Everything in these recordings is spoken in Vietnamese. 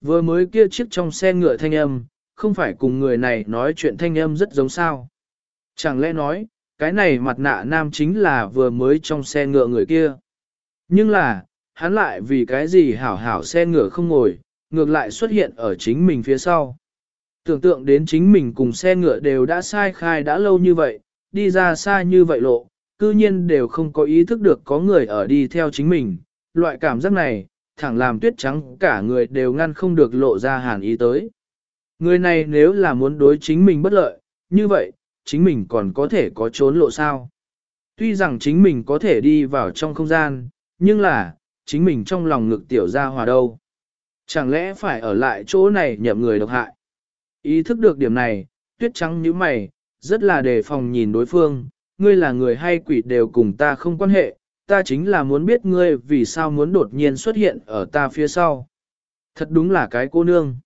Vừa mới kia chiếc trong xe ngựa thanh âm, không phải cùng người này nói chuyện thanh âm rất giống sao. Chẳng lẽ nói, cái này mặt nạ nam chính là vừa mới trong xe ngựa người kia. Nhưng là, hắn lại vì cái gì hảo hảo xe ngựa không ngồi, ngược lại xuất hiện ở chính mình phía sau. Tưởng tượng đến chính mình cùng xe ngựa đều đã sai khai đã lâu như vậy, đi ra xa như vậy lộ, cư nhiên đều không có ý thức được có người ở đi theo chính mình. Loại cảm giác này, thẳng làm tuyết trắng cả người đều ngăn không được lộ ra hàn ý tới. Người này nếu là muốn đối chính mình bất lợi, như vậy, chính mình còn có thể có trốn lộ sao. Tuy rằng chính mình có thể đi vào trong không gian, nhưng là, chính mình trong lòng ngực tiểu ra hòa đâu. Chẳng lẽ phải ở lại chỗ này nhậm người độc hại? Ý thức được điểm này, tuyết trắng như mày, rất là đề phòng nhìn đối phương, ngươi là người hay quỷ đều cùng ta không quan hệ, ta chính là muốn biết ngươi vì sao muốn đột nhiên xuất hiện ở ta phía sau. Thật đúng là cái cô nương.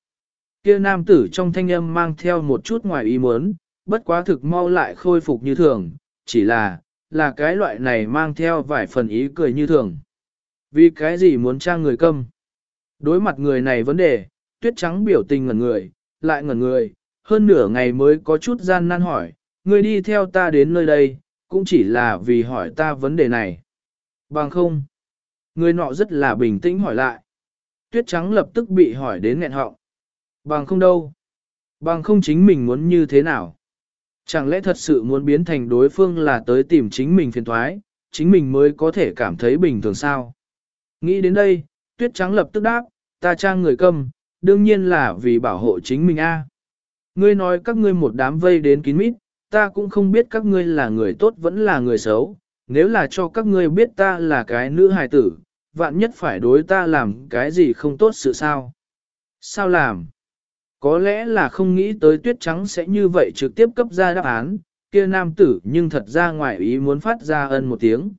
Kia nam tử trong thanh âm mang theo một chút ngoài ý muốn, bất quá thực mau lại khôi phục như thường, chỉ là, là cái loại này mang theo vài phần ý cười như thường. Vì cái gì muốn trang người câm? Đối mặt người này vấn đề, tuyết trắng biểu tình ngẩn người, lại ngẩn người, hơn nửa ngày mới có chút gian nan hỏi, người đi theo ta đến nơi đây, cũng chỉ là vì hỏi ta vấn đề này. Bằng không? Người nọ rất là bình tĩnh hỏi lại. Tuyết trắng lập tức bị hỏi đến nghẹn họng. Bằng không đâu? Bằng không chính mình muốn như thế nào? Chẳng lẽ thật sự muốn biến thành đối phương là tới tìm chính mình phiền thoái, chính mình mới có thể cảm thấy bình thường sao? Nghĩ đến đây, tuyết trắng lập tức đáp, ta trang người câm, đương nhiên là vì bảo hộ chính mình a. Ngươi nói các ngươi một đám vây đến kín mít, ta cũng không biết các ngươi là người tốt vẫn là người xấu, nếu là cho các ngươi biết ta là cái nữ hài tử, vạn nhất phải đối ta làm cái gì không tốt sự sao. Sao làm? Có lẽ là không nghĩ tới tuyết trắng sẽ như vậy trực tiếp cấp ra đáp án, kia nam tử nhưng thật ra ngoài ý muốn phát ra ân một tiếng.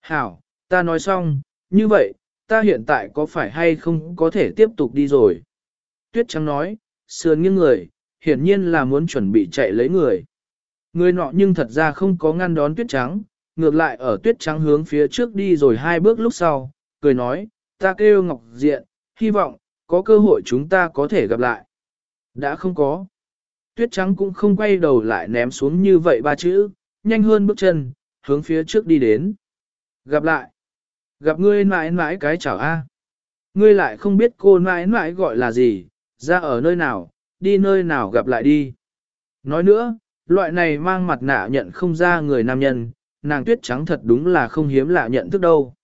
Hảo, ta nói xong, như vậy, ta hiện tại có phải hay không có thể tiếp tục đi rồi? Tuyết trắng nói, sườn nghiêng người, hiển nhiên là muốn chuẩn bị chạy lấy người. Người nọ nhưng thật ra không có ngăn đón tuyết trắng, ngược lại ở tuyết trắng hướng phía trước đi rồi hai bước lúc sau, cười nói, ta kêu Ngọc Diện, hy vọng, có cơ hội chúng ta có thể gặp lại. Đã không có. Tuyết trắng cũng không quay đầu lại ném xuống như vậy ba chữ, nhanh hơn bước chân, hướng phía trước đi đến. Gặp lại. Gặp ngươi mãi mãi cái chào A. Ngươi lại không biết cô mãi mãi gọi là gì, ra ở nơi nào, đi nơi nào gặp lại đi. Nói nữa, loại này mang mặt nạ nhận không ra người nam nhân, nàng tuyết trắng thật đúng là không hiếm lạ nhận thức đâu.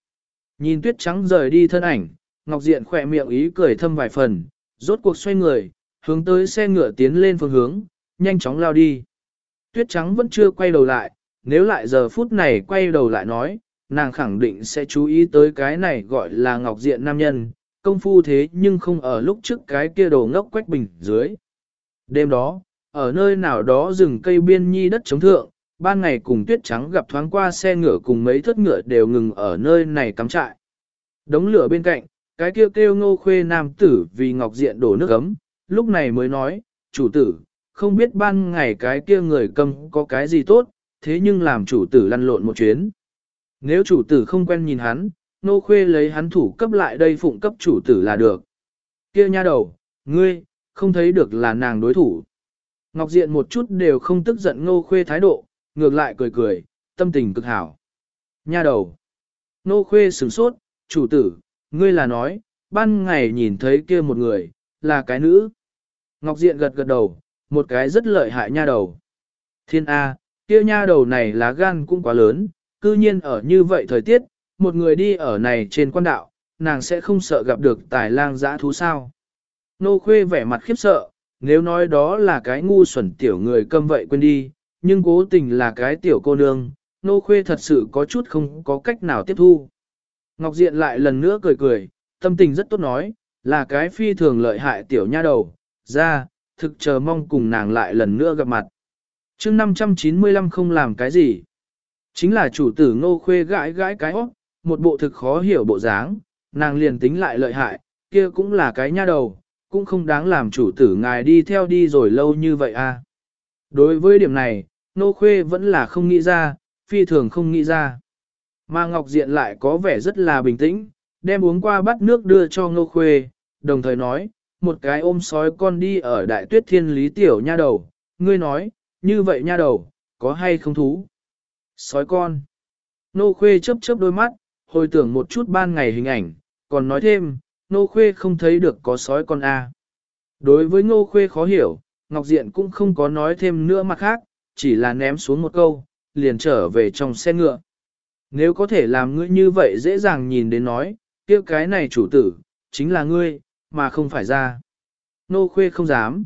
Nhìn tuyết trắng rời đi thân ảnh, Ngọc Diện khỏe miệng ý cười thâm vài phần, rốt cuộc xoay người, hướng tới xe ngựa tiến lên phương hướng, nhanh chóng lao đi. Tuyết trắng vẫn chưa quay đầu lại, nếu lại giờ phút này quay đầu lại nói, nàng khẳng định sẽ chú ý tới cái này gọi là Ngọc Diện nam nhân, công phu thế nhưng không ở lúc trước cái kia đồ ngốc quách bình dưới. Đêm đó, ở nơi nào đó rừng cây biên nhi đất chống thượng, ban ngày cùng tuyết trắng gặp thoáng qua xe ngựa cùng mấy thất ngựa đều ngừng ở nơi này cắm trại. Đống lửa bên cạnh, cái kia kêu, kêu ngô khuê nam tử vì ngọc diện đổ nước ấm, lúc này mới nói, chủ tử, không biết ban ngày cái kia người cầm có cái gì tốt, thế nhưng làm chủ tử lăn lộn một chuyến. Nếu chủ tử không quen nhìn hắn, nô khuê lấy hắn thủ cấp lại đây phụng cấp chủ tử là được. Kia nha đầu, ngươi, không thấy được là nàng đối thủ. Ngọc Diện một chút đều không tức giận nô khuê thái độ, ngược lại cười cười, tâm tình cực hảo. Nha đầu. Nô khuê sửng sốt, chủ tử, ngươi là nói, ban ngày nhìn thấy kia một người, là cái nữ. Ngọc Diện gật gật đầu, một cái rất lợi hại nha đầu. Thiên A, kia nha đầu này lá gan cũng quá lớn, cư nhiên ở như vậy thời tiết, một người đi ở này trên quan đạo, nàng sẽ không sợ gặp được tài lang giã thú sao. Nô khuê vẻ mặt khiếp sợ, nếu nói đó là cái ngu xuẩn tiểu người câm vậy quên đi, nhưng cố tình là cái tiểu cô nương, nô khuê thật sự có chút không có cách nào tiếp thu. Ngọc Diện lại lần nữa cười cười, tâm tình rất tốt nói, là cái phi thường lợi hại tiểu nha đầu, ra, thực chờ mong cùng nàng lại lần nữa gặp mặt. chương 595 không làm cái gì. Chính là chủ tử ngô khuê gãi gãi cái óc, một bộ thực khó hiểu bộ dáng, nàng liền tính lại lợi hại, kia cũng là cái nha đầu, cũng không đáng làm chủ tử ngài đi theo đi rồi lâu như vậy à. Đối với điểm này, Nô Khuê vẫn là không nghĩ ra, phi thường không nghĩ ra. Mà Ngọc Diện lại có vẻ rất là bình tĩnh, đem uống qua bát nước đưa cho Nô Khuê, đồng thời nói, một cái ôm sói con đi ở đại tuyết thiên lý tiểu nha đầu, ngươi nói, như vậy nha đầu, có hay không thú? Sói con. Nô khuê chớp chớp đôi mắt, hồi tưởng một chút ban ngày hình ảnh, còn nói thêm, nô khuê không thấy được có sói con A. Đối với nô khuê khó hiểu, Ngọc Diện cũng không có nói thêm nữa mặt khác, chỉ là ném xuống một câu, liền trở về trong xe ngựa. Nếu có thể làm ngươi như vậy dễ dàng nhìn đến nói, kia cái này chủ tử, chính là ngươi, mà không phải ra. Nô khuê không dám.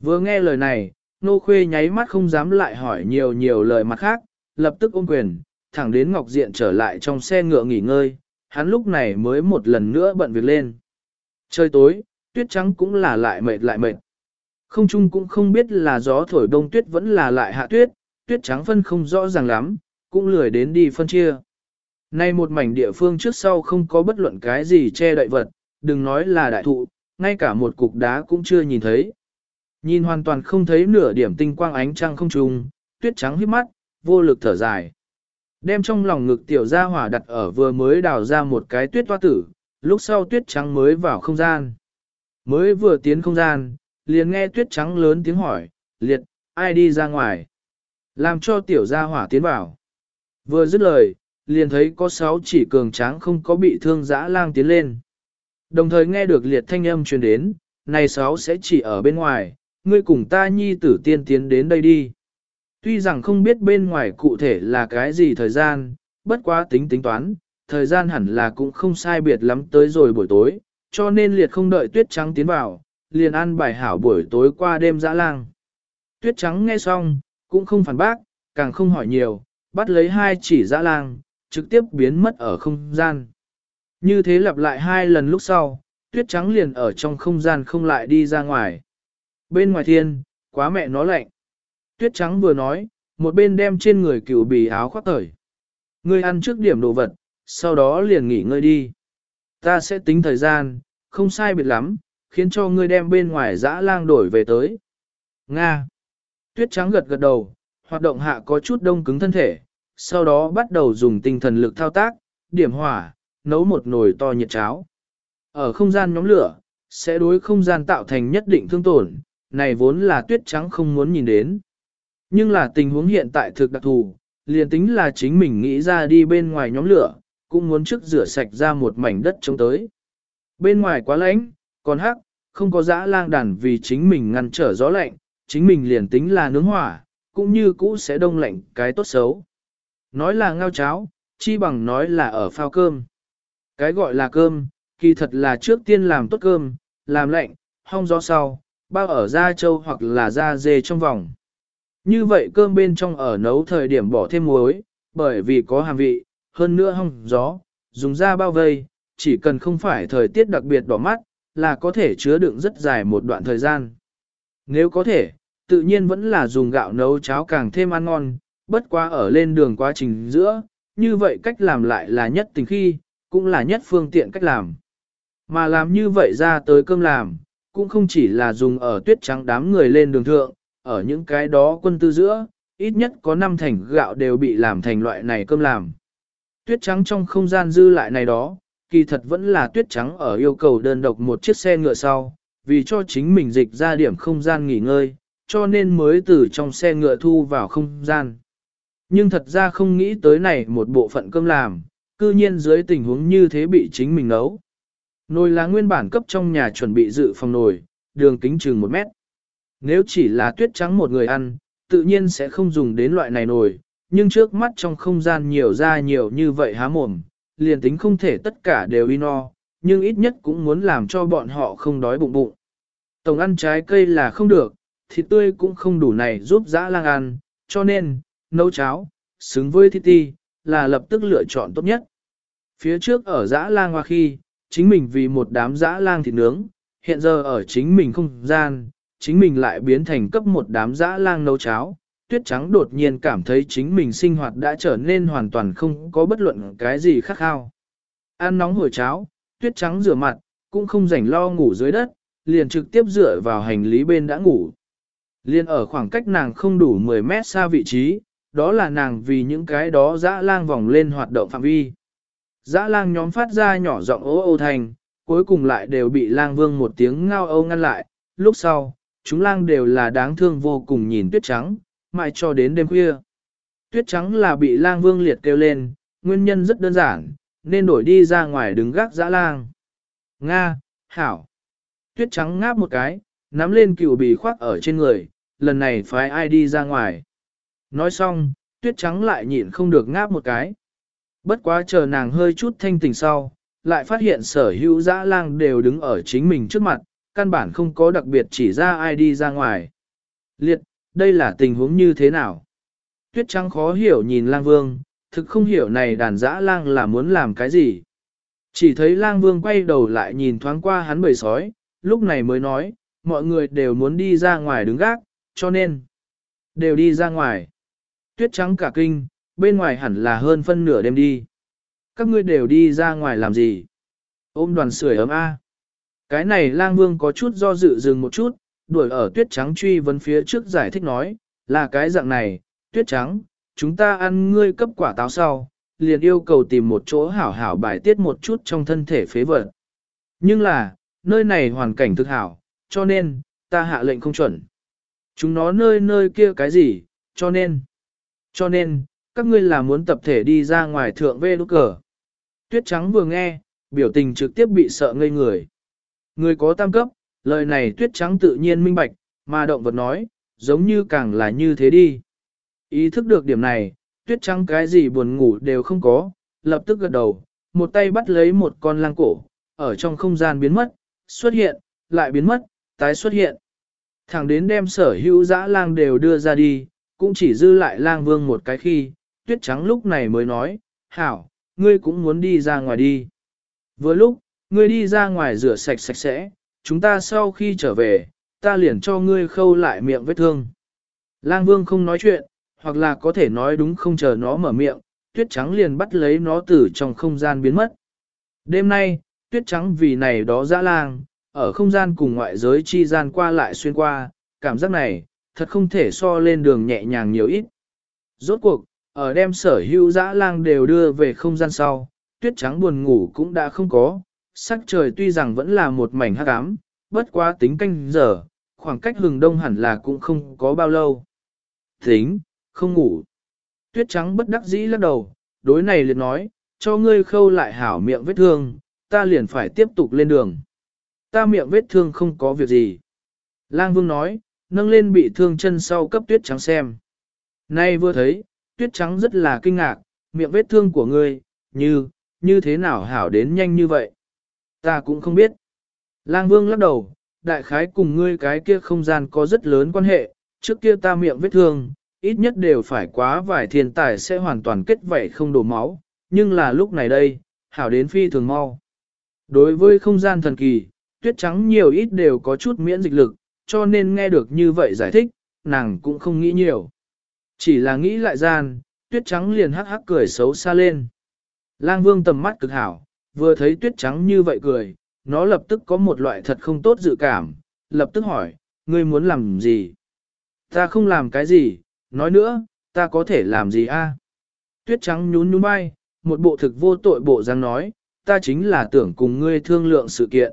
Vừa nghe lời này, nô khuê nháy mắt không dám lại hỏi nhiều nhiều lời mặt khác, lập tức ôm quyền, thẳng đến Ngọc Diện trở lại trong xe ngựa nghỉ ngơi, hắn lúc này mới một lần nữa bận việc lên. Trời tối, tuyết trắng cũng là lại mệt lại mệt. Không chung cũng không biết là gió thổi đông tuyết vẫn là lại hạ tuyết, tuyết trắng phân không rõ ràng lắm, cũng lười đến đi phân chia. Nay một mảnh địa phương trước sau không có bất luận cái gì che đậy vật, đừng nói là đại thụ, ngay cả một cục đá cũng chưa nhìn thấy. Nhìn hoàn toàn không thấy nửa điểm tinh quang ánh trăng không trùng, tuyết trắng hít mắt, vô lực thở dài. Đem trong lòng ngực tiểu gia hỏa đặt ở vừa mới đào ra một cái tuyết toa tử, lúc sau tuyết trắng mới vào không gian. Mới vừa tiến không gian, liền nghe tuyết trắng lớn tiếng hỏi, liệt, ai đi ra ngoài? Làm cho tiểu gia hỏa tiến vào. Vừa dứt lời, liền thấy có sáu chỉ cường tráng không có bị thương dã lang tiến lên. Đồng thời nghe được liệt thanh âm truyền đến, này sáu sẽ chỉ ở bên ngoài, ngươi cùng ta nhi tử tiên tiến đến đây đi. Tuy rằng không biết bên ngoài cụ thể là cái gì thời gian, bất quá tính tính toán, thời gian hẳn là cũng không sai biệt lắm tới rồi buổi tối, cho nên liệt không đợi tuyết trắng tiến vào, liền ăn bài hảo buổi tối qua đêm dã lang. Tuyết trắng nghe xong, cũng không phản bác, càng không hỏi nhiều, bắt lấy hai chỉ dã lang, trực tiếp biến mất ở không gian. Như thế lặp lại hai lần lúc sau, tuyết trắng liền ở trong không gian không lại đi ra ngoài. Bên ngoài thiên, quá mẹ nó lạnh. Tuyết trắng vừa nói, một bên đem trên người cựu bì áo khoác thời. Ngươi ăn trước điểm đồ vật, sau đó liền nghỉ ngơi đi. Ta sẽ tính thời gian, không sai biệt lắm, khiến cho ngươi đem bên ngoài dã lang đổi về tới. Nga. Tuyết trắng gật gật đầu, hoạt động hạ có chút đông cứng thân thể, sau đó bắt đầu dùng tinh thần lực thao tác, điểm hỏa, nấu một nồi to nhiệt cháo. Ở không gian nhóm lửa, sẽ đối không gian tạo thành nhất định thương tổn, này vốn là tuyết trắng không muốn nhìn đến. Nhưng là tình huống hiện tại thực đặc thù, liền tính là chính mình nghĩ ra đi bên ngoài nhóm lửa, cũng muốn trước rửa sạch ra một mảnh đất trống tới. Bên ngoài quá lạnh, còn hắc, không có dã lang đàn vì chính mình ngăn trở gió lạnh, chính mình liền tính là nướng hỏa, cũng như cũ sẽ đông lạnh cái tốt xấu. Nói là ngao cháo, chi bằng nói là ở phao cơm. Cái gọi là cơm, kỳ thật là trước tiên làm tốt cơm, làm lạnh, hong gió sau, bao ở da trâu hoặc là da dê trong vòng. Như vậy cơm bên trong ở nấu thời điểm bỏ thêm muối, bởi vì có hàm vị, hơn nữa hong gió, dùng da bao vây, chỉ cần không phải thời tiết đặc biệt đỏ mắt, là có thể chứa đựng rất dài một đoạn thời gian. Nếu có thể, tự nhiên vẫn là dùng gạo nấu cháo càng thêm ăn ngon, bất quá ở lên đường quá trình giữa, như vậy cách làm lại là nhất tình khi, cũng là nhất phương tiện cách làm. Mà làm như vậy ra tới cơm làm, cũng không chỉ là dùng ở tuyết trắng đám người lên đường thượng, ở những cái đó quân tư giữa, ít nhất có năm thành gạo đều bị làm thành loại này cơm làm. Tuyết trắng trong không gian dư lại này đó, kỳ thật vẫn là tuyết trắng ở yêu cầu đơn độc một chiếc xe ngựa sau, vì cho chính mình dịch ra điểm không gian nghỉ ngơi, cho nên mới từ trong xe ngựa thu vào không gian. Nhưng thật ra không nghĩ tới này một bộ phận cơm làm, cư nhiên dưới tình huống như thế bị chính mình nấu. Nồi là nguyên bản cấp trong nhà chuẩn bị dự phòng nồi, đường kính chừng 1 mét. Nếu chỉ là tuyết trắng một người ăn, tự nhiên sẽ không dùng đến loại này nồi, nhưng trước mắt trong không gian nhiều ra nhiều như vậy há mồm, liền tính không thể tất cả đều y no, nhưng ít nhất cũng muốn làm cho bọn họ không đói bụng bụng. Tổng ăn trái cây là không được, thịt tươi cũng không đủ này giúp dã lang ăn, cho nên, nấu cháo, xứng với thịt ti, là lập tức lựa chọn tốt nhất. Phía trước ở dã lang hoa khi, chính mình vì một đám dã lang thịt nướng, hiện giờ ở chính mình không gian, chính mình lại biến thành cấp một đám dã lang nấu cháo. Tuyết trắng đột nhiên cảm thấy chính mình sinh hoạt đã trở nên hoàn toàn không có bất luận cái gì khác khao. Ăn nóng hồi cháo, tuyết trắng rửa mặt, cũng không rảnh lo ngủ dưới đất, liền trực tiếp dựa vào hành lý bên đã ngủ. Liên ở khoảng cách nàng không đủ 10 mét xa vị trí, đó là nàng vì những cái đó dã lang vòng lên hoạt động phạm vi. Dã lang nhóm phát ra nhỏ giọng ố ô thành, cuối cùng lại đều bị lang vương một tiếng ngao âu ngăn lại, lúc sau, chúng lang đều là đáng thương vô cùng nhìn tuyết trắng, mãi cho đến đêm khuya. Tuyết trắng là bị lang vương liệt kêu lên, nguyên nhân rất đơn giản, nên đổi đi ra ngoài đứng gác dã lang. Nga, Hảo. Tuyết trắng ngáp một cái, nắm lên cựu bì khoác ở trên người, lần này phái ai đi ra ngoài. Nói xong, tuyết trắng lại nhịn không được ngáp một cái. Bất quá chờ nàng hơi chút thanh tỉnh sau, lại phát hiện sở hữu dã lang đều đứng ở chính mình trước mặt, căn bản không có đặc biệt chỉ ra ai đi ra ngoài. Liệt, đây là tình huống như thế nào? Tuyết trắng khó hiểu nhìn lang vương, thực không hiểu này đàn dã lang là muốn làm cái gì. Chỉ thấy lang vương quay đầu lại nhìn thoáng qua hắn bầy sói, lúc này mới nói, mọi người đều muốn đi ra ngoài đứng gác, cho nên, đều đi ra ngoài. Tuyết trắng cả kinh, bên ngoài hẳn là hơn phân nửa đêm đi. Các ngươi đều đi ra ngoài làm gì? Ôm đoàn sưởi ấm A. Cái này lang vương có chút do dự dừng một chút, đuổi ở tuyết trắng truy vấn phía trước giải thích nói, là cái dạng này, tuyết trắng, chúng ta ăn ngươi cấp quả táo sau, liền yêu cầu tìm một chỗ hảo hảo bài tiết một chút trong thân thể phế vật. Nhưng là, nơi này hoàn cảnh thực hảo, cho nên, ta hạ lệnh không chuẩn. Chúng nó nơi nơi kia cái gì, cho nên, cho nên, các ngươi là muốn tập thể đi ra ngoài thượng vê đốt cờ. Tuyết trắng vừa nghe, biểu tình trực tiếp bị sợ ngây người. Người có tam cấp, lời này tuyết trắng tự nhiên minh bạch, mà động vật nói, giống như càng là như thế đi. Ý thức được điểm này, tuyết trắng cái gì buồn ngủ đều không có, lập tức gật đầu, một tay bắt lấy một con lang cổ, ở trong không gian biến mất, xuất hiện, lại biến mất, tái xuất hiện. Thẳng đến đem sở hữu dã lang đều đưa ra đi, cũng chỉ dư lại lang vương một cái khi, tuyết trắng lúc này mới nói, hảo, ngươi cũng muốn đi ra ngoài đi. Vừa lúc, ngươi đi ra ngoài rửa sạch sạch sẽ, chúng ta sau khi trở về, ta liền cho ngươi khâu lại miệng vết thương. Lang vương không nói chuyện, hoặc là có thể nói đúng không chờ nó mở miệng, tuyết trắng liền bắt lấy nó từ trong không gian biến mất. Đêm nay, tuyết trắng vì này đó dã lang, ở không gian cùng ngoại giới chi gian qua lại xuyên qua, cảm giác này, thật không thể so lên đường nhẹ nhàng nhiều ít. Rốt cuộc, ở đem sở hữu dã lang đều đưa về không gian sau, tuyết trắng buồn ngủ cũng đã không có, sắc trời tuy rằng vẫn là một mảnh hắc ám, bất quá tính canh giờ, khoảng cách hừng đông hẳn là cũng không có bao lâu. Tính, không ngủ. Tuyết trắng bất đắc dĩ lắc đầu, đối này liền nói, cho ngươi khâu lại hảo miệng vết thương, ta liền phải tiếp tục lên đường. Ta miệng vết thương không có việc gì. Lang Vương nói, nâng lên bị thương chân sau cấp tuyết trắng xem. Nay vừa thấy, tuyết trắng rất là kinh ngạc, miệng vết thương của ngươi, như, như thế nào hảo đến nhanh như vậy. Ta cũng không biết. Lang Vương lắc đầu, đại khái cùng ngươi cái kia không gian có rất lớn quan hệ, trước kia ta miệng vết thương, ít nhất đều phải quá vài thiên tài sẽ hoàn toàn kết vảy không đổ máu, nhưng là lúc này đây, hảo đến phi thường mau. Đối với không gian thần kỳ, tuyết trắng nhiều ít đều có chút miễn dịch lực, cho nên nghe được như vậy giải thích, nàng cũng không nghĩ nhiều. Chỉ là nghĩ lại gian, tuyết trắng liền hắc hắc cười xấu xa lên. Lang vương tầm mắt cực hảo, vừa thấy tuyết trắng như vậy cười, nó lập tức có một loại thật không tốt dự cảm, lập tức hỏi, ngươi muốn làm gì? Ta không làm cái gì, nói nữa, ta có thể làm gì a? Tuyết trắng nhún nhún vai, một bộ thực vô tội bộ dáng nói, ta chính là tưởng cùng ngươi thương lượng sự kiện.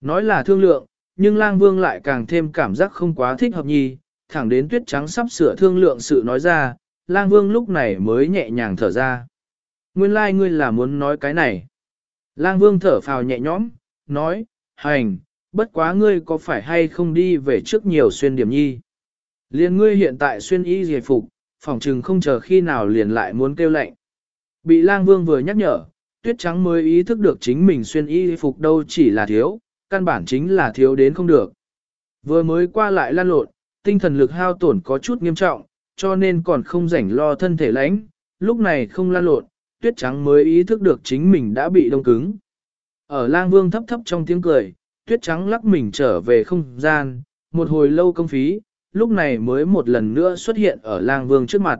Nói là thương lượng, nhưng lang vương lại càng thêm cảm giác không quá thích hợp nhi, thẳng đến tuyết trắng sắp sửa thương lượng sự nói ra, lang vương lúc này mới nhẹ nhàng thở ra. Nguyên lai like ngươi là muốn nói cái này. Lang vương thở phào nhẹ nhõm, nói, hành, bất quá ngươi có phải hay không đi về trước nhiều xuyên điểm nhi. Liên ngươi hiện tại xuyên y giải phục, phòng trừng không chờ khi nào liền lại muốn kêu lệnh. Bị lang vương vừa nhắc nhở, tuyết trắng mới ý thức được chính mình xuyên y phục đâu chỉ là thiếu, căn bản chính là thiếu đến không được. Vừa mới qua lại lan lộn, tinh thần lực hao tổn có chút nghiêm trọng, cho nên còn không rảnh lo thân thể lãnh, lúc này không lan lộn, tuyết trắng mới ý thức được chính mình đã bị đông cứng. Ở lang vương thấp thấp trong tiếng cười, tuyết trắng lắc mình trở về không gian, một hồi lâu công phí, lúc này mới một lần nữa xuất hiện ở lang vương trước mặt.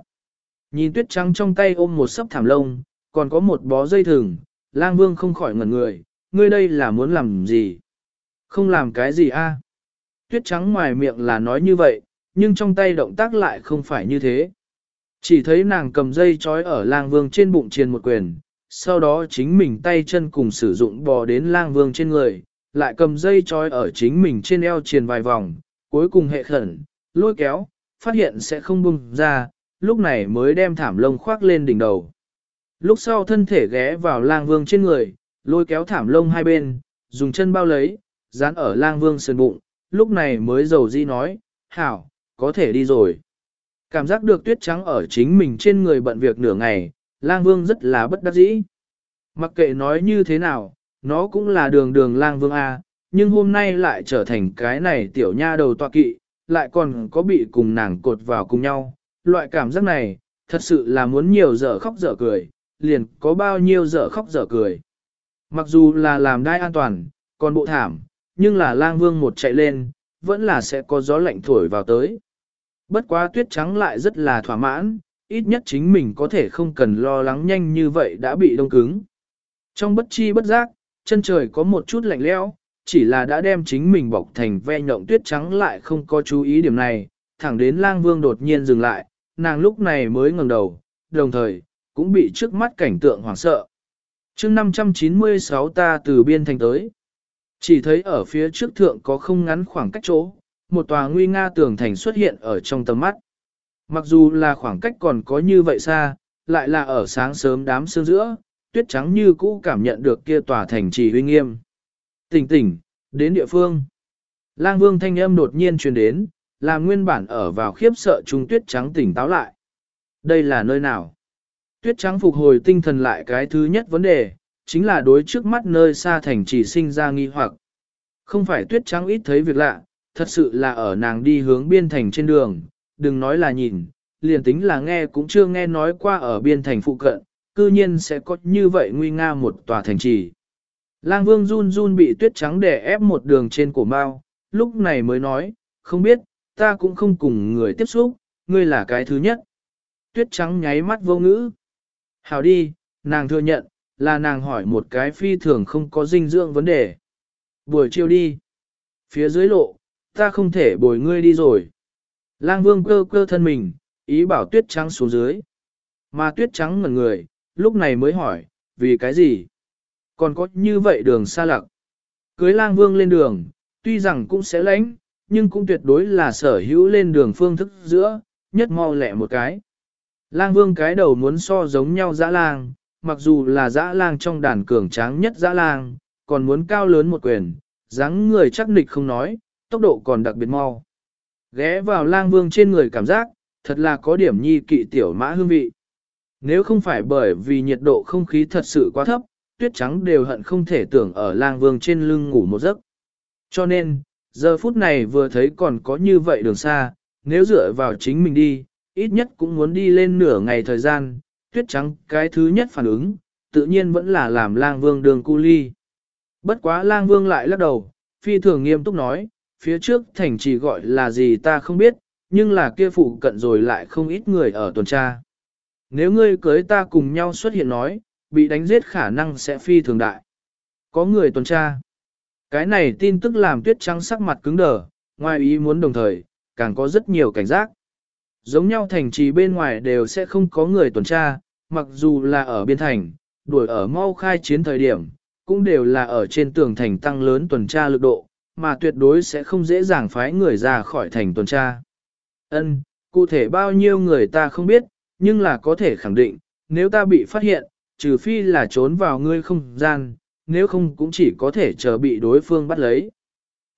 Nhìn tuyết trắng trong tay ôm một sấp thảm lông, còn có một bó dây thừng, lang vương không khỏi ngẩn người, ngươi đây là muốn làm gì? Không làm cái gì a? Tuyết trắng ngoài miệng là nói như vậy, nhưng trong tay động tác lại không phải như thế. Chỉ thấy nàng cầm dây trói ở lang vương trên bụng chiền một quyền, sau đó chính mình tay chân cùng sử dụng bò đến lang vương trên người, lại cầm dây trói ở chính mình trên eo chiền vài vòng, cuối cùng hệ khẩn, lôi kéo, phát hiện sẽ không bung ra, lúc này mới đem thảm lông khoác lên đỉnh đầu. Lúc sau thân thể ghé vào lang vương trên người, lôi kéo thảm lông hai bên, dùng chân bao lấy, dán ở lang vương sườn bụng, lúc này mới dầu di nói, hảo, có thể đi rồi. Cảm giác được tuyết trắng ở chính mình trên người bận việc nửa ngày, lang vương rất là bất đắc dĩ. Mặc kệ nói như thế nào, nó cũng là đường đường lang vương A, nhưng hôm nay lại trở thành cái này tiểu nha đầu tọa kỵ, lại còn có bị cùng nàng cột vào cùng nhau. Loại cảm giác này, thật sự là muốn nhiều dở khóc dở cười, liền có bao nhiêu dở khóc dở cười. Mặc dù là làm đai an toàn, còn bộ thảm, nhưng là lang vương một chạy lên, vẫn là sẽ có gió lạnh thổi vào tới. Bất quá tuyết trắng lại rất là thỏa mãn, ít nhất chính mình có thể không cần lo lắng nhanh như vậy đã bị đông cứng. Trong bất chi bất giác, chân trời có một chút lạnh lẽo, chỉ là đã đem chính mình bọc thành ve nhộng tuyết trắng lại không có chú ý điểm này, thẳng đến lang vương đột nhiên dừng lại, nàng lúc này mới ngẩng đầu, đồng thời, cũng bị trước mắt cảnh tượng hoảng sợ. chương 596 ta từ biên thành tới, chỉ thấy ở phía trước thượng có không ngắn khoảng cách chỗ, một tòa nguy nga tường thành xuất hiện ở trong tầm mắt. Mặc dù là khoảng cách còn có như vậy xa, lại là ở sáng sớm đám sương giữa, tuyết trắng như cũ cảm nhận được kia tòa thành trì uy nghiêm. Tỉnh tỉnh, đến địa phương. Lang vương thanh âm đột nhiên truyền đến, là nguyên bản ở vào khiếp sợ trung tuyết trắng tỉnh táo lại. Đây là nơi nào? Tuyết trắng phục hồi tinh thần lại cái thứ nhất vấn đề, chính là đối trước mắt nơi xa thành trì sinh ra nghi hoặc. Không phải tuyết trắng ít thấy việc lạ, thật sự là ở nàng đi hướng biên thành trên đường, đừng nói là nhìn, liền tính là nghe cũng chưa nghe nói qua ở biên thành phụ cận, cư nhiên sẽ có như vậy nguy nga một tòa thành trì. Lang vương run run bị tuyết trắng đè ép một đường trên cổ mao, lúc này mới nói, không biết, ta cũng không cùng người tiếp xúc, ngươi là cái thứ nhất. Tuyết trắng nháy mắt vô ngữ. Hảo đi, nàng thừa nhận, là nàng hỏi một cái phi thường không có dinh dưỡng vấn đề. Buổi chiều đi. Phía dưới lộ, ta không thể bồi ngươi đi rồi. Lang vương cơ cơ thân mình, ý bảo tuyết trắng xuống dưới. Mà tuyết trắng ngẩn người, lúc này mới hỏi, vì cái gì? Còn có như vậy đường xa lặc. Cưới lang vương lên đường, tuy rằng cũng sẽ lánh, nhưng cũng tuyệt đối là sở hữu lên đường phương thức giữa, nhất mau lẹ một cái. Lang vương cái đầu muốn so giống nhau dã lang, mặc dù là dã lang trong đàn cường tráng nhất dã lang, còn muốn cao lớn một quyền, dáng người chắc nịch không nói, tốc độ còn đặc biệt mau. Ghé vào lang vương trên người cảm giác, thật là có điểm nhi kỵ tiểu mã hương vị. Nếu không phải bởi vì nhiệt độ không khí thật sự quá thấp, tuyết trắng đều hận không thể tưởng ở lang vương trên lưng ngủ một giấc. Cho nên, giờ phút này vừa thấy còn có như vậy đường xa, nếu dựa vào chính mình đi, ít nhất cũng muốn đi lên nửa ngày thời gian, tuyết trắng cái thứ nhất phản ứng, tự nhiên vẫn là làm lang vương đường cu ly. Bất quá lang vương lại lắc đầu, phi thường nghiêm túc nói, phía trước thành trì gọi là gì ta không biết, nhưng là kia phụ cận rồi lại không ít người ở tuần tra. Nếu ngươi cưới ta cùng nhau xuất hiện nói, bị đánh giết khả năng sẽ phi thường đại. Có người tuần tra. Cái này tin tức làm tuyết trắng sắc mặt cứng đờ, ngoài ý muốn đồng thời, càng có rất nhiều cảnh giác. Giống nhau thành trì bên ngoài đều sẽ không có người tuần tra, mặc dù là ở biên thành, đuổi ở mau khai chiến thời điểm, cũng đều là ở trên tường thành tăng lớn tuần tra lực độ, mà tuyệt đối sẽ không dễ dàng phái người ra khỏi thành tuần tra. Ân, cụ thể bao nhiêu người ta không biết, nhưng là có thể khẳng định, nếu ta bị phát hiện, trừ phi là trốn vào ngươi không gian, nếu không cũng chỉ có thể chờ bị đối phương bắt lấy.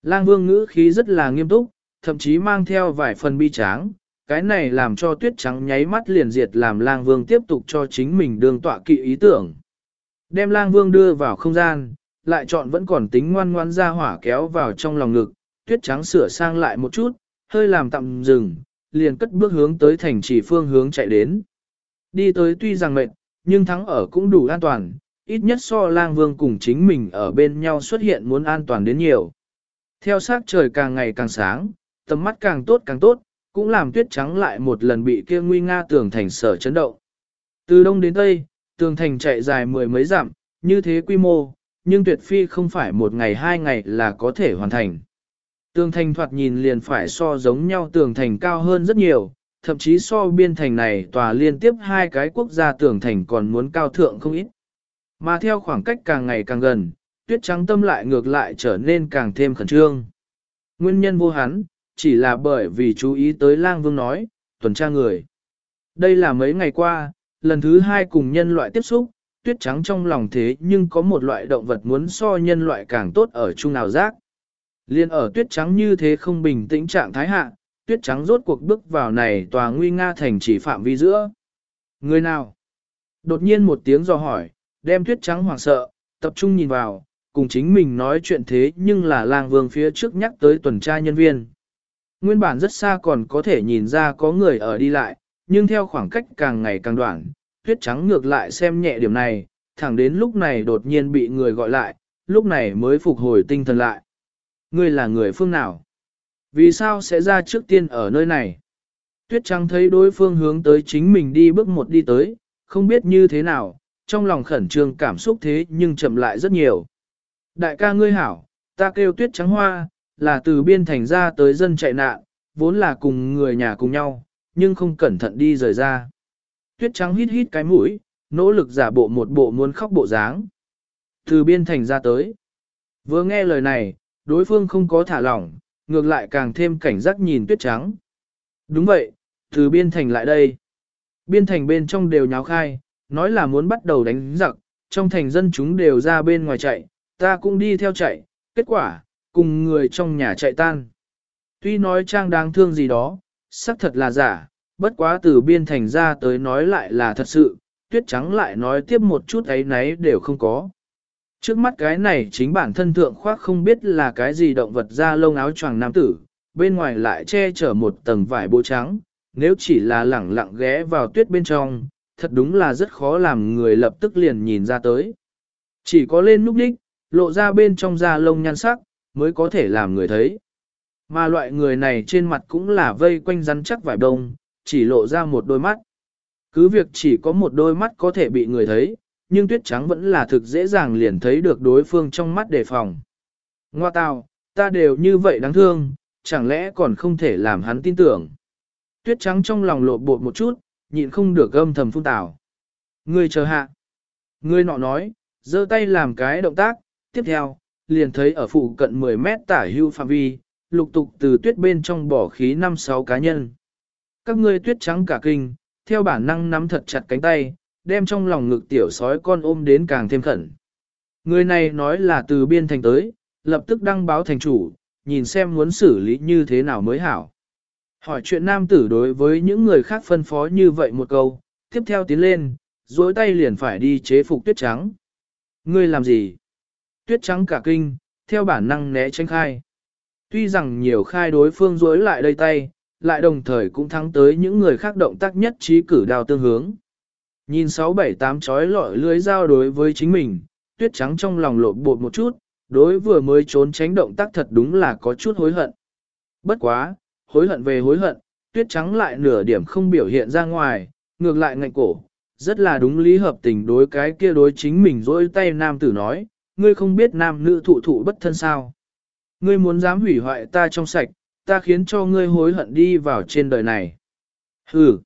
Lang vương ngữ khí rất là nghiêm túc, thậm chí mang theo vài phần bi tráng, cái này làm cho tuyết trắng nháy mắt liền diệt làm lang vương tiếp tục cho chính mình đường tọa kỵ ý tưởng. Đem lang vương đưa vào không gian, lại chọn vẫn còn tính ngoan ngoan ra hỏa kéo vào trong lòng ngực, tuyết trắng sửa sang lại một chút, hơi làm tạm dừng, liền cất bước hướng tới thành trì phương hướng chạy đến. Đi tới tuy rằng mệt, nhưng thắng ở cũng đủ an toàn, ít nhất so lang vương cùng chính mình ở bên nhau xuất hiện muốn an toàn đến nhiều. Theo sát trời càng ngày càng sáng, tầm mắt càng tốt càng tốt, cũng làm tuyết trắng lại một lần bị kia nguy nga tường thành sở chấn động. Từ đông đến tây, tường thành chạy dài mười mấy dặm, như thế quy mô, nhưng tuyệt phi không phải một ngày hai ngày là có thể hoàn thành. Tường thành thoạt nhìn liền phải so giống nhau tường thành cao hơn rất nhiều, thậm chí so biên thành này tòa liên tiếp hai cái quốc gia tường thành còn muốn cao thượng không ít. Mà theo khoảng cách càng ngày càng gần, tuyết trắng tâm lại ngược lại trở nên càng thêm khẩn trương. Nguyên nhân vô hắn, chỉ là bởi vì chú ý tới lang vương nói, tuần tra người. Đây là mấy ngày qua, lần thứ hai cùng nhân loại tiếp xúc, tuyết trắng trong lòng thế nhưng có một loại động vật muốn so nhân loại càng tốt ở chung nào giác. Liên ở tuyết trắng như thế không bình tĩnh trạng thái hạ, tuyết trắng rốt cuộc bước vào này tòa nguy nga thành chỉ phạm vi giữa. Người nào? Đột nhiên một tiếng dò hỏi, đem tuyết trắng hoảng sợ, tập trung nhìn vào, cùng chính mình nói chuyện thế nhưng là lang vương phía trước nhắc tới tuần tra nhân viên. Nguyên bản rất xa còn có thể nhìn ra có người ở đi lại, nhưng theo khoảng cách càng ngày càng đoạn, tuyết trắng ngược lại xem nhẹ điểm này, thẳng đến lúc này đột nhiên bị người gọi lại, lúc này mới phục hồi tinh thần lại. Ngươi là người phương nào? Vì sao sẽ ra trước tiên ở nơi này? Tuyết trắng thấy đối phương hướng tới chính mình đi bước một đi tới, không biết như thế nào, trong lòng khẩn trương cảm xúc thế nhưng chậm lại rất nhiều. Đại ca ngươi hảo, ta kêu tuyết trắng hoa, là từ biên thành ra tới dân chạy nạn, vốn là cùng người nhà cùng nhau, nhưng không cẩn thận đi rời ra. Tuyết trắng hít hít cái mũi, nỗ lực giả bộ một bộ muốn khóc bộ dáng. Từ biên thành ra tới. Vừa nghe lời này, đối phương không có thả lỏng, ngược lại càng thêm cảnh giác nhìn tuyết trắng. Đúng vậy, từ biên thành lại đây. Biên thành bên trong đều nháo khai, nói là muốn bắt đầu đánh giặc, trong thành dân chúng đều ra bên ngoài chạy, ta cũng đi theo chạy, kết quả, cùng người trong nhà chạy tan. Tuy nói trang đáng thương gì đó, xác thật là giả, bất quá từ biên thành ra tới nói lại là thật sự, tuyết trắng lại nói tiếp một chút ấy nấy đều không có. Trước mắt cái này chính bản thân thượng khoác không biết là cái gì động vật da lông áo choàng nam tử, bên ngoài lại che chở một tầng vải bộ trắng, nếu chỉ là lẳng lặng ghé vào tuyết bên trong, thật đúng là rất khó làm người lập tức liền nhìn ra tới. Chỉ có lên núp đích, lộ ra bên trong da lông nhan sắc, mới có thể làm người thấy. Mà loại người này trên mặt cũng là vây quanh rắn chắc vải đông, chỉ lộ ra một đôi mắt. Cứ việc chỉ có một đôi mắt có thể bị người thấy, nhưng tuyết trắng vẫn là thực dễ dàng liền thấy được đối phương trong mắt đề phòng. Ngoa tào, ta đều như vậy đáng thương, chẳng lẽ còn không thể làm hắn tin tưởng. Tuyết trắng trong lòng lộ bột một chút, nhịn không được âm thầm phun tào. Ngươi chờ hạ. Ngươi nọ nói, giơ tay làm cái động tác, tiếp theo, liền thấy ở phụ cận 10 mét tả hưu phạm vi, lục tục từ tuyết bên trong bỏ khí 5-6 cá nhân. Các ngươi tuyết trắng cả kinh, theo bản năng nắm thật chặt cánh tay, đem trong lòng ngực tiểu sói con ôm đến càng thêm khẩn. Người này nói là từ biên thành tới, lập tức đăng báo thành chủ, nhìn xem muốn xử lý như thế nào mới hảo. Hỏi chuyện nam tử đối với những người khác phân phó như vậy một câu, tiếp theo tiến lên, duỗi tay liền phải đi chế phục tuyết trắng. Ngươi làm gì? Tuyết trắng cả kinh, theo bản năng né tránh khai. Tuy rằng nhiều khai đối phương duỗi lại đây tay, lại đồng thời cũng thắng tới những người khác động tác nhất trí cử đao tương hướng. Nhìn 6-7-8 chói lọi lưới dao đối với chính mình, tuyết trắng trong lòng lộn bột một chút, đối vừa mới trốn tránh động tác thật đúng là có chút hối hận. Bất quá, hối hận về hối hận, tuyết trắng lại nửa điểm không biểu hiện ra ngoài, ngược lại ngạnh cổ, rất là đúng lý hợp tình đối cái kia đối chính mình dỗi tay nam tử nói, ngươi không biết nam nữ thụ thụ bất thân sao. Ngươi muốn dám hủy hoại ta trong sạch, ta khiến cho ngươi hối hận đi vào trên đời này. Hừ.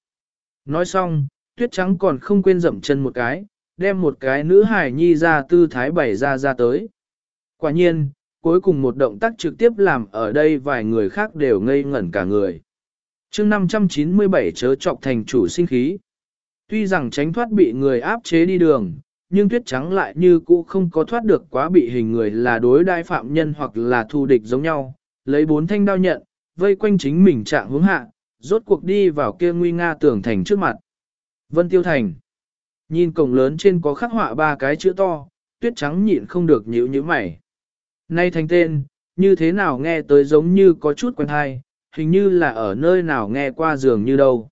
Nói xong, tuyết trắng còn không quên dậm chân một cái, đem một cái nữ hải nhi ra tư thái bảy ra ra tới. Quả nhiên, cuối cùng một động tác trực tiếp làm ở đây vài người khác đều ngây ngẩn cả người. chương 597 chớ trọc thành chủ sinh khí. Tuy rằng tránh thoát bị người áp chế đi đường, nhưng tuyết trắng lại như cũ không có thoát được quá bị hình người là đối đai phạm nhân hoặc là thù địch giống nhau, lấy bốn thanh đao nhận, vây quanh chính mình trạng hướng hạ, rốt cuộc đi vào kia nguy nga tường thành trước mặt. Vân Tiêu Thành Nhìn cổng lớn trên có khắc họa ba cái chữ to, tuyết trắng nhịn không được nhíu nhíu mày. Nay thành tên, như thế nào nghe tới giống như có chút quen hay, hình như là ở nơi nào nghe qua giường như đâu.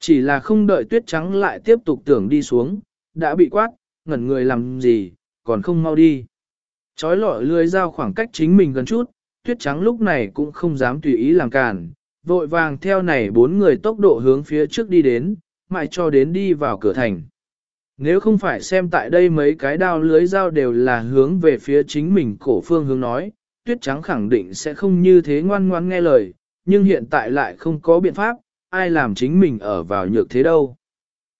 Chỉ là không đợi tuyết trắng lại tiếp tục tưởng đi xuống, đã bị quát, ngẩn người làm gì, còn không mau đi. Chói lọi lưới dao khoảng cách chính mình gần chút, tuyết trắng lúc này cũng không dám tùy ý làm cản, vội vàng theo này bốn người tốc độ hướng phía trước đi đến, mãi cho đến đi vào cửa thành. Nếu không phải xem tại đây mấy cái đao lưới dao đều là hướng về phía chính mình cổ phương hướng nói, tuyết trắng khẳng định sẽ không như thế ngoan ngoan nghe lời, nhưng hiện tại lại không có biện pháp, ai làm chính mình ở vào nhược thế đâu.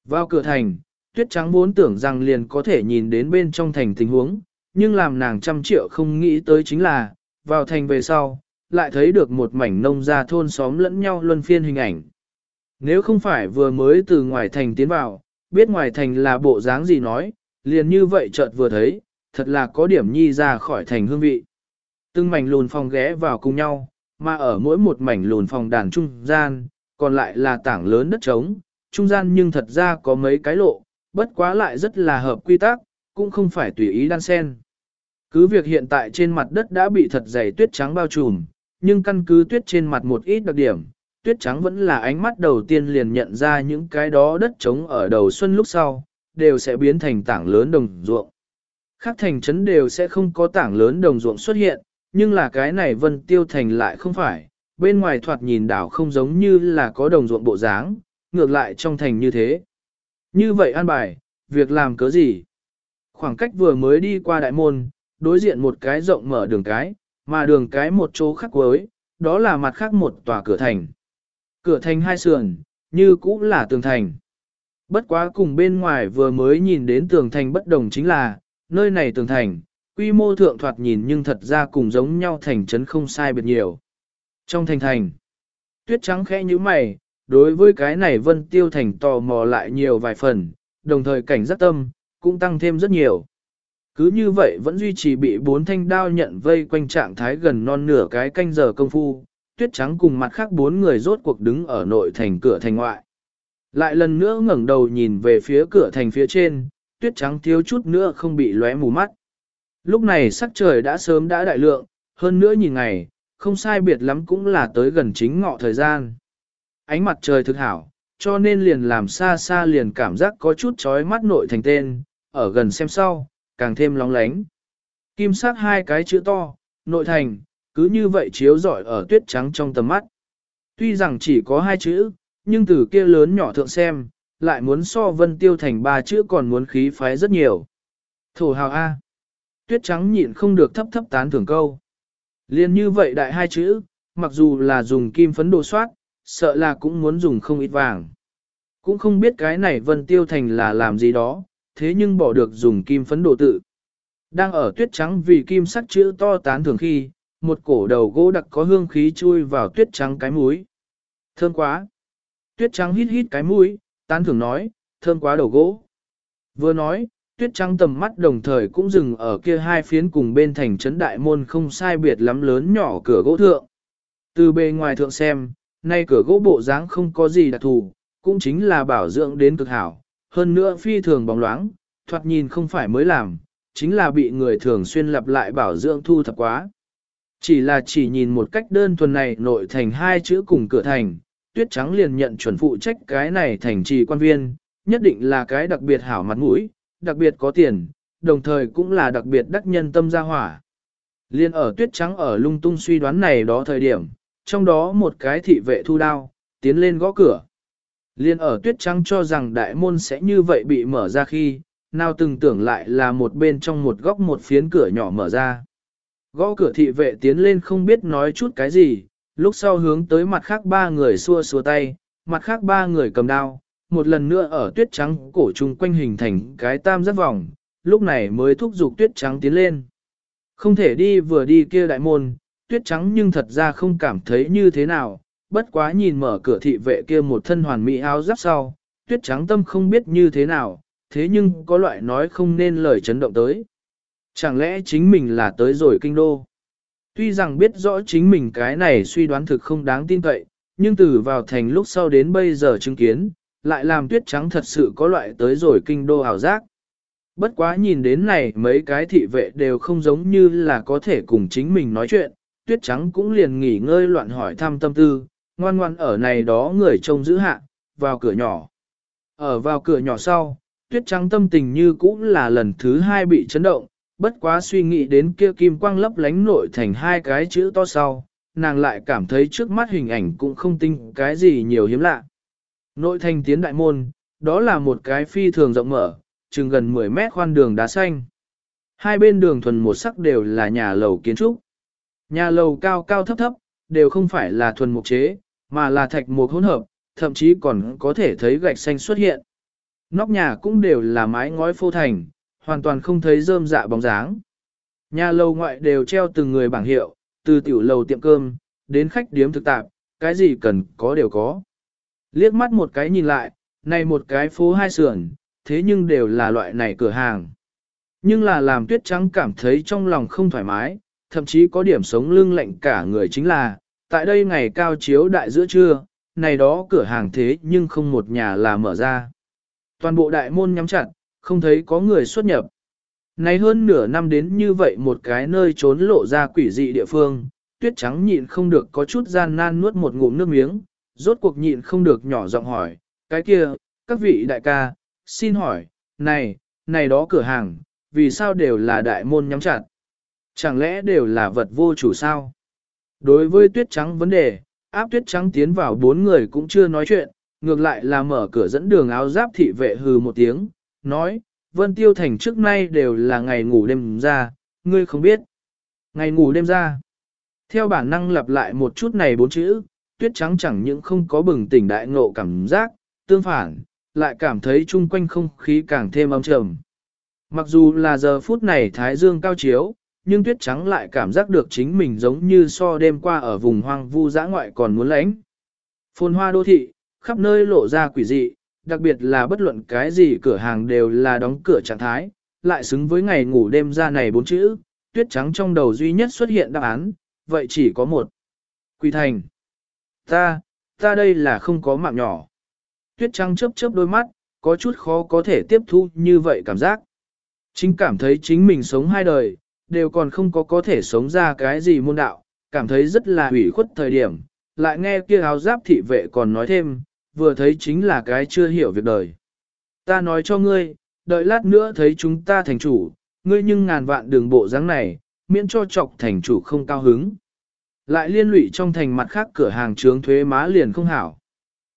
Vào cửa thành, tuyết trắng vốn tưởng rằng liền có thể nhìn đến bên trong thành tình huống, nhưng làm nàng trăm triệu không nghĩ tới chính là, vào thành về sau, lại thấy được một mảnh nông gia thôn xóm lẫn nhau luân phiên hình ảnh. Nếu không phải vừa mới từ ngoài thành tiến vào, biết ngoài thành là bộ dáng gì nói, liền như vậy chợt vừa thấy, thật là có điểm nhi ra khỏi thành hương vị. Từng mảnh lùn phòng ghé vào cùng nhau, mà ở mỗi một mảnh lùn phòng đàn trung gian, còn lại là tảng lớn đất trống, trung gian nhưng thật ra có mấy cái lộ, bất quá lại rất là hợp quy tắc, cũng không phải tùy ý đan sen. Cứ việc hiện tại trên mặt đất đã bị thật dày tuyết trắng bao trùm, nhưng căn cứ tuyết trên mặt một ít đặc điểm, tuyết trắng vẫn là ánh mắt đầu tiên liền nhận ra những cái đó đất trống ở đầu xuân lúc sau, đều sẽ biến thành tảng lớn đồng ruộng. Khác thành trấn đều sẽ không có tảng lớn đồng ruộng xuất hiện, nhưng là cái này vân tiêu thành lại không phải, bên ngoài thoạt nhìn đảo không giống như là có đồng ruộng bộ dáng, ngược lại trong thành như thế. Như vậy an bài, việc làm cớ gì? Khoảng cách vừa mới đi qua đại môn, đối diện một cái rộng mở đường cái, mà đường cái một chỗ khác cuối, đó là mặt khác một tòa cửa thành. Cửa thành hai sườn, như cũ là tường thành. Bất quá cùng bên ngoài vừa mới nhìn đến tường thành bất đồng chính là, nơi này tường thành, quy mô thượng thoạt nhìn nhưng thật ra cùng giống nhau thành trấn không sai biệt nhiều. Trong thành thành, tuyết trắng khẽ như mày, đối với cái này vân tiêu thành tò mò lại nhiều vài phần, đồng thời cảnh giác tâm, cũng tăng thêm rất nhiều. Cứ như vậy vẫn duy trì bị bốn thanh đao nhận vây quanh trạng thái gần non nửa cái canh giờ công phu, tuyết trắng cùng mặt khác bốn người rốt cuộc đứng ở nội thành cửa thành ngoại. Lại lần nữa ngẩng đầu nhìn về phía cửa thành phía trên, tuyết trắng thiếu chút nữa không bị lóe mù mắt. Lúc này sắc trời đã sớm đã đại lượng, hơn nữa nhìn ngày, không sai biệt lắm cũng là tới gần chính ngọ thời gian. Ánh mặt trời thực hảo, cho nên liền làm xa xa liền cảm giác có chút chói mắt nội thành tên, ở gần xem sau, càng thêm lóng lánh. Kim sắc hai cái chữ to, nội thành, cứ như vậy chiếu rọi ở tuyết trắng trong tầm mắt. Tuy rằng chỉ có hai chữ, nhưng từ kia lớn nhỏ thượng xem, lại muốn so vân tiêu thành ba chữ còn muốn khí phái rất nhiều. Thổ hào A. Tuyết trắng nhịn không được thấp thấp tán thưởng câu. Liên như vậy đại hai chữ, mặc dù là dùng kim phấn đồ soát, sợ là cũng muốn dùng không ít vàng. Cũng không biết cái này vân tiêu thành là làm gì đó, thế nhưng bỏ được dùng kim phấn đồ tự. Đang ở tuyết trắng vì kim sắc chữ to tán thường khi, một cổ đầu gỗ đặc có hương khí chui vào tuyết trắng cái mũi. Thơm quá! Tuyết trắng hít hít cái mũi, tán thường nói, thơm quá đầu gỗ. Vừa nói, tuyết trắng tầm mắt đồng thời cũng dừng ở kia hai phiến cùng bên thành trấn đại môn không sai biệt lắm lớn nhỏ cửa gỗ thượng. Từ bề ngoài thượng xem, nay cửa gỗ bộ dáng không có gì đặc thù, cũng chính là bảo dưỡng đến cực hảo, hơn nữa phi thường bóng loáng, thoạt nhìn không phải mới làm, chính là bị người thường xuyên lặp lại bảo dưỡng thu thập quá. Chỉ là chỉ nhìn một cách đơn thuần này nội thành hai chữ cùng cửa thành, tuyết trắng liền nhận chuẩn phụ trách cái này thành trì quan viên, nhất định là cái đặc biệt hảo mặt mũi, đặc biệt có tiền, đồng thời cũng là đặc biệt đắc nhân tâm gia hỏa. Liên ở tuyết trắng ở lung tung suy đoán này đó thời điểm, trong đó một cái thị vệ thu đao, tiến lên gõ cửa. Liên ở tuyết trắng cho rằng đại môn sẽ như vậy bị mở ra khi, nào từng tưởng lại là một bên trong một góc một phiến cửa nhỏ mở ra. Gõ cửa thị vệ tiến lên không biết nói chút cái gì, lúc sau hướng tới mặt khác ba người xua xua tay, mặt khác ba người cầm đao, một lần nữa ở tuyết trắng cổ chung quanh hình thành cái tam giác vòng, lúc này mới thúc giục tuyết trắng tiến lên. Không thể đi vừa đi kia đại môn, tuyết trắng nhưng thật ra không cảm thấy như thế nào, bất quá nhìn mở cửa thị vệ kia một thân hoàn mỹ áo giáp sau, tuyết trắng tâm không biết như thế nào, thế nhưng có loại nói không nên lời chấn động tới. Chẳng lẽ chính mình là tới rồi kinh đô? Tuy rằng biết rõ chính mình cái này suy đoán thực không đáng tin cậy, nhưng từ vào thành lúc sau đến bây giờ chứng kiến, lại làm tuyết trắng thật sự có loại tới rồi kinh đô ảo giác. Bất quá nhìn đến này mấy cái thị vệ đều không giống như là có thể cùng chính mình nói chuyện, tuyết trắng cũng liền nghỉ ngơi loạn hỏi thăm tâm tư, ngoan ngoan ở này đó người trông giữ hạ, vào cửa nhỏ. Ở vào cửa nhỏ sau, tuyết trắng tâm tình như cũng là lần thứ hai bị chấn động, bất quá suy nghĩ đến kia kim quang lấp lánh nội thành hai cái chữ to sau, nàng lại cảm thấy trước mắt hình ảnh cũng không tinh cái gì nhiều hiếm lạ. Nội thành tiến đại môn, đó là một cái phi thường rộng mở, chừng gần 10 mét khoan đường đá xanh. Hai bên đường thuần một sắc đều là nhà lầu kiến trúc. Nhà lầu cao cao thấp thấp, đều không phải là thuần mục chế, mà là thạch mục hỗn hợp, thậm chí còn có thể thấy gạch xanh xuất hiện. Nóc nhà cũng đều là mái ngói phô thành, hoàn toàn không thấy rơm dạ bóng dáng. Nhà lầu ngoại đều treo từng người bảng hiệu, từ tiểu lầu tiệm cơm, đến khách điếm thực tạp, cái gì cần có đều có. Liếc mắt một cái nhìn lại, này một cái phố hai sườn, thế nhưng đều là loại này cửa hàng. Nhưng là làm tuyết trắng cảm thấy trong lòng không thoải mái, thậm chí có điểm sống lưng lạnh cả người chính là, tại đây ngày cao chiếu đại giữa trưa, này đó cửa hàng thế nhưng không một nhà là mở ra. Toàn bộ đại môn nhắm chặt, không thấy có người xuất nhập. Này hơn nửa năm đến như vậy một cái nơi trốn lộ ra quỷ dị địa phương, tuyết trắng nhịn không được có chút gian nan nuốt một ngụm nước miếng, rốt cuộc nhịn không được nhỏ giọng hỏi, cái kia, các vị đại ca, xin hỏi, này, này đó cửa hàng, vì sao đều là đại môn nhắm chặt? Chẳng lẽ đều là vật vô chủ sao? Đối với tuyết trắng vấn đề, áp tuyết trắng tiến vào bốn người cũng chưa nói chuyện, ngược lại là mở cửa dẫn đường áo giáp thị vệ hừ một tiếng, nói, Vân Tiêu Thành trước nay đều là ngày ngủ đêm ra, ngươi không biết. Ngày ngủ đêm ra. Theo bản năng lặp lại một chút này bốn chữ, tuyết trắng chẳng những không có bừng tỉnh đại ngộ cảm giác, tương phản, lại cảm thấy chung quanh không khí càng thêm âm trầm. Mặc dù là giờ phút này thái dương cao chiếu, nhưng tuyết trắng lại cảm giác được chính mình giống như so đêm qua ở vùng hoang vu dã ngoại còn muốn lánh. Phồn hoa đô thị, khắp nơi lộ ra quỷ dị, đặc biệt là bất luận cái gì cửa hàng đều là đóng cửa trạng thái, lại xứng với ngày ngủ đêm ra này bốn chữ, tuyết trắng trong đầu duy nhất xuất hiện đáp án, vậy chỉ có một. Quỷ thành. Ta, ta đây là không có mạng nhỏ. Tuyết trắng chớp chớp đôi mắt, có chút khó có thể tiếp thu như vậy cảm giác. Chính cảm thấy chính mình sống hai đời, đều còn không có có thể sống ra cái gì môn đạo, cảm thấy rất là hủy khuất thời điểm, lại nghe kia áo giáp thị vệ còn nói thêm, vừa thấy chính là cái chưa hiểu việc đời. Ta nói cho ngươi, đợi lát nữa thấy chúng ta thành chủ, ngươi nhưng ngàn vạn đường bộ dáng này, miễn cho chọc thành chủ không cao hứng. Lại liên lụy trong thành mặt khác cửa hàng trướng thuế má liền không hảo.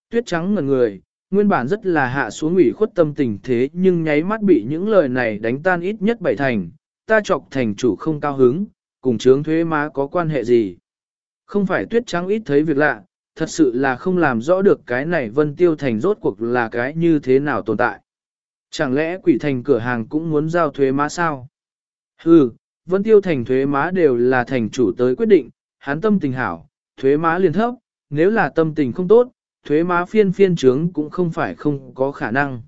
Tuyết trắng ngần người, nguyên bản rất là hạ xuống ủy khuất tâm tình thế nhưng nháy mắt bị những lời này đánh tan ít nhất bảy thành, ta chọc thành chủ không cao hứng, cùng chướng thuế má có quan hệ gì. Không phải tuyết trắng ít thấy việc lạ, thật sự là không làm rõ được cái này vân tiêu thành rốt cuộc là cái như thế nào tồn tại. Chẳng lẽ quỷ thành cửa hàng cũng muốn giao thuế má sao? Hừ, vân tiêu thành thuế má đều là thành chủ tới quyết định, hắn tâm tình hảo, thuế má liền thấp, nếu là tâm tình không tốt, thuế má phiên phiên trướng cũng không phải không có khả năng.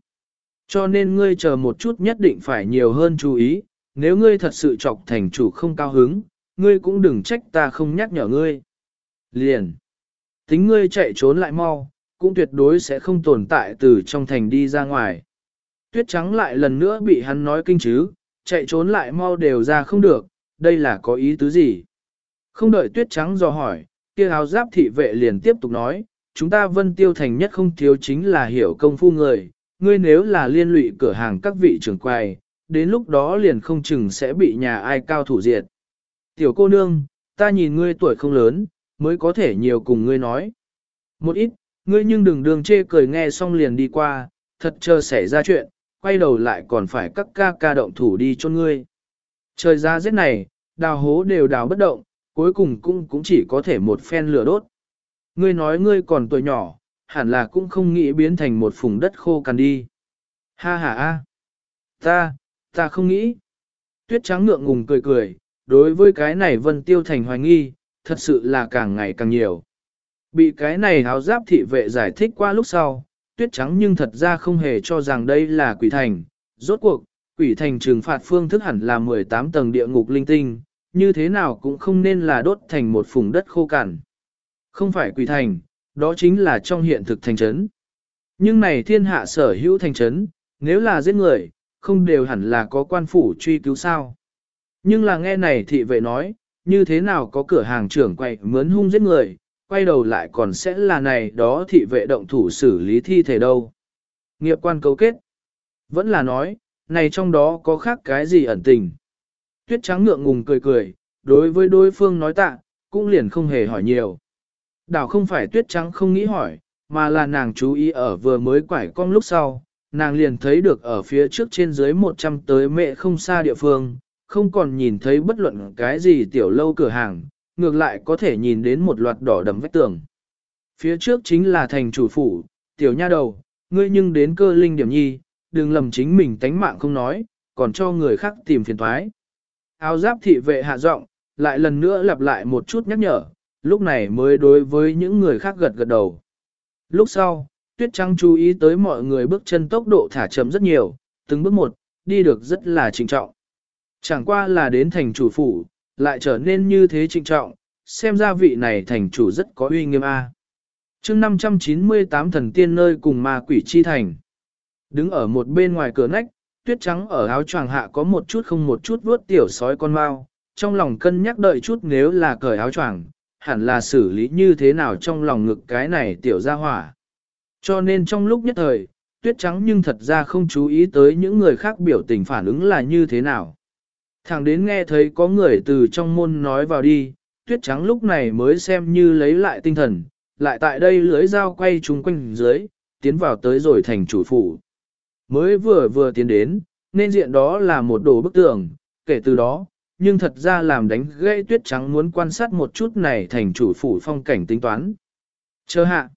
Cho nên ngươi chờ một chút nhất định phải nhiều hơn chú ý, nếu ngươi thật sự chọc thành chủ không cao hứng, ngươi cũng đừng trách ta không nhắc nhở ngươi. Liền. Tính ngươi chạy trốn lại mau, cũng tuyệt đối sẽ không tồn tại từ trong thành đi ra ngoài. Tuyết trắng lại lần nữa bị hắn nói kinh chứ, chạy trốn lại mau đều ra không được, đây là có ý tứ gì? Không đợi tuyết trắng dò hỏi, kia áo giáp thị vệ liền tiếp tục nói, chúng ta vân tiêu thành nhất không thiếu chính là hiểu công phu người, ngươi nếu là liên lụy cửa hàng các vị trưởng quầy, đến lúc đó liền không chừng sẽ bị nhà ai cao thủ diệt. Tiểu cô nương, ta nhìn ngươi tuổi không lớn, mới có thể nhiều cùng ngươi nói. Một ít, ngươi nhưng đừng đường chê cười nghe xong liền đi qua, thật chờ xảy ra chuyện, quay đầu lại còn phải các ca ca động thủ đi cho ngươi. Trời ra rét này, đào hố đều đào bất động, cuối cùng cũng cũng chỉ có thể một phen lửa đốt. Ngươi nói ngươi còn tuổi nhỏ, hẳn là cũng không nghĩ biến thành một phùng đất khô cằn đi. Ha ha ha. Ta, ta không nghĩ. Tuyết trắng ngượng ngùng cười cười, đối với cái này vân tiêu thành hoài nghi, thật sự là càng ngày càng nhiều. Bị cái này háo giáp thị vệ giải thích qua lúc sau, tuyết trắng nhưng thật ra không hề cho rằng đây là quỷ thành. Rốt cuộc, quỷ thành trừng phạt phương thức hẳn là 18 tầng địa ngục linh tinh, như thế nào cũng không nên là đốt thành một phùng đất khô cằn. Không phải quỷ thành, đó chính là trong hiện thực thành trấn. Nhưng này thiên hạ sở hữu thành trấn, nếu là giết người, không đều hẳn là có quan phủ truy cứu sao. Nhưng là nghe này thị vệ nói, như thế nào có cửa hàng trưởng quay mướn hung giết người, quay đầu lại còn sẽ là này đó thị vệ động thủ xử lý thi thể đâu. Nghiệp quan cấu kết. Vẫn là nói, này trong đó có khác cái gì ẩn tình. Tuyết trắng ngượng ngùng cười cười, đối với đối phương nói tạ, cũng liền không hề hỏi nhiều. Đảo không phải tuyết trắng không nghĩ hỏi, mà là nàng chú ý ở vừa mới quải con lúc sau, nàng liền thấy được ở phía trước trên dưới 100 tới mẹ không xa địa phương, không còn nhìn thấy bất luận cái gì tiểu lâu cửa hàng, ngược lại có thể nhìn đến một loạt đỏ đầm vách tường. Phía trước chính là thành chủ phủ, tiểu nha đầu, ngươi nhưng đến cơ linh điểm nhi, đừng lầm chính mình tánh mạng không nói, còn cho người khác tìm phiền thoái. Áo giáp thị vệ hạ giọng, lại lần nữa lặp lại một chút nhắc nhở, lúc này mới đối với những người khác gật gật đầu. Lúc sau, tuyết trắng chú ý tới mọi người bước chân tốc độ thả chậm rất nhiều, từng bước một, đi được rất là trịnh trọng. Chẳng qua là đến thành chủ phủ, lại trở nên như thế trịnh trọng, xem ra vị này thành chủ rất có uy nghiêm a. À. chương 598 thần tiên nơi cùng ma quỷ chi thành. Đứng ở một bên ngoài cửa nách, tuyết trắng ở áo choàng hạ có một chút không một chút vuốt tiểu sói con mao, trong lòng cân nhắc đợi chút nếu là cởi áo choàng, hẳn là xử lý như thế nào trong lòng ngực cái này tiểu gia hỏa. Cho nên trong lúc nhất thời, tuyết trắng nhưng thật ra không chú ý tới những người khác biểu tình phản ứng là như thế nào. Thẳng đến nghe thấy có người từ trong môn nói vào đi, tuyết trắng lúc này mới xem như lấy lại tinh thần, lại tại đây lưới dao quay chúng quanh dưới, tiến vào tới rồi thành chủ phủ. Mới vừa vừa tiến đến, nên diện đó là một đồ bức tường, kể từ đó, nhưng thật ra làm đánh gãy tuyết trắng muốn quan sát một chút này thành chủ phủ phong cảnh tính toán. Chờ hạ.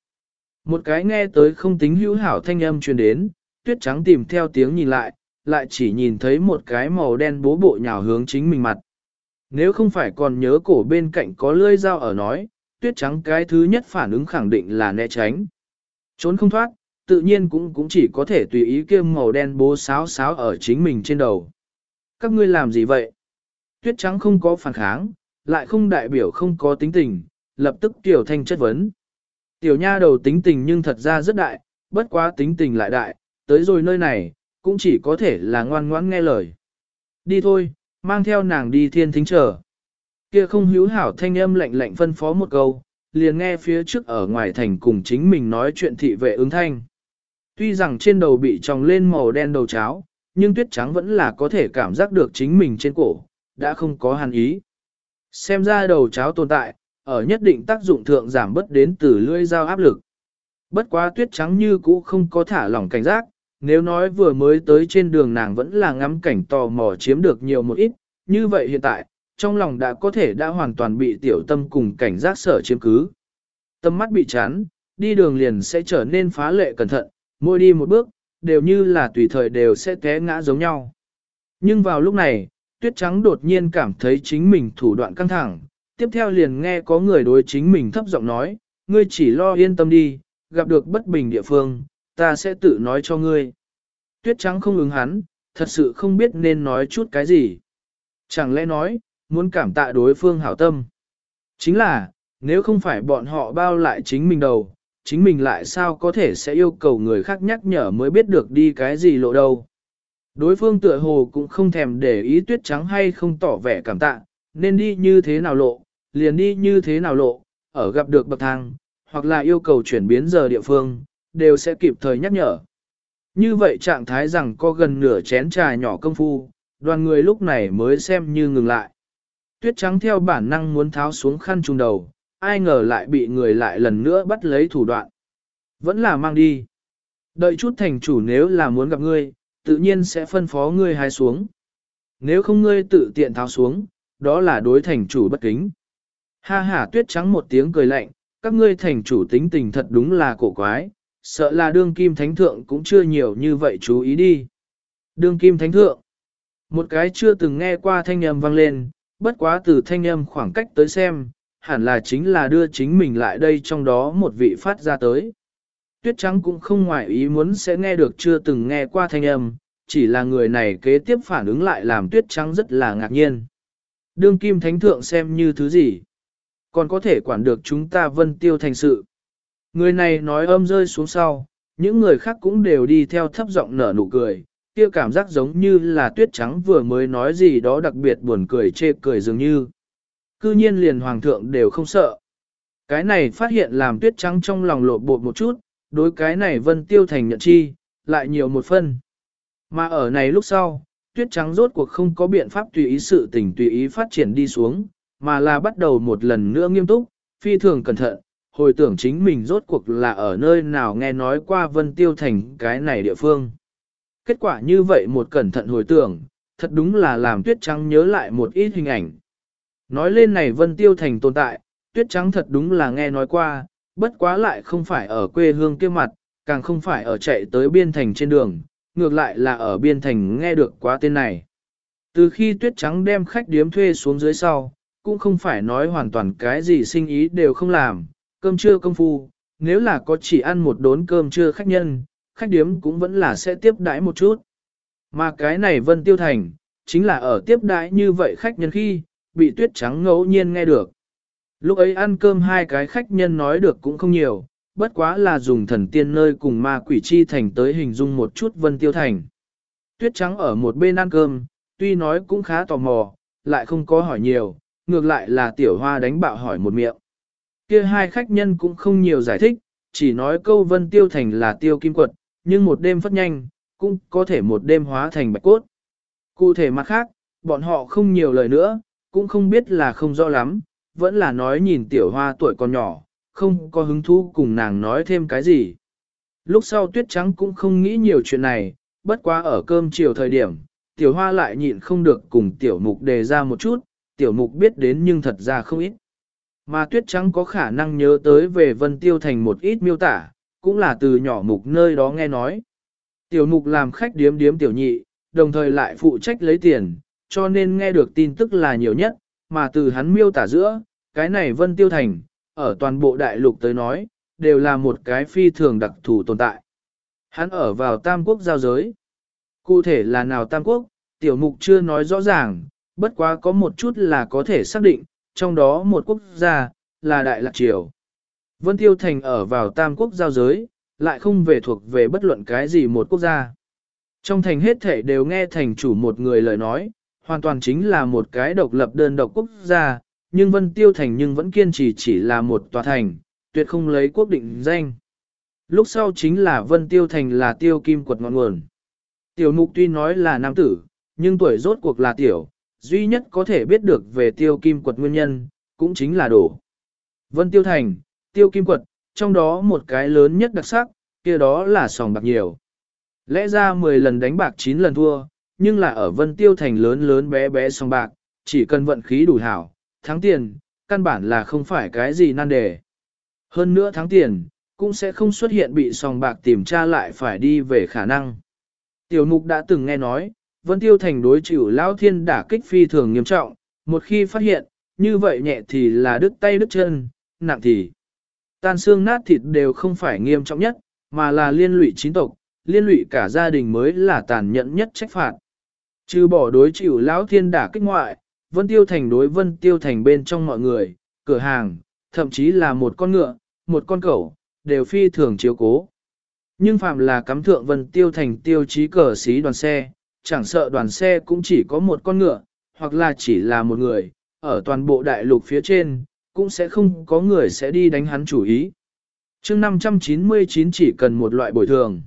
Một cái nghe tới không tính hữu hảo thanh âm truyền đến, tuyết trắng tìm theo tiếng nhìn lại, lại chỉ nhìn thấy một cái màu đen bố bộ nhào hướng chính mình mặt. Nếu không phải còn nhớ cổ bên cạnh có lưỡi dao ở nói, tuyết trắng cái thứ nhất phản ứng khẳng định là né tránh. Trốn không thoát, tự nhiên cũng cũng chỉ có thể tùy ý kiêm màu đen bố sáo sáo ở chính mình trên đầu. Các ngươi làm gì vậy? Tuyết trắng không có phản kháng, lại không đại biểu không có tính tình, lập tức tiểu thanh chất vấn. Tiểu nha đầu tính tình nhưng thật ra rất đại, bất quá tính tình lại đại, tới rồi nơi này, cũng chỉ có thể là ngoan ngoãn nghe lời. Đi thôi, mang theo nàng đi thiên thính chờ. Kia không hữu hảo thanh âm lạnh lạnh phân phó một câu, liền nghe phía trước ở ngoài thành cùng chính mình nói chuyện thị vệ ứng thanh. Tuy rằng trên đầu bị tròng lên màu đen đầu cháo, nhưng tuyết trắng vẫn là có thể cảm giác được chính mình trên cổ, đã không có hàn ý. Xem ra đầu cháo tồn tại, ở nhất định tác dụng thượng giảm bớt đến từ lưỡi dao áp lực. Bất quá tuyết trắng như cũ không có thả lỏng cảnh giác, nếu nói vừa mới tới trên đường nàng vẫn là ngắm cảnh tò mò chiếm được nhiều một ít, như vậy hiện tại, trong lòng đã có thể đã hoàn toàn bị tiểu tâm cùng cảnh giác sở chiếm cứ. Tâm mắt bị chán, đi đường liền sẽ trở nên phá lệ cẩn thận, mỗi đi một bước, đều như là tùy thời đều sẽ té ngã giống nhau. Nhưng vào lúc này, tuyết trắng đột nhiên cảm thấy chính mình thủ đoạn căng thẳng, tiếp theo liền nghe có người đối chính mình thấp giọng nói, ngươi chỉ lo yên tâm đi, gặp được bất bình địa phương, ta sẽ tự nói cho ngươi. Tuyết trắng không ứng hắn, thật sự không biết nên nói chút cái gì. Chẳng lẽ nói, muốn cảm tạ đối phương hảo tâm. Chính là, nếu không phải bọn họ bao lại chính mình đầu, chính mình lại sao có thể sẽ yêu cầu người khác nhắc nhở mới biết được đi cái gì lộ đâu. Đối phương tựa hồ cũng không thèm để ý tuyết trắng hay không tỏ vẻ cảm tạ, nên đi như thế nào lộ, liền đi như thế nào lộ, ở gặp được bậc thang, hoặc là yêu cầu chuyển biến giờ địa phương, đều sẽ kịp thời nhắc nhở. Như vậy trạng thái rằng có gần nửa chén trà nhỏ công phu, đoàn người lúc này mới xem như ngừng lại. Tuyết trắng theo bản năng muốn tháo xuống khăn trùng đầu, ai ngờ lại bị người lại lần nữa bắt lấy thủ đoạn. Vẫn là mang đi. Đợi chút thành chủ nếu là muốn gặp ngươi, tự nhiên sẽ phân phó ngươi hái xuống. Nếu không ngươi tự tiện tháo xuống, đó là đối thành chủ bất kính. Ha ha tuyết trắng một tiếng cười lạnh, các ngươi thành chủ tính tình thật đúng là cổ quái, sợ là đương kim thánh thượng cũng chưa nhiều như vậy chú ý đi. Đương kim thánh thượng, một cái chưa từng nghe qua thanh âm vang lên, bất quá từ thanh âm khoảng cách tới xem, hẳn là chính là đưa chính mình lại đây trong đó một vị phát ra tới. Tuyết trắng cũng không ngoại ý muốn sẽ nghe được chưa từng nghe qua thanh âm, chỉ là người này kế tiếp phản ứng lại làm tuyết trắng rất là ngạc nhiên. Đương kim thánh thượng xem như thứ gì? Còn có thể quản được chúng ta vân tiêu thành sự. Người này nói âm rơi xuống sau, những người khác cũng đều đi theo thấp giọng nở nụ cười, kia cảm giác giống như là tuyết trắng vừa mới nói gì đó đặc biệt buồn cười chê cười dường như. Cư nhiên liền hoàng thượng đều không sợ. Cái này phát hiện làm tuyết trắng trong lòng lộ bột một chút, đối cái này vân tiêu thành nhận chi, lại nhiều một phân. Mà ở này lúc sau, tuyết trắng rốt cuộc không có biện pháp tùy ý sự tình tùy ý phát triển đi xuống, mà là bắt đầu một lần nữa nghiêm túc, phi thường cẩn thận, hồi tưởng chính mình rốt cuộc là ở nơi nào nghe nói qua vân tiêu thành cái này địa phương. Kết quả như vậy một cẩn thận hồi tưởng, thật đúng là làm tuyết trắng nhớ lại một ít hình ảnh. Nói lên này vân tiêu thành tồn tại, tuyết trắng thật đúng là nghe nói qua, bất quá lại không phải ở quê hương kia mặt, càng không phải ở chạy tới biên thành trên đường, ngược lại là ở biên thành nghe được quá tên này. Từ khi tuyết trắng đem khách điếm thuê xuống dưới sau, cũng không phải nói hoàn toàn cái gì sinh ý đều không làm, cơm trưa công phu, nếu là có chỉ ăn một đốn cơm trưa khách nhân, khách điếm cũng vẫn là sẽ tiếp đãi một chút. Mà cái này Vân Tiêu Thành, chính là ở tiếp đãi như vậy khách nhân khi, bị tuyết trắng ngẫu nhiên nghe được. Lúc ấy ăn cơm hai cái khách nhân nói được cũng không nhiều, bất quá là dùng thần tiên nơi cùng ma quỷ chi thành tới hình dung một chút Vân Tiêu Thành. Tuyết trắng ở một bên ăn cơm, tuy nói cũng khá tò mò, lại không có hỏi nhiều, ngược lại là tiểu hoa đánh bạo hỏi một miệng. Kia hai khách nhân cũng không nhiều giải thích, chỉ nói câu Vân Tiêu Thành là tiêu kim quật, nhưng một đêm phất nhanh, cũng có thể một đêm hóa thành bạch cốt. Cụ thể mặt khác, bọn họ không nhiều lời nữa, cũng không biết là không rõ lắm, vẫn là nói nhìn tiểu hoa tuổi còn nhỏ, không có hứng thú cùng nàng nói thêm cái gì. Lúc sau tuyết trắng cũng không nghĩ nhiều chuyện này, bất quá ở cơm chiều thời điểm, tiểu hoa lại nhịn không được cùng tiểu mục đề ra một chút, tiểu mục biết đến nhưng thật ra không ít. Mà tuyết trắng có khả năng nhớ tới về vân tiêu thành một ít miêu tả, cũng là từ nhỏ mục nơi đó nghe nói. Tiểu mục làm khách điếm điếm tiểu nhị, đồng thời lại phụ trách lấy tiền, cho nên nghe được tin tức là nhiều nhất, mà từ hắn miêu tả giữa, cái này vân tiêu thành, ở toàn bộ đại lục tới nói, đều là một cái phi thường đặc thù tồn tại. Hắn ở vào tam quốc giao giới. Cụ thể là nào tam quốc, tiểu mục chưa nói rõ ràng, bất quá có một chút là có thể xác định, trong đó một quốc gia, là Đại Lạc Triều. Vân Tiêu Thành ở vào tam quốc giao giới, lại không về thuộc về bất luận cái gì một quốc gia. Trong thành hết thể đều nghe thành chủ một người lời nói, hoàn toàn chính là một cái độc lập đơn độc quốc gia, nhưng Vân Tiêu Thành nhưng vẫn kiên trì chỉ là một tòa thành, tuyệt không lấy quốc định danh. Lúc sau chính là Vân Tiêu Thành là tiêu kim quật ngọn nguồn. Tiểu mục tuy nói là nam tử, nhưng tuổi rốt cuộc là tiểu, duy nhất có thể biết được về tiêu kim quật nguyên nhân, cũng chính là đổ. Vân Tiêu Thành, tiêu kim quật, trong đó một cái lớn nhất đặc sắc, kia đó là sòng bạc nhiều. Lẽ ra 10 lần đánh bạc 9 lần thua, nhưng là ở Vân Tiêu Thành lớn lớn bé bé sòng bạc, chỉ cần vận khí đủ hảo, thắng tiền, căn bản là không phải cái gì nan đề. Hơn nữa thắng tiền, cũng sẽ không xuất hiện bị sòng bạc tìm tra lại phải đi về khả năng. Tiểu mục đã từng nghe nói, Vân Tiêu Thành đối chịu Lão Thiên đả kích phi thường nghiêm trọng, một khi phát hiện, như vậy nhẹ thì là đứt tay đứt chân, nặng thì tan xương nát thịt đều không phải nghiêm trọng nhất, mà là liên lụy chính tộc, liên lụy cả gia đình mới là tàn nhẫn nhất trách phạt. Trừ bỏ đối chịu Lão Thiên đả kích ngoại, Vân Tiêu Thành đối Vân Tiêu Thành bên trong mọi người, cửa hàng, thậm chí là một con ngựa, một con cẩu, đều phi thường chiếu cố. Nhưng phạm là cắm thượng Vân Tiêu Thành tiêu chí cờ xí đoàn xe, chẳng sợ đoàn xe cũng chỉ có một con ngựa, hoặc là chỉ là một người, ở toàn bộ đại lục phía trên, cũng sẽ không có người sẽ đi đánh hắn chủ ý. chương 599 chỉ cần một loại bồi thường.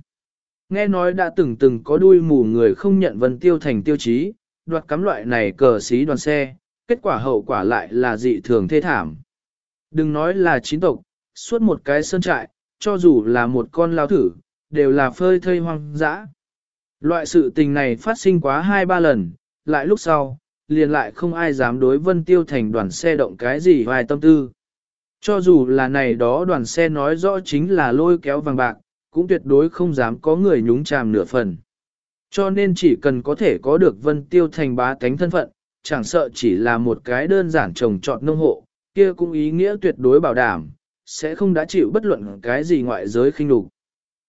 Nghe nói đã từng từng có đuôi mù người không nhận vân tiêu thành tiêu chí, đoạt cắm loại này cờ xí đoàn xe, kết quả hậu quả lại là dị thường thê thảm. Đừng nói là chín tộc, suốt một cái sơn trại, cho dù là một con lao thử, đều là phơi thây hoang dã. Loại sự tình này phát sinh quá hai ba lần, lại lúc sau, liền lại không ai dám đối vân tiêu thành đoàn xe động cái gì hoài tâm tư. Cho dù là này đó đoàn xe nói rõ chính là lôi kéo vàng bạc, cũng tuyệt đối không dám có người nhúng chàm nửa phần. Cho nên chỉ cần có thể có được vân tiêu thành bá tánh thân phận, chẳng sợ chỉ là một cái đơn giản trồng trọt nông hộ, kia cũng ý nghĩa tuyệt đối bảo đảm, sẽ không đã chịu bất luận cái gì ngoại giới khinh đục.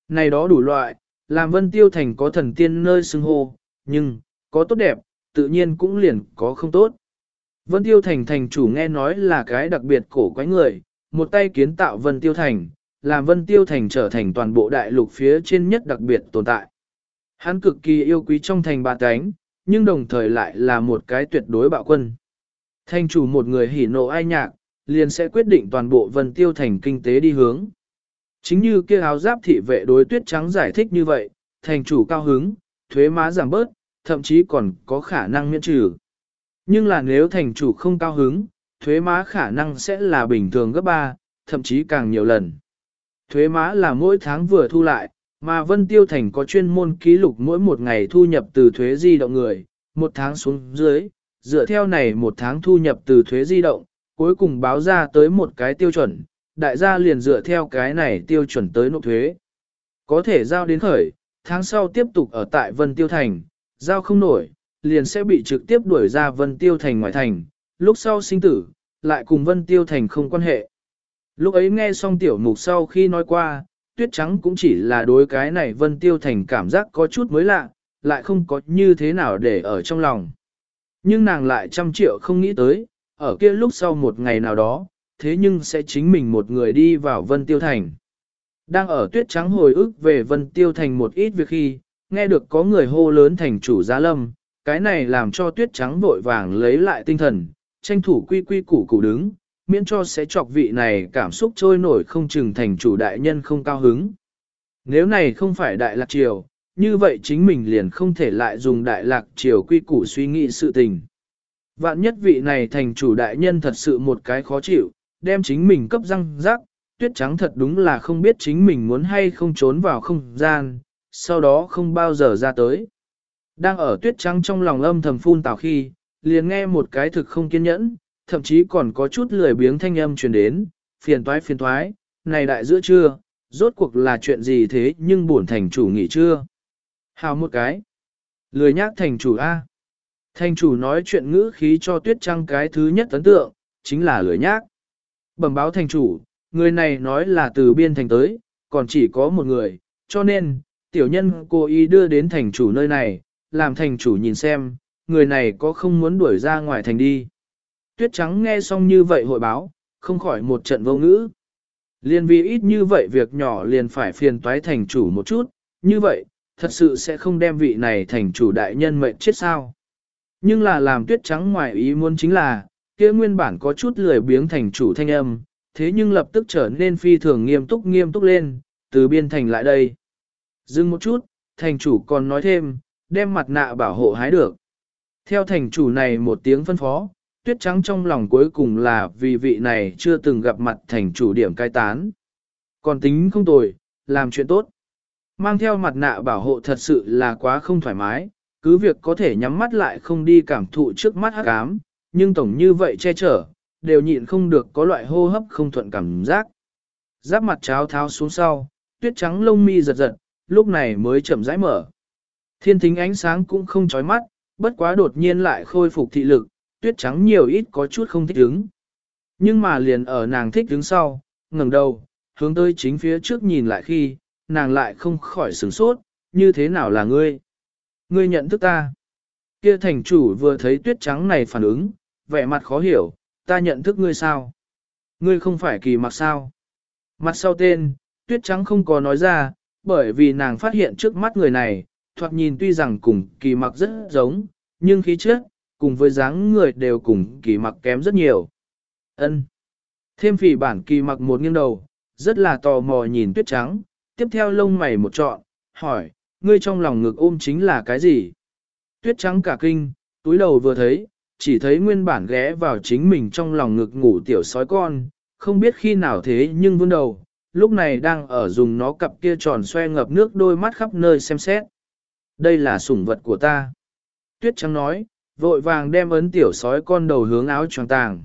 Này đó đủ loại, làm vân tiêu thành có thần tiên nơi xưng hô, nhưng, có tốt đẹp, tự nhiên cũng liền có không tốt. Vân tiêu thành thành chủ nghe nói là cái đặc biệt cổ quái người, một tay kiến tạo vân tiêu thành, làm vân tiêu thành trở thành toàn bộ đại lục phía trên nhất đặc biệt tồn tại. Hắn cực kỳ yêu quý trong thành ba cánh, nhưng đồng thời lại là một cái tuyệt đối bạo quân. Thành chủ một người hỉ nộ ai nhạc, liền sẽ quyết định toàn bộ vân tiêu thành kinh tế đi hướng. Chính như kia áo giáp thị vệ đối tuyết trắng giải thích như vậy, thành chủ cao hứng, thuế má giảm bớt, thậm chí còn có khả năng miễn trừ. Nhưng là nếu thành chủ không cao hứng, thuế má khả năng sẽ là bình thường gấp 3, thậm chí càng nhiều lần. Thuế má là mỗi tháng vừa thu lại, mà Vân Tiêu Thành có chuyên môn ký lục mỗi một ngày thu nhập từ thuế di động người, một tháng xuống dưới, dựa theo này một tháng thu nhập từ thuế di động, cuối cùng báo ra tới một cái tiêu chuẩn, đại gia liền dựa theo cái này tiêu chuẩn tới nộp thuế. Có thể giao đến khởi, tháng sau tiếp tục ở tại Vân Tiêu Thành, giao không nổi, liền sẽ bị trực tiếp đuổi ra Vân Tiêu Thành ngoài thành, lúc sau sinh tử, lại cùng Vân Tiêu Thành không quan hệ. Lúc ấy nghe xong tiểu mục sau khi nói qua, tuyết trắng cũng chỉ là đối cái này Vân Tiêu Thành cảm giác có chút mới lạ, lại không có như thế nào để ở trong lòng. Nhưng nàng lại trăm triệu không nghĩ tới, ở kia lúc sau một ngày nào đó, thế nhưng sẽ chính mình một người đi vào Vân Tiêu Thành. Đang ở tuyết trắng hồi ức về Vân Tiêu Thành một ít việc khi, nghe được có người hô lớn thành chủ giá lâm, cái này làm cho tuyết trắng vội vàng lấy lại tinh thần, tranh thủ quy quy củ củ đứng, miễn cho sẽ chọc vị này cảm xúc trôi nổi không chừng thành chủ đại nhân không cao hứng. Nếu này không phải đại lạc triều, như vậy chính mình liền không thể lại dùng đại lạc triều quy củ suy nghĩ sự tình. Vạn nhất vị này thành chủ đại nhân thật sự một cái khó chịu, đem chính mình cấp răng rác, tuyết trắng thật đúng là không biết chính mình muốn hay không trốn vào không gian, sau đó không bao giờ ra tới. Đang ở tuyết trắng trong lòng âm thầm phun tào khi, liền nghe một cái thực không kiên nhẫn, thậm chí còn có chút lười biếng thanh âm truyền đến, phiền toái phiền toái, này đại giữa trưa, rốt cuộc là chuyện gì thế nhưng buồn thành chủ nghỉ trưa Hào một cái. Lười nhác thành chủ A. Thành chủ nói chuyện ngữ khí cho tuyết trăng cái thứ nhất ấn tượng, chính là lười nhác. Bẩm báo thành chủ, người này nói là từ biên thành tới, còn chỉ có một người, cho nên, tiểu nhân cố ý đưa đến thành chủ nơi này, làm thành chủ nhìn xem, người này có không muốn đuổi ra ngoài thành đi. Tuyết trắng nghe xong như vậy hội báo, không khỏi một trận vô ngữ. Liên vì ít như vậy việc nhỏ liền phải phiền toái thành chủ một chút, như vậy, thật sự sẽ không đem vị này thành chủ đại nhân mệnh chết sao. Nhưng là làm tuyết trắng ngoài ý muốn chính là, kia nguyên bản có chút lười biếng thành chủ thanh âm, thế nhưng lập tức trở nên phi thường nghiêm túc nghiêm túc lên, từ biên thành lại đây. Dừng một chút, thành chủ còn nói thêm, đem mặt nạ bảo hộ hái được. Theo thành chủ này một tiếng phân phó, tuyết trắng trong lòng cuối cùng là vì vị này chưa từng gặp mặt thành chủ điểm cai tán. Còn tính không tồi, làm chuyện tốt. Mang theo mặt nạ bảo hộ thật sự là quá không thoải mái, cứ việc có thể nhắm mắt lại không đi cảm thụ trước mắt hắc ám, nhưng tổng như vậy che chở, đều nhịn không được có loại hô hấp không thuận cảm giác. Giáp mặt cháo tháo xuống sau, tuyết trắng lông mi giật giật, lúc này mới chậm rãi mở. Thiên thính ánh sáng cũng không chói mắt, bất quá đột nhiên lại khôi phục thị lực, tuyết trắng nhiều ít có chút không thích ứng. Nhưng mà liền ở nàng thích đứng sau, ngẩng đầu, hướng tới chính phía trước nhìn lại khi, nàng lại không khỏi sửng sốt, như thế nào là ngươi? Ngươi nhận thức ta. Kia thành chủ vừa thấy tuyết trắng này phản ứng, vẻ mặt khó hiểu, ta nhận thức ngươi sao? Ngươi không phải kỳ mặc sao? Mặt sau tên, tuyết trắng không có nói ra, bởi vì nàng phát hiện trước mắt người này, thoạt nhìn tuy rằng cùng kỳ mặc rất giống, nhưng khí chất, cùng với dáng người đều cùng kỳ mặc kém rất nhiều. Ân. Thêm phỉ bản kỳ mặc một nghiêng đầu, rất là tò mò nhìn tuyết trắng, tiếp theo lông mày một trọn, hỏi, ngươi trong lòng ngực ôm chính là cái gì? Tuyết trắng cả kinh, túi đầu vừa thấy, chỉ thấy nguyên bản ghé vào chính mình trong lòng ngực ngủ tiểu sói con, không biết khi nào thế nhưng vươn đầu, lúc này đang ở dùng nó cặp kia tròn xoe ngập nước đôi mắt khắp nơi xem xét. Đây là sủng vật của ta. Tuyết trắng nói, vội vàng đem ấn tiểu sói con đầu hướng áo tròn tàng.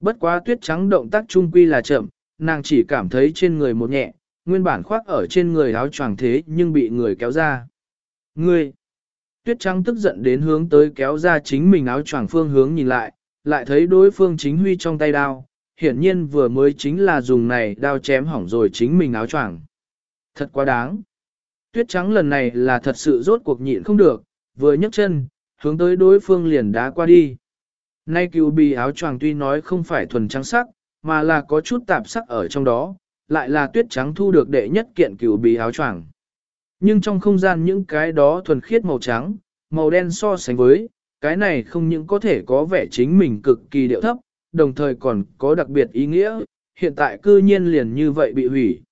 Bất quá tuyết trắng động tác trung quy là chậm, nàng chỉ cảm thấy trên người một nhẹ, nguyên bản khoác ở trên người áo choàng thế nhưng bị người kéo ra. Ngươi! Tuyết trắng tức giận đến hướng tới kéo ra chính mình áo choàng phương hướng nhìn lại, lại thấy đối phương chính huy trong tay đao, hiển nhiên vừa mới chính là dùng này đao chém hỏng rồi chính mình áo choàng. Thật quá đáng. Tuyết trắng lần này là thật sự rốt cuộc nhịn không được, vừa nhấc chân, hướng tới đối phương liền đá qua đi. Nay cựu bì áo choàng tuy nói không phải thuần trắng sắc, mà là có chút tạp sắc ở trong đó, lại là tuyết trắng thu được đệ nhất kiện cựu bì áo choàng. Nhưng trong không gian những cái đó thuần khiết màu trắng, màu đen so sánh với, cái này không những có thể có vẻ chính mình cực kỳ điệu thấp, đồng thời còn có đặc biệt ý nghĩa, hiện tại cư nhiên liền như vậy bị hủy.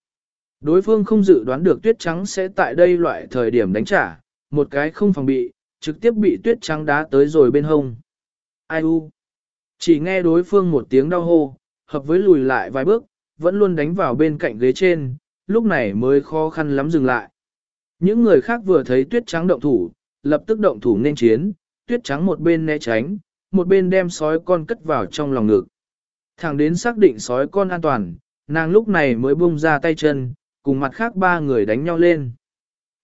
Đối phương không dự đoán được tuyết trắng sẽ tại đây loại thời điểm đánh trả, một cái không phòng bị, trực tiếp bị tuyết trắng đá tới rồi bên hông. Ai u? Chỉ nghe đối phương một tiếng đau hô, hợp với lùi lại vài bước, vẫn luôn đánh vào bên cạnh ghế trên, lúc này mới khó khăn lắm dừng lại. Những người khác vừa thấy tuyết trắng động thủ, lập tức động thủ nên chiến, tuyết trắng một bên né tránh, một bên đem sói con cất vào trong lòng ngực. Thẳng đến xác định sói con an toàn, nàng lúc này mới bung ra tay chân, cùng mặt khác ba người đánh nhau lên.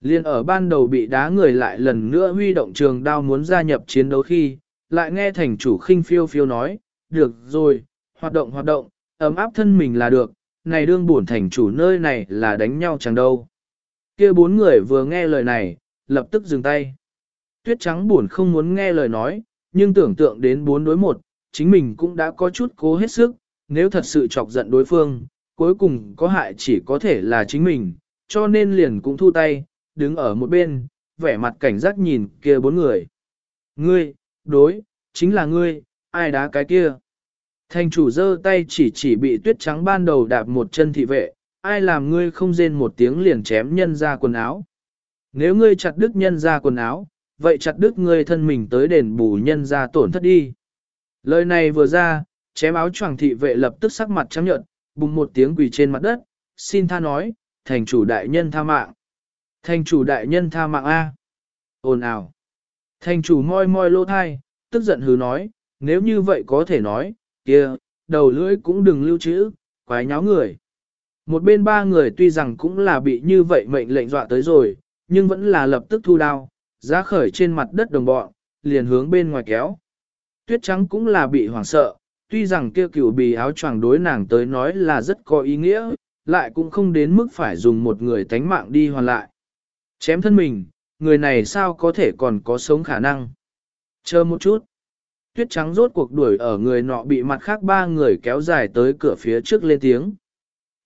Liên ở ban đầu bị đá người lại lần nữa huy động trường đao muốn gia nhập chiến đấu khi, lại nghe thành chủ khinh phiêu phiêu nói, được rồi, hoạt động hoạt động, ấm áp thân mình là được, này đương buồn thành chủ nơi này là đánh nhau chẳng đâu kia bốn người vừa nghe lời này, lập tức dừng tay. Tuyết trắng buồn không muốn nghe lời nói, nhưng tưởng tượng đến bốn đối một, chính mình cũng đã có chút cố hết sức, nếu thật sự chọc giận đối phương, cuối cùng có hại chỉ có thể là chính mình, cho nên liền cũng thu tay, đứng ở một bên, vẻ mặt cảnh giác nhìn kia bốn người. Ngươi, đối, chính là ngươi, ai đá cái kia. Thành chủ giơ tay chỉ chỉ bị tuyết trắng ban đầu đạp một chân thị vệ, ai làm ngươi không rên một tiếng liền chém nhân ra quần áo. Nếu ngươi chặt đứt nhân ra quần áo, vậy chặt đứt ngươi thân mình tới đền bù nhân ra tổn thất đi. Lời này vừa ra, chém áo choàng thị vệ lập tức sắc mặt trắng nhợt, bùng một tiếng quỳ trên mặt đất, xin tha nói, thành chủ đại nhân tha mạng. Thành chủ đại nhân tha mạng A. Ồn ào. Thành chủ moi moi lô thai, tức giận hứ nói, nếu như vậy có thể nói, kia, đầu lưỡi cũng đừng lưu trữ, quái nháo người. Một bên ba người tuy rằng cũng là bị như vậy mệnh lệnh dọa tới rồi, nhưng vẫn là lập tức thu đao, ra khởi trên mặt đất đồng bọn, liền hướng bên ngoài kéo. Tuyết trắng cũng là bị hoảng sợ, tuy rằng kia cửu bì áo choàng đối nàng tới nói là rất có ý nghĩa, lại cũng không đến mức phải dùng một người tánh mạng đi hoàn lại. Chém thân mình, người này sao có thể còn có sống khả năng. Chờ một chút. Tuyết trắng rốt cuộc đuổi ở người nọ bị mặt khác ba người kéo dài tới cửa phía trước lên tiếng.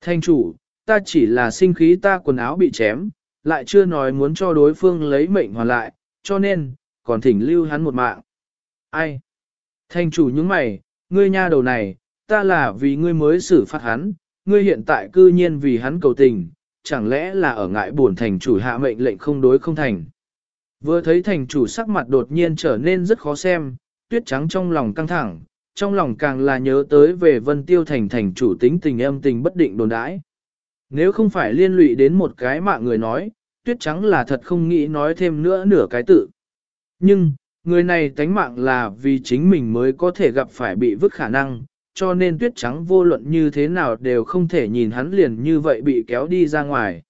Thanh chủ, ta chỉ là sinh khí ta quần áo bị chém, lại chưa nói muốn cho đối phương lấy mệnh hoàn lại, cho nên, còn thỉnh lưu hắn một mạng. Ai? Thanh chủ những mày, ngươi nha đầu này, ta là vì ngươi mới xử phạt hắn, ngươi hiện tại cư nhiên vì hắn cầu tình, chẳng lẽ là ở ngại buồn thành chủ hạ mệnh lệnh không đối không thành. Vừa thấy thành chủ sắc mặt đột nhiên trở nên rất khó xem, tuyết trắng trong lòng căng thẳng, trong lòng càng là nhớ tới về vân tiêu thành thành chủ tính tình âm tình bất định đồn đãi. Nếu không phải liên lụy đến một cái mạng người nói, tuyết trắng là thật không nghĩ nói thêm nữa nửa cái tự. Nhưng, người này tánh mạng là vì chính mình mới có thể gặp phải bị vứt khả năng, cho nên tuyết trắng vô luận như thế nào đều không thể nhìn hắn liền như vậy bị kéo đi ra ngoài.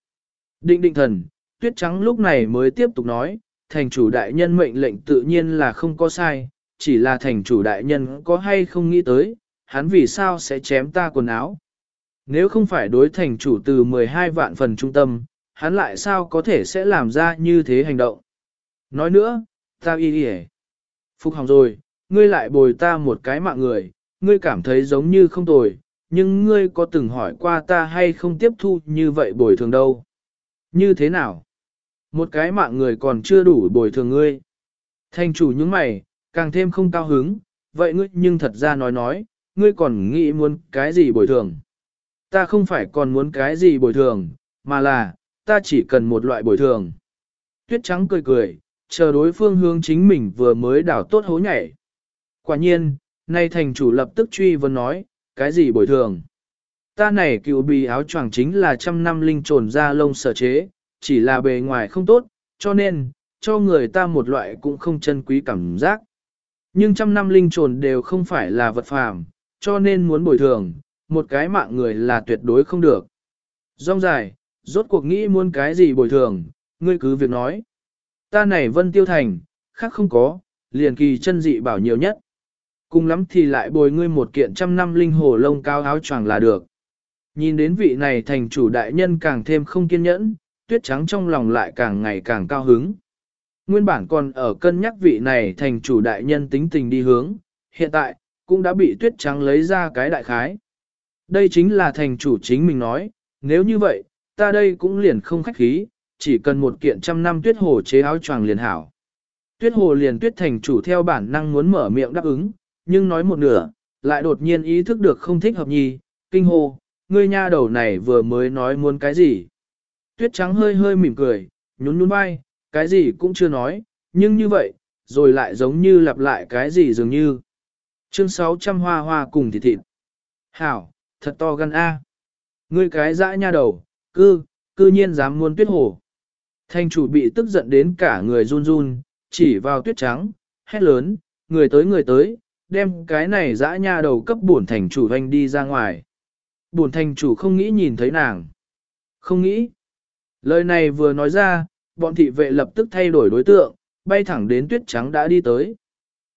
Định định thần, tuyết trắng lúc này mới tiếp tục nói, thành chủ đại nhân mệnh lệnh tự nhiên là không có sai, chỉ là thành chủ đại nhân có hay không nghĩ tới, hắn vì sao sẽ chém ta quần áo. Nếu không phải đối thành chủ từ 12 vạn phần trung tâm, hắn lại sao có thể sẽ làm ra như thế hành động. Nói nữa, ta y đi Phục hỏng rồi, ngươi lại bồi ta một cái mạng người, ngươi cảm thấy giống như không tồi, nhưng ngươi có từng hỏi qua ta hay không tiếp thu như vậy bồi thường đâu. Như thế nào? Một cái mạng người còn chưa đủ bồi thường ngươi. Thành chủ những mày, càng thêm không cao hứng, vậy ngươi nhưng thật ra nói nói, ngươi còn nghĩ muốn cái gì bồi thường. Ta không phải còn muốn cái gì bồi thường, mà là, ta chỉ cần một loại bồi thường. Tuyết trắng cười cười, chờ đối phương hướng chính mình vừa mới đảo tốt hố nhảy. Quả nhiên, nay thành chủ lập tức truy vấn nói, cái gì bồi thường. Ta này cựu bì áo choàng chính là trăm năm linh trồn ra lông sở chế, chỉ là bề ngoài không tốt, cho nên, cho người ta một loại cũng không chân quý cảm giác. Nhưng trăm năm linh trồn đều không phải là vật phàm, cho nên muốn bồi thường, một cái mạng người là tuyệt đối không được. Rong dài, rốt cuộc nghĩ muốn cái gì bồi thường, ngươi cứ việc nói. Ta này vân tiêu thành, khác không có, liền kỳ chân dị bảo nhiều nhất. Cùng lắm thì lại bồi ngươi một kiện trăm năm linh hồ lông cao áo choàng là được. Nhìn đến vị này thành chủ đại nhân càng thêm không kiên nhẫn, tuyết trắng trong lòng lại càng ngày càng cao hứng. Nguyên bản còn ở cân nhắc vị này thành chủ đại nhân tính tình đi hướng, hiện tại, cũng đã bị tuyết trắng lấy ra cái đại khái. Đây chính là thành chủ chính mình nói, nếu như vậy, ta đây cũng liền không khách khí, chỉ cần một kiện trăm năm tuyết hồ chế áo choàng liền hảo. Tuyết hồ liền tuyết thành chủ theo bản năng muốn mở miệng đáp ứng, nhưng nói một nửa, lại đột nhiên ý thức được không thích hợp nhi, kinh hồ, ngươi nha đầu này vừa mới nói muốn cái gì. Tuyết trắng hơi hơi mỉm cười, nhún nhún vai, cái gì cũng chưa nói, nhưng như vậy, rồi lại giống như lặp lại cái gì dường như. Chương 600 hoa hoa cùng thịt thịt. Hảo, thật to gan A. Ngươi cái dã nha đầu, cư, cư nhiên dám muôn tuyết hồ. Thanh chủ bị tức giận đến cả người run run, chỉ vào tuyết trắng, hét lớn, người tới người tới, đem cái này dã nha đầu cấp bổn thành chủ vanh đi ra ngoài. Bổn thành chủ không nghĩ nhìn thấy nàng. Không nghĩ. Lời này vừa nói ra, bọn thị vệ lập tức thay đổi đối tượng, bay thẳng đến tuyết trắng đã đi tới.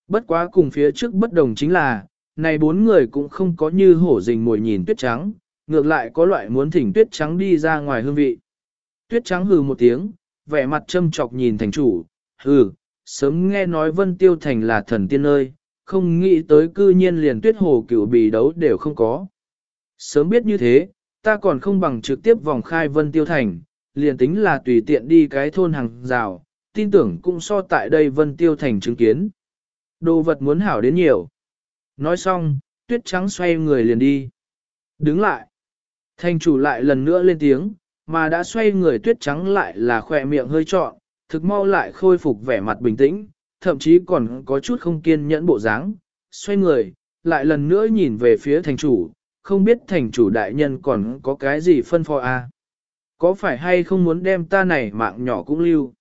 Bất quá cùng phía trước bất đồng chính là, này bốn người cũng không có như hổ rình mồi nhìn tuyết trắng, ngược lại có loại muốn thỉnh tuyết trắng đi ra ngoài hương vị. Tuyết trắng hừ một tiếng, vẻ mặt châm chọc nhìn thành chủ, hừ, sớm nghe nói Vân Tiêu Thành là thần tiên ơi, không nghĩ tới cư nhiên liền tuyết hồ cửu bì đấu đều không có. Sớm biết như thế, ta còn không bằng trực tiếp vòng khai Vân Tiêu Thành, liền tính là tùy tiện đi cái thôn hàng rào, tin tưởng cũng so tại đây Vân Tiêu Thành chứng kiến. Đồ vật muốn hảo đến nhiều. Nói xong, tuyết trắng xoay người liền đi. Đứng lại. Thành chủ lại lần nữa lên tiếng, mà đã xoay người tuyết trắng lại là khỏe miệng hơi trọn, thực mau lại khôi phục vẻ mặt bình tĩnh, thậm chí còn có chút không kiên nhẫn bộ dáng. Xoay người, lại lần nữa nhìn về phía thành chủ, không biết thành chủ đại nhân còn có cái gì phân phó à? Có phải hay không muốn đem ta này mạng nhỏ cũng lưu?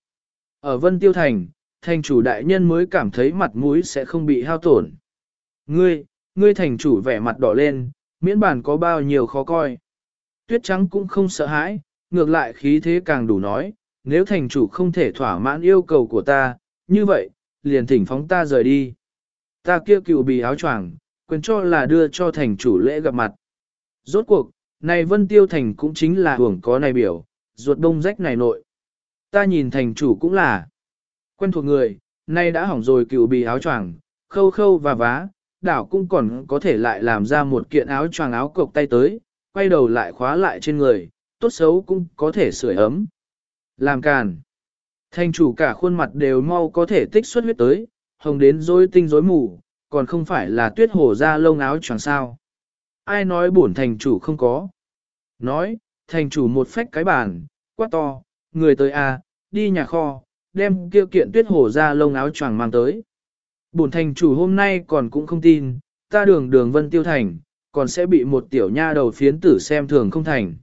Ở Vân Tiêu Thành, thành chủ đại nhân mới cảm thấy mặt mũi sẽ không bị hao tổn. Ngươi, ngươi thành chủ vẻ mặt đỏ lên, miễn bản có bao nhiêu khó coi. Tuyết trắng cũng không sợ hãi, ngược lại khí thế càng đủ nói, nếu thành chủ không thể thỏa mãn yêu cầu của ta, như vậy, liền thỉnh phóng ta rời đi. Ta kia cựu bì áo choàng, quyền cho là đưa cho thành chủ lễ gặp mặt. Rốt cuộc, này vân tiêu thành cũng chính là hưởng có này biểu, ruột đông rách này nội. Ta nhìn thành chủ cũng là quen thuộc người, nay đã hỏng rồi cựu bì áo choàng, khâu khâu và vá, đảo cũng còn có thể lại làm ra một kiện áo choàng áo cộc tay tới, quay đầu lại khóa lại trên người, tốt xấu cũng có thể sửa ấm. Làm càn. Thành chủ cả khuôn mặt đều mau có thể tích xuất huyết tới, hồng đến rối tinh rối mù, còn không phải là tuyết hổ ra lông áo choàng sao. Ai nói bổn thành chủ không có. Nói, thành chủ một phách cái bàn, quát to, người tới a, à, đi nhà kho, đem kia kiện tuyết hổ ra lông áo choàng mang tới. Bổn thành chủ hôm nay còn cũng không tin, ta đường đường vân tiêu thành, còn sẽ bị một tiểu nha đầu phiến tử xem thường không thành.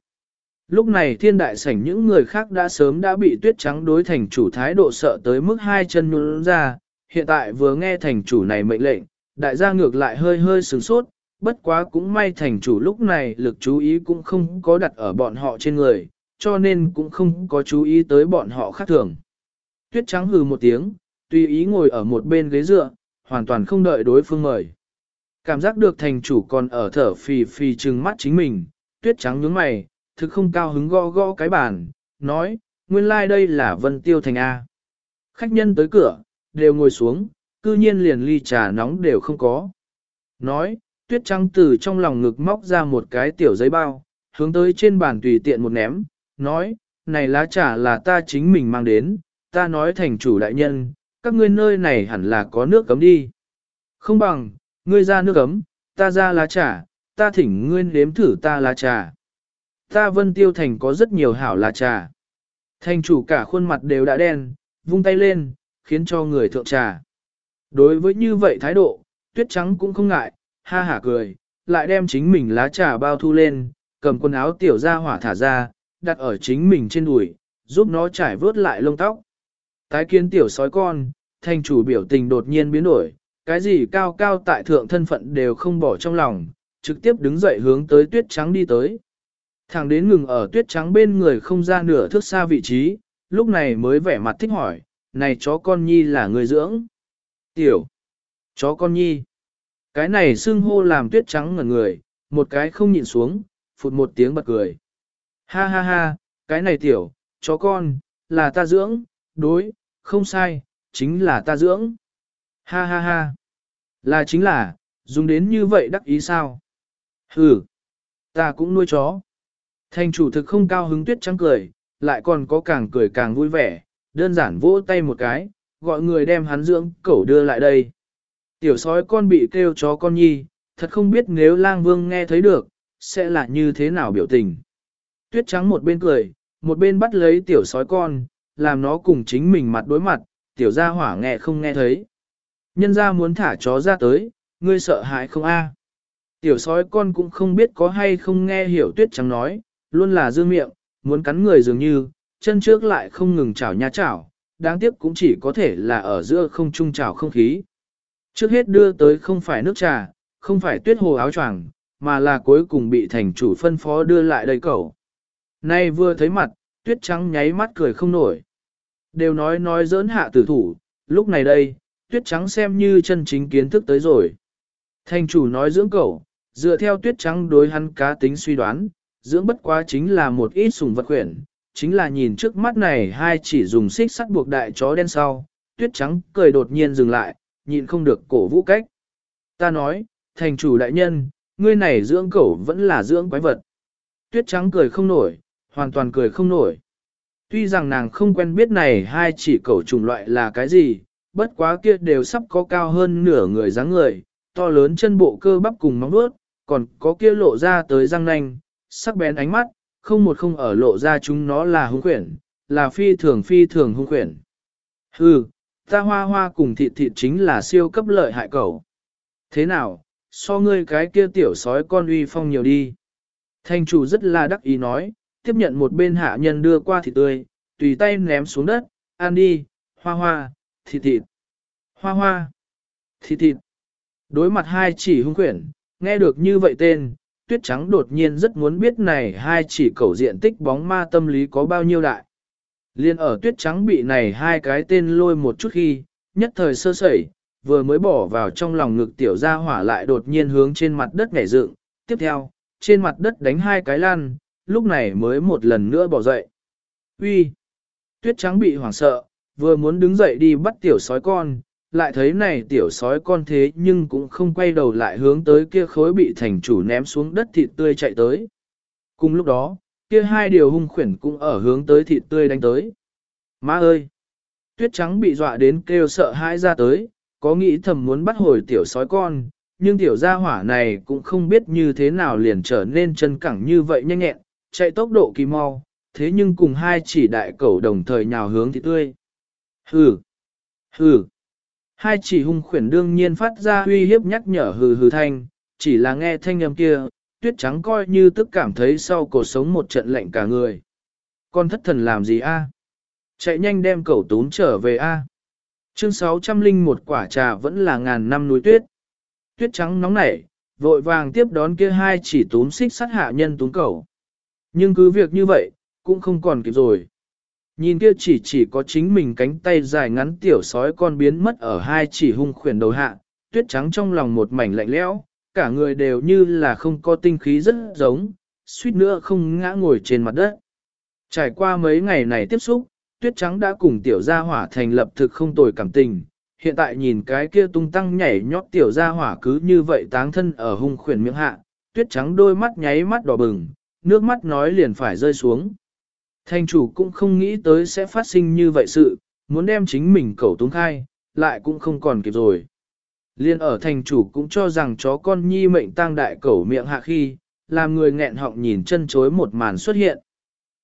Lúc này thiên đại sảnh những người khác đã sớm đã bị tuyết trắng đối thành chủ thái độ sợ tới mức hai chân nhún ra, hiện tại vừa nghe thành chủ này mệnh lệnh, đại gia ngược lại hơi hơi sửng sốt, bất quá cũng may thành chủ lúc này lực chú ý cũng không có đặt ở bọn họ trên người, cho nên cũng không có chú ý tới bọn họ khác thường. Tuyết trắng hừ một tiếng, tùy ý ngồi ở một bên ghế dựa, hoàn toàn không đợi đối phương mời. Cảm giác được thành chủ còn ở thở phì phì trừng mắt chính mình, tuyết trắng nhướng mày, thực không cao hứng gõ gõ cái bàn, nói, nguyên lai like đây là Vân Tiêu Thành A. Khách nhân tới cửa, đều ngồi xuống, cư nhiên liền ly trà nóng đều không có. Nói, tuyết trắng từ trong lòng ngực móc ra một cái tiểu giấy bao, hướng tới trên bàn tùy tiện một ném, nói, này lá trà là ta chính mình mang đến, ta nói thành chủ đại nhân, các ngươi nơi này hẳn là có nước cấm đi. Không bằng, ngươi ra nước cấm, ta ra lá trà, ta thỉnh ngươi nếm thử ta lá trà. Ta vân tiêu thành có rất nhiều hảo lá trà. Thành chủ cả khuôn mặt đều đã đen, vung tay lên, khiến cho người thượng trà. Đối với như vậy thái độ, tuyết trắng cũng không ngại, ha hả cười, lại đem chính mình lá trà bao thu lên, cầm quần áo tiểu ra hỏa thả ra, đặt ở chính mình trên đùi, giúp nó trải vớt lại lông tóc. Tái kiến tiểu sói con, thành chủ biểu tình đột nhiên biến đổi, cái gì cao cao tại thượng thân phận đều không bỏ trong lòng, trực tiếp đứng dậy hướng tới tuyết trắng đi tới. Thằng đến ngừng ở tuyết trắng bên người không ra nửa thước xa vị trí, lúc này mới vẻ mặt thích hỏi, này chó con nhi là người dưỡng. Tiểu, chó con nhi. Cái này xưng hô làm tuyết trắng ngẩn người, một cái không nhìn xuống, phụt một tiếng bật cười. Ha ha ha, cái này tiểu, chó con, là ta dưỡng, đối, không sai, chính là ta dưỡng. Ha ha ha, là chính là, dùng đến như vậy đắc ý sao? Ừ, ta cũng nuôi chó. Thành chủ thực không cao hứng tuyết trắng cười, lại còn có càng cười càng vui vẻ, đơn giản vỗ tay một cái, gọi người đem hắn dưỡng cẩu đưa lại đây. Tiểu sói con bị kêu chó con nhi, thật không biết nếu lang vương nghe thấy được, sẽ là như thế nào biểu tình. Tuyết trắng một bên cười, một bên bắt lấy tiểu sói con, làm nó cùng chính mình mặt đối mặt, tiểu gia hỏa nghe không nghe thấy. Nhân gia muốn thả chó ra tới, ngươi sợ hãi không a? Tiểu sói con cũng không biết có hay không nghe hiểu tuyết trắng nói, luôn là dư miệng, muốn cắn người dường như, chân trước lại không ngừng chảo nha chảo, đáng tiếc cũng chỉ có thể là ở giữa không trung chảo không khí. Trước hết đưa tới không phải nước trà, không phải tuyết hồ áo choàng, mà là cuối cùng bị thành chủ phân phó đưa lại đây cẩu. Nay vừa thấy mặt, tuyết trắng nháy mắt cười không nổi. Đều nói nói giỡn hạ tử thủ, lúc này đây, tuyết trắng xem như chân chính kiến thức tới rồi. Thành chủ nói dưỡng cẩu, dựa theo tuyết trắng đối hắn cá tính suy đoán, dưỡng bất quá chính là một ít sùng vật khuyển, chính là nhìn trước mắt này hai chỉ dùng xích sắt buộc đại chó đen sau, tuyết trắng cười đột nhiên dừng lại, nhịn không được cổ vũ cách. Ta nói, thành chủ đại nhân, ngươi này dưỡng cẩu vẫn là dưỡng quái vật. Tuyết trắng cười không nổi, hoàn toàn cười không nổi. Tuy rằng nàng không quen biết này hai chỉ cẩu chủng loại là cái gì, bất quá kia đều sắp có cao hơn nửa người dáng người, to lớn chân bộ cơ bắp cùng móng vuốt, còn có kia lộ ra tới răng nanh, sắc bén ánh mắt, không một không ở lộ ra chúng nó là hung quyển là phi thường phi thường hung quyển Hừ, ta hoa hoa cùng thịt thịt chính là siêu cấp lợi hại cẩu. Thế nào, so ngươi cái kia tiểu sói con uy phong nhiều đi. Thanh chủ rất là đắc ý nói, tiếp nhận một bên hạ nhân đưa qua thịt tươi, tùy tay ném xuống đất, ăn đi, hoa hoa, thịt thịt, hoa hoa, thịt thịt. Đối mặt hai chỉ hung quyển, nghe được như vậy tên, tuyết trắng đột nhiên rất muốn biết này hai chỉ cầu diện tích bóng ma tâm lý có bao nhiêu đại. Liên ở tuyết trắng bị này hai cái tên lôi một chút khi, nhất thời sơ sẩy, vừa mới bỏ vào trong lòng ngực tiểu gia hỏa lại đột nhiên hướng trên mặt đất nhảy dựng, tiếp theo, trên mặt đất đánh hai cái lan, lúc này mới một lần nữa bỏ dậy. Uy, Tuyết trắng bị hoảng sợ, vừa muốn đứng dậy đi bắt tiểu sói con, lại thấy này tiểu sói con thế nhưng cũng không quay đầu lại hướng tới kia khối bị thành chủ ném xuống đất thịt tươi chạy tới. Cùng lúc đó, kia hai điều hung khuyển cũng ở hướng tới thịt tươi đánh tới. Má ơi! Tuyết trắng bị dọa đến kêu sợ hãi ra tới, có nghĩ thầm muốn bắt hồi tiểu sói con, nhưng tiểu gia hỏa này cũng không biết như thế nào liền trở nên chân cẳng như vậy nhanh nhẹn, chạy tốc độ kỳ mau, thế nhưng cùng hai chỉ đại cẩu đồng thời nhào hướng thịt tươi. Hừ! Hừ! Hai chỉ hung khuyển đương nhiên phát ra uy hiếp nhắc nhở hừ hừ thanh, chỉ là nghe thanh âm kia, tuyết trắng coi như tức cảm thấy sau cổ sống một trận lạnh cả người. Con thất thần làm gì a? Chạy nhanh đem cẩu tún trở về a. Chương 600 linh một quả trà vẫn là ngàn năm núi tuyết. Tuyết trắng nóng nảy, vội vàng tiếp đón kia hai chỉ tún xích sát hạ nhân tún cẩu. Nhưng cứ việc như vậy, cũng không còn kịp rồi. Nhìn kia chỉ chỉ có chính mình cánh tay dài ngắn tiểu sói con biến mất ở hai chỉ hung khuyển đầu hạ, tuyết trắng trong lòng một mảnh lạnh lẽo, cả người đều như là không có tinh khí rất giống, suýt nữa không ngã ngồi trên mặt đất. Trải qua mấy ngày này tiếp xúc, tuyết trắng đã cùng tiểu gia hỏa thành lập thực không tồi cảm tình, hiện tại nhìn cái kia tung tăng nhảy nhót tiểu gia hỏa cứ như vậy táng thân ở hung khuyển miệng hạ, tuyết trắng đôi mắt nháy mắt đỏ bừng, nước mắt nói liền phải rơi xuống. Thành chủ cũng không nghĩ tới sẽ phát sinh như vậy sự, muốn đem chính mình cầu túng khai, lại cũng không còn kịp rồi. Liên ở thành chủ cũng cho rằng chó con nhi mệnh tang đại cẩu miệng hạ khi, làm người nghẹn họng nhìn chân chối một màn xuất hiện.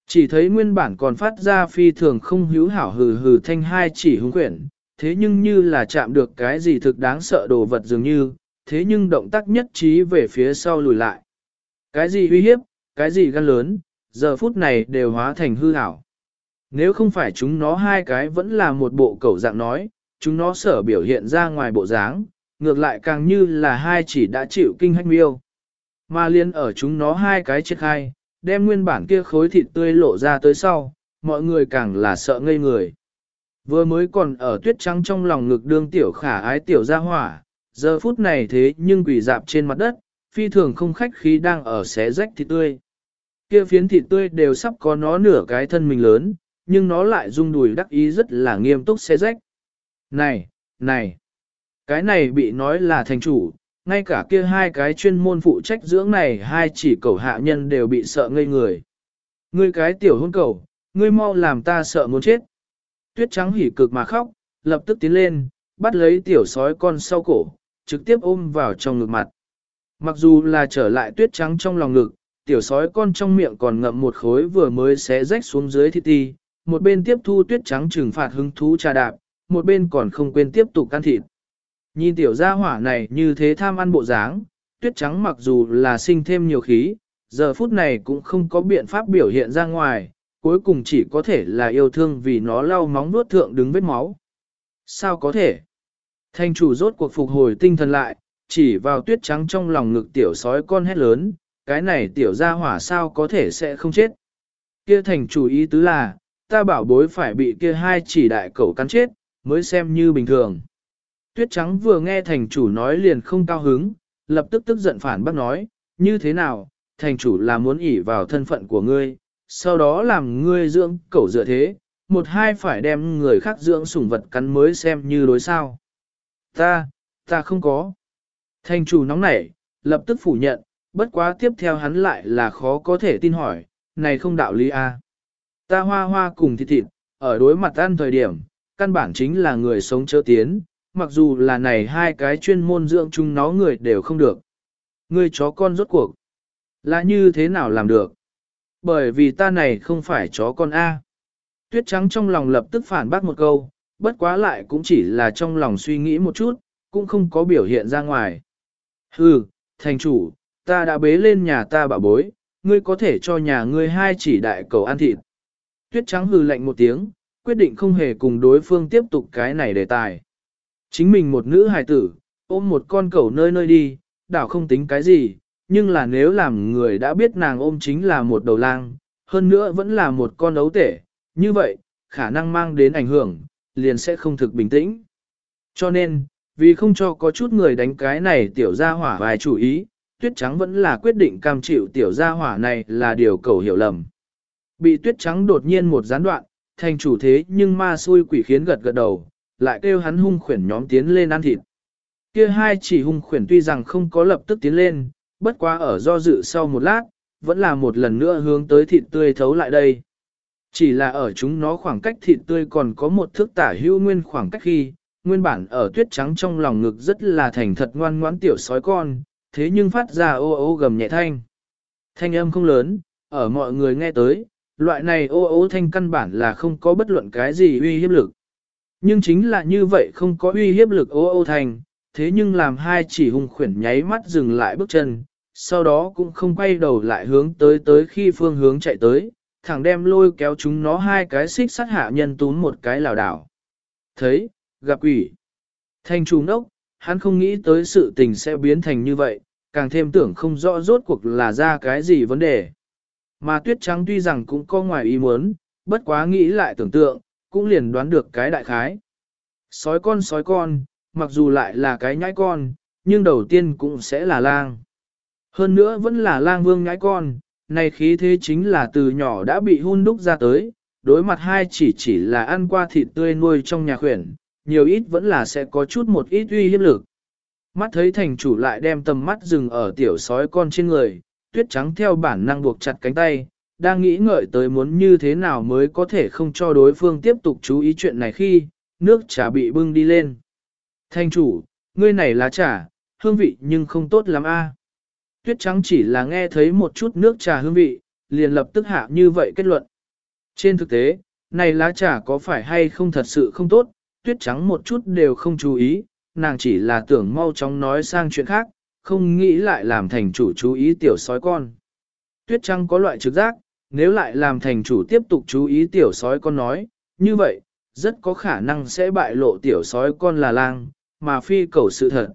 Chỉ thấy nguyên bản còn phát ra phi thường không hữu hảo hừ hừ thanh hai chỉ hung quyển, thế nhưng như là chạm được cái gì thực đáng sợ đồ vật dường như, thế nhưng động tác nhất trí về phía sau lùi lại. Cái gì uy hiếp, cái gì gan lớn, giờ phút này đều hóa thành hư hảo Nếu không phải chúng nó hai cái vẫn là một bộ cẩu dạng nói, chúng nó sở biểu hiện ra ngoài bộ dáng, ngược lại càng như là hai chỉ đã chịu kinh hách miêu. Mà liên ở chúng nó hai cái chết hai, đem nguyên bản kia khối thịt tươi lộ ra tới sau, mọi người càng là sợ ngây người. Vừa mới còn ở tuyết trắng trong lòng ngực đương tiểu khả ái tiểu ra hỏa, giờ phút này thế nhưng quỷ dạp trên mặt đất, phi thường không khách khí đang ở xé rách thịt tươi. Kia phiến thịt tươi đều sắp có nó nửa cái thân mình lớn, nhưng nó lại rung đùi đắc ý rất là nghiêm túc xé rách. Này, này, cái này bị nói là thành chủ, ngay cả kia hai cái chuyên môn phụ trách dưỡng này hai chỉ cầu hạ nhân đều bị sợ ngây người. Ngươi cái tiểu hôn cầu, ngươi mau làm ta sợ muốn chết. Tuyết trắng hỉ cực mà khóc, lập tức tiến lên, bắt lấy tiểu sói con sau cổ, trực tiếp ôm vào trong ngực mặt. Mặc dù là trở lại tuyết trắng trong lòng ngực, tiểu sói con trong miệng còn ngậm một khối vừa mới xé rách xuống dưới thịt ti, một bên tiếp thu tuyết trắng trừng phạt hứng thú trà đạp, một bên còn không quên tiếp tục can thịt. Nhìn tiểu gia hỏa này như thế tham ăn bộ dáng, tuyết trắng mặc dù là sinh thêm nhiều khí, giờ phút này cũng không có biện pháp biểu hiện ra ngoài, cuối cùng chỉ có thể là yêu thương vì nó lau móng nuốt thượng đứng vết máu. Sao có thể? Thanh chủ rốt cuộc phục hồi tinh thần lại, chỉ vào tuyết trắng trong lòng ngực tiểu sói con hét lớn, cái này tiểu gia hỏa sao có thể sẽ không chết. Kia thành chủ ý tứ là, ta bảo bối phải bị kia hai chỉ đại cẩu cắn chết, mới xem như bình thường. Tuyết trắng vừa nghe thành chủ nói liền không cao hứng, lập tức tức giận phản bác nói, như thế nào, thành chủ là muốn ỉ vào thân phận của ngươi, sau đó làm ngươi dưỡng cẩu dựa thế, một hai phải đem người khác dưỡng sủng vật cắn mới xem như đối sao. Ta, ta không có. Thành chủ nóng nảy, lập tức phủ nhận, bất quá tiếp theo hắn lại là khó có thể tin hỏi, này không đạo lý. À? Ta hoa hoa cùng thịt thịt, ở đối mặt ăn thời điểm, căn bản chính là người sống chớ tiến, mặc dù là này hai cái chuyên môn dưỡng chung nó người đều không được. Người chó con rốt cuộc, là như thế nào làm được? Bởi vì ta này không phải chó con A. Tuyết trắng trong lòng lập tức phản bác một câu, bất quá lại cũng chỉ là trong lòng suy nghĩ một chút, cũng không có biểu hiện ra ngoài. Hừ, thành chủ, ta đã bế lên nhà ta bảo bối, ngươi có thể cho nhà ngươi hai chỉ đại cầu ăn thịt. Tuyết trắng hừ lạnh một tiếng, quyết định không hề cùng đối phương tiếp tục cái này đề tài. Chính mình một nữ hài tử, ôm một con cẩu nơi nơi đi, đảo không tính cái gì, nhưng là nếu làm người đã biết nàng ôm chính là một đầu lang, hơn nữa vẫn là một con ấu tể, như vậy, khả năng mang đến ảnh hưởng, liền sẽ không thực bình tĩnh. Cho nên, vì không cho có chút người đánh cái này tiểu gia hỏa vài chủ ý, tuyết trắng vẫn là quyết định cam chịu tiểu gia hỏa này là điều cầu hiểu lầm. Bị tuyết trắng đột nhiên một gián đoạn, thành chủ thế nhưng ma xui quỷ khiến gật gật đầu, lại kêu hắn hung khuyển nhóm tiến lên ăn thịt. Kia hai chỉ hung khuyển tuy rằng không có lập tức tiến lên, bất quá ở do dự sau một lát, vẫn là một lần nữa hướng tới thịt tươi thấu lại đây. Chỉ là ở chúng nó khoảng cách thịt tươi còn có một thước tả hữu nguyên khoảng cách khi, nguyên bản ở tuyết trắng trong lòng ngực rất là thành thật ngoan ngoãn tiểu sói con, thế nhưng phát ra ô ô gầm nhẹ thanh. Thanh âm không lớn, ở mọi người nghe tới, loại này ô ô thanh căn bản là không có bất luận cái gì uy hiếp lực. Nhưng chính là như vậy không có uy hiếp lực ô ô thanh, thế nhưng làm hai chỉ hung khuyển nháy mắt dừng lại bước chân, sau đó cũng không quay đầu lại hướng tới tới khi phương hướng chạy tới, thẳng đem lôi kéo chúng nó hai cái xích sắt hạ nhân túm một cái lào đảo. Thấy, gặp quỷ. Thanh trùng đốc, hắn không nghĩ tới sự tình sẽ biến thành như vậy, càng thêm tưởng không rõ rốt cuộc là ra cái gì vấn đề. Mà tuyết trắng tuy rằng cũng có ngoài ý muốn, bất quá nghĩ lại tưởng tượng, cũng liền đoán được cái đại khái. Sói con sói con, mặc dù lại là cái nhãi con, nhưng đầu tiên cũng sẽ là lang. Hơn nữa vẫn là lang vương nhãi con, này khí thế chính là từ nhỏ đã bị hun đúc ra tới, đối mặt hai chỉ chỉ là ăn qua thịt tươi nuôi trong nhà khuyển, nhiều ít vẫn là sẽ có chút một ít uy hiếp lực. Mắt thấy thành chủ lại đem tầm mắt dừng ở tiểu sói con trên người, tuyết trắng theo bản năng buộc chặt cánh tay, đang nghĩ ngợi tới muốn như thế nào mới có thể không cho đối phương tiếp tục chú ý chuyện này khi, nước trà bị bưng đi lên. Thanh chủ, ngươi này là trà, hương vị nhưng không tốt lắm a. Tuyết trắng chỉ là nghe thấy một chút nước trà hương vị, liền lập tức hạ như vậy kết luận. Trên thực tế, này lá trà có phải hay không thật sự không tốt, tuyết trắng một chút đều không chú ý, nàng chỉ là tưởng mau chóng nói sang chuyện khác, không nghĩ lại làm thành chủ chú ý tiểu sói con. Tuyết trắng có loại trực giác, nếu lại làm thành chủ tiếp tục chú ý tiểu sói con nói, như vậy, rất có khả năng sẽ bại lộ tiểu sói con là lang, mà phi cầu sự thật.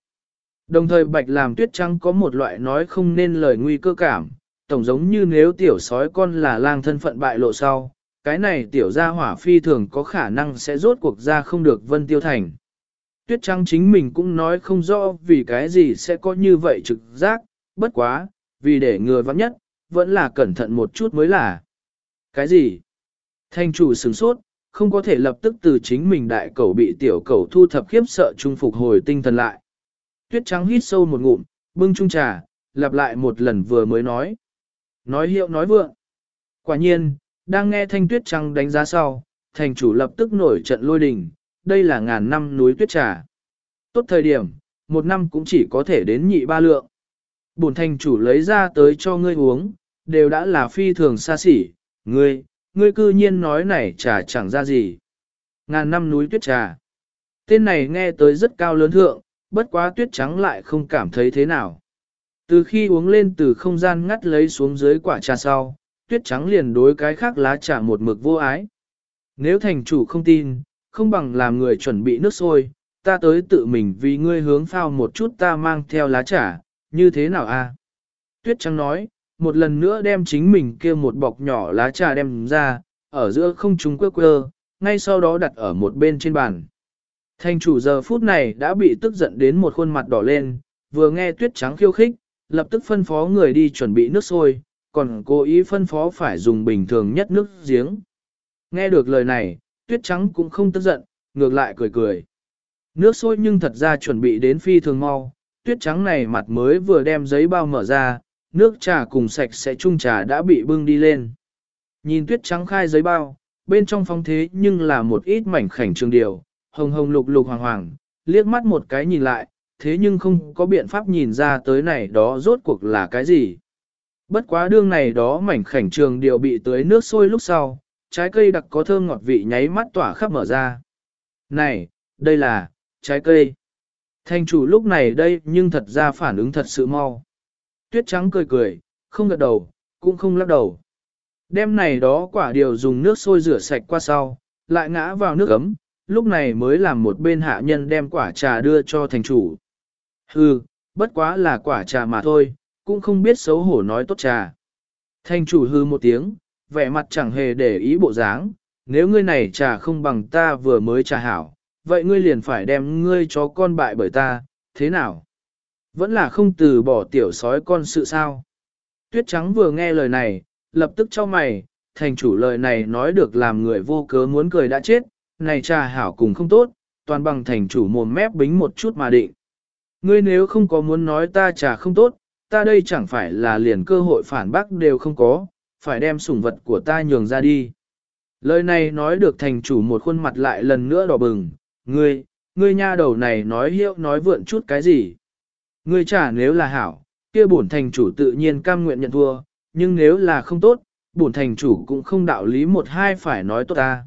Đồng thời bạch làm tuyết trắng có một loại nói không nên lời nguy cơ cảm, tổng giống như nếu tiểu sói con là lang thân phận bại lộ sau, cái này tiểu gia hỏa phi thường có khả năng sẽ rốt cuộc ra không được vân tiêu thành. Tuyết trắng chính mình cũng nói không rõ vì cái gì sẽ có như vậy trực giác, bất quá, vì để người vắng nhất, vẫn là cẩn thận một chút mới là. Cái gì? Thanh chủ sửng sốt, không có thể lập tức từ chính mình đại cầu bị tiểu cầu thu thập khiếp sợ trung phục hồi tinh thần lại. Tuyết trắng hít sâu một ngụm, bưng chung trà, lặp lại một lần vừa mới nói. Nói hiệu nói vượng. Quả nhiên, đang nghe thanh tuyết trắng đánh giá sau, thành chủ lập tức nổi trận lôi đình, đây là ngàn năm núi tuyết trà. Tốt thời điểm, một năm cũng chỉ có thể đến nhị ba lượng. Bổn thành chủ lấy ra tới cho ngươi uống, đều đã là phi thường xa xỉ, ngươi, ngươi cư nhiên nói này trà chẳng ra gì. Ngàn năm núi tuyết trà. Tên này nghe tới rất cao lớn thượng, bất quá tuyết trắng lại không cảm thấy thế nào. Từ khi uống lên từ không gian ngắt lấy xuống dưới quả trà sau, tuyết trắng liền đối cái khác lá trà một mực vô ái. Nếu thành chủ không tin, không bằng làm người chuẩn bị nước sôi, ta tới tự mình vì ngươi hướng phao một chút ta mang theo lá trà, như thế nào a? Tuyết trắng nói, một lần nữa đem chính mình kia một bọc nhỏ lá trà đem ra, ở giữa không trung quơ quơ, ngay sau đó đặt ở một bên trên bàn. Thành chủ giờ phút này đã bị tức giận đến một khuôn mặt đỏ lên, vừa nghe tuyết trắng khiêu khích, lập tức phân phó người đi chuẩn bị nước sôi, còn cố ý phân phó phải dùng bình thường nhất nước giếng. Nghe được lời này, tuyết trắng cũng không tức giận, ngược lại cười cười. Nước sôi nhưng thật ra chuẩn bị đến phi thường mau, tuyết trắng này mặt mới vừa đem giấy bao mở ra, nước trà cùng sạch sẽ chung trà đã bị bưng đi lên. Nhìn tuyết trắng khai giấy bao, bên trong phong thế nhưng là một ít mảnh khảnh trường điều, hồng hồng lục lục hoàng hoàng, liếc mắt một cái nhìn lại, thế nhưng không có biện pháp nhìn ra tới này đó rốt cuộc là cái gì. Bất quá đương này đó mảnh khảnh trường điều bị tưới nước sôi lúc sau, trái cây đặc có thơm ngọt vị nháy mắt tỏa khắp mở ra. Này, đây là, trái cây. Thanh chủ lúc này đây nhưng thật ra phản ứng thật sự mau. Tuyết trắng cười cười, không gật đầu, cũng không lắc đầu. Đêm này đó quả điều dùng nước sôi rửa sạch qua sau, lại ngã vào nước ấm, lúc này mới làm một bên hạ nhân đem quả trà đưa cho thành chủ. Hừ, bất quá là quả trà mà thôi, cũng không biết xấu hổ nói tốt trà. Thành chủ hư một tiếng, vẻ mặt chẳng hề để ý bộ dáng, nếu ngươi này trà không bằng ta vừa mới trà hảo, vậy ngươi liền phải đem ngươi chó con bại bởi ta, thế nào? Vẫn là không từ bỏ tiểu sói con sự sao? Tuyết trắng vừa nghe lời này, lập tức cho mày, thành chủ lời này nói được làm người vô cớ muốn cười đã chết, này trà hảo cùng không tốt, toàn bằng thành chủ mồm mép bính một chút mà định. Ngươi nếu không có muốn nói ta trà không tốt, ta đây chẳng phải là liền cơ hội phản bác đều không có, phải đem sủng vật của ta nhường ra đi. Lời này nói được thành chủ một khuôn mặt lại lần nữa đỏ bừng, ngươi, ngươi nha đầu này nói hiệu nói vượn chút cái gì. Ngươi trả nếu là hảo, kia bổn thành chủ tự nhiên cam nguyện nhận thua, nhưng nếu là không tốt, bổn thành chủ cũng không đạo lý một hai phải nói tốt ta.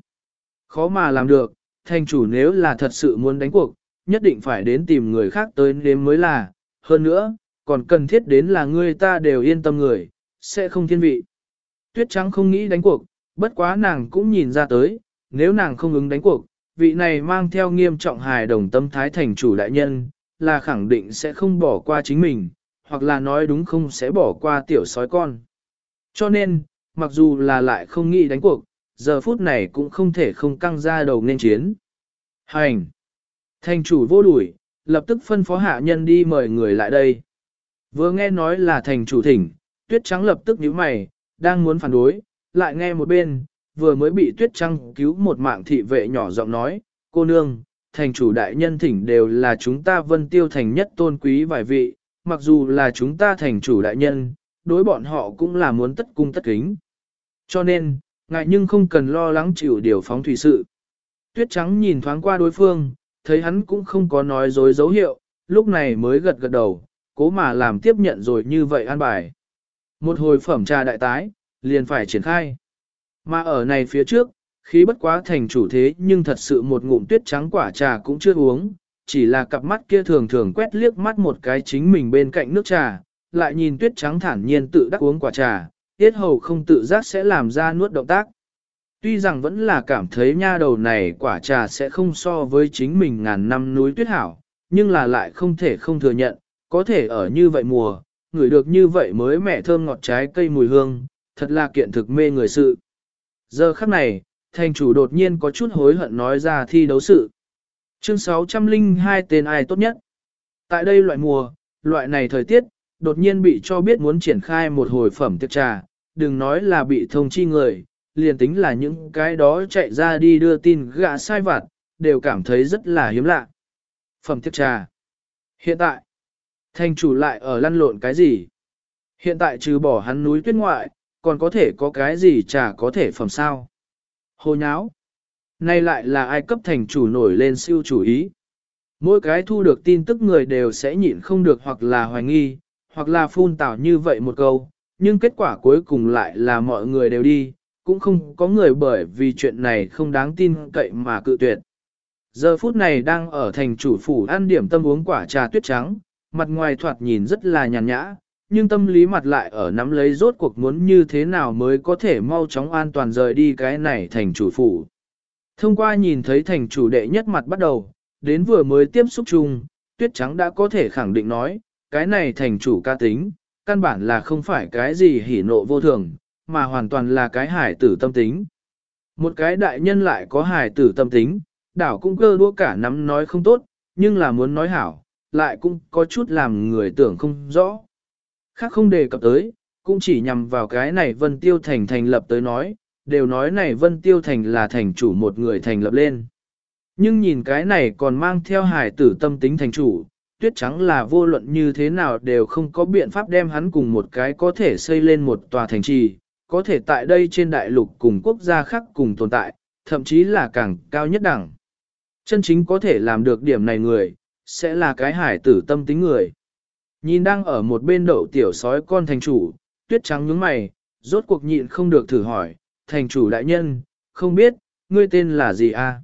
Khó mà làm được, thành chủ nếu là thật sự muốn đánh cuộc, nhất định phải đến tìm người khác tới nếm mới là, hơn nữa, còn cần thiết đến là ngươi ta đều yên tâm người, sẽ không thiên vị. Tuyết trắng không nghĩ đánh cuộc, bất quá nàng cũng nhìn ra tới, nếu nàng không ứng đánh cuộc, vị này mang theo nghiêm trọng hài đồng tâm thái thành chủ đại nhân, là khẳng định sẽ không bỏ qua chính mình, hoặc là nói đúng không sẽ bỏ qua tiểu sói con. Cho nên, mặc dù là lại không nghĩ đánh cuộc, giờ phút này cũng không thể không căng ra đầu nên chiến. Hành! Thành chủ vô đuổi, lập tức phân phó hạ nhân đi mời người lại đây. Vừa nghe nói là thành chủ thỉnh, tuyết trắng lập tức nhíu mày, đang muốn phản đối, lại nghe một bên, vừa mới bị tuyết trắng cứu một mạng thị vệ nhỏ giọng nói, cô nương, thành chủ đại nhân thỉnh đều là chúng ta vân tiêu thành nhất tôn quý vài vị, mặc dù là chúng ta thành chủ đại nhân, đối bọn họ cũng là muốn tất cung tất kính. Cho nên, ngại nhưng không cần lo lắng chịu điều phóng thủy sự. Tuyết trắng nhìn thoáng qua đối phương, thấy hắn cũng không có nói dối dấu hiệu, lúc này mới gật gật đầu, cố mà làm tiếp nhận rồi như vậy an bài. Một hồi phẩm trà đại tái, liền phải triển khai. Mà ở này phía trước, khí bất quá thành chủ thế nhưng thật sự một ngụm tuyết trắng quả trà cũng chưa uống, chỉ là cặp mắt kia thường thường quét liếc mắt một cái chính mình bên cạnh nước trà, lại nhìn tuyết trắng thản nhiên tự đắc uống quả trà, tiết hầu không tự giác sẽ làm ra nuốt động tác. Tuy rằng vẫn là cảm thấy nha đầu này quả trà sẽ không so với chính mình ngàn năm núi tuyết hảo, nhưng là lại không thể không thừa nhận, có thể ở như vậy mùa, ngửi được như vậy mới mẻ thơm ngọt trái cây mùi hương, thật là kiện thực mê người sự. Giờ khắc này, thành chủ đột nhiên có chút hối hận nói ra thi đấu sự. Chương 602 tên ai tốt nhất? Tại đây loại mùa, loại này thời tiết, đột nhiên bị cho biết muốn triển khai một hồi phẩm tiệc trà, đừng nói là bị thông chi người, liền tính là những cái đó chạy ra đi đưa tin gã sai vặt, đều cảm thấy rất là hiếm lạ. Phẩm tiệc trà. Hiện tại, thành chủ lại ở lăn lộn cái gì? Hiện tại trừ bỏ hắn núi tuyết ngoại, còn có thể có cái gì trà có thể phẩm sao? Hồ nháo. Nay lại là ai cấp thành chủ nổi lên siêu chủ ý. Mỗi cái thu được tin tức người đều sẽ nhịn không được hoặc là hoài nghi, hoặc là phun tảo như vậy một câu, nhưng kết quả cuối cùng lại là mọi người đều đi, cũng không có người bởi vì chuyện này không đáng tin cậy mà cự tuyệt. Giờ phút này đang ở thành chủ phủ ăn điểm tâm uống quả trà tuyết trắng, mặt ngoài thoạt nhìn rất là nhàn nhã, nhưng tâm lý mặt lại ở nắm lấy rốt cuộc muốn như thế nào mới có thể mau chóng an toàn rời đi cái này thành chủ phủ. Thông qua nhìn thấy thành chủ đệ nhất mặt bắt đầu, đến vừa mới tiếp xúc chung, tuyết trắng đã có thể khẳng định nói, cái này thành chủ ca tính, căn bản là không phải cái gì hỉ nộ vô thường, mà hoàn toàn là cái hải tử tâm tính. Một cái đại nhân lại có hài tử tâm tính, đảo cũng cơ đua cả nắm nói không tốt, nhưng là muốn nói hảo, lại cũng có chút làm người tưởng không rõ. Khác không đề cập tới, cũng chỉ nhằm vào cái này Vân Tiêu Thành thành lập tới nói, đều nói này Vân Tiêu Thành là thành chủ một người thành lập lên. Nhưng nhìn cái này còn mang theo Hải tử tâm tính thành chủ, tuyết trắng là vô luận như thế nào đều không có biện pháp đem hắn cùng một cái có thể xây lên một tòa thành trì, có thể tại đây trên đại lục cùng quốc gia khác cùng tồn tại, thậm chí là càng cao nhất đẳng. Chân chính có thể làm được điểm này người, sẽ là cái hải tử tâm tính người. Nhìn đang ở một bên đậu tiểu sói con thành chủ, tuyết trắng nhướng mày, rốt cuộc nhịn không được thử hỏi, thành chủ đại nhân, không biết, ngươi tên là gì a?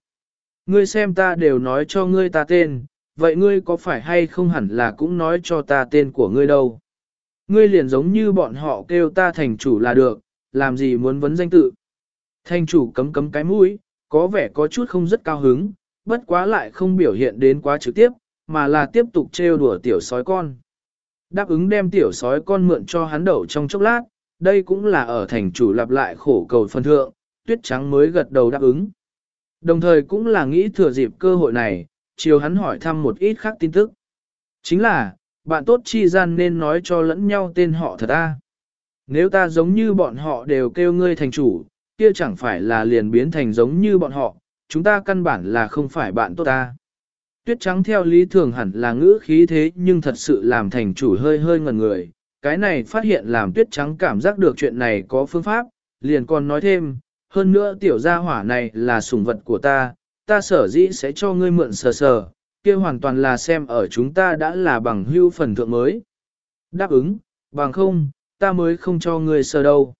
Ngươi xem ta đều nói cho ngươi ta tên, vậy ngươi có phải hay không hẳn là cũng nói cho ta tên của ngươi đâu? Ngươi liền giống như bọn họ kêu ta thành chủ là được, làm gì muốn vấn danh tự? Thành chủ cấm cấm cái mũi, có vẻ có chút không rất cao hứng, bất quá lại không biểu hiện đến quá trực tiếp, mà là tiếp tục trêu đùa tiểu sói con. Đáp ứng đem tiểu sói con mượn cho hắn đậu trong chốc lát, đây cũng là ở thành chủ lặp lại khổ cầu phân thượng, tuyết trắng mới gật đầu đáp ứng. Đồng thời cũng là nghĩ thừa dịp cơ hội này, chiều hắn hỏi thăm một ít khác tin tức. Chính là, bạn tốt chi gian nên nói cho lẫn nhau tên họ thật ta. Nếu ta giống như bọn họ đều kêu ngươi thành chủ, kia chẳng phải là liền biến thành giống như bọn họ, chúng ta căn bản là không phải bạn tốt ta. Tuyết trắng theo lý thường hẳn là ngữ khí thế nhưng thật sự làm thành chủ hơi hơi ngần người. Cái này phát hiện làm tuyết trắng cảm giác được chuyện này có phương pháp, liền còn nói thêm, hơn nữa tiểu gia hỏa này là sủng vật của ta, ta sở dĩ sẽ cho ngươi mượn sờ sờ, kia hoàn toàn là xem ở chúng ta đã là bằng hưu phần thượng mới. Đáp ứng, bằng không, ta mới không cho ngươi sờ đâu.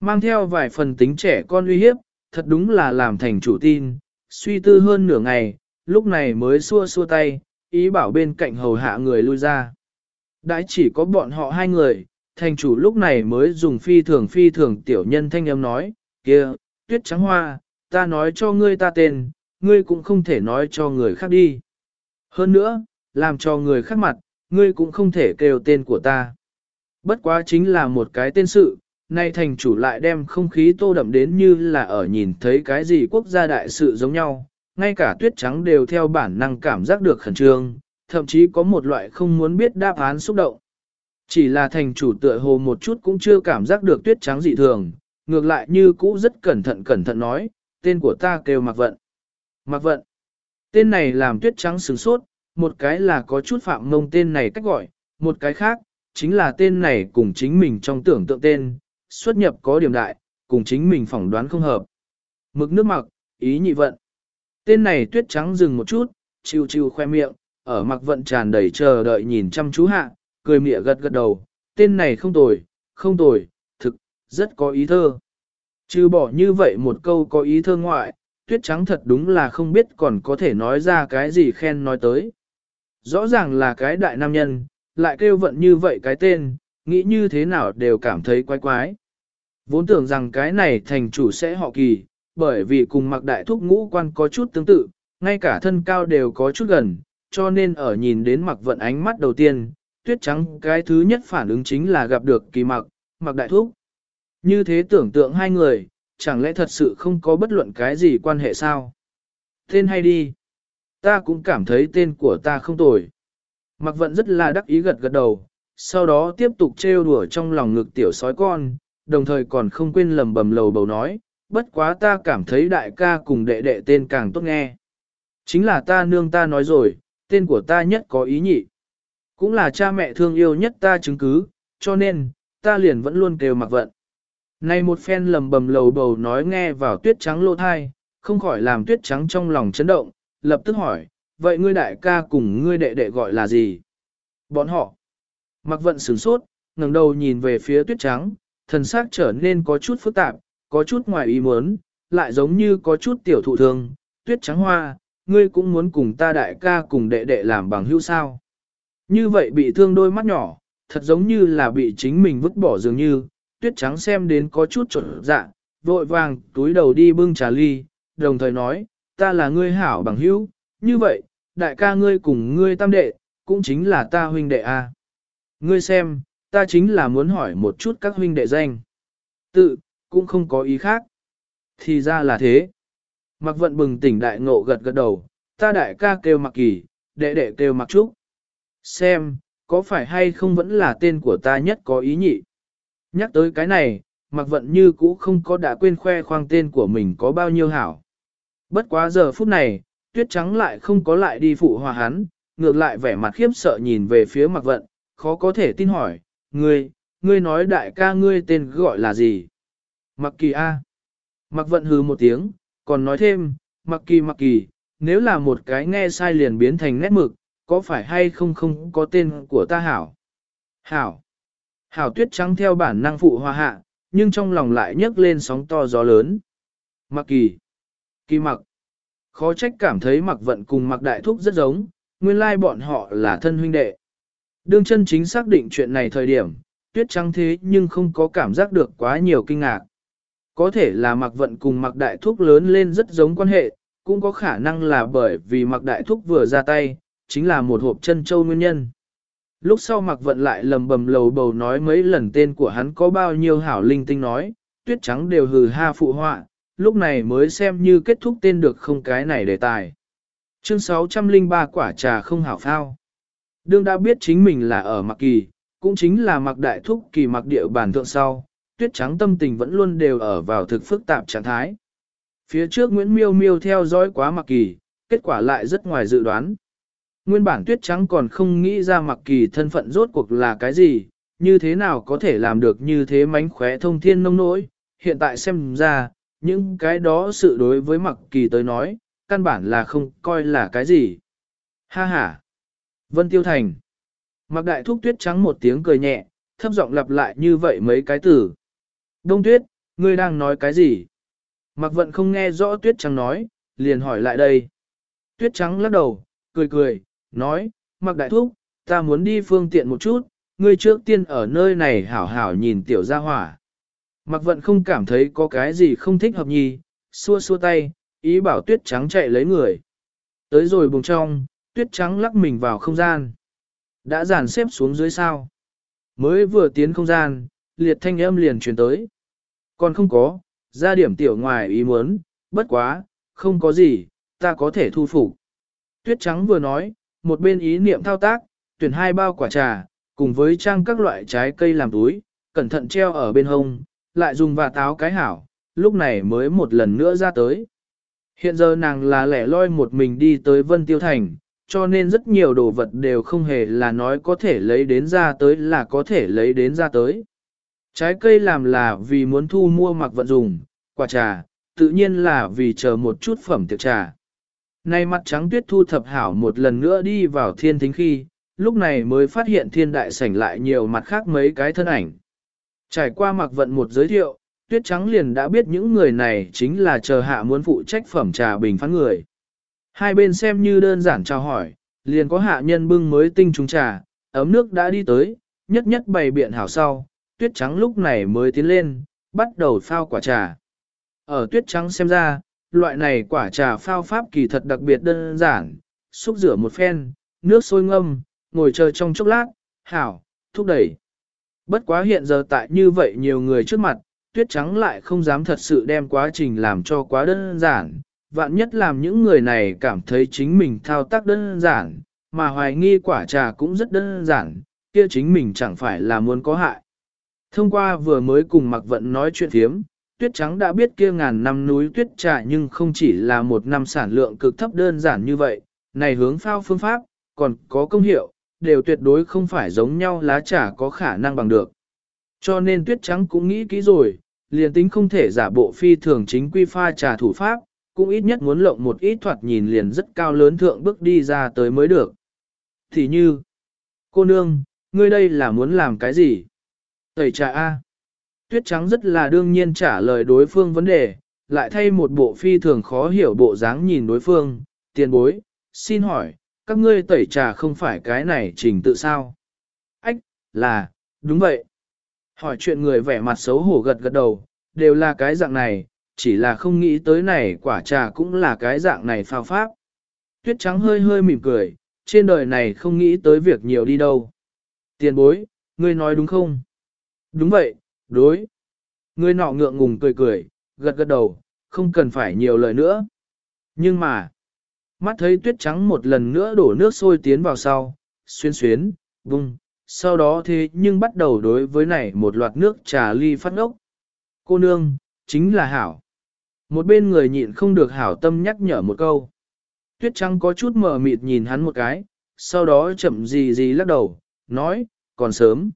Mang theo vài phần tính trẻ con uy hiếp, thật đúng là làm thành chủ tin, suy tư hơn nửa ngày, lúc này mới xua xua tay, ý bảo bên cạnh hầu hạ người lui ra. Đãi chỉ có bọn họ hai người, thành chủ lúc này mới dùng phi thường phi thường tiểu nhân thanh âm nói, kia, tuyết trắng hoa, ta nói cho ngươi ta tên, ngươi cũng không thể nói cho người khác đi. Hơn nữa, làm cho người khác mặt, ngươi cũng không thể kêu tên của ta. Bất quá chính là một cái tên sự, nay thành chủ lại đem không khí tô đậm đến như là ở nhìn thấy cái gì quốc gia đại sự giống nhau, ngay cả tuyết trắng đều theo bản năng cảm giác được khẩn trương, thậm chí có một loại không muốn biết đáp án xúc động. Chỉ là thành chủ tựa hồ một chút cũng chưa cảm giác được tuyết trắng dị thường, ngược lại như cũ rất cẩn thận cẩn thận nói, tên của ta kêu Mạc Vận. Mạc Vận. Tên này làm tuyết trắng sửng sốt, một cái là có chút phạm mông tên này cách gọi, một cái khác, chính là tên này cùng chính mình trong tưởng tượng tên, xuất nhập có điểm đại, cùng chính mình phỏng đoán không hợp. Mực nước mặc, ý nhị vận. Tên này tuyết trắng dừng một chút, chiêu chiêu khoe miệng, ở mặc vận tràn đầy chờ đợi nhìn chăm chú hạ, cười mỉa gật gật đầu, tên này không tồi, không tồi, thực, rất có ý thơ. Chứ bỏ như vậy một câu có ý thơ ngoại, tuyết trắng thật đúng là không biết còn có thể nói ra cái gì khen nói tới. Rõ ràng là cái đại nam nhân, lại kêu vận như vậy cái tên, nghĩ như thế nào đều cảm thấy quái quái. Vốn tưởng rằng cái này thành chủ sẽ họ kỳ, bởi vì cùng mặc đại thúc ngũ quan có chút tương tự, ngay cả thân cao đều có chút gần, cho nên ở nhìn đến mặc vận ánh mắt đầu tiên, tuyết trắng cái thứ nhất phản ứng chính là gặp được kỳ mặc, mặc đại thúc. Như thế tưởng tượng hai người, chẳng lẽ thật sự không có bất luận cái gì quan hệ sao? Tên hay đi. Ta cũng cảm thấy tên của ta không tồi. Mặc vận rất là đắc ý gật gật đầu, sau đó tiếp tục trêu đùa trong lòng ngực tiểu sói con, đồng thời còn không quên lầm bầm lầu bầu nói, bất quá ta cảm thấy đại ca cùng đệ đệ tên càng tốt nghe. Chính là ta nương ta nói rồi, tên của ta nhất có ý nhị. Cũng là cha mẹ thương yêu nhất ta chứng cứ, cho nên, ta liền vẫn luôn kêu mặc vận. Này một phen lầm bầm lầu bầu nói nghe vào tuyết trắng lô thai, không khỏi làm tuyết trắng trong lòng chấn động, lập tức hỏi, vậy ngươi đại ca cùng ngươi đệ đệ gọi là gì? Bọn họ. Mặc vận sửng sốt, ngẩng đầu nhìn về phía tuyết trắng, thần sắc trở nên có chút phức tạp, có chút ngoài ý muốn, lại giống như có chút tiểu thụ thương, tuyết trắng hoa, ngươi cũng muốn cùng ta đại ca cùng đệ đệ làm bằng hữu sao. Như vậy bị thương đôi mắt nhỏ, thật giống như là bị chính mình vứt bỏ dường như, tuyết trắng xem đến có chút trộn dạ, vội vàng túi đầu đi bưng trà ly, đồng thời nói, ta là ngươi hảo bằng hữu, như vậy, đại ca ngươi cùng ngươi tam đệ, cũng chính là ta huynh đệ a. Ngươi xem, ta chính là muốn hỏi một chút các huynh đệ danh. Tự, cũng không có ý khác. Thì ra là thế. Mặc vận bừng tỉnh đại ngộ gật gật đầu, ta đại ca kêu mặc kỳ, đệ đệ kêu mặc trúc. Xem, có phải hay không vẫn là tên của ta nhất có ý nhị. Nhắc tới cái này, mặc vận như cũ không có đã quên khoe khoang tên của mình có bao nhiêu hảo. Bất quá giờ phút này, tuyết trắng lại không có lại đi phụ hòa hắn, ngược lại vẻ mặt khiếp sợ nhìn về phía mặc vận, khó có thể tin hỏi, ngươi, ngươi nói đại ca ngươi tên gọi là gì? Mặc kỳ A. Mặc vận hừ một tiếng, còn nói thêm, mặc kỳ mặc kỳ, nếu là một cái nghe sai liền biến thành nét mực, có phải hay không không có tên của ta hảo? Hảo. Hảo tuyết trắng theo bản năng phụ hòa hạ, nhưng trong lòng lại nhấc lên sóng to gió lớn. Mặc kỳ. Kỳ mặc. Khó trách cảm thấy mặc vận cùng mặc đại thúc rất giống, nguyên lai bọn họ là thân huynh đệ. Đương chân chính xác định chuyện này thời điểm, tuyết trắng thế nhưng không có cảm giác được quá nhiều kinh ngạc. Có thể là mặc vận cùng mặc đại thúc lớn lên rất giống quan hệ, cũng có khả năng là bởi vì mặc đại thúc vừa ra tay, chính là một hộp chân châu nguyên nhân. Lúc sau mặc vận lại lầm bầm lầu bầu nói mấy lần tên của hắn có bao nhiêu hảo linh tinh nói, tuyết trắng đều hừ ha phụ họa, lúc này mới xem như kết thúc tên được không cái này đề tài. Chương 603 quả trà không hảo phao. Đương đã biết chính mình là ở mặc kỳ, cũng chính là mặc đại thúc kỳ mặc địa bản thượng sau, tuyết trắng tâm tình vẫn luôn đều ở vào thực phức tạp trạng thái. Phía trước Nguyễn Miêu Miêu theo dõi quá mặc kỳ, kết quả lại rất ngoài dự đoán. Nguyên bản tuyết trắng còn không nghĩ ra mặc kỳ thân phận rốt cuộc là cái gì, như thế nào có thể làm được như thế mánh khóe thông thiên nông nỗi, hiện tại xem ra, những cái đó sự đối với mặc kỳ tới nói, căn bản là không coi là cái gì. Ha ha! Vân Tiêu Thành Mặc đại thúc tuyết trắng một tiếng cười nhẹ, thấp giọng lặp lại như vậy mấy cái từ. Đông tuyết, ngươi đang nói cái gì? Mặc vận không nghe rõ tuyết trắng nói, liền hỏi lại đây. Tuyết trắng lắc đầu, cười cười, nói, mặc đại thúc, ta muốn đi phương tiện một chút, ngươi trước tiên ở nơi này hảo hảo nhìn tiểu gia hỏa. Mặc vận không cảm thấy có cái gì không thích hợp nhì, xua xua tay, ý bảo tuyết trắng chạy lấy người. Tới rồi bùng trong, tuyết trắng lắc mình vào không gian. Đã dàn xếp xuống dưới sao. Mới vừa tiến không gian, liệt thanh âm liền truyền tới. Còn không có, ra điểm tiểu ngoài ý muốn, bất quá, không có gì, ta có thể thu phục. Tuyết trắng vừa nói, một bên ý niệm thao tác, tuyển hai bao quả trà, cùng với trang các loại trái cây làm túi, cẩn thận treo ở bên hông, lại dùng và táo cái hảo, lúc này mới một lần nữa ra tới. Hiện giờ nàng là lẻ loi một mình đi tới Vân Tiêu Thành, cho nên rất nhiều đồ vật đều không hề là nói có thể lấy đến ra tới là có thể lấy đến ra tới. Trái cây làm là vì muốn thu mua mặc vận dùng, quả trà, tự nhiên là vì chờ một chút phẩm tiệc trà. Nay mặt trắng tuyết thu thập hảo một lần nữa đi vào thiên thính khi, lúc này mới phát hiện thiên đại sảnh lại nhiều mặt khác mấy cái thân ảnh. Trải qua mặc vận một giới thiệu, tuyết trắng liền đã biết những người này chính là chờ hạ muốn phụ trách phẩm trà bình phán người. Hai bên xem như đơn giản chào hỏi, liền có hạ nhân bưng mới tinh trùng trà, ấm nước đã đi tới, nhất nhất bày biện hảo sau, tuyết trắng lúc này mới tiến lên, bắt đầu phao quả trà. Ở tuyết trắng xem ra, loại này quả trà phao pháp kỳ thật đặc biệt đơn giản, xúc rửa một phen, nước sôi ngâm, ngồi chờ trong chốc lát, hảo, thúc đẩy. Bất quá hiện giờ tại như vậy nhiều người trước mặt, tuyết trắng lại không dám thật sự đem quá trình làm cho quá đơn giản, vạn nhất làm những người này cảm thấy chính mình thao tác đơn giản, mà hoài nghi quả trà cũng rất đơn giản, kia chính mình chẳng phải là muốn có hại. Thông qua vừa mới cùng Mạc Vận nói chuyện thiếm, tuyết trắng đã biết kia ngàn năm núi tuyết trà nhưng không chỉ là một năm sản lượng cực thấp đơn giản như vậy, này hướng phao phương pháp, còn có công hiệu, đều tuyệt đối không phải giống nhau lá trà có khả năng bằng được. Cho nên tuyết trắng cũng nghĩ kỹ rồi, liền tính không thể giả bộ phi thường chính quy pha trà thủ pháp, cũng ít nhất muốn lộng một ít thoạt nhìn liền rất cao lớn thượng bước đi ra tới mới được. Thì như, cô nương, ngươi đây là muốn làm cái gì? Tẩy trà A. Tuyết trắng rất là đương nhiên trả lời đối phương vấn đề, lại thay một bộ phi thường khó hiểu bộ dáng nhìn đối phương, tiền bối, xin hỏi, các ngươi tẩy trà không phải cái này trình tự sao? Ách, là, đúng vậy. Hỏi chuyện người vẻ mặt xấu hổ gật gật đầu, đều là cái dạng này, chỉ là không nghĩ tới này quả trà cũng là cái dạng này phao pháp. Tuyết trắng hơi hơi mỉm cười, trên đời này không nghĩ tới việc nhiều đi đâu. Tiền bối, ngươi nói đúng không? Đúng vậy, đối. người nọ ngượng ngùng cười cười, gật gật đầu, không cần phải nhiều lời nữa. Nhưng mà, mắt thấy tuyết trắng một lần nữa đổ nước sôi tiến vào sau, xuyên xuyến, vung, sau đó thế nhưng bắt đầu đối với này một loạt nước trà ly phát ngốc. Cô nương, chính là hảo. Một bên người nhịn không được hảo tâm nhắc nhở một câu. Tuyết trắng có chút mờ mịt nhìn hắn một cái, sau đó chậm gì gì lắc đầu, nói, còn sớm,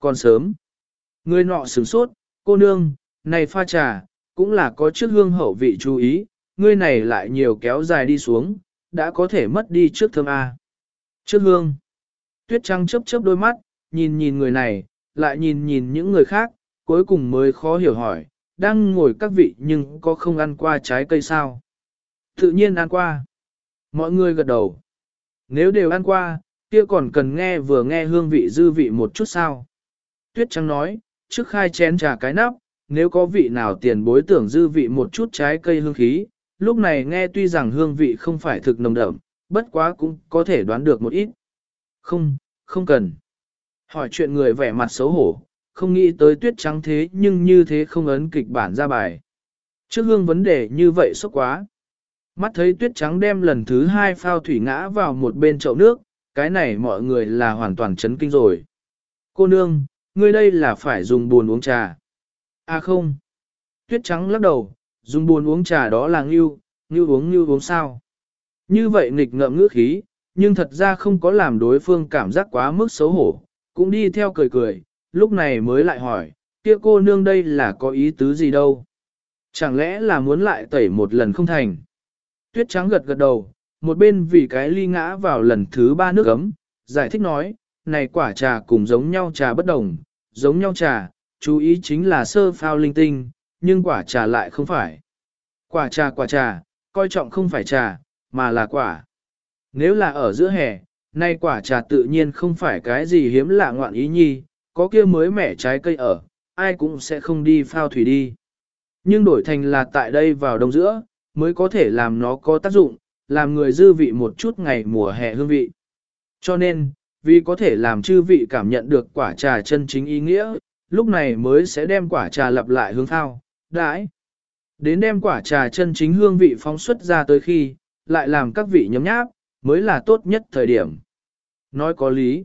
còn sớm. Người nọ sửng sốt, cô nương, này pha trà, cũng là có trước hương hậu vị chú ý, ngươi này lại nhiều kéo dài đi xuống, đã có thể mất đi trước thơm A. Trước hương, tuyết trăng chớp chớp đôi mắt, nhìn nhìn người này, lại nhìn nhìn những người khác, cuối cùng mới khó hiểu hỏi, đang ngồi các vị nhưng có không ăn qua trái cây sao? Tự nhiên ăn qua. Mọi người gật đầu. Nếu đều ăn qua, kia còn cần nghe vừa nghe hương vị dư vị một chút sao? Tuyết Trăng nói, trước khai chén trà cái nắp, nếu có vị nào tiền bối tưởng dư vị một chút trái cây hương khí, lúc này nghe tuy rằng hương vị không phải thực nồng đậm, bất quá cũng có thể đoán được một ít. Không, không cần. Hỏi chuyện người vẻ mặt xấu hổ, không nghĩ tới tuyết trắng thế nhưng như thế không ấn kịch bản ra bài. Trước hương vấn đề như vậy sốc quá. Mắt thấy tuyết trắng đem lần thứ hai phao thủy ngã vào một bên chậu nước, cái này mọi người là hoàn toàn chấn kinh rồi. Cô nương, ngươi đây là phải dùng buồn uống trà. À không. Tuyết trắng lắc đầu, dùng buồn uống trà đó là ngưu, ngưu uống ngưu uống sao. Như vậy nghịch ngợm ngữ khí, nhưng thật ra không có làm đối phương cảm giác quá mức xấu hổ, cũng đi theo cười cười, lúc này mới lại hỏi, kia cô nương đây là có ý tứ gì đâu. Chẳng lẽ là muốn lại tẩy một lần không thành. Tuyết trắng gật gật đầu, một bên vì cái ly ngã vào lần thứ ba nước ấm, giải thích nói, này quả trà cùng giống nhau trà bất đồng, giống nhau trà, chú ý chính là sơ phao linh tinh, nhưng quả trà lại không phải. Quả trà quả trà, coi trọng không phải trà, mà là quả. Nếu là ở giữa hè, nay quả trà tự nhiên không phải cái gì hiếm lạ ngoạn ý nhi, có kia mới mẻ trái cây ở, ai cũng sẽ không đi phao thủy đi. Nhưng đổi thành là tại đây vào đông giữa, mới có thể làm nó có tác dụng, làm người dư vị một chút ngày mùa hè hương vị. Cho nên, vì có thể làm chư vị cảm nhận được quả trà chân chính ý nghĩa, lúc này mới sẽ đem quả trà lặp lại hướng thao, đãi. Đến đem quả trà chân chính hương vị phóng xuất ra tới khi, lại làm các vị nhấm nháp, mới là tốt nhất thời điểm. Nói có lý.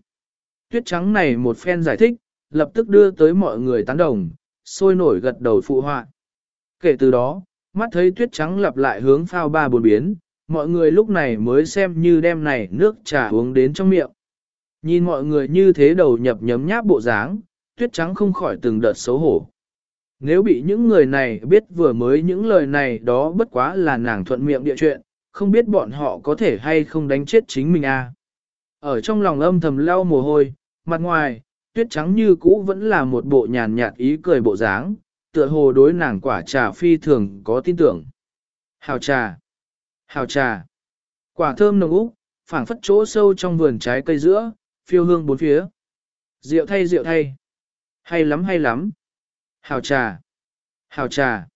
Tuyết trắng này một phen giải thích, lập tức đưa tới mọi người tán đồng, sôi nổi gật đầu phụ họa. Kể từ đó, mắt thấy tuyết trắng lặp lại hướng phao ba bốn biến, mọi người lúc này mới xem như đem này nước trà uống đến trong miệng. Nhìn mọi người như thế đầu nhập nhấm nháp bộ dáng, tuyết trắng không khỏi từng đợt xấu hổ. Nếu bị những người này biết vừa mới những lời này đó bất quá là nàng thuận miệng địa chuyện, không biết bọn họ có thể hay không đánh chết chính mình à. Ở trong lòng âm thầm lau mồ hôi, mặt ngoài, tuyết trắng như cũ vẫn là một bộ nhàn nhạt ý cười bộ dáng, tựa hồ đối nàng quả trà phi thường có tin tưởng. Hào trà, hào trà, quả thơm nồng úc, phảng phất chỗ sâu trong vườn trái cây giữa, phiêu hương bốn phía. Rượu thay rượu thay. Hay lắm hay lắm. Hào trà. Hào trà.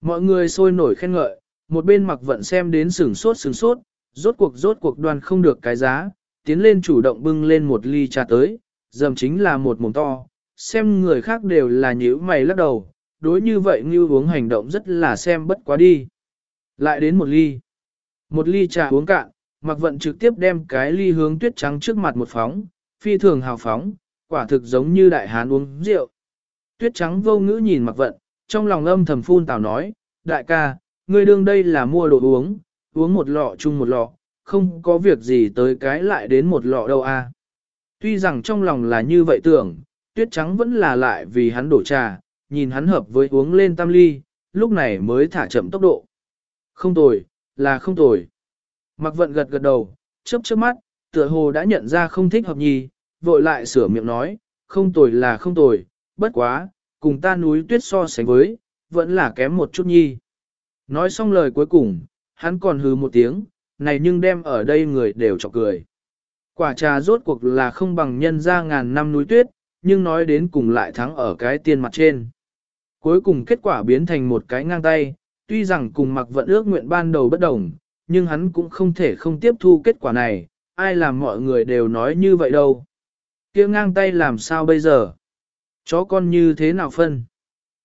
Mọi người sôi nổi khen ngợi, một bên mặc vận xem đến sừng sốt sừng sốt, rốt cuộc rốt cuộc đoàn không được cái giá, tiến lên chủ động bưng lên một ly trà tới, dầm chính là một mồm to, xem người khác đều là nhíu mày lắc đầu, đối như vậy như uống hành động rất là xem bất quá đi. Lại đến một ly. Một ly trà uống cạn, mặc vận trực tiếp đem cái ly hướng tuyết trắng trước mặt một phóng, phi thường hào phóng, quả thực giống như đại hán uống rượu. Tuyết trắng vô ngữ nhìn mặc vận, trong lòng âm thầm phun tào nói, đại ca, ngươi đương đây là mua đồ uống, uống một lọ chung một lọ, không có việc gì tới cái lại đến một lọ đâu a. Tuy rằng trong lòng là như vậy tưởng, tuyết trắng vẫn là lại vì hắn đổ trà, nhìn hắn hợp với uống lên tam ly, lúc này mới thả chậm tốc độ. Không tồi, là không tồi. Mặc vận gật gật đầu, chớp chớp mắt, tựa hồ đã nhận ra không thích hợp nhì, vội lại sửa miệng nói, không tồi là không tồi, bất quá, cùng ta núi tuyết so sánh với, vẫn là kém một chút nhi. Nói xong lời cuối cùng, hắn còn hừ một tiếng, này nhưng đem ở đây người đều chọc cười. Quả trà rốt cuộc là không bằng nhân ra ngàn năm núi tuyết, nhưng nói đến cùng lại thắng ở cái tiên mặt trên. Cuối cùng kết quả biến thành một cái ngang tay, tuy rằng cùng mặc vận ước nguyện ban đầu bất đồng, nhưng hắn cũng không thể không tiếp thu kết quả này, ai làm mọi người đều nói như vậy đâu. kia ngang tay làm sao bây giờ? Chó con như thế nào phân?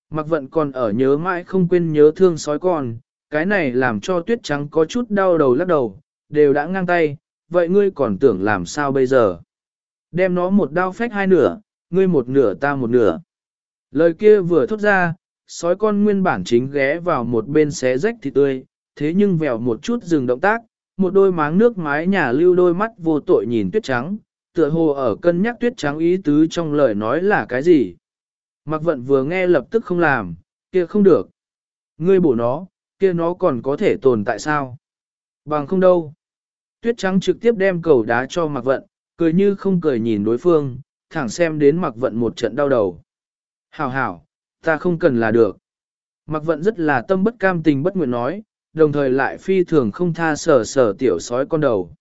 Mặc vận còn ở nhớ mãi không quên nhớ thương sói con, cái này làm cho tuyết trắng có chút đau đầu lắc đầu, đều đã ngang tay, vậy ngươi còn tưởng làm sao bây giờ? Đem nó một đao phách hai nửa, ngươi một nửa ta một nửa. Lời kia vừa thốt ra, sói con nguyên bản chính ghé vào một bên xé rách thịt tươi, thế nhưng vèo một chút dừng động tác, một đôi máng nước mái nhà lưu đôi mắt vô tội nhìn tuyết trắng, tựa hồ ở cân nhắc tuyết trắng ý tứ trong lời nói là cái gì. Mặc vận vừa nghe lập tức không làm, kia không được. Ngươi bổ nó, kia nó còn có thể tồn tại sao? Bằng không đâu. Tuyết trắng trực tiếp đem cầu đá cho mặc vận, cười như không cười nhìn đối phương, thẳng xem đến mặc vận một trận đau đầu. Hảo hảo, ta không cần là được. Mặc vận rất là tâm bất cam tình bất nguyện nói, đồng thời lại phi thường không tha sở sở tiểu sói con đầu.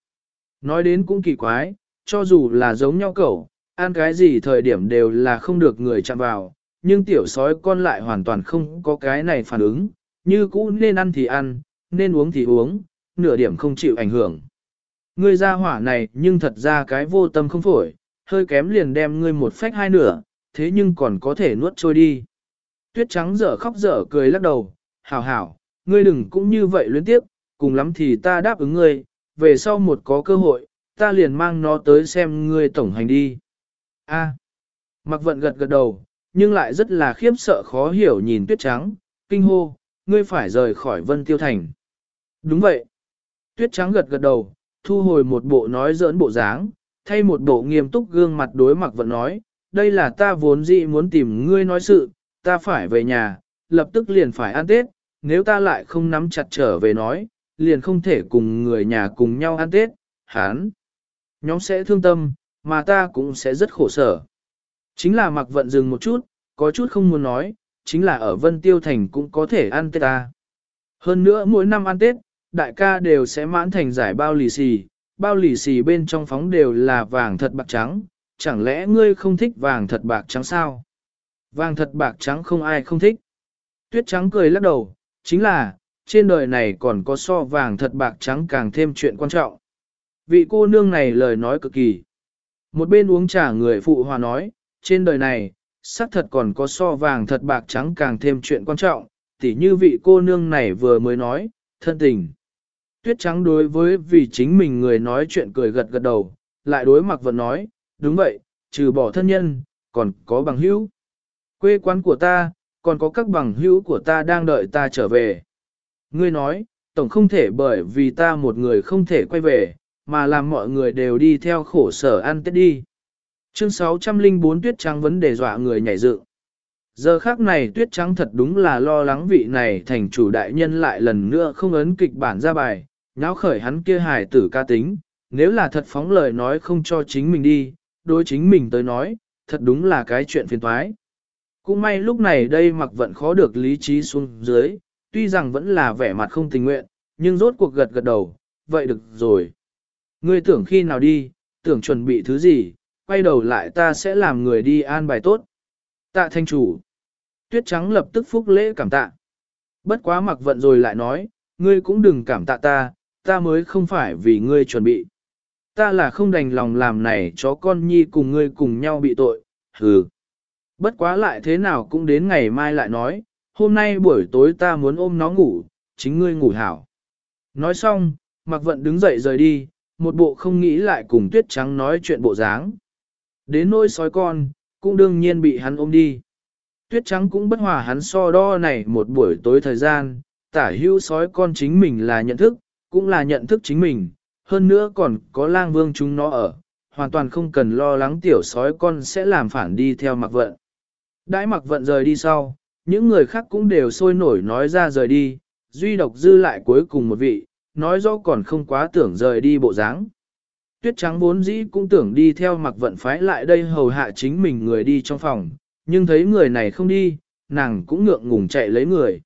Nói đến cũng kỳ quái, cho dù là giống nhau cậu, ăn cái gì thời điểm đều là không được người chạm vào, nhưng tiểu sói con lại hoàn toàn không có cái này phản ứng, như cũ nên ăn thì ăn, nên uống thì uống, nửa điểm không chịu ảnh hưởng. Ngươi ra hỏa này nhưng thật ra cái vô tâm không phổi, hơi kém liền đem ngươi một phách hai nửa, thế nhưng còn có thể nuốt trôi đi. Tuyết trắng dở khóc dở cười lắc đầu, hảo hảo, ngươi đừng cũng như vậy luyến tiếp, cùng lắm thì ta đáp ứng ngươi, về sau một có cơ hội, ta liền mang nó tới xem ngươi tổng hành đi. A. À. Mặc vận gật gật đầu, nhưng lại rất là khiếp sợ khó hiểu nhìn tuyết trắng, kinh hô, ngươi phải rời khỏi vân tiêu thành. Đúng vậy. Tuyết trắng gật gật đầu, thu hồi một bộ nói giỡn bộ dáng, thay một bộ nghiêm túc gương mặt đối mặc vận nói, đây là ta vốn dĩ muốn tìm ngươi nói sự, ta phải về nhà, lập tức liền phải ăn Tết, nếu ta lại không nắm chặt trở về nói, liền không thể cùng người nhà cùng nhau ăn Tết, hán. Nhóm sẽ thương tâm, mà ta cũng sẽ rất khổ sở. Chính là mặc vận dừng một chút, có chút không muốn nói, chính là ở Vân Tiêu Thành cũng có thể ăn Tết ta. Hơn nữa mỗi năm ăn Tết, đại ca đều sẽ mãn thành giải bao lì xì, bao lì xì bên trong phóng đều là vàng thật bạc trắng, chẳng lẽ ngươi không thích vàng thật bạc trắng sao? Vàng thật bạc trắng không ai không thích. Tuyết trắng cười lắc đầu, chính là, trên đời này còn có so vàng thật bạc trắng càng thêm chuyện quan trọng. Vị cô nương này lời nói cực kỳ. Một bên uống trà người phụ hòa nói, trên đời này, xác thật còn có so vàng thật bạc trắng càng thêm chuyện quan trọng, tỉ như vị cô nương này vừa mới nói, thân tình. Tuyết trắng đối với vì chính mình người nói chuyện cười gật gật đầu, lại đối mặc vận nói, đúng vậy, trừ bỏ thân nhân, còn có bằng hữu. Quê quán của ta, còn có các bằng hữu của ta đang đợi ta trở về. Ngươi nói, tổng không thể bởi vì ta một người không thể quay về, mà làm mọi người đều đi theo khổ sở ăn tết đi. Chương 604 tuyết trắng vấn đề dọa người nhảy dựng. Giờ khác này tuyết trắng thật đúng là lo lắng vị này thành chủ đại nhân lại lần nữa không ấn kịch bản ra bài, nháo khởi hắn kia hài tử ca tính, nếu là thật phóng lời nói không cho chính mình đi, đối chính mình tới nói, thật đúng là cái chuyện phiền toái. Cũng may lúc này đây mặc vận khó được lý trí xuống dưới, tuy rằng vẫn là vẻ mặt không tình nguyện, nhưng rốt cuộc gật gật đầu, vậy được rồi. Ngươi tưởng khi nào đi, tưởng chuẩn bị thứ gì, quay đầu lại ta sẽ làm người đi an bài tốt. Tạ thanh chủ. Tuyết trắng lập tức phúc lễ cảm tạ. Bất quá mặc vận rồi lại nói, ngươi cũng đừng cảm tạ ta, ta mới không phải vì ngươi chuẩn bị. Ta là không đành lòng làm này chó con nhi cùng ngươi cùng nhau bị tội, hừ. Bất quá lại thế nào cũng đến ngày mai lại nói, hôm nay buổi tối ta muốn ôm nó ngủ, chính ngươi ngủ hảo. Nói xong, Mạc Vận đứng dậy rời đi, một bộ không nghĩ lại cùng tuyết trắng nói chuyện bộ dáng. Đến nỗi sói con, cũng đương nhiên bị hắn ôm đi. Tuyết trắng cũng bất hòa hắn so đo này một buổi tối thời gian, tả hưu sói con chính mình là nhận thức, cũng là nhận thức chính mình, hơn nữa còn có lang vương chúng nó ở, hoàn toàn không cần lo lắng tiểu sói con sẽ làm phản đi theo Mạc vận. Đãi mặc vận rời đi sau, những người khác cũng đều sôi nổi nói ra rời đi, duy độc dư lại cuối cùng một vị, nói rõ còn không quá tưởng rời đi bộ dáng. Tuyết trắng vốn dĩ cũng tưởng đi theo mặc vận phái lại đây hầu hạ chính mình người đi trong phòng, nhưng thấy người này không đi, nàng cũng ngượng ngùng chạy lấy người.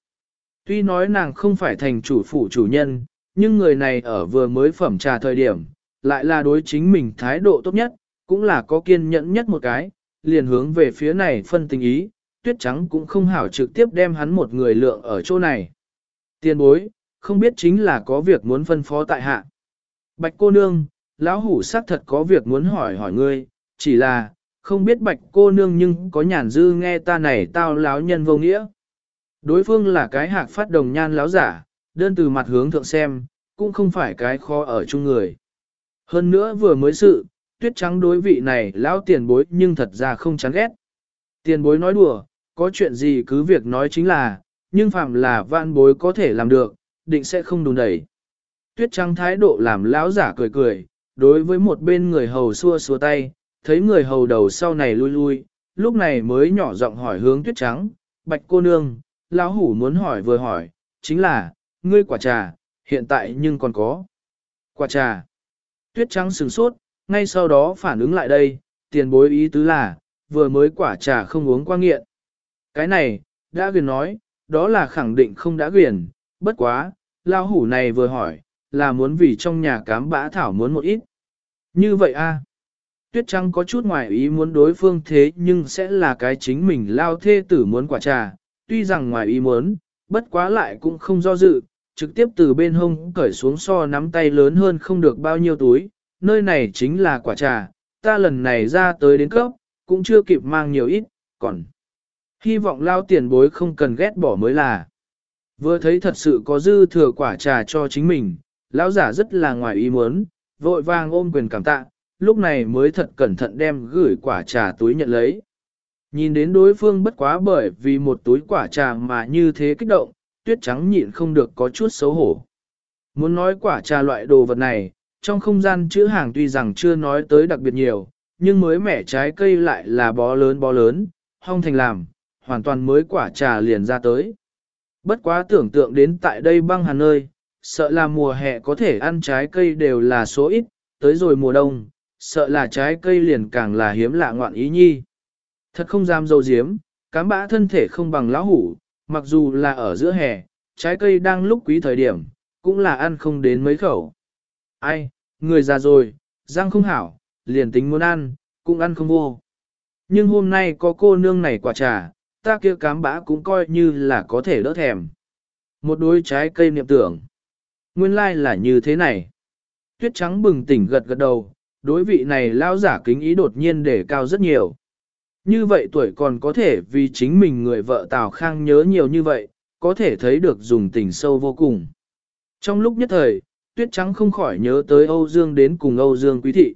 Tuy nói nàng không phải thành chủ phủ chủ nhân, nhưng người này ở vừa mới phẩm trà thời điểm, lại là đối chính mình thái độ tốt nhất, cũng là có kiên nhẫn nhất một cái, liền hướng về phía này phân tình ý, tuyết trắng cũng không hảo trực tiếp đem hắn một người lượng ở chỗ này. Tiên bối, không biết chính là có việc muốn phân phó tại hạ. Bạch cô nương, lão hủ xác thật có việc muốn hỏi hỏi ngươi, chỉ là, không biết bạch cô nương nhưng có nhàn dư nghe ta này tao láo nhân vô nghĩa. Đối phương là cái hạc phát đồng nhan láo giả, đơn từ mặt hướng thượng xem, cũng không phải cái khó ở chung người. Hơn nữa vừa mới sự, tuyết trắng đối vị này lão tiền bối nhưng thật ra không chán ghét. Tiền bối nói đùa, có chuyện gì cứ việc nói chính là, nhưng phạm là vạn bối có thể làm được, định sẽ không đùn đẩy. Tuyết trắng thái độ làm lão giả cười cười, đối với một bên người hầu xua xua tay, thấy người hầu đầu sau này lui lui, lúc này mới nhỏ giọng hỏi hướng tuyết trắng, bạch cô nương, lão hủ muốn hỏi vừa hỏi, chính là, ngươi quả trà, hiện tại nhưng còn có. Quả trà. Tuyết trắng sừng sốt, ngay sau đó phản ứng lại đây, tiền bối ý tứ là, vừa mới quả trà không uống qua nghiện. Cái này, đã quyền nói, đó là khẳng định không đã quyền, bất quá, lao hủ này vừa hỏi, là muốn vì trong nhà cám bã thảo muốn một ít. Như vậy a Tuyết Trắng có chút ngoài ý muốn đối phương thế nhưng sẽ là cái chính mình lao thê tử muốn quả trà, tuy rằng ngoài ý muốn, bất quá lại cũng không do dự, trực tiếp từ bên hông cởi xuống so nắm tay lớn hơn không được bao nhiêu túi, nơi này chính là quả trà, ta lần này ra tới đến cấp, cũng chưa kịp mang nhiều ít, còn hy vọng lao tiền bối không cần ghét bỏ mới là. Vừa thấy thật sự có dư thừa quả trà cho chính mình, lão giả rất là ngoài ý muốn, vội vàng ôm quyền cảm tạ, lúc này mới thật cẩn thận đem gửi quả trà túi nhận lấy. Nhìn đến đối phương bất quá bởi vì một túi quả trà mà như thế kích động, tuyết trắng nhịn không được có chút xấu hổ. Muốn nói quả trà loại đồ vật này, trong không gian chữ hàng tuy rằng chưa nói tới đặc biệt nhiều, nhưng mới mẻ trái cây lại là bó lớn bó lớn, hong thành làm, hoàn toàn mới quả trà liền ra tới. Bất quá tưởng tượng đến tại đây băng hà nơi, sợ là mùa hè có thể ăn trái cây đều là số ít, tới rồi mùa đông, sợ là trái cây liền càng là hiếm lạ ngoạn ý nhi. Thật không dám dâu diếm, cám bã thân thể không bằng lão hủ, mặc dù là ở giữa hè, trái cây đang lúc quý thời điểm, cũng là ăn không đến mấy khẩu. Ai, người già rồi, răng không hảo, liền tính muốn ăn, cũng ăn không vô. Nhưng hôm nay có cô nương này quả trà, ta kia cám bã cũng coi như là có thể đỡ thèm. Một đôi trái cây niệm tưởng. Nguyên lai like là như thế này. Tuyết trắng bừng tỉnh gật gật đầu, đối vị này lao giả kính ý đột nhiên để cao rất nhiều. Như vậy tuổi còn có thể vì chính mình người vợ Tào Khang nhớ nhiều như vậy, có thể thấy được dùng tình sâu vô cùng. Trong lúc nhất thời, Tuyết Trắng không khỏi nhớ tới Âu Dương đến cùng Âu Dương Quý Thị.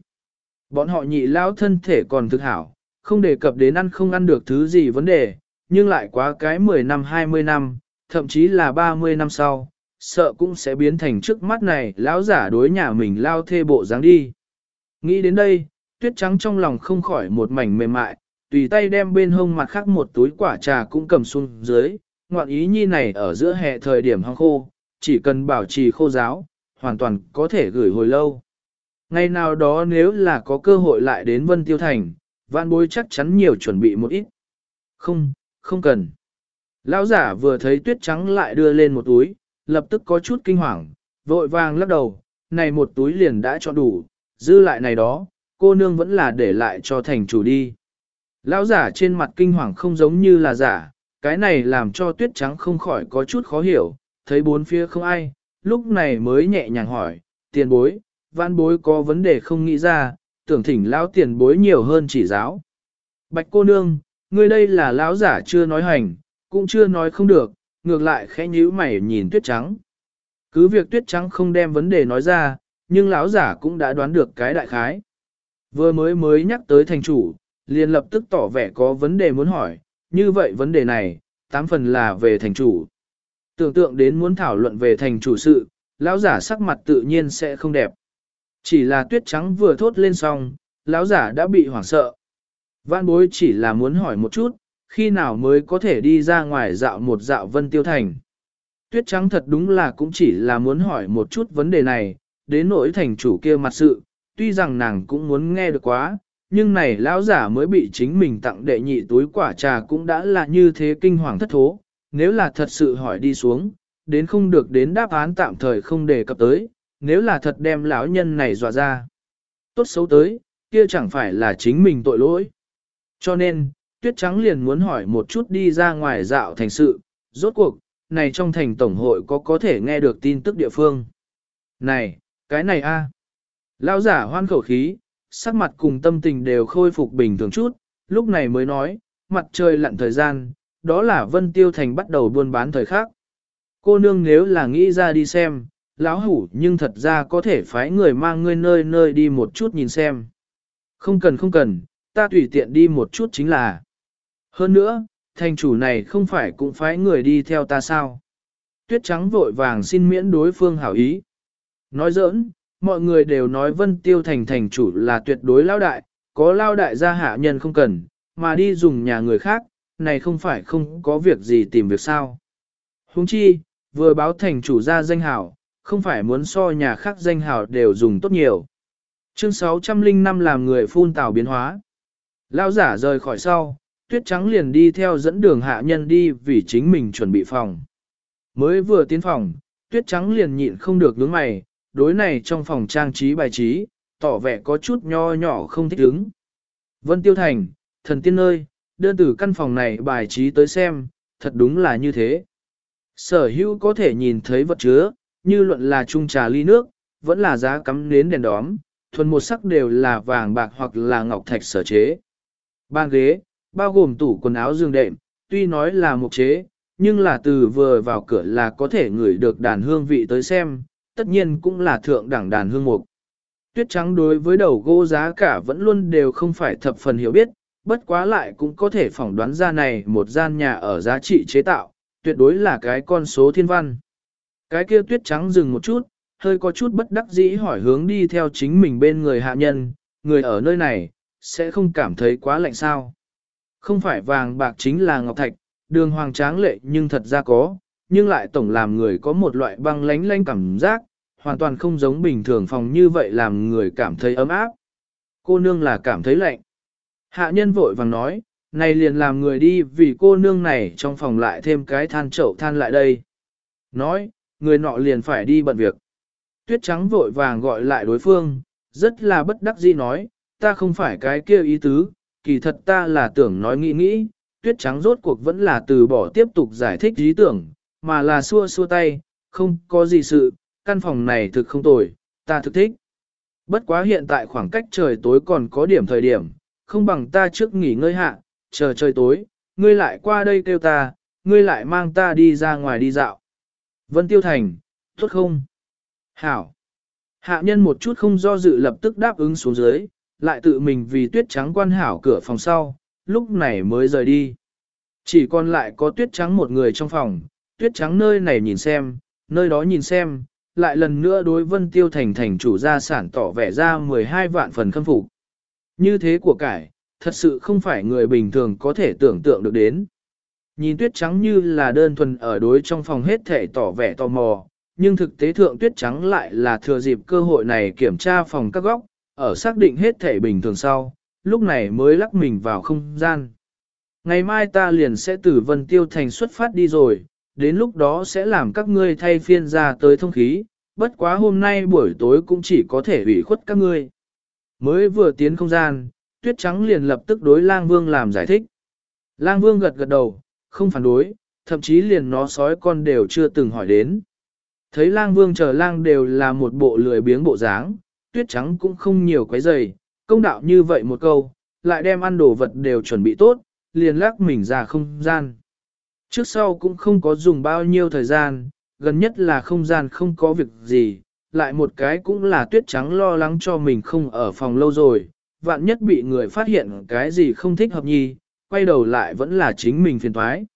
Bọn họ nhị lao thân thể còn thực hảo, không đề cập đến ăn không ăn được thứ gì vấn đề, nhưng lại quá cái 10 năm 20 năm, thậm chí là 30 năm sau, sợ cũng sẽ biến thành trước mắt này lão giả đối nhà mình lao thê bộ dáng đi. Nghĩ đến đây, tuyết trắng trong lòng không khỏi một mảnh mềm mại, tùy tay đem bên hông mặt khác một túi quả trà cũng cầm xuống dưới, ngoạn ý nhi này ở giữa hè thời điểm hong khô, chỉ cần bảo trì khô giáo, hoàn toàn có thể gửi hồi lâu. Ngày nào đó nếu là có cơ hội lại đến Vân Tiêu Thành, vạn bối chắc chắn nhiều chuẩn bị một ít. Không, không cần. Lão giả vừa thấy tuyết trắng lại đưa lên một túi, lập tức có chút kinh hoàng, vội vàng lắc đầu, này một túi liền đã cho đủ, dư lại này đó, cô nương vẫn là để lại cho thành chủ đi. Lão giả trên mặt kinh hoàng không giống như là giả, cái này làm cho tuyết trắng không khỏi có chút khó hiểu, thấy bốn phía không ai, lúc này mới nhẹ nhàng hỏi, tiền bối, văn bối có vấn đề không nghĩ ra, tưởng thỉnh lão tiền bối nhiều hơn chỉ giáo. Bạch cô nương, ngươi đây là lão giả chưa nói hành, cũng chưa nói không được, ngược lại khẽ nhíu mày nhìn tuyết trắng. Cứ việc tuyết trắng không đem vấn đề nói ra, nhưng lão giả cũng đã đoán được cái đại khái. Vừa mới mới nhắc tới thành chủ, liền lập tức tỏ vẻ có vấn đề muốn hỏi, như vậy vấn đề này, tám phần là về thành chủ. Tưởng tượng đến muốn thảo luận về thành chủ sự, lão giả sắc mặt tự nhiên sẽ không đẹp. Chỉ là tuyết trắng vừa thốt lên xong, lão giả đã bị hoảng sợ. Vạn bối chỉ là muốn hỏi một chút, khi nào mới có thể đi ra ngoài dạo một dạo vân tiêu thành. Tuyết trắng thật đúng là cũng chỉ là muốn hỏi một chút vấn đề này, đến nỗi thành chủ kia mặt sự, tuy rằng nàng cũng muốn nghe được quá, nhưng này lão giả mới bị chính mình tặng đệ nhị túi quả trà cũng đã là như thế kinh hoàng thất thố, nếu là thật sự hỏi đi xuống, đến không được đến đáp án tạm thời không đề cập tới, nếu là thật đem lão nhân này dọa ra. Tốt xấu tới, kia chẳng phải là chính mình tội lỗi. Cho nên, tuyết trắng liền muốn hỏi một chút đi ra ngoài dạo thành sự, rốt cuộc, này trong thành tổng hội có có thể nghe được tin tức địa phương. Này, cái này a Lão giả hoan khẩu khí, sắc mặt cùng tâm tình đều khôi phục bình thường chút, lúc này mới nói, mặt trời lặn thời gian, đó là Vân Tiêu Thành bắt đầu buôn bán thời khác. Cô nương nếu là nghĩ ra đi xem, lão hủ nhưng thật ra có thể phái người mang ngươi nơi nơi đi một chút nhìn xem. Không cần không cần, ta tùy tiện đi một chút chính là. Hơn nữa, thành chủ này không phải cũng phái người đi theo ta sao. Tuyết trắng vội vàng xin miễn đối phương hảo ý. Nói giỡn, mọi người đều nói vân tiêu thành thành chủ là tuyệt đối lao đại, có lao đại gia hạ nhân không cần, mà đi dùng nhà người khác, này không phải không có việc gì tìm việc sao. Huống chi, vừa báo thành chủ gia danh hảo, không phải muốn so nhà khác danh hảo đều dùng tốt nhiều. Chương 605 làm người phun tào biến hóa. Lao giả rời khỏi sau, tuyết trắng liền đi theo dẫn đường hạ nhân đi vì chính mình chuẩn bị phòng. Mới vừa tiến phòng, tuyết trắng liền nhịn không được đứng mày, đối này trong phòng trang trí bài trí, tỏ vẻ có chút nho nhỏ không thích ứng. Vân Tiêu Thành, thần tiên nơi, đơn từ căn phòng này bài trí tới xem, thật đúng là như thế. Sở hữu có thể nhìn thấy vật chứa, như luận là chung trà ly nước, vẫn là giá cắm nến đèn đóm, thuần một sắc đều là vàng bạc hoặc là ngọc thạch sở chế. Bàn ghế, bao gồm tủ quần áo giường đệm, tuy nói là một chế, nhưng là từ vừa vào cửa là có thể ngửi được đàn hương vị tới xem, tất nhiên cũng là thượng đẳng đàn hương mục. Tuyết trắng đối với đầu gỗ giá cả vẫn luôn đều không phải thập phần hiểu biết, bất quá lại cũng có thể phỏng đoán ra này một gian nhà ở giá trị chế tạo, tuyệt đối là cái con số thiên văn. Cái kia tuyết trắng dừng một chút, hơi có chút bất đắc dĩ hỏi hướng đi theo chính mình bên người hạ nhân, người ở nơi này, sẽ không cảm thấy quá lạnh sao. Không phải vàng bạc chính là ngọc thạch, đường hoàng tráng lệ nhưng thật ra có, nhưng lại tổng làm người có một loại băng lánh lánh cảm giác, hoàn toàn không giống bình thường phòng như vậy làm người cảm thấy ấm áp. Cô nương là cảm thấy lạnh. Hạ nhân vội vàng nói, này liền làm người đi vì cô nương này trong phòng lại thêm cái than chậu than lại đây. Nói, người nọ liền phải đi bận việc. Tuyết trắng vội vàng gọi lại đối phương, rất là bất đắc dĩ nói, ta không phải cái kia ý tứ, kỳ thật ta là tưởng nói nghĩ nghĩ, tuyết trắng rốt cuộc vẫn là từ bỏ tiếp tục giải thích ý tưởng, mà là xua xua tay, không có gì sự, căn phòng này thực không tồi, ta thực thích. Bất quá hiện tại khoảng cách trời tối còn có điểm thời điểm, không bằng ta trước nghỉ ngơi hạ, chờ trời tối, ngươi lại qua đây kêu ta, ngươi lại mang ta đi ra ngoài đi dạo. Vân Tiêu Thành, tốt không? Hảo. Hạ nhân một chút không do dự lập tức đáp ứng xuống dưới, lại tự mình vì tuyết trắng quan hảo cửa phòng sau, lúc này mới rời đi. Chỉ còn lại có tuyết trắng một người trong phòng, tuyết trắng nơi này nhìn xem, nơi đó nhìn xem, lại lần nữa đối vân tiêu thành thành chủ gia sản tỏ vẻ ra 12 vạn phần khâm phục. Như thế của cải, thật sự không phải người bình thường có thể tưởng tượng được đến. Nhìn tuyết trắng như là đơn thuần ở đối trong phòng hết thể tỏ vẻ tò mò, nhưng thực tế thượng tuyết trắng lại là thừa dịp cơ hội này kiểm tra phòng các góc, ở xác định hết thể bình thường sau, lúc này mới lắc mình vào không gian. Ngày mai ta liền sẽ từ Vân Tiêu Thành xuất phát đi rồi, đến lúc đó sẽ làm các ngươi thay phiên ra tới thông khí, bất quá hôm nay buổi tối cũng chỉ có thể ủy khuất các ngươi. Mới vừa tiến không gian, Tuyết Trắng liền lập tức đối Lang Vương làm giải thích. Lang Vương gật gật đầu, không phản đối, thậm chí liền nó sói con đều chưa từng hỏi đến. Thấy Lang Vương chờ Lang đều là một bộ lười biếng bộ dáng, Tuyết Trắng cũng không nhiều quấy giày, công đạo như vậy một câu, lại đem ăn đồ vật đều chuẩn bị tốt, liền lắc mình ra không gian. Trước sau cũng không có dùng bao nhiêu thời gian, gần nhất là không gian không có việc gì, lại một cái cũng là tuyết trắng lo lắng cho mình không ở phòng lâu rồi, vạn nhất bị người phát hiện cái gì không thích hợp nhi, quay đầu lại vẫn là chính mình phiền thoái.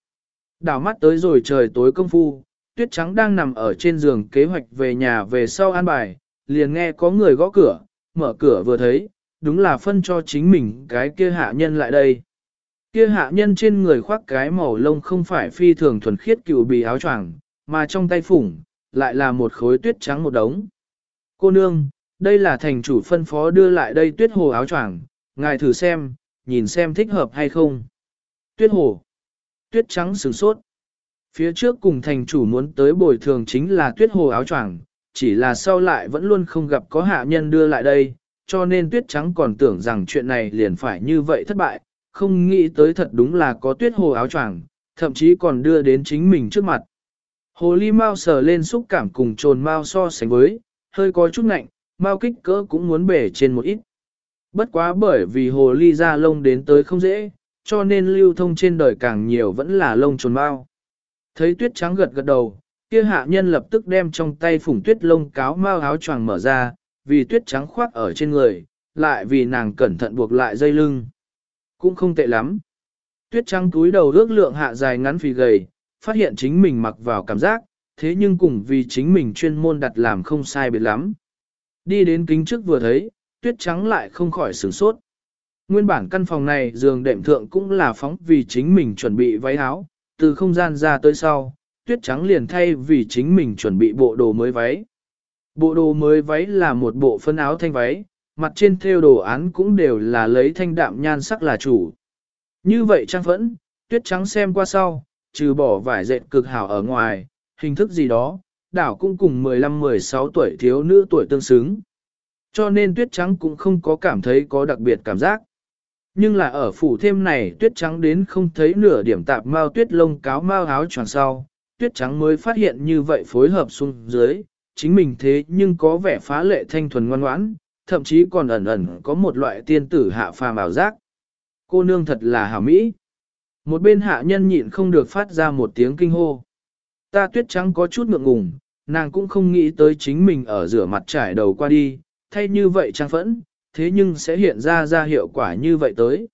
Đảo mắt tới rồi trời tối công phu, tuyết trắng đang nằm ở trên giường kế hoạch về nhà về sau an bài, liền nghe có người gõ cửa, mở cửa vừa thấy, đúng là phân cho chính mình cái kia hạ nhân lại đây. Kia hạ nhân trên người khoác cái màu lông không phải phi thường thuần khiết cựu bì áo choàng, mà trong tay phủng, lại là một khối tuyết trắng một đống. Cô nương, đây là thành chủ phân phó đưa lại đây tuyết hồ áo choàng, ngài thử xem, nhìn xem thích hợp hay không. Tuyết hồ, tuyết trắng sửng sốt. Phía trước cùng thành chủ muốn tới bồi thường chính là tuyết hồ áo choàng, chỉ là sau lại vẫn luôn không gặp có hạ nhân đưa lại đây, cho nên tuyết trắng còn tưởng rằng chuyện này liền phải như vậy thất bại, không nghĩ tới thật đúng là có tuyết hồ áo choàng, thậm chí còn đưa đến chính mình trước mặt. Hồ ly mau sờ lên xúc cảm cùng trồn mau so sánh với, hơi có chút ngạnh, mau kích cỡ cũng muốn bể trên một ít. Bất quá bởi vì hồ ly ra lông đến tới không dễ, cho nên lưu thông trên đời càng nhiều vẫn là lông trồn mau. Thấy tuyết trắng gật gật đầu, kia hạ nhân lập tức đem trong tay phủng tuyết lông cáo mau áo choàng mở ra, vì tuyết trắng khoác ở trên người, lại vì nàng cẩn thận buộc lại dây lưng. Cũng không tệ lắm. Tuyết trắng túi đầu ước lượng hạ dài ngắn phì gầy, phát hiện chính mình mặc vào cảm giác, thế nhưng cùng vì chính mình chuyên môn đặt làm không sai biệt lắm. Đi đến kính trước vừa thấy, tuyết trắng lại không khỏi sửng sốt. Nguyên bản căn phòng này giường đệm thượng cũng là phóng vì chính mình chuẩn bị váy áo, từ không gian ra tới sau, tuyết trắng liền thay vì chính mình chuẩn bị bộ đồ mới váy. Bộ đồ mới váy là một bộ phân áo thanh váy, mặt trên thêu đồ án cũng đều là lấy thanh đạm nhan sắc là chủ. Như vậy trang phẫn, tuyết trắng xem qua sau, trừ bỏ vải dệt cực hảo ở ngoài, hình thức gì đó, đảo cũng cùng 15-16 tuổi thiếu nữ tuổi tương xứng. Cho nên tuyết trắng cũng không có cảm thấy có đặc biệt cảm giác. Nhưng là ở phủ thêm này tuyết trắng đến không thấy nửa điểm tạp mao tuyết lông cáo mao áo tròn sau, tuyết trắng mới phát hiện như vậy phối hợp xuống dưới, chính mình thế nhưng có vẻ phá lệ thanh thuần ngoan ngoãn, thậm chí còn ẩn ẩn có một loại tiên tử hạ phàm ảo giác. Cô nương thật là hảo mỹ. Một bên hạ nhân nhịn không được phát ra một tiếng kinh hô. Ta tuyết trắng có chút ngượng ngùng, nàng cũng không nghĩ tới chính mình ở rửa mặt trải đầu qua đi, thay như vậy trang phẫn, thế nhưng sẽ hiện ra ra hiệu quả như vậy tới.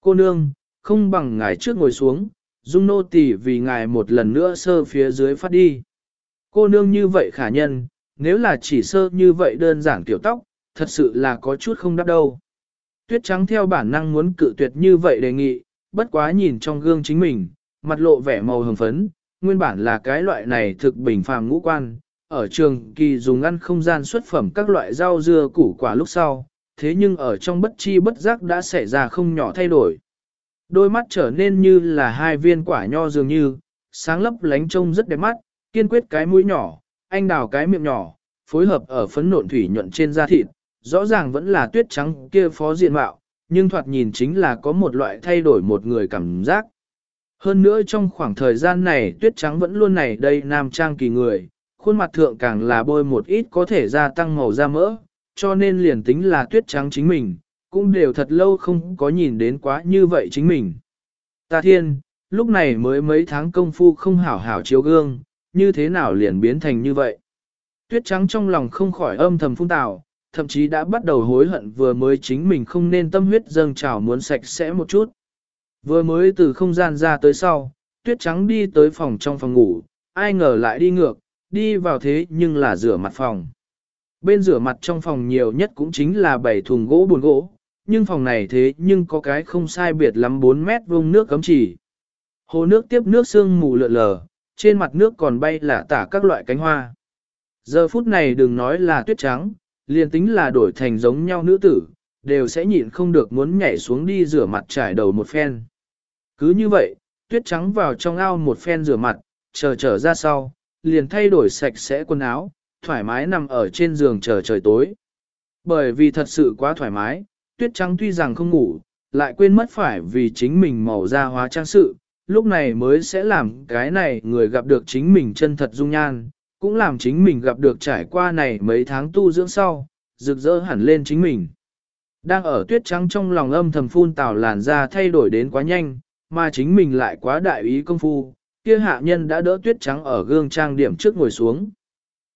Cô nương, không bằng ngài trước ngồi xuống, dung nô tỳ vì ngài một lần nữa sơ phía dưới phát đi. Cô nương như vậy khả nhân, nếu là chỉ sơ như vậy đơn giản tiểu tóc, thật sự là có chút không đáp đâu. Tuyết trắng theo bản năng muốn cự tuyệt như vậy đề nghị, bất quá nhìn trong gương chính mình, mặt lộ vẻ màu hồng phấn, nguyên bản là cái loại này thực bình phàm ngũ quan, ở trường kỳ dùng ăn không gian xuất phẩm các loại rau dưa củ quả lúc sau, thế nhưng ở trong bất chi bất giác đã xảy ra không nhỏ thay đổi. Đôi mắt trở nên như là hai viên quả nho dường như, sáng lấp lánh trông rất đẹp mắt, kiên quyết cái mũi nhỏ, anh đào cái miệng nhỏ, phối hợp ở phấn nộn thủy nhuận trên da thịt, rõ ràng vẫn là tuyết trắng kia phó diện mạo, nhưng thoạt nhìn chính là có một loại thay đổi một người cảm giác. Hơn nữa trong khoảng thời gian này tuyết trắng vẫn luôn này đây nam trang kỳ người, khuôn mặt thượng càng là bôi một ít có thể gia tăng màu da mỡ, cho nên liền tính là tuyết trắng chính mình, cũng đều thật lâu không có nhìn đến quá như vậy chính mình. Ta thiên, lúc này mới mấy tháng công phu không hảo hảo chiếu gương, như thế nào liền biến thành như vậy. Tuyết trắng trong lòng không khỏi âm thầm phung tào, thậm chí đã bắt đầu hối hận vừa mới chính mình không nên tâm huyết dâng trào muốn sạch sẽ một chút. Vừa mới từ không gian ra tới sau, tuyết trắng đi tới phòng trong phòng ngủ, ai ngờ lại đi ngược, đi vào thế nhưng là rửa mặt phòng. Bên rửa mặt trong phòng nhiều nhất cũng chính là bảy thùng gỗ buồn gỗ, nhưng phòng này thế nhưng có cái không sai biệt lắm 4 mét vuông nước cấm chỉ. Hồ nước tiếp nước sương mù lượn lờ, trên mặt nước còn bay là tả các loại cánh hoa. Giờ phút này đừng nói là tuyết trắng, liền tính là đổi thành giống nhau nữ tử, đều sẽ nhịn không được muốn nhảy xuống đi rửa mặt trải đầu một phen. Cứ như vậy, tuyết trắng vào trong ao một phen rửa mặt, chờ trở ra sau, liền thay đổi sạch sẽ quần áo, thoải mái nằm ở trên giường chờ trời tối. Bởi vì thật sự quá thoải mái, tuyết trắng tuy rằng không ngủ, lại quên mất phải vì chính mình màu da hóa trang sự, lúc này mới sẽ làm cái này người gặp được chính mình chân thật dung nhan, cũng làm chính mình gặp được trải qua này mấy tháng tu dưỡng sau, rực rỡ hẳn lên chính mình. Đang ở tuyết trắng trong lòng âm thầm phun tào làn da thay đổi đến quá nhanh, mà chính mình lại quá đại ý công phu, kia hạ nhân đã đỡ tuyết trắng ở gương trang điểm trước ngồi xuống.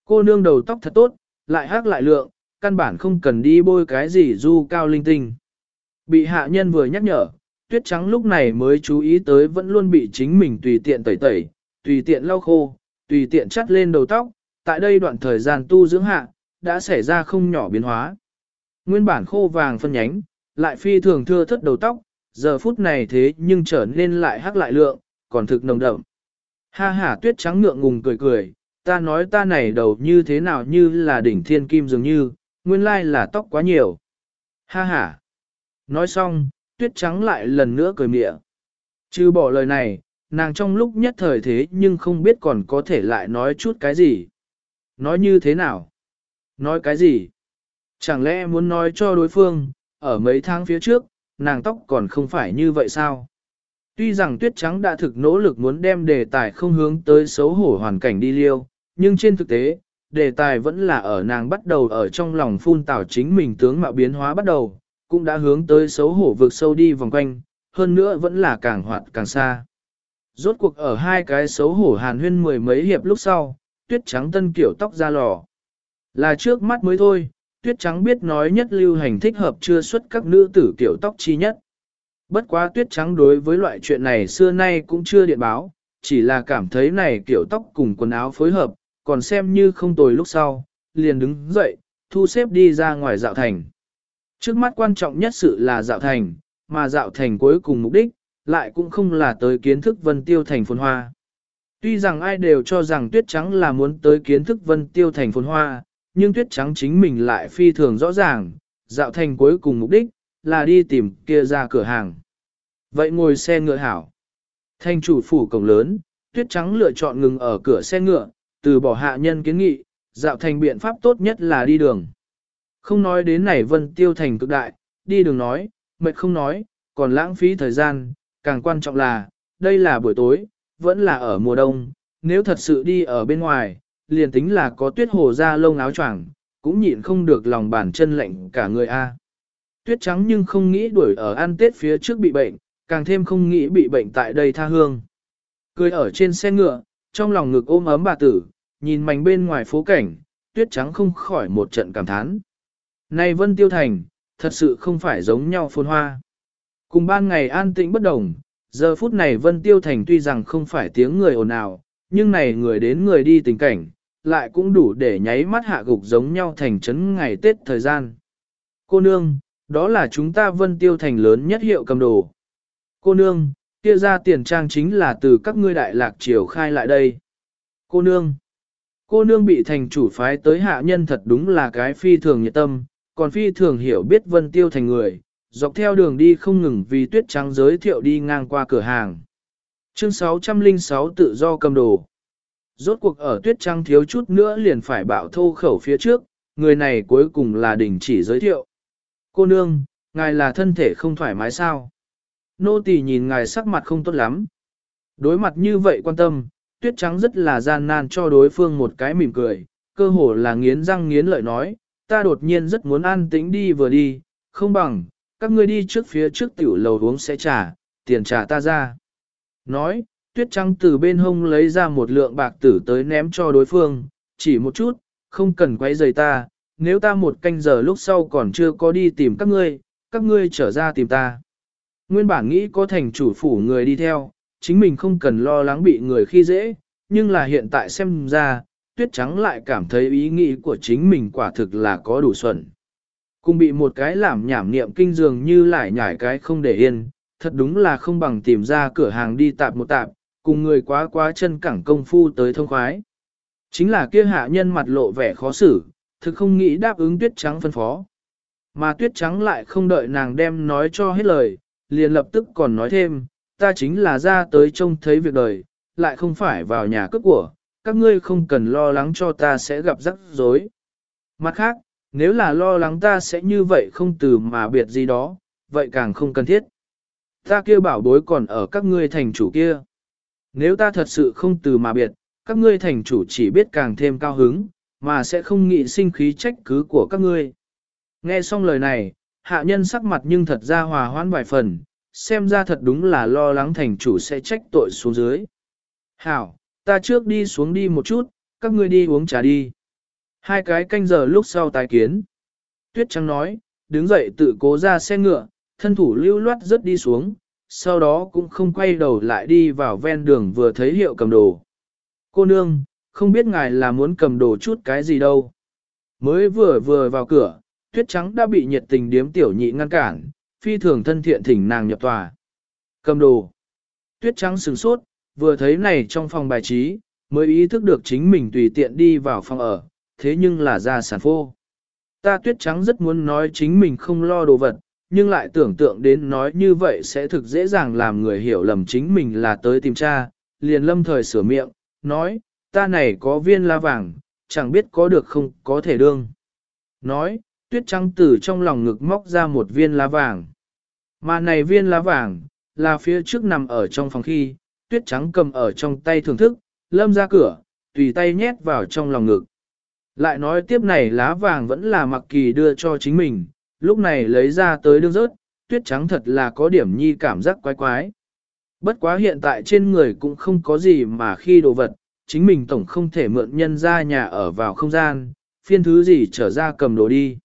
Cô nương đầu tóc thật tốt, lại hát lại lượng, căn bản không cần đi bôi cái gì du cao linh tinh. Bị hạ nhân vừa nhắc nhở, tuyết trắng lúc này mới chú ý tới vẫn luôn bị chính mình tùy tiện tẩy tẩy, tùy tiện lau khô, tùy tiện chắt lên đầu tóc, tại đây đoạn thời gian tu dưỡng hạ, đã xảy ra không nhỏ biến hóa. Nguyên bản khô vàng phân nhánh, lại phi thường thưa thất đầu tóc, giờ phút này thế nhưng trở nên lại hắc lại lượng, còn thực nồng đậm. Ha ha tuyết trắng ngượng ngùng cười cười, ta nói ta này đầu như thế nào như là đỉnh thiên kim dường như, nguyên lai là tóc quá nhiều. Ha ha. Nói xong, tuyết trắng lại lần nữa cười mịa. Chứ bỏ lời này, nàng trong lúc nhất thời thế nhưng không biết còn có thể lại nói chút cái gì. Nói như thế nào? Nói cái gì? Chẳng lẽ muốn nói cho đối phương, ở mấy tháng phía trước, nàng tóc còn không phải như vậy sao? Tuy rằng tuyết trắng đã thực nỗ lực muốn đem đề tài không hướng tới xấu hổ hoàn cảnh đi liêu, nhưng trên thực tế, đề tài vẫn là ở nàng bắt đầu ở trong lòng phun tảo chính mình tướng mạo biến hóa bắt đầu, cũng đã hướng tới xấu hổ vượt sâu đi vòng quanh, hơn nữa vẫn là càng hoạt càng xa. Rốt cuộc ở hai cái xấu hổ hàn huyên mười mấy hiệp lúc sau, tuyết trắng tân kiểu tóc ra lò. Là trước mắt mới thôi, tuyết trắng biết nói nhất lưu hành thích hợp chưa xuất các nữ tử kiểu tóc chi nhất. Bất quá tuyết trắng đối với loại chuyện này xưa nay cũng chưa điện báo, chỉ là cảm thấy này kiểu tóc cùng quần áo phối hợp, còn xem như không tồi lúc sau, liền đứng dậy, thu xếp đi ra ngoài dạo thành. Trước mắt quan trọng nhất sự là dạo thành, mà dạo thành cuối cùng mục đích, lại cũng không là tới kiến thức vân tiêu thành phồn hoa. Tuy rằng ai đều cho rằng tuyết trắng là muốn tới kiến thức vân tiêu thành phồn hoa, nhưng tuyết trắng chính mình lại phi thường rõ ràng, dạo thành cuối cùng mục đích, là đi tìm kia ra cửa hàng. Vậy ngồi xe ngựa hảo. Thành chủ phủ cổng lớn, tuyết trắng lựa chọn ngừng ở cửa xe ngựa, từ bỏ hạ nhân kiến nghị, dạo thành biện pháp tốt nhất là đi đường. Không nói đến này vân tiêu thành cực đại, đi đường nói, mệt không nói, còn lãng phí thời gian, càng quan trọng là, đây là buổi tối, vẫn là ở mùa đông, nếu thật sự đi ở bên ngoài, liền tính là có tuyết hồ ra lông áo choàng, cũng nhịn không được lòng bàn chân lạnh cả người a. Tuyết trắng nhưng không nghĩ đuổi ở ăn tết phía trước bị bệnh, càng thêm không nghĩ bị bệnh tại đây tha hương. Cười ở trên xe ngựa, trong lòng ngực ôm ấm bà tử, nhìn mảnh bên ngoài phố cảnh, tuyết trắng không khỏi một trận cảm thán. Này Vân Tiêu Thành, thật sự không phải giống nhau phồn hoa. Cùng ban ngày an tĩnh bất đồng, giờ phút này Vân Tiêu Thành tuy rằng không phải tiếng người ồn ào, nhưng này người đến người đi tình cảnh, lại cũng đủ để nháy mắt hạ gục giống nhau thành trấn ngày Tết thời gian. Cô nương, đó là chúng ta Vân Tiêu Thành lớn nhất hiệu cầm đồ. Cô nương, kia ra tiền trang chính là từ các ngươi đại lạc triều khai lại đây. Cô nương, cô nương bị thành chủ phái tới hạ nhân thật đúng là cái phi thường nhiệt tâm, còn phi thường hiểu biết Vân Tiêu Thành người, dọc theo đường đi không ngừng vì tuyết trắng giới thiệu đi ngang qua cửa hàng. Chương 606 tự do cầm đồ. Rốt cuộc ở tuyết trắng thiếu chút nữa liền phải bạo thô khẩu phía trước, người này cuối cùng là đình chỉ giới thiệu. Cô nương, ngài là thân thể không thoải mái sao? Nô tỳ nhìn ngài sắc mặt không tốt lắm. Đối mặt như vậy quan tâm, tuyết trắng rất là gian nan cho đối phương một cái mỉm cười, cơ hồ là nghiến răng nghiến lợi nói, ta đột nhiên rất muốn an tĩnh đi vừa đi, không bằng, các ngươi đi trước phía trước tiểu lầu uống sẽ trả, tiền trả ta ra. Nói, tuyết trắng từ bên hông lấy ra một lượng bạc tử tới ném cho đối phương, chỉ một chút, không cần quay rời ta, nếu ta một canh giờ lúc sau còn chưa có đi tìm các ngươi, các ngươi trở ra tìm ta. Nguyên bản nghĩ có thành chủ phủ người đi theo, chính mình không cần lo lắng bị người khi dễ, nhưng là hiện tại xem ra, tuyết trắng lại cảm thấy ý nghĩ của chính mình quả thực là có đủ xuẩn. Cùng bị một cái làm nhảm niệm kinh dường như lại nhảy cái không để yên, thật đúng là không bằng tìm ra cửa hàng đi tạp một tạp, cùng người quá quá chân cẳng công phu tới thông khoái. Chính là kia hạ nhân mặt lộ vẻ khó xử, thực không nghĩ đáp ứng tuyết trắng phân phó. Mà tuyết trắng lại không đợi nàng đem nói cho hết lời, liền lập tức còn nói thêm, ta chính là ra tới trông thấy việc đời, lại không phải vào nhà cướp của, các ngươi không cần lo lắng cho ta sẽ gặp rắc rối. Mặt khác, nếu là lo lắng ta sẽ như vậy không từ mà biệt gì đó, vậy càng không cần thiết. Ta kia bảo bối còn ở các ngươi thành chủ kia. Nếu ta thật sự không từ mà biệt, các ngươi thành chủ chỉ biết càng thêm cao hứng, mà sẽ không nghĩ sinh khí trách cứ của các ngươi. Nghe xong lời này, hạ nhân sắc mặt nhưng thật ra hòa hoãn vài phần, xem ra thật đúng là lo lắng thành chủ sẽ trách tội xuống dưới. Hảo, ta trước đi xuống đi một chút, các ngươi đi uống trà đi. Hai cái canh giờ lúc sau tái kiến. Tuyết trắng nói, đứng dậy tự cố ra xe ngựa, thân thủ lưu loát rất đi xuống, sau đó cũng không quay đầu lại đi vào ven đường vừa thấy hiệu cầm đồ. Cô nương, không biết ngài là muốn cầm đồ chút cái gì đâu. Mới vừa vừa vào cửa, tuyết trắng đã bị nhiệt tình điếm tiểu nhị ngăn cản, phi thường thân thiện thỉnh nàng nhập tòa. Cầm đồ. Tuyết trắng sừng sốt, vừa thấy này trong phòng bài trí, mới ý thức được chính mình tùy tiện đi vào phòng ở, thế nhưng là ra sản phô. Ta tuyết trắng rất muốn nói chính mình không lo đồ vật, nhưng lại tưởng tượng đến nói như vậy sẽ thực dễ dàng làm người hiểu lầm chính mình là tới tìm cha, liền lâm thời sửa miệng, nói, ta này có viên la vàng, chẳng biết có được không có thể đương. Nói, tuyết trắng từ trong lòng ngực móc ra một viên lá vàng. Mà này viên lá vàng, là phía trước nằm ở trong phòng khi, tuyết trắng cầm ở trong tay thưởng thức, lâm ra cửa, tùy tay nhét vào trong lòng ngực. Lại nói tiếp này lá vàng vẫn là mặc kỳ đưa cho chính mình, lúc này lấy ra tới đương rớt, tuyết trắng thật là có điểm nhi cảm giác quái quái. Bất quá hiện tại trên người cũng không có gì mà khi đồ vật, chính mình tổng không thể mượn nhân ra nhà ở vào không gian, phiên thứ gì trở ra cầm đồ đi.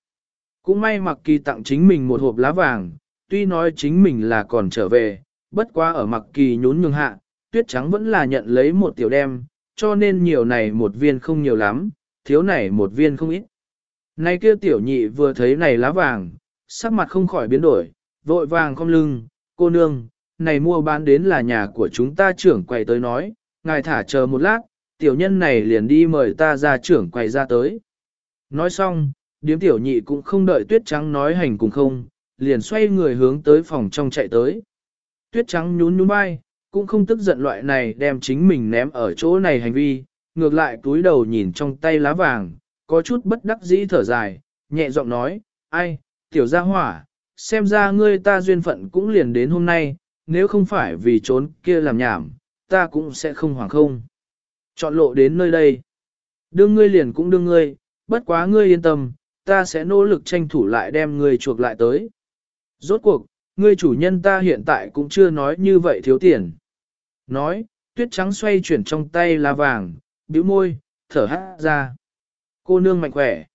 Cũng may mặc kỳ tặng chính mình một hộp lá vàng, tuy nói chính mình là còn trở về, bất quá ở mặc kỳ nhún nhường hạ, tuyết trắng vẫn là nhận lấy một tiểu đem, cho nên nhiều này một viên không nhiều lắm, thiếu này một viên không ít. nay kia tiểu nhị vừa thấy này lá vàng, sắc mặt không khỏi biến đổi, vội vàng không lưng, cô nương, này mua bán đến là nhà của chúng ta trưởng quầy tới nói, ngài thả chờ một lát, tiểu nhân này liền đi mời ta ra trưởng quầy ra tới. Nói xong, điếm tiểu nhị cũng không đợi tuyết trắng nói hành cùng không, liền xoay người hướng tới phòng trong chạy tới. Tuyết trắng nhún nhún vai, cũng không tức giận loại này đem chính mình ném ở chỗ này hành vi, ngược lại túi đầu nhìn trong tay lá vàng, có chút bất đắc dĩ thở dài, nhẹ giọng nói, ai, tiểu gia hỏa, xem ra ngươi ta duyên phận cũng liền đến hôm nay, nếu không phải vì trốn kia làm nhảm, ta cũng sẽ không hoảng không. Chọn lộ đến nơi đây. Đương ngươi liền cũng đương ngươi, bất quá ngươi yên tâm, ta sẽ nỗ lực tranh thủ lại đem ngươi chuộc lại tới. Rốt cuộc, ngươi chủ nhân ta hiện tại cũng chưa nói như vậy thiếu tiền. Nói, tuyết trắng xoay chuyển trong tay lá vàng, bĩu môi, thở hát ra. Cô nương mạnh khỏe.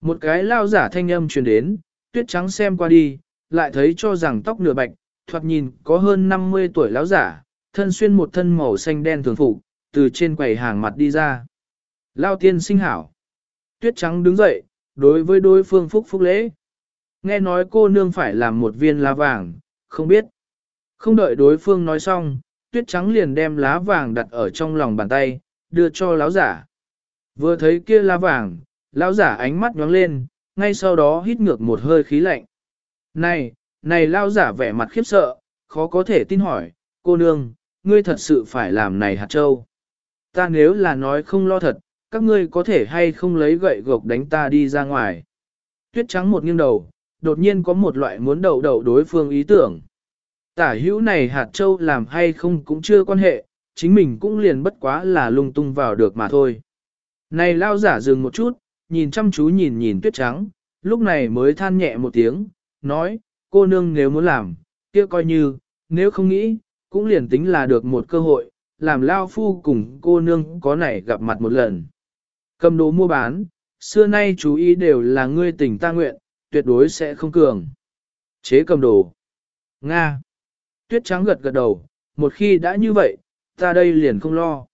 Một cái lao giả thanh âm truyền đến, tuyết trắng xem qua đi, lại thấy cho rằng tóc nửa bạch, thoạt nhìn có hơn 50 tuổi lão giả, thân xuyên một thân màu xanh đen thường phục, từ trên quầy hàng mặt đi ra. Lao tiên sinh hảo. Tuyết trắng đứng dậy, đối với đối phương phúc phúc lễ. Nghe nói cô nương phải làm một viên lá vàng, không biết. Không đợi đối phương nói xong, tuyết trắng liền đem lá vàng đặt ở trong lòng bàn tay, đưa cho lão giả. Vừa thấy kia lá vàng, lão giả ánh mắt nhóng lên, ngay sau đó hít ngược một hơi khí lạnh. Này, này lão giả vẻ mặt khiếp sợ, khó có thể tin hỏi, cô nương, ngươi thật sự phải làm này hạt châu. Ta nếu là nói không lo thật, các ngươi có thể hay không lấy gậy gộc đánh ta đi ra ngoài. Tuyết trắng một nghiêng đầu, đột nhiên có một loại muốn đầu đầu đối phương ý tưởng. Tả hữu này hạt châu làm hay không cũng chưa quan hệ, chính mình cũng liền bất quá là lung tung vào được mà thôi. Này lao giả dừng một chút, nhìn chăm chú nhìn nhìn tuyết trắng, lúc này mới than nhẹ một tiếng, nói, cô nương nếu muốn làm, kia coi như, nếu không nghĩ, cũng liền tính là được một cơ hội, làm lao phu cùng cô nương có này gặp mặt một lần. Cầm đồ mua bán, xưa nay chú ý đều là ngươi tình ta nguyện, tuyệt đối sẽ không cường. Chế cầm đồ. Nga. Tuyết trắng gật gật đầu, một khi đã như vậy, ta đây liền không lo.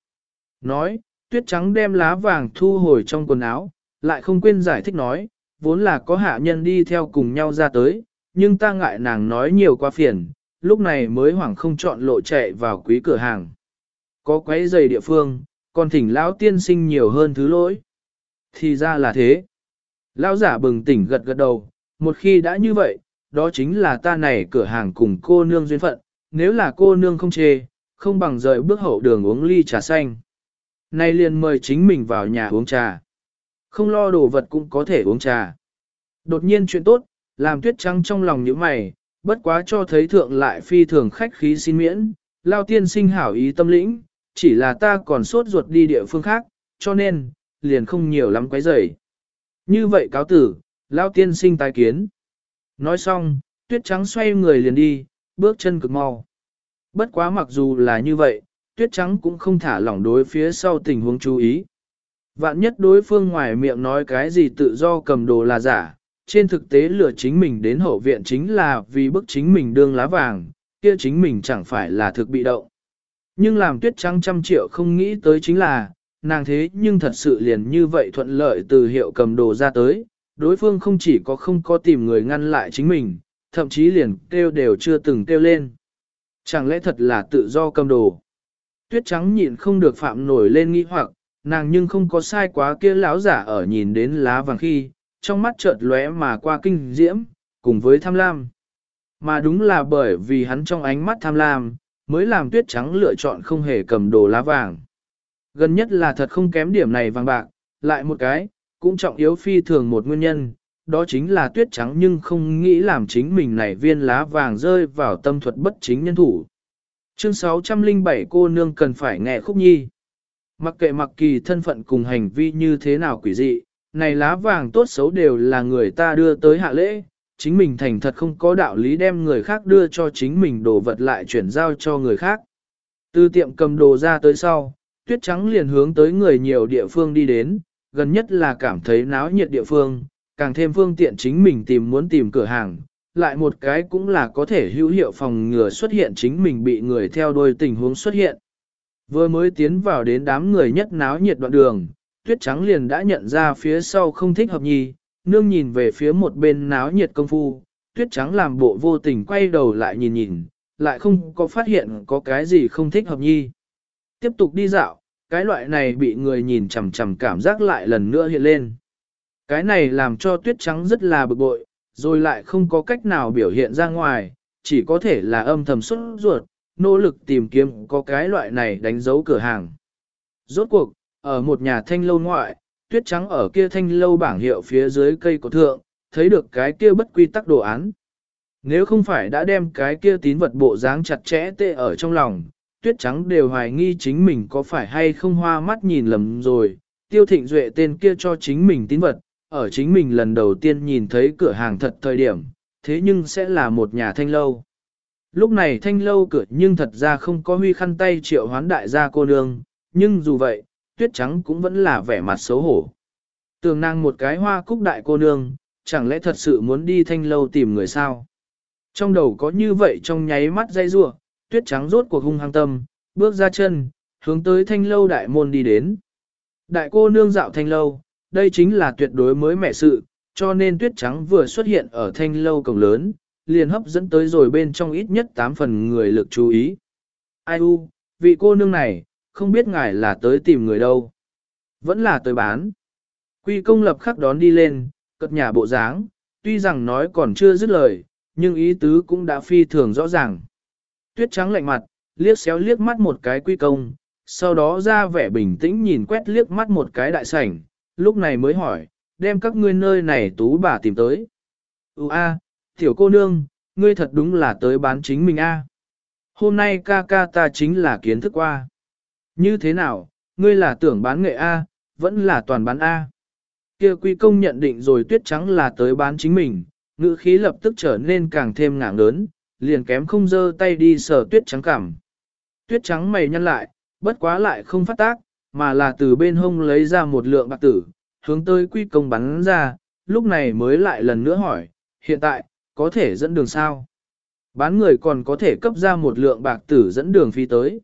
Nói, tuyết trắng đem lá vàng thu hồi trong quần áo, lại không quên giải thích nói, vốn là có hạ nhân đi theo cùng nhau ra tới, nhưng ta ngại nàng nói nhiều quá phiền, lúc này mới hoảng không chọn lộ chạy vào quý cửa hàng. Có quấy giày địa phương, còn thỉnh lão tiên sinh nhiều hơn thứ lỗi. Thì ra là thế. Lão giả bừng tỉnh gật gật đầu, một khi đã như vậy, đó chính là ta này cửa hàng cùng cô nương duyên phận, nếu là cô nương không chê, không bằng rời bước hậu đường uống ly trà xanh. Nay liền mời chính mình vào nhà uống trà. Không lo đồ vật cũng có thể uống trà. Đột nhiên chuyện tốt, làm tuyết trắng trong lòng những mày, bất quá cho thấy thượng lại phi thường khách khí xin miễn, lao tiên sinh hảo ý tâm lĩnh, chỉ là ta còn sốt ruột đi địa phương khác, cho nên, liền không nhiều lắm quấy rầy. Như vậy cáo tử, lao tiên sinh tái kiến. Nói xong, tuyết trắng xoay người liền đi, bước chân cực mau. Bất quá mặc dù là như vậy, tuyết trắng cũng không thả lỏng đối phía sau tình huống chú ý. Vạn nhất đối phương ngoài miệng nói cái gì tự do cầm đồ là giả, trên thực tế lừa chính mình đến hậu viện chính là vì bức chính mình đương lá vàng, kia chính mình chẳng phải là thực bị động. Nhưng làm tuyết trắng trăm triệu không nghĩ tới chính là, nàng thế nhưng thật sự liền như vậy thuận lợi từ hiệu cầm đồ ra tới, đối phương không chỉ có không có tìm người ngăn lại chính mình, thậm chí liền kêu đều chưa từng kêu lên. Chẳng lẽ thật là tự do cầm đồ? Tuyết trắng nhịn không được phạm nổi lên nghi hoặc, nàng nhưng không có sai quá kia lão giả ở nhìn đến lá vàng khi, trong mắt chợt lóe mà qua kinh diễm, cùng với tham lam. Mà đúng là bởi vì hắn trong ánh mắt tham lam, mới làm tuyết trắng lựa chọn không hề cầm đồ lá vàng. Gần nhất là thật không kém điểm này vàng bạc, lại một cái, cũng trọng yếu phi thường một nguyên nhân, đó chính là tuyết trắng nhưng không nghĩ làm chính mình này viên lá vàng rơi vào tâm thuật bất chính nhân thủ. Chương 607 cô nương cần phải nghe khúc nhi. Mặc kệ mặc kỳ thân phận cùng hành vi như thế nào quỷ dị, này lá vàng tốt xấu đều là người ta đưa tới hạ lễ, chính mình thành thật không có đạo lý đem người khác đưa cho chính mình đồ vật lại chuyển giao cho người khác. Từ tiệm cầm đồ ra tới sau, tuyết trắng liền hướng tới người nhiều địa phương đi đến, gần nhất là cảm thấy náo nhiệt địa phương, càng thêm phương tiện chính mình tìm muốn tìm cửa hàng, lại một cái cũng là có thể hữu hiệu phòng ngừa xuất hiện chính mình bị người theo đuôi tình huống xuất hiện. Vừa mới tiến vào đến đám người nhất náo nhiệt đoạn đường, tuyết trắng liền đã nhận ra phía sau không thích hợp nhi, nương nhìn về phía một bên náo nhiệt công phu, tuyết trắng làm bộ vô tình quay đầu lại nhìn nhìn, lại không có phát hiện có cái gì không thích hợp nhi. Tiếp tục đi dạo, cái loại này bị người nhìn chằm chằm cảm giác lại lần nữa hiện lên. Cái này làm cho tuyết trắng rất là bực bội, rồi lại không có cách nào biểu hiện ra ngoài, chỉ có thể là âm thầm xuất ruột, nỗ lực tìm kiếm có cái loại này đánh dấu cửa hàng. Rốt cuộc, ở một nhà thanh lâu ngoại, tuyết trắng ở kia thanh lâu bảng hiệu phía dưới cây cổ thượng, thấy được cái kia bất quy tắc đồ án. Nếu không phải đã đem cái kia tín vật bộ dáng chặt chẽ tê ở trong lòng, tuyết trắng đều hoài nghi chính mình có phải hay không hoa mắt nhìn lầm rồi, tiêu thịnh duệ tên kia cho chính mình tín vật, ở chính mình lần đầu tiên nhìn thấy cửa hàng thật thời điểm, thế nhưng sẽ là một nhà thanh lâu. Lúc này thanh lâu cửa nhưng thật ra không có huy khăn tay triệu hoán đại gia cô nương, nhưng dù vậy, tuyết trắng cũng vẫn là vẻ mặt xấu hổ. Tường nàng một cái hoa cúc đại cô nương, chẳng lẽ thật sự muốn đi thanh lâu tìm người sao? Trong đầu có như vậy trong nháy mắt dây rua, tuyết trắng rốt cuộc hung hăng tâm, bước ra chân, hướng tới thanh lâu đại môn đi đến. Đại cô nương dạo thanh lâu, đây chính là tuyệt đối mới mẻ sự, cho nên tuyết trắng vừa xuất hiện ở thanh lâu cổng lớn, liền hấp dẫn tới rồi bên trong ít nhất 8 phần người lực chú ý. Ai u, vị cô nương này, không biết ngài là tới tìm người đâu. Vẫn là tới bán. Quy công lập khắc đón đi lên, cất nhà bộ dáng, tuy rằng nói còn chưa dứt lời, nhưng ý tứ cũng đã phi thường rõ ràng. Tuyết trắng lạnh mặt, liếc xéo liếc mắt một cái quy công, sau đó ra vẻ bình tĩnh nhìn quét liếc mắt một cái đại sảnh, lúc này mới hỏi, đem các ngươi nơi này tú bà tìm tới. Ú a, tiểu cô nương, ngươi thật đúng là tới bán chính mình a. Hôm nay ca ca ta chính là kiến thức qua. Như thế nào, ngươi là tưởng bán nghệ a, vẫn là toàn bán a. Kia quy công nhận định rồi tuyết trắng là tới bán chính mình, ngữ khí lập tức trở nên càng thêm ngạng lớn, liền kém không dơ tay đi sờ tuyết trắng cảm. Tuyết trắng mày nhăn lại, bất quá lại không phát tác, mà là từ bên hông lấy ra một lượng bạc tử, hướng tới quy công bắn ra, lúc này mới lại lần nữa hỏi, hiện tại, có thể dẫn đường sao? Bán người còn có thể cấp ra một lượng bạc tử dẫn đường phi tới.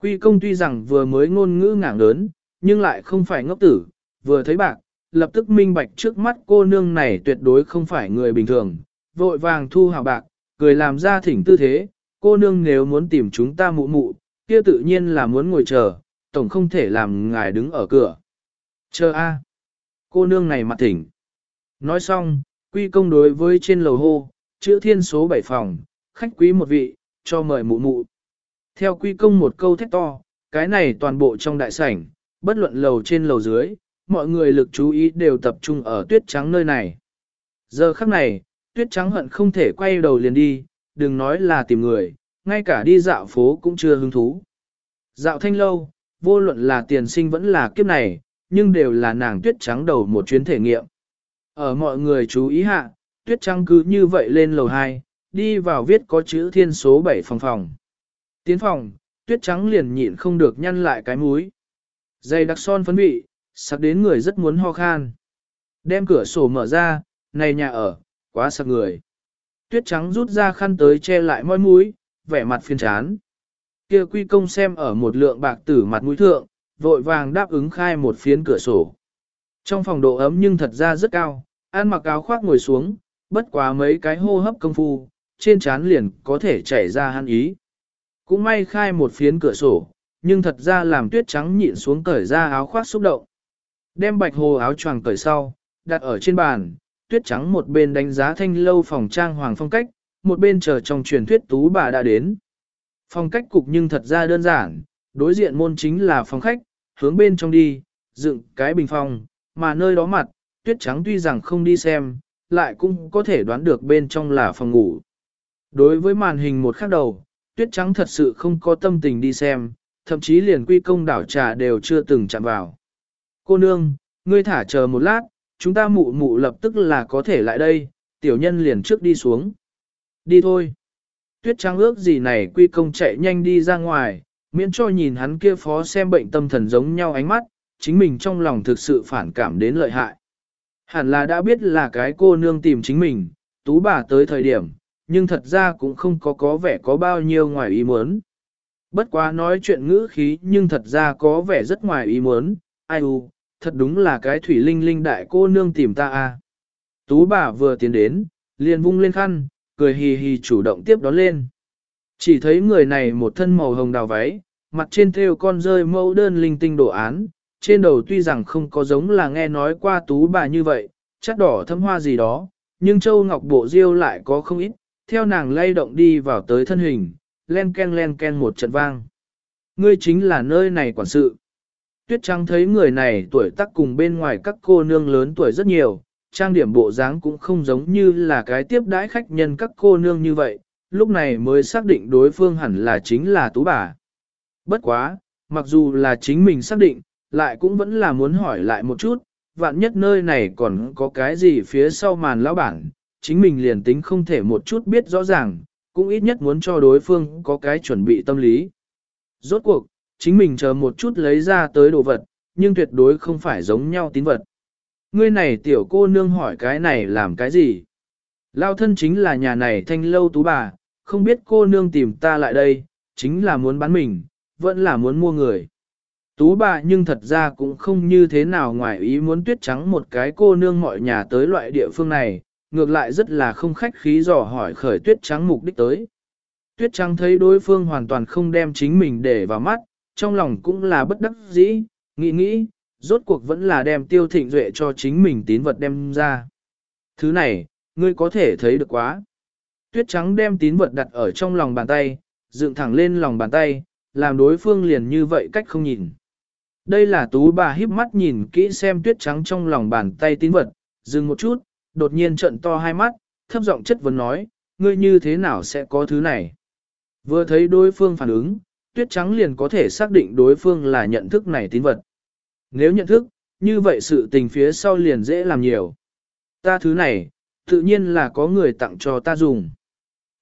Quy công tuy rằng vừa mới ngôn ngữ ngảng lớn, nhưng lại không phải ngốc tử, vừa thấy bạc, lập tức minh bạch trước mắt cô nương này tuyệt đối không phải người bình thường, vội vàng thu hào bạc, cười làm ra thỉnh tư thế, cô nương nếu muốn tìm chúng ta mụ mụ, kia tự nhiên là muốn ngồi chờ, tổng không thể làm ngài đứng ở cửa. Chờ a, cô nương này mặt thỉnh. Nói xong, quy công đối với trên lầu hô, chữ thiên số 7 phòng, khách quý một vị, cho mời mụ mụ. Theo quy công một câu thét to, cái này toàn bộ trong đại sảnh, bất luận lầu trên lầu dưới, mọi người lực chú ý đều tập trung ở tuyết trắng nơi này. Giờ khắc này, tuyết trắng hận không thể quay đầu liền đi, đừng nói là tìm người, ngay cả đi dạo phố cũng chưa hứng thú. Dạo thanh lâu, vô luận là tiền sinh vẫn là kiếp này, nhưng đều là nàng tuyết trắng đầu một chuyến thể nghiệm. Ở mọi người chú ý hạ, tuyết trắng cứ như vậy lên lầu 2, đi vào viết có chữ thiên số 7 phòng phòng. Tiến phòng, tuyết trắng liền nhịn không được nhăn lại cái mũi. Dây đặc son phấn vị, sắc đến người rất muốn ho khan. Đem cửa sổ mở ra, này nhà ở, quá sắc người. Tuyết trắng rút ra khăn tới che lại môi mũi, vẻ mặt phiền chán. Kia quy công xem ở một lượng bạc tử mặt mũi thượng, vội vàng đáp ứng khai một phiến cửa sổ. Trong phòng độ ấm nhưng thật ra rất cao, ăn mặc áo khoác ngồi xuống, bất quá mấy cái hô hấp công phu, trên trán liền có thể chảy ra hăn ý. Cũng may khai một phiến cửa sổ, nhưng thật ra làm tuyết trắng nhịn xuống cởi ra áo khoác xúc động. Đem bạch hồ áo choàng cởi sau, đặt ở trên bàn, tuyết trắng một bên đánh giá thanh lâu phòng trang hoàng phong cách, một bên chờ trong truyền thuyết tú bà đã đến. Phong cách cục nhưng thật ra đơn giản, đối diện môn chính là phòng khách, hướng bên trong đi, dựng cái bình phong, mà nơi đó mặt, tuyết trắng tuy rằng không đi xem, lại cũng có thể đoán được bên trong là phòng ngủ. Đối với màn hình một khắc đầu, tuyết trắng thật sự không có tâm tình đi xem, thậm chí liền quy công đảo trà đều chưa từng chạm vào. Cô nương, ngươi thả chờ một lát, chúng ta mụ mụ lập tức là có thể lại đây, tiểu nhân liền trước đi xuống. Đi thôi. Tuyết trắng ước gì này quy công chạy nhanh đi ra ngoài, miễn cho nhìn hắn kia phó xem bệnh tâm thần giống nhau ánh mắt, chính mình trong lòng thực sự phản cảm đến lợi hại. Hẳn là đã biết là cái cô nương tìm chính mình, tú bà tới thời điểm, nhưng thật ra cũng không có có vẻ có bao nhiêu ngoài ý muốn. Bất quá nói chuyện ngữ khí nhưng thật ra có vẻ rất ngoài ý muốn, ai u, thật đúng là cái thủy linh linh đại cô nương tìm ta a. À. Tú bà vừa tiến đến, liền vung lên khăn, cười hì hì chủ động tiếp đón lên. Chỉ thấy người này một thân màu hồng đào váy, mặt trên thêu con rơi mẫu đơn linh tinh đồ án, trên đầu tuy rằng không có giống là nghe nói qua tú bà như vậy, chắc đỏ thâm hoa gì đó, nhưng châu ngọc bộ diêu lại có không ít, theo nàng lay động đi vào tới thân hình, len ken len ken một trận vang. Ngươi chính là nơi này quản sự. Tuyết Trắng thấy người này tuổi tác cùng bên ngoài các cô nương lớn tuổi rất nhiều, trang điểm bộ dáng cũng không giống như là cái tiếp đãi khách nhân các cô nương như vậy, lúc này mới xác định đối phương hẳn là chính là tú bà. Bất quá, mặc dù là chính mình xác định, lại cũng vẫn là muốn hỏi lại một chút, vạn nhất nơi này còn có cái gì phía sau màn lão bản, chính mình liền tính không thể một chút biết rõ ràng, cũng ít nhất muốn cho đối phương có cái chuẩn bị tâm lý. Rốt cuộc, chính mình chờ một chút lấy ra tới đồ vật, nhưng tuyệt đối không phải giống nhau tín vật. Ngươi này tiểu cô nương hỏi cái này làm cái gì? Lao thân chính là nhà này thanh lâu tú bà, không biết cô nương tìm ta lại đây, chính là muốn bán mình, vẫn là muốn mua người. Tú bà nhưng thật ra cũng không như thế nào ngoài ý muốn tuyết trắng một cái cô nương mọi nhà tới loại địa phương này, ngược lại rất là không khách khí dò hỏi khởi tuyết trắng mục đích tới. Tuyết trắng thấy đối phương hoàn toàn không đem chính mình để vào mắt, trong lòng cũng là bất đắc dĩ, nghĩ nghĩ, rốt cuộc vẫn là đem tiêu thịnh duệ cho chính mình tín vật đem ra. Thứ này, ngươi có thể thấy được quá. Tuyết trắng đem tín vật đặt ở trong lòng bàn tay, dựng thẳng lên lòng bàn tay, làm đối phương liền như vậy cách không nhìn. Đây là tú bà híp mắt nhìn kỹ xem tuyết trắng trong lòng bàn tay tín vật, dừng một chút, đột nhiên trận to hai mắt, thấp giọng chất vấn nói, ngươi như thế nào sẽ có thứ này? Vừa thấy đối phương phản ứng, tuyết trắng liền có thể xác định đối phương là nhận thức này tín vật. Nếu nhận thức, như vậy sự tình phía sau liền dễ làm nhiều. Ta thứ này, tự nhiên là có người tặng cho ta dùng.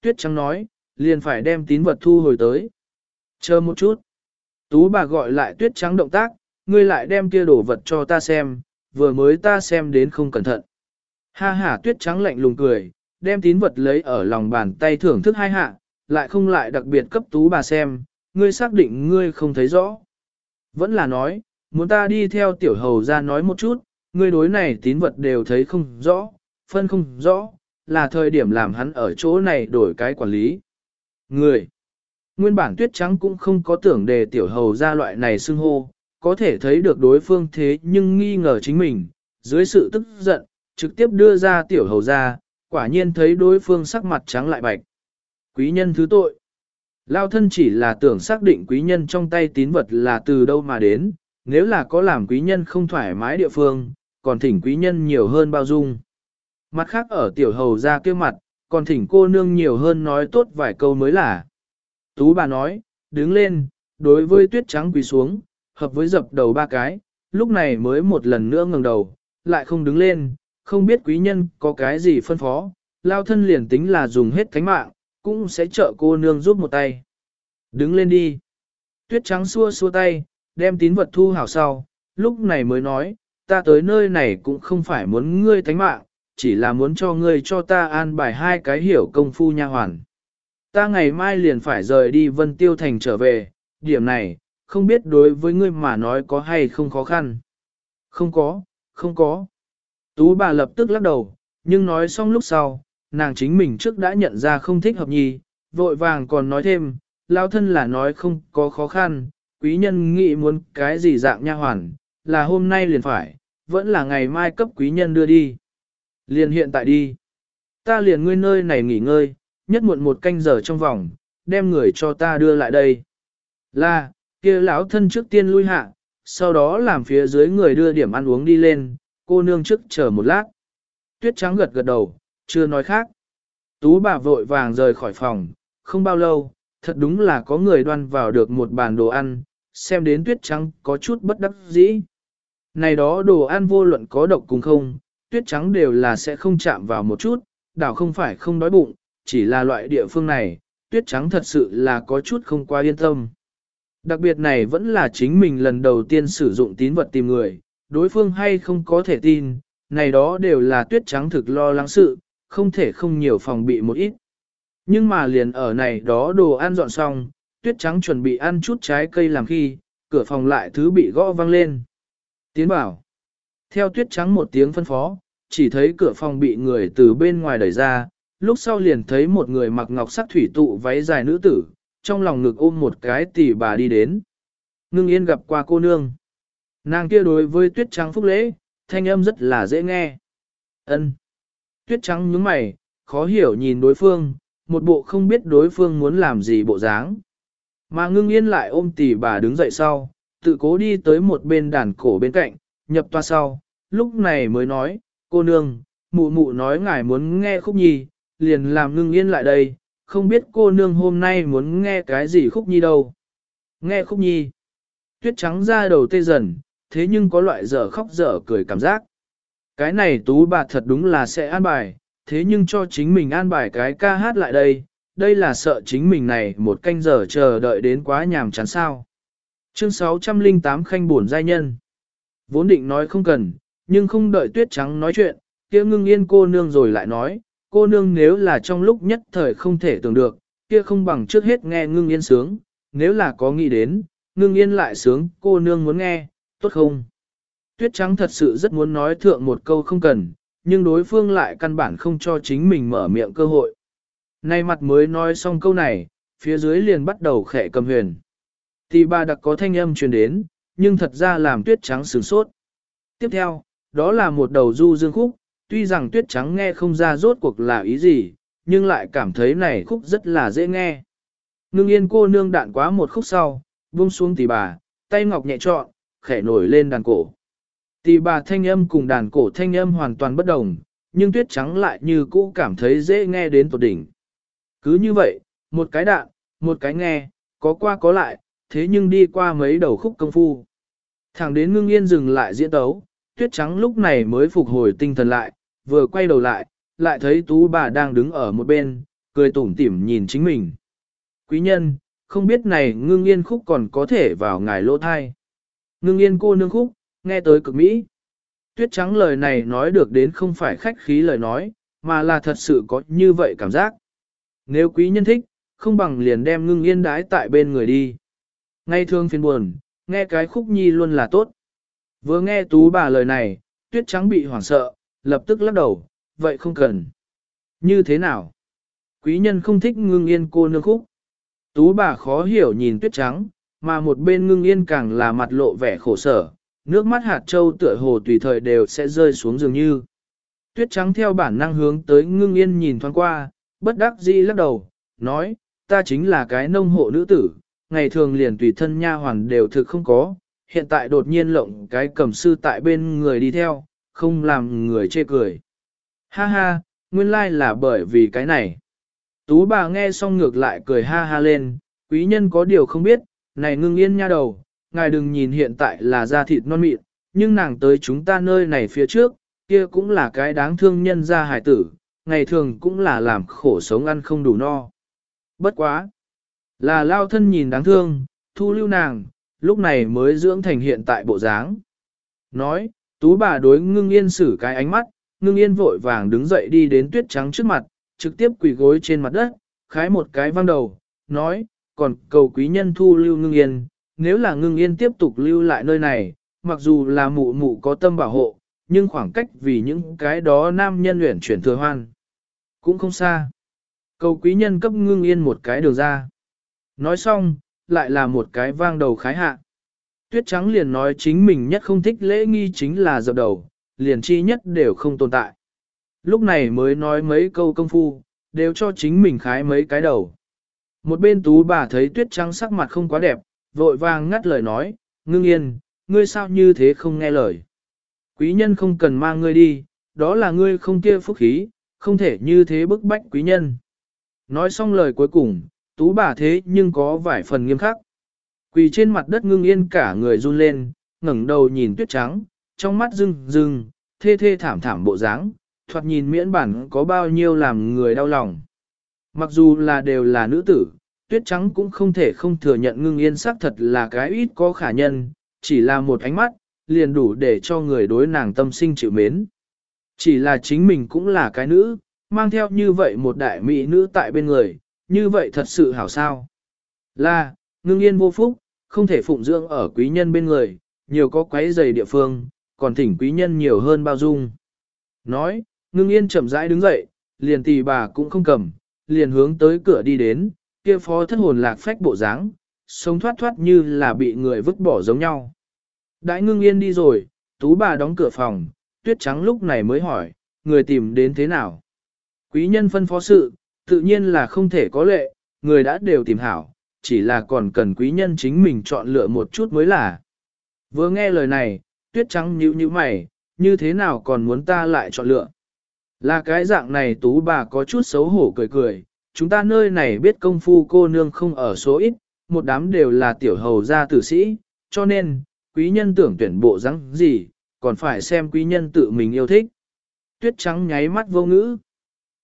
Tuyết trắng nói, liền phải đem tín vật thu hồi tới. Chờ một chút. Tú bà gọi lại tuyết trắng động tác, ngươi lại đem kia đổ vật cho ta xem, vừa mới ta xem đến không cẩn thận. Ha ha tuyết trắng lạnh lùng cười, đem tín vật lấy ở lòng bàn tay thưởng thức hai hạ, lại không lại đặc biệt cấp tú bà xem, ngươi xác định ngươi không thấy rõ. Vẫn là nói, muốn ta đi theo tiểu hầu ra nói một chút, ngươi đối này tín vật đều thấy không rõ, phân không rõ, là thời điểm làm hắn ở chỗ này đổi cái quản lý. Người, nguyên bản tuyết trắng cũng không có tưởng đề tiểu hầu ra loại này xưng hô, có thể thấy được đối phương thế nhưng nghi ngờ chính mình, dưới sự tức giận, trực tiếp đưa ra tiểu hầu ra, quả nhiên thấy đối phương sắc mặt trắng lại bạch. Quý nhân thứ tội. Lao thân chỉ là tưởng xác định quý nhân trong tay tín vật là từ đâu mà đến, nếu là có làm quý nhân không thoải mái địa phương, còn thỉnh quý nhân nhiều hơn bao dung. Mặt khác ở tiểu hầu ra kia mặt, còn thỉnh cô nương nhiều hơn nói tốt vài câu mới là. Tú bà nói, đứng lên, đối với tuyết trắng quỳ xuống, hợp với dập đầu ba cái, lúc này mới một lần nữa ngẩng đầu, lại không đứng lên, không biết quý nhân có cái gì phân phó, lao thân liền tính là dùng hết thánh mạng, cũng sẽ trợ cô nương giúp một tay. Đứng lên đi. Tuyết trắng xua xua tay, đem tín vật thu hào sau, lúc này mới nói, ta tới nơi này cũng không phải muốn ngươi thánh mạng, chỉ là muốn cho ngươi cho ta an bài hai cái hiểu công phu nha hoàn. Ta ngày mai liền phải rời đi Vân Tiêu Thành trở về, điểm này, không biết đối với ngươi mà nói có hay không khó khăn. Không có, không có. Tú bà lập tức lắc đầu, nhưng nói xong lúc sau, nàng chính mình trước đã nhận ra không thích hợp nhì, vội vàng còn nói thêm, lao thân là nói không có khó khăn, quý nhân nghĩ muốn cái gì dạng nha hoàn, là hôm nay liền phải, vẫn là ngày mai cấp quý nhân đưa đi. Liền hiện tại đi. Ta liền ngươi nơi này nghỉ ngơi, nhất muộn một canh giờ trong vòng, đem người cho ta đưa lại đây. Là, kia lão thân trước tiên lui hạ, sau đó làm phía dưới người đưa điểm ăn uống đi lên, cô nương trước chờ một lát. Tuyết trắng gật gật đầu, chưa nói khác. Tú bà vội vàng rời khỏi phòng, không bao lâu, thật đúng là có người đoan vào được một bàn đồ ăn, xem đến tuyết trắng có chút bất đắc dĩ. Này đó đồ ăn vô luận có độc cùng không, tuyết trắng đều là sẽ không chạm vào một chút, đảo không phải không đói bụng, chỉ là loại địa phương này, tuyết trắng thật sự là có chút không quá yên tâm. Đặc biệt này vẫn là chính mình lần đầu tiên sử dụng tín vật tìm người, đối phương hay không có thể tin, này đó đều là tuyết trắng thực lo lắng sự, không thể không nhiều phòng bị một ít. Nhưng mà liền ở này đó đồ ăn dọn xong, tuyết trắng chuẩn bị ăn chút trái cây làm khi, cửa phòng lại thứ bị gõ vang lên. Tiến bảo. Theo tuyết trắng một tiếng phân phó, chỉ thấy cửa phòng bị người từ bên ngoài đẩy ra, lúc sau liền thấy một người mặc ngọc sắc thủy tụ váy dài nữ tử, trong lòng ngực ôm một cái tỷ bà đi đến. Ngưng yên gặp qua cô nương. Nàng kia đối với tuyết trắng phúc lễ, thanh âm rất là dễ nghe. ân Tuyết trắng nhướng mày, khó hiểu nhìn đối phương, một bộ không biết đối phương muốn làm gì bộ dáng. Mà ngưng yên lại ôm tỷ bà đứng dậy sau, tự cố đi tới một bên đàn cổ bên cạnh, nhập toa sau, lúc này mới nói, cô nương, mụ mụ nói ngài muốn nghe khúc nhi, liền làm ngưng yên lại đây, không biết cô nương hôm nay muốn nghe cái gì khúc nhi đâu. Nghe khúc nhi, tuyết trắng ra đầu tê dần, thế nhưng có loại dở khóc dở cười cảm giác. Cái này tú bà thật đúng là sẽ an bài, thế nhưng cho chính mình an bài cái ca hát lại đây, đây là sợ chính mình này một canh giờ chờ đợi đến quá nhàm chán sao. Chương 608 Khanh buồn giai nhân. Vốn định nói không cần, nhưng không đợi tuyết trắng nói chuyện, kia ngưng yên cô nương rồi lại nói, cô nương nếu là trong lúc nhất thời không thể tưởng được, kia không bằng trước hết nghe ngưng yên sướng, nếu là có nghĩ đến, ngưng yên lại sướng, cô nương muốn nghe, tốt không? Tuyết trắng thật sự rất muốn nói thượng một câu không cần, nhưng đối phương lại căn bản không cho chính mình mở miệng cơ hội. Nay mặt mới nói xong câu này, phía dưới liền bắt đầu khẽ cầm huyền. Thì bà đặc có thanh âm truyền đến, nhưng thật ra làm tuyết trắng sửng sốt. Tiếp theo, đó là một đầu du dương khúc, tuy rằng tuyết trắng nghe không ra rốt cuộc là ý gì, nhưng lại cảm thấy này khúc rất là dễ nghe. Ngưng yên cô nương đạn quá một khúc sau, buông xuống tỷ bà, tay ngọc nhẹ trọn, khẽ nổi lên đàn cổ. Tỷ bà thanh âm cùng đàn cổ thanh âm hoàn toàn bất đồng, nhưng tuyết trắng lại như cũ cảm thấy dễ nghe đến tột đỉnh. Cứ như vậy, một cái đạn, một cái nghe, có qua có lại, thế nhưng đi qua mấy đầu khúc công phu. Thẳng đến ngưng yên dừng lại diễn tấu, tuyết trắng lúc này mới phục hồi tinh thần lại, vừa quay đầu lại, lại thấy tú bà đang đứng ở một bên, cười tủm tỉm nhìn chính mình. Quý nhân, không biết này ngưng yên khúc còn có thể vào ngài lỗ thai. Ngưng yên cô nương khúc, nghe tới cực mỹ. Tuyết trắng lời này nói được đến không phải khách khí lời nói, mà là thật sự có như vậy cảm giác. Nếu quý nhân thích, không bằng liền đem ngưng yên đái tại bên người đi. Ngay thương phiền buồn, nghe cái khúc nhi luôn là tốt. Vừa nghe tú bà lời này, tuyết trắng bị hoảng sợ, lập tức lắc đầu, vậy không cần. Như thế nào? Quý nhân không thích ngưng yên cô nương khúc. Tú bà khó hiểu nhìn tuyết trắng, mà một bên ngưng yên càng là mặt lộ vẻ khổ sở, nước mắt hạt châu tựa hồ tùy thời đều sẽ rơi xuống dường như. Tuyết trắng theo bản năng hướng tới ngưng yên nhìn thoáng qua, bất đắc dĩ lắc đầu, nói, ta chính là cái nông hộ nữ tử, ngày thường liền tùy thân nha hoàn đều thực không có, hiện tại đột nhiên lộng cái cầm sư tại bên người đi theo, không làm người chê cười. Ha ha, nguyên lai là bởi vì cái này. Tú bà nghe xong ngược lại cười ha ha lên, quý nhân có điều không biết, này ngưng yên nha đầu, ngài đừng nhìn hiện tại là da thịt non mịn, nhưng nàng tới chúng ta nơi này phía trước, kia cũng là cái đáng thương nhân gia hải tử, ngày thường cũng là làm khổ sống ăn không đủ no. Bất quá! Là lao thân nhìn đáng thương, thu lưu nàng, lúc này mới dưỡng thành hiện tại bộ dáng. Nói, tú bà đối ngưng yên xử cái ánh mắt, ngưng yên vội vàng đứng dậy đi đến tuyết trắng trước mặt, trực tiếp quỳ gối trên mặt đất, khái một cái văng đầu, nói, còn cầu quý nhân thu lưu ngưng yên, nếu là ngưng yên tiếp tục lưu lại nơi này, mặc dù là mụ mụ có tâm bảo hộ, nhưng khoảng cách vì những cái đó nam nhân luyện chuyển thừa hoan. Cũng không xa. Cầu quý nhân cấp ngưng yên một cái đường ra. Nói xong, lại là một cái vang đầu khái hạ. Tuyết trắng liền nói chính mình nhất không thích lễ nghi chính là dập đầu, liền chi nhất đều không tồn tại. Lúc này mới nói mấy câu công phu, đều cho chính mình khái mấy cái đầu. Một bên tú bà thấy tuyết trắng sắc mặt không quá đẹp, vội vàng ngắt lời nói, ngưng yên, ngươi sao như thế không nghe lời. Quý nhân không cần mang ngươi đi, đó là ngươi không kia phúc khí, không thể như thế bức bách quý nhân. Nói xong lời cuối cùng, tú bà thế nhưng có vài phần nghiêm khắc. Quỳ trên mặt đất ngưng yên cả người run lên, ngẩng đầu nhìn tuyết trắng, trong mắt rưng rưng, thê thê thảm thảm bộ dáng, thoạt nhìn miễn bản có bao nhiêu làm người đau lòng. Mặc dù là đều là nữ tử, tuyết trắng cũng không thể không thừa nhận ngưng yên sắc thật là cái ít có khả nhân, chỉ là một ánh mắt, liền đủ để cho người đối nàng tâm sinh chịu mến. Chỉ là chính mình cũng là cái nữ, mang theo như vậy một đại mỹ nữ tại bên người, như vậy thật sự hảo sao. Là, ngưng yên vô phúc, không thể phụng dưỡng ở quý nhân bên người, nhiều có quấy giày địa phương, còn thỉnh quý nhân nhiều hơn bao dung. Nói, ngưng yên chậm rãi đứng dậy, liền tì bà cũng không cầm, liền hướng tới cửa đi đến, kia phó thất hồn lạc phách bộ dáng, sống thoát thoát như là bị người vứt bỏ giống nhau. Đại ngưng yên đi rồi, tú bà đóng cửa phòng, tuyết trắng lúc này mới hỏi, người tìm đến thế nào? Quý nhân phân phó sự, tự nhiên là không thể có lệ, người đã đều tìm hảo, chỉ là còn cần quý nhân chính mình chọn lựa một chút mới là. Vừa nghe lời này, tuyết trắng nhíu nhíu mày, như thế nào còn muốn ta lại chọn lựa? Là cái dạng này tú bà có chút xấu hổ cười cười, chúng ta nơi này biết công phu cô nương không ở số ít, một đám đều là tiểu hầu gia tử sĩ, cho nên, quý nhân tưởng tuyển bộ rắn gì, còn phải xem quý nhân tự mình yêu thích. Tuyết trắng nháy mắt vô ngữ.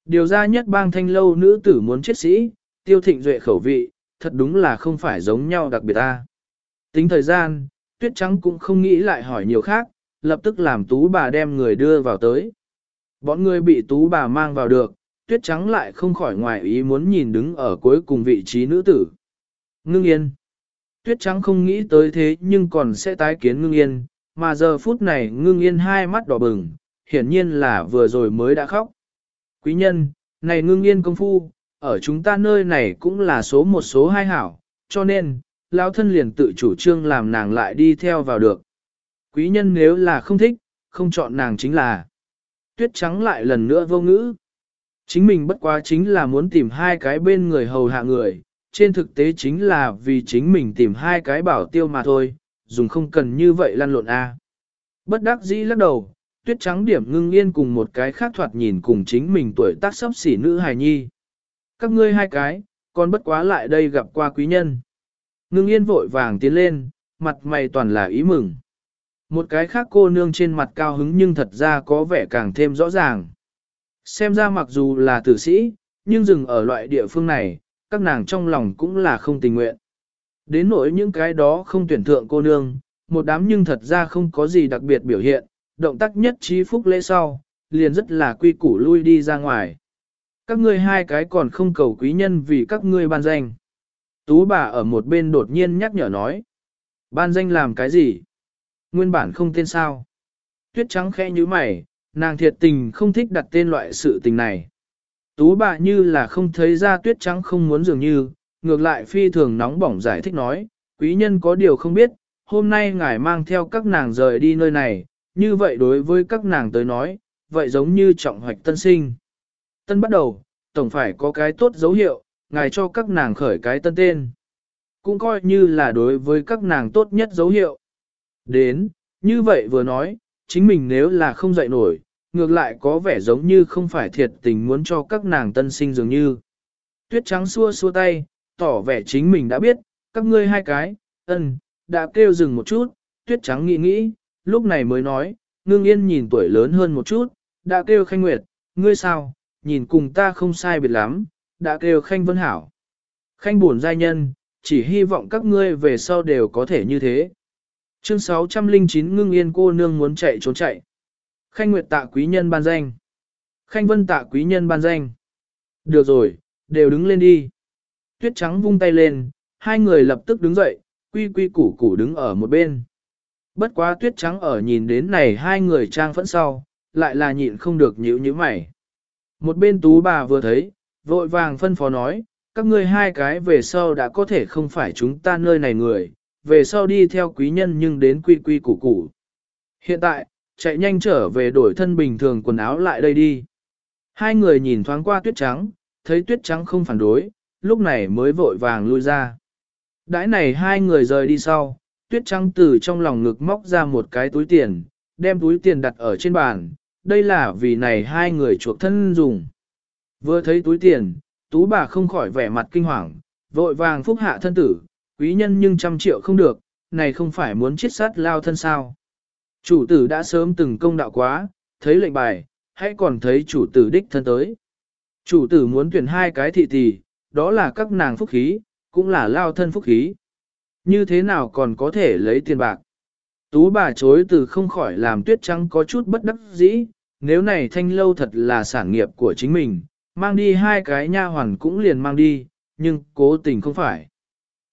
Điều ra nhất bang thanh lâu nữ tử muốn chết sĩ, tiêu thịnh duệ khẩu vị, thật đúng là không phải giống nhau đặc biệt ta. Tính thời gian, tuyết trắng cũng không nghĩ lại hỏi nhiều khác, lập tức làm tú bà đem người đưa vào tới. Bọn người bị tú bà mang vào được, tuyết trắng lại không khỏi ngoài ý muốn nhìn đứng ở cuối cùng vị trí nữ tử. Ngưng yên. Tuyết trắng không nghĩ tới thế nhưng còn sẽ tái kiến ngưng yên, mà giờ phút này ngưng yên hai mắt đỏ bừng, hiển nhiên là vừa rồi mới đã khóc. Quý nhân, này ngưng yên công phu, ở chúng ta nơi này cũng là số một số hai hảo, cho nên, lão thân liền tự chủ trương làm nàng lại đi theo vào được. Quý nhân nếu là không thích, không chọn nàng chính là. Tuyết trắng lại lần nữa vô ngữ. Chính mình bất quá chính là muốn tìm hai cái bên người hầu hạ người, trên thực tế chính là vì chính mình tìm hai cái bảo tiêu mà thôi, dùng không cần như vậy lăn lộn a. Bất đắc dĩ lắc đầu, tuyết trắng điểm ngưng yên cùng một cái khác thoạt nhìn cùng chính mình tuổi tác sắp xỉ nữ hài nhi. Các ngươi hai cái, còn bất quá lại đây gặp qua quý nhân. Ngưng yên vội vàng tiến lên, mặt mày toàn là ý mừng. Một cái khác cô nương trên mặt cao hứng nhưng thật ra có vẻ càng thêm rõ ràng. Xem ra mặc dù là tử sĩ, nhưng dừng ở loại địa phương này, các nàng trong lòng cũng là không tình nguyện. Đến nỗi những cái đó không tuyển thượng cô nương, một đám nhưng thật ra không có gì đặc biệt biểu hiện, động tác nhất trí phúc lễ sau, liền rất là quy củ lui đi ra ngoài. Các ngươi hai cái còn không cầu quý nhân vì các ngươi ban danh. Tú bà ở một bên đột nhiên nhắc nhở nói. Ban danh làm cái gì? Nguyên bản không tên sao. Tuyết trắng khẽ như mày, nàng thiệt tình không thích đặt tên loại sự tình này. Tú bà như là không thấy ra tuyết trắng không muốn dường như, ngược lại phi thường nóng bỏng giải thích nói, quý nhân có điều không biết, hôm nay ngài mang theo các nàng rời đi nơi này, như vậy đối với các nàng tới nói, vậy giống như trọng hoạch tân sinh. Tân bắt đầu, tổng phải có cái tốt dấu hiệu, ngài cho các nàng khởi cái tân tên. Cũng coi như là đối với các nàng tốt nhất dấu hiệu. Đến, như vậy vừa nói, chính mình nếu là không dậy nổi, ngược lại có vẻ giống như không phải thiệt tình muốn cho các nàng tân sinh dường như. Tuyết trắng xua xua tay, tỏ vẻ chính mình đã biết, các ngươi hai cái, ân, đã kêu dừng một chút, tuyết trắng nghĩ nghĩ, lúc này mới nói, ngưng yên nhìn tuổi lớn hơn một chút, đã kêu khanh nguyệt, ngươi sao, nhìn cùng ta không sai biệt lắm, đã kêu khanh vân hảo. Khanh buồn giai nhân, chỉ hy vọng các ngươi về sau đều có thể như thế. Chương 609 ngưng yên cô nương muốn chạy trốn chạy. Khanh nguyệt tạ quý nhân ban danh. Khanh vân tạ quý nhân ban danh. Được rồi, đều đứng lên đi. Tuyết trắng vung tay lên, hai người lập tức đứng dậy, quy quy củ củ đứng ở một bên. Bất quá tuyết trắng ở nhìn đến này hai người trang phẫn sau, lại là nhịn không được nhíu nhíu mày. Một bên tú bà vừa thấy, vội vàng phân phó nói, các ngươi hai cái về sau đã có thể không phải chúng ta nơi này người, về sau đi theo quý nhân nhưng đến quy quy củ củ. Hiện tại, chạy nhanh trở về đổi thân bình thường quần áo lại đây đi. Hai người nhìn thoáng qua tuyết trắng, thấy tuyết trắng không phản đối, lúc này mới vội vàng lui ra. Đãi này hai người rời đi sau, tuyết trắng từ trong lòng ngực móc ra một cái túi tiền, đem túi tiền đặt ở trên bàn, đây là vì này hai người chuộc thân dùng. Vừa thấy túi tiền, tú bà không khỏi vẻ mặt kinh hoàng, vội vàng phúc hạ thân tử, quý nhân nhưng trăm triệu không được, này không phải muốn chết sát lao thân sao. Chủ tử đã sớm từng công đạo quá, thấy lệnh bài, hãy còn thấy chủ tử đích thân tới. Chủ tử muốn tuyển hai cái thị tỷ, đó là các nàng phúc khí, cũng là lao thân phúc khí. Như thế nào còn có thể lấy tiền bạc? Tú bà chối từ không khỏi làm tuyết trắng có chút bất đắc dĩ, nếu này thanh lâu thật là sản nghiệp của chính mình, mang đi hai cái nha hoàn cũng liền mang đi, nhưng cố tình không phải.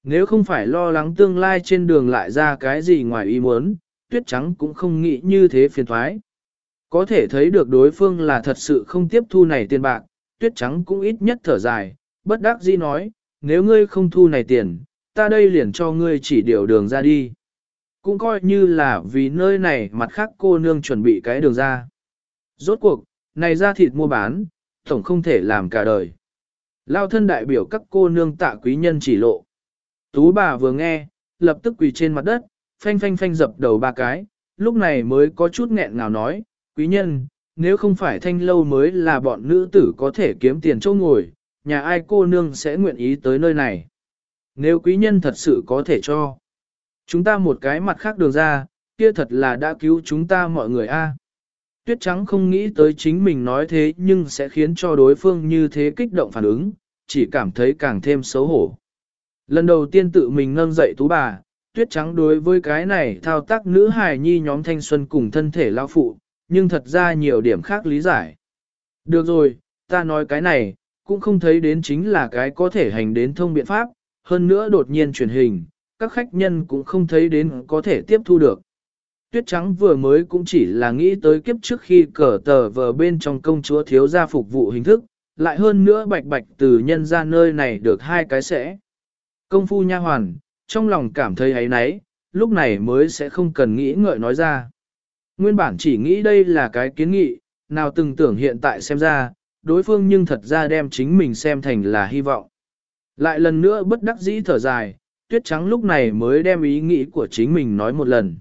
Nếu không phải lo lắng tương lai trên đường lại ra cái gì ngoài ý muốn, tuyết trắng cũng không nghĩ như thế phiền thoái. Có thể thấy được đối phương là thật sự không tiếp thu này tiền bạc, tuyết trắng cũng ít nhất thở dài, bất đắc dĩ nói, nếu ngươi không thu này tiền, ta đây liền cho ngươi chỉ điều đường ra đi. Cũng coi như là vì nơi này mặt khác cô nương chuẩn bị cái đường ra. Rốt cuộc, này ra thịt mua bán, tổng không thể làm cả đời. Lao thân đại biểu các cô nương tạ quý nhân chỉ lộ. Tú bà vừa nghe, lập tức quỳ trên mặt đất, phanh phanh phanh dập đầu ba cái, lúc này mới có chút nghẹn ngào nói, quý nhân, nếu không phải thanh lâu mới là bọn nữ tử có thể kiếm tiền chỗ ngồi, nhà ai cô nương sẽ nguyện ý tới nơi này. Nếu quý nhân thật sự có thể cho, chúng ta một cái mặt khác đường ra, kia thật là đã cứu chúng ta mọi người a. Tuyết trắng không nghĩ tới chính mình nói thế nhưng sẽ khiến cho đối phương như thế kích động phản ứng, chỉ cảm thấy càng thêm xấu hổ. Lần đầu tiên tự mình nâng dậy tú bà, tuyết trắng đối với cái này thao tác nữ hài nhi nhóm thanh xuân cùng thân thể lao phụ, nhưng thật ra nhiều điểm khác lý giải. Được rồi, ta nói cái này, cũng không thấy đến chính là cái có thể hành đến thông biện pháp, hơn nữa đột nhiên truyền hình, các khách nhân cũng không thấy đến có thể tiếp thu được. Tuyết trắng vừa mới cũng chỉ là nghĩ tới kiếp trước khi cờ tờ vờ bên trong công chúa thiếu gia phục vụ hình thức, lại hơn nữa bạch bạch từ nhân ra nơi này được hai cái sẽ. Công phu nha hoàn, trong lòng cảm thấy ấy nấy, lúc này mới sẽ không cần nghĩ ngợi nói ra. Nguyên bản chỉ nghĩ đây là cái kiến nghị, nào từng tưởng hiện tại xem ra, đối phương nhưng thật ra đem chính mình xem thành là hy vọng. Lại lần nữa bất đắc dĩ thở dài, tuyết trắng lúc này mới đem ý nghĩ của chính mình nói một lần.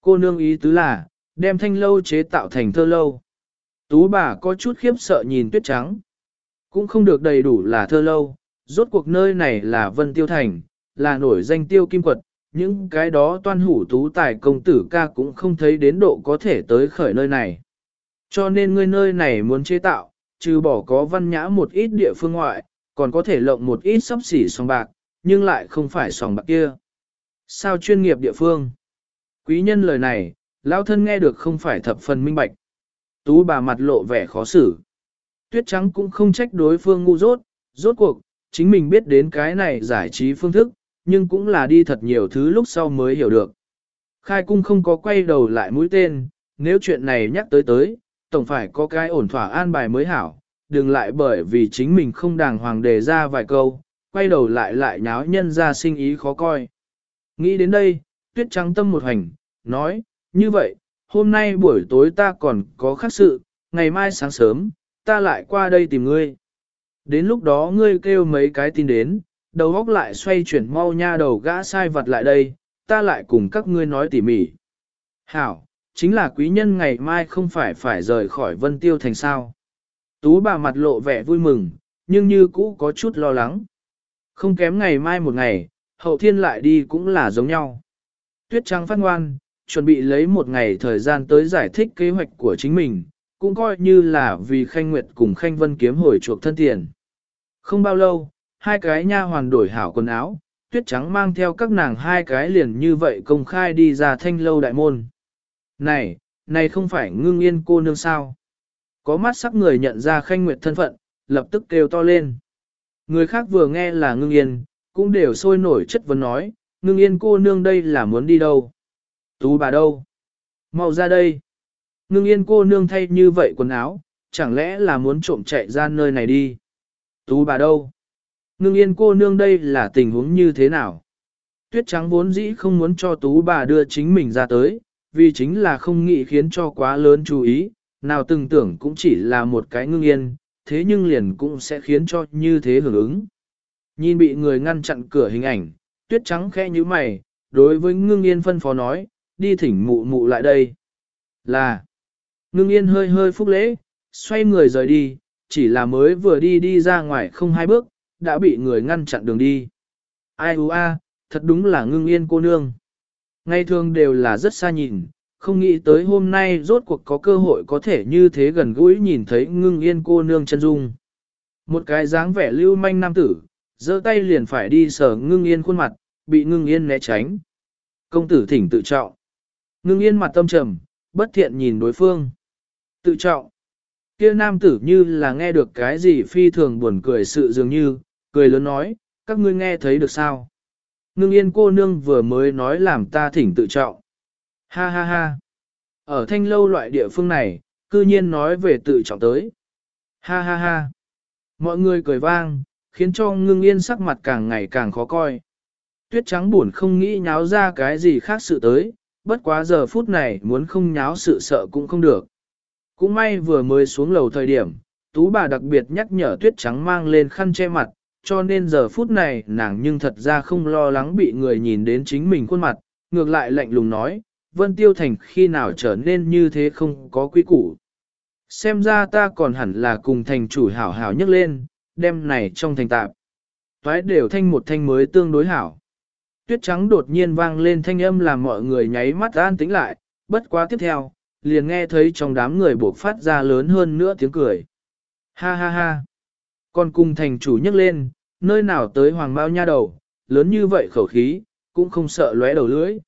Cô nương ý tứ là, đem thanh lâu chế tạo thành thơ lâu. Tú bà có chút khiếp sợ nhìn tuyết trắng. Cũng không được đầy đủ là thơ lâu, rốt cuộc nơi này là Vân Tiêu Thành, là nổi danh tiêu kim quật, những cái đó toan hủ tú tài công tử ca cũng không thấy đến độ có thể tới khởi nơi này. Cho nên ngươi nơi này muốn chế tạo, trừ bỏ có văn nhã một ít địa phương ngoại, còn có thể lộng một ít sắp xỉ sòng bạc, nhưng lại không phải sòng bạc kia. Sao chuyên nghiệp địa phương? Quý nhân lời này, lão thân nghe được không phải thập phần minh bạch. Tú bà mặt lộ vẻ khó xử. Tuyết trắng cũng không trách đối phương ngu dốt, rốt cuộc, chính mình biết đến cái này giải trí phương thức, nhưng cũng là đi thật nhiều thứ lúc sau mới hiểu được. Khai cung không có quay đầu lại mũi tên, nếu chuyện này nhắc tới tới, tổng phải có cái ổn thỏa an bài mới hảo, đừng lại bởi vì chính mình không đàng hoàng đề ra vài câu, quay đầu lại lại nháo nhân ra sinh ý khó coi. Nghĩ đến đây, tuyết trắng tâm một hành, nói, như vậy, hôm nay buổi tối ta còn có khác sự, ngày mai sáng sớm, ta lại qua đây tìm ngươi. Đến lúc đó ngươi kêu mấy cái tin đến, đầu góc lại xoay chuyển mau nha đầu gã sai vật lại đây, ta lại cùng các ngươi nói tỉ mỉ. Hảo, chính là quý nhân ngày mai không phải phải rời khỏi vân tiêu thành sao. Tú bà mặt lộ vẻ vui mừng, nhưng như cũ có chút lo lắng. Không kém ngày mai một ngày, hậu thiên lại đi cũng là giống nhau. Tuyết Trăng phát ngoan, chuẩn bị lấy một ngày thời gian tới giải thích kế hoạch của chính mình, cũng coi như là vì Khanh Nguyệt cùng Khanh Vân kiếm hồi chuộc thân tiền. Không bao lâu, hai cái nha hoàn đổi hảo quần áo, tuyết trắng mang theo các nàng hai cái liền như vậy công khai đi ra thanh lâu đại môn. Này, này không phải ngưng yên cô nương sao? Có mắt sắc người nhận ra Khanh Nguyệt thân phận, lập tức kêu to lên. Người khác vừa nghe là ngưng yên, cũng đều sôi nổi chất vấn nói, ngưng yên cô nương đây là muốn đi đâu? Tú bà đâu? Mau ra đây! Ngưng yên cô nương thay như vậy quần áo, chẳng lẽ là muốn trộm chạy ra nơi này đi? Tú bà đâu? Ngưng yên cô nương đây là tình huống như thế nào? Tuyết trắng vốn dĩ không muốn cho tú bà đưa chính mình ra tới, vì chính là không nghĩ khiến cho quá lớn chú ý, nào từng tưởng cũng chỉ là một cái ngưng yên, thế nhưng liền cũng sẽ khiến cho như thế hưởng ứng. Nhìn bị người ngăn chặn cửa hình ảnh, tuyết trắng khẽ như mày, đối với ngưng yên phân phó nói, đi thỉnh mụ mụ lại đây. Là, ngưng yên hơi hơi phúc lễ, xoay người rời đi, chỉ là mới vừa đi đi ra ngoài không hai bước, đã bị người ngăn chặn đường đi. Ai hú a, thật đúng là ngưng yên cô nương. Ngày thường đều là rất xa nhìn, không nghĩ tới hôm nay rốt cuộc có cơ hội có thể như thế gần gũi nhìn thấy ngưng yên cô nương chân dung. Một cái dáng vẻ lưu manh nam tử, giơ tay liền phải đi sờ ngưng yên khuôn mặt, bị ngưng yên né tránh. Công tử thỉnh tự trọng. Ngưng yên mặt tâm trầm, bất thiện nhìn đối phương. Tự trọng. Kia nam tử như là nghe được cái gì phi thường buồn cười sự dường như, cười lớn nói, các ngươi nghe thấy được sao? Ngưng yên cô nương vừa mới nói làm ta thỉnh tự trọng. Ha ha ha. Ở thanh lâu loại địa phương này, cư nhiên nói về tự trọng tới. Ha ha ha. Mọi người cười vang, khiến cho ngưng yên sắc mặt càng ngày càng khó coi. Tuyết trắng buồn không nghĩ nháo ra cái gì khác sự tới, bất quá giờ phút này muốn không nháo sự sợ cũng không được. Cũng may vừa mới xuống lầu thời điểm, tú bà đặc biệt nhắc nhở tuyết trắng mang lên khăn che mặt, cho nên giờ phút này nàng nhưng thật ra không lo lắng bị người nhìn đến chính mình khuôn mặt, ngược lại lạnh lùng nói, Vân Tiêu Thành khi nào trở nên như thế không có quy củ. Xem ra ta còn hẳn là cùng thành chủ hảo hảo nhấc lên, đem này trong thành tạp. Toái đều thanh một thanh mới tương đối hảo. Tuyết trắng đột nhiên vang lên thanh âm làm mọi người nháy mắt an tĩnh lại, bất quá tiếp theo, liền nghe thấy trong đám người buộc phát ra lớn hơn nữa tiếng cười. Ha ha ha. Còn cùng thành chủ nhấc lên, nơi nào tới hoàng bao nha đầu, lớn như vậy khẩu khí, cũng không sợ lóe đầu lưỡi.